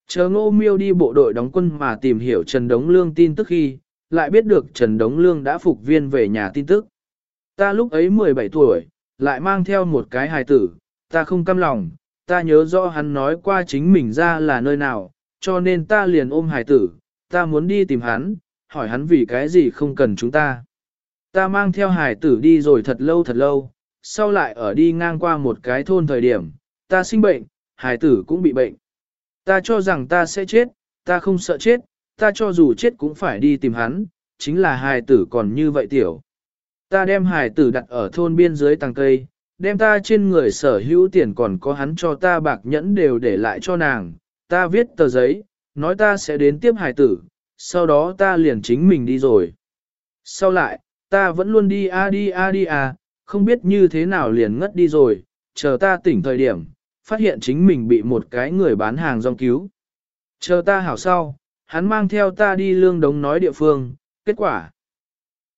S1: Chờ ngô miêu đi bộ đội đóng quân mà tìm hiểu Trần Đống Lương tin tức khi, lại biết được Trần Đống Lương đã phục viên về nhà tin tức. Ta lúc ấy 17 tuổi, lại mang theo một cái hài tử, ta không căm lòng, ta nhớ rõ hắn nói qua chính mình ra là nơi nào, cho nên ta liền ôm hài tử, ta muốn đi tìm hắn, hỏi hắn vì cái gì không cần chúng ta. Ta mang theo Hải tử đi rồi thật lâu thật lâu, sau lại ở đi ngang qua một cái thôn thời điểm, ta sinh bệnh, Hải tử cũng bị bệnh. Ta cho rằng ta sẽ chết, ta không sợ chết, ta cho dù chết cũng phải đi tìm hắn, chính là hài tử còn như vậy tiểu. Ta đem hài tử đặt ở thôn biên dưới tàng cây, đem ta trên người sở hữu tiền còn có hắn cho ta bạc nhẫn đều để lại cho nàng, ta viết tờ giấy, nói ta sẽ đến tiếp hài tử, sau đó ta liền chính mình đi rồi. Sau lại, ta vẫn luôn đi a đi a đi a, không biết như thế nào liền ngất đi rồi, chờ ta tỉnh thời điểm, phát hiện chính mình bị một cái người bán hàng rong cứu. Chờ ta hảo sau, hắn mang theo ta đi lương đống nói địa phương, kết quả.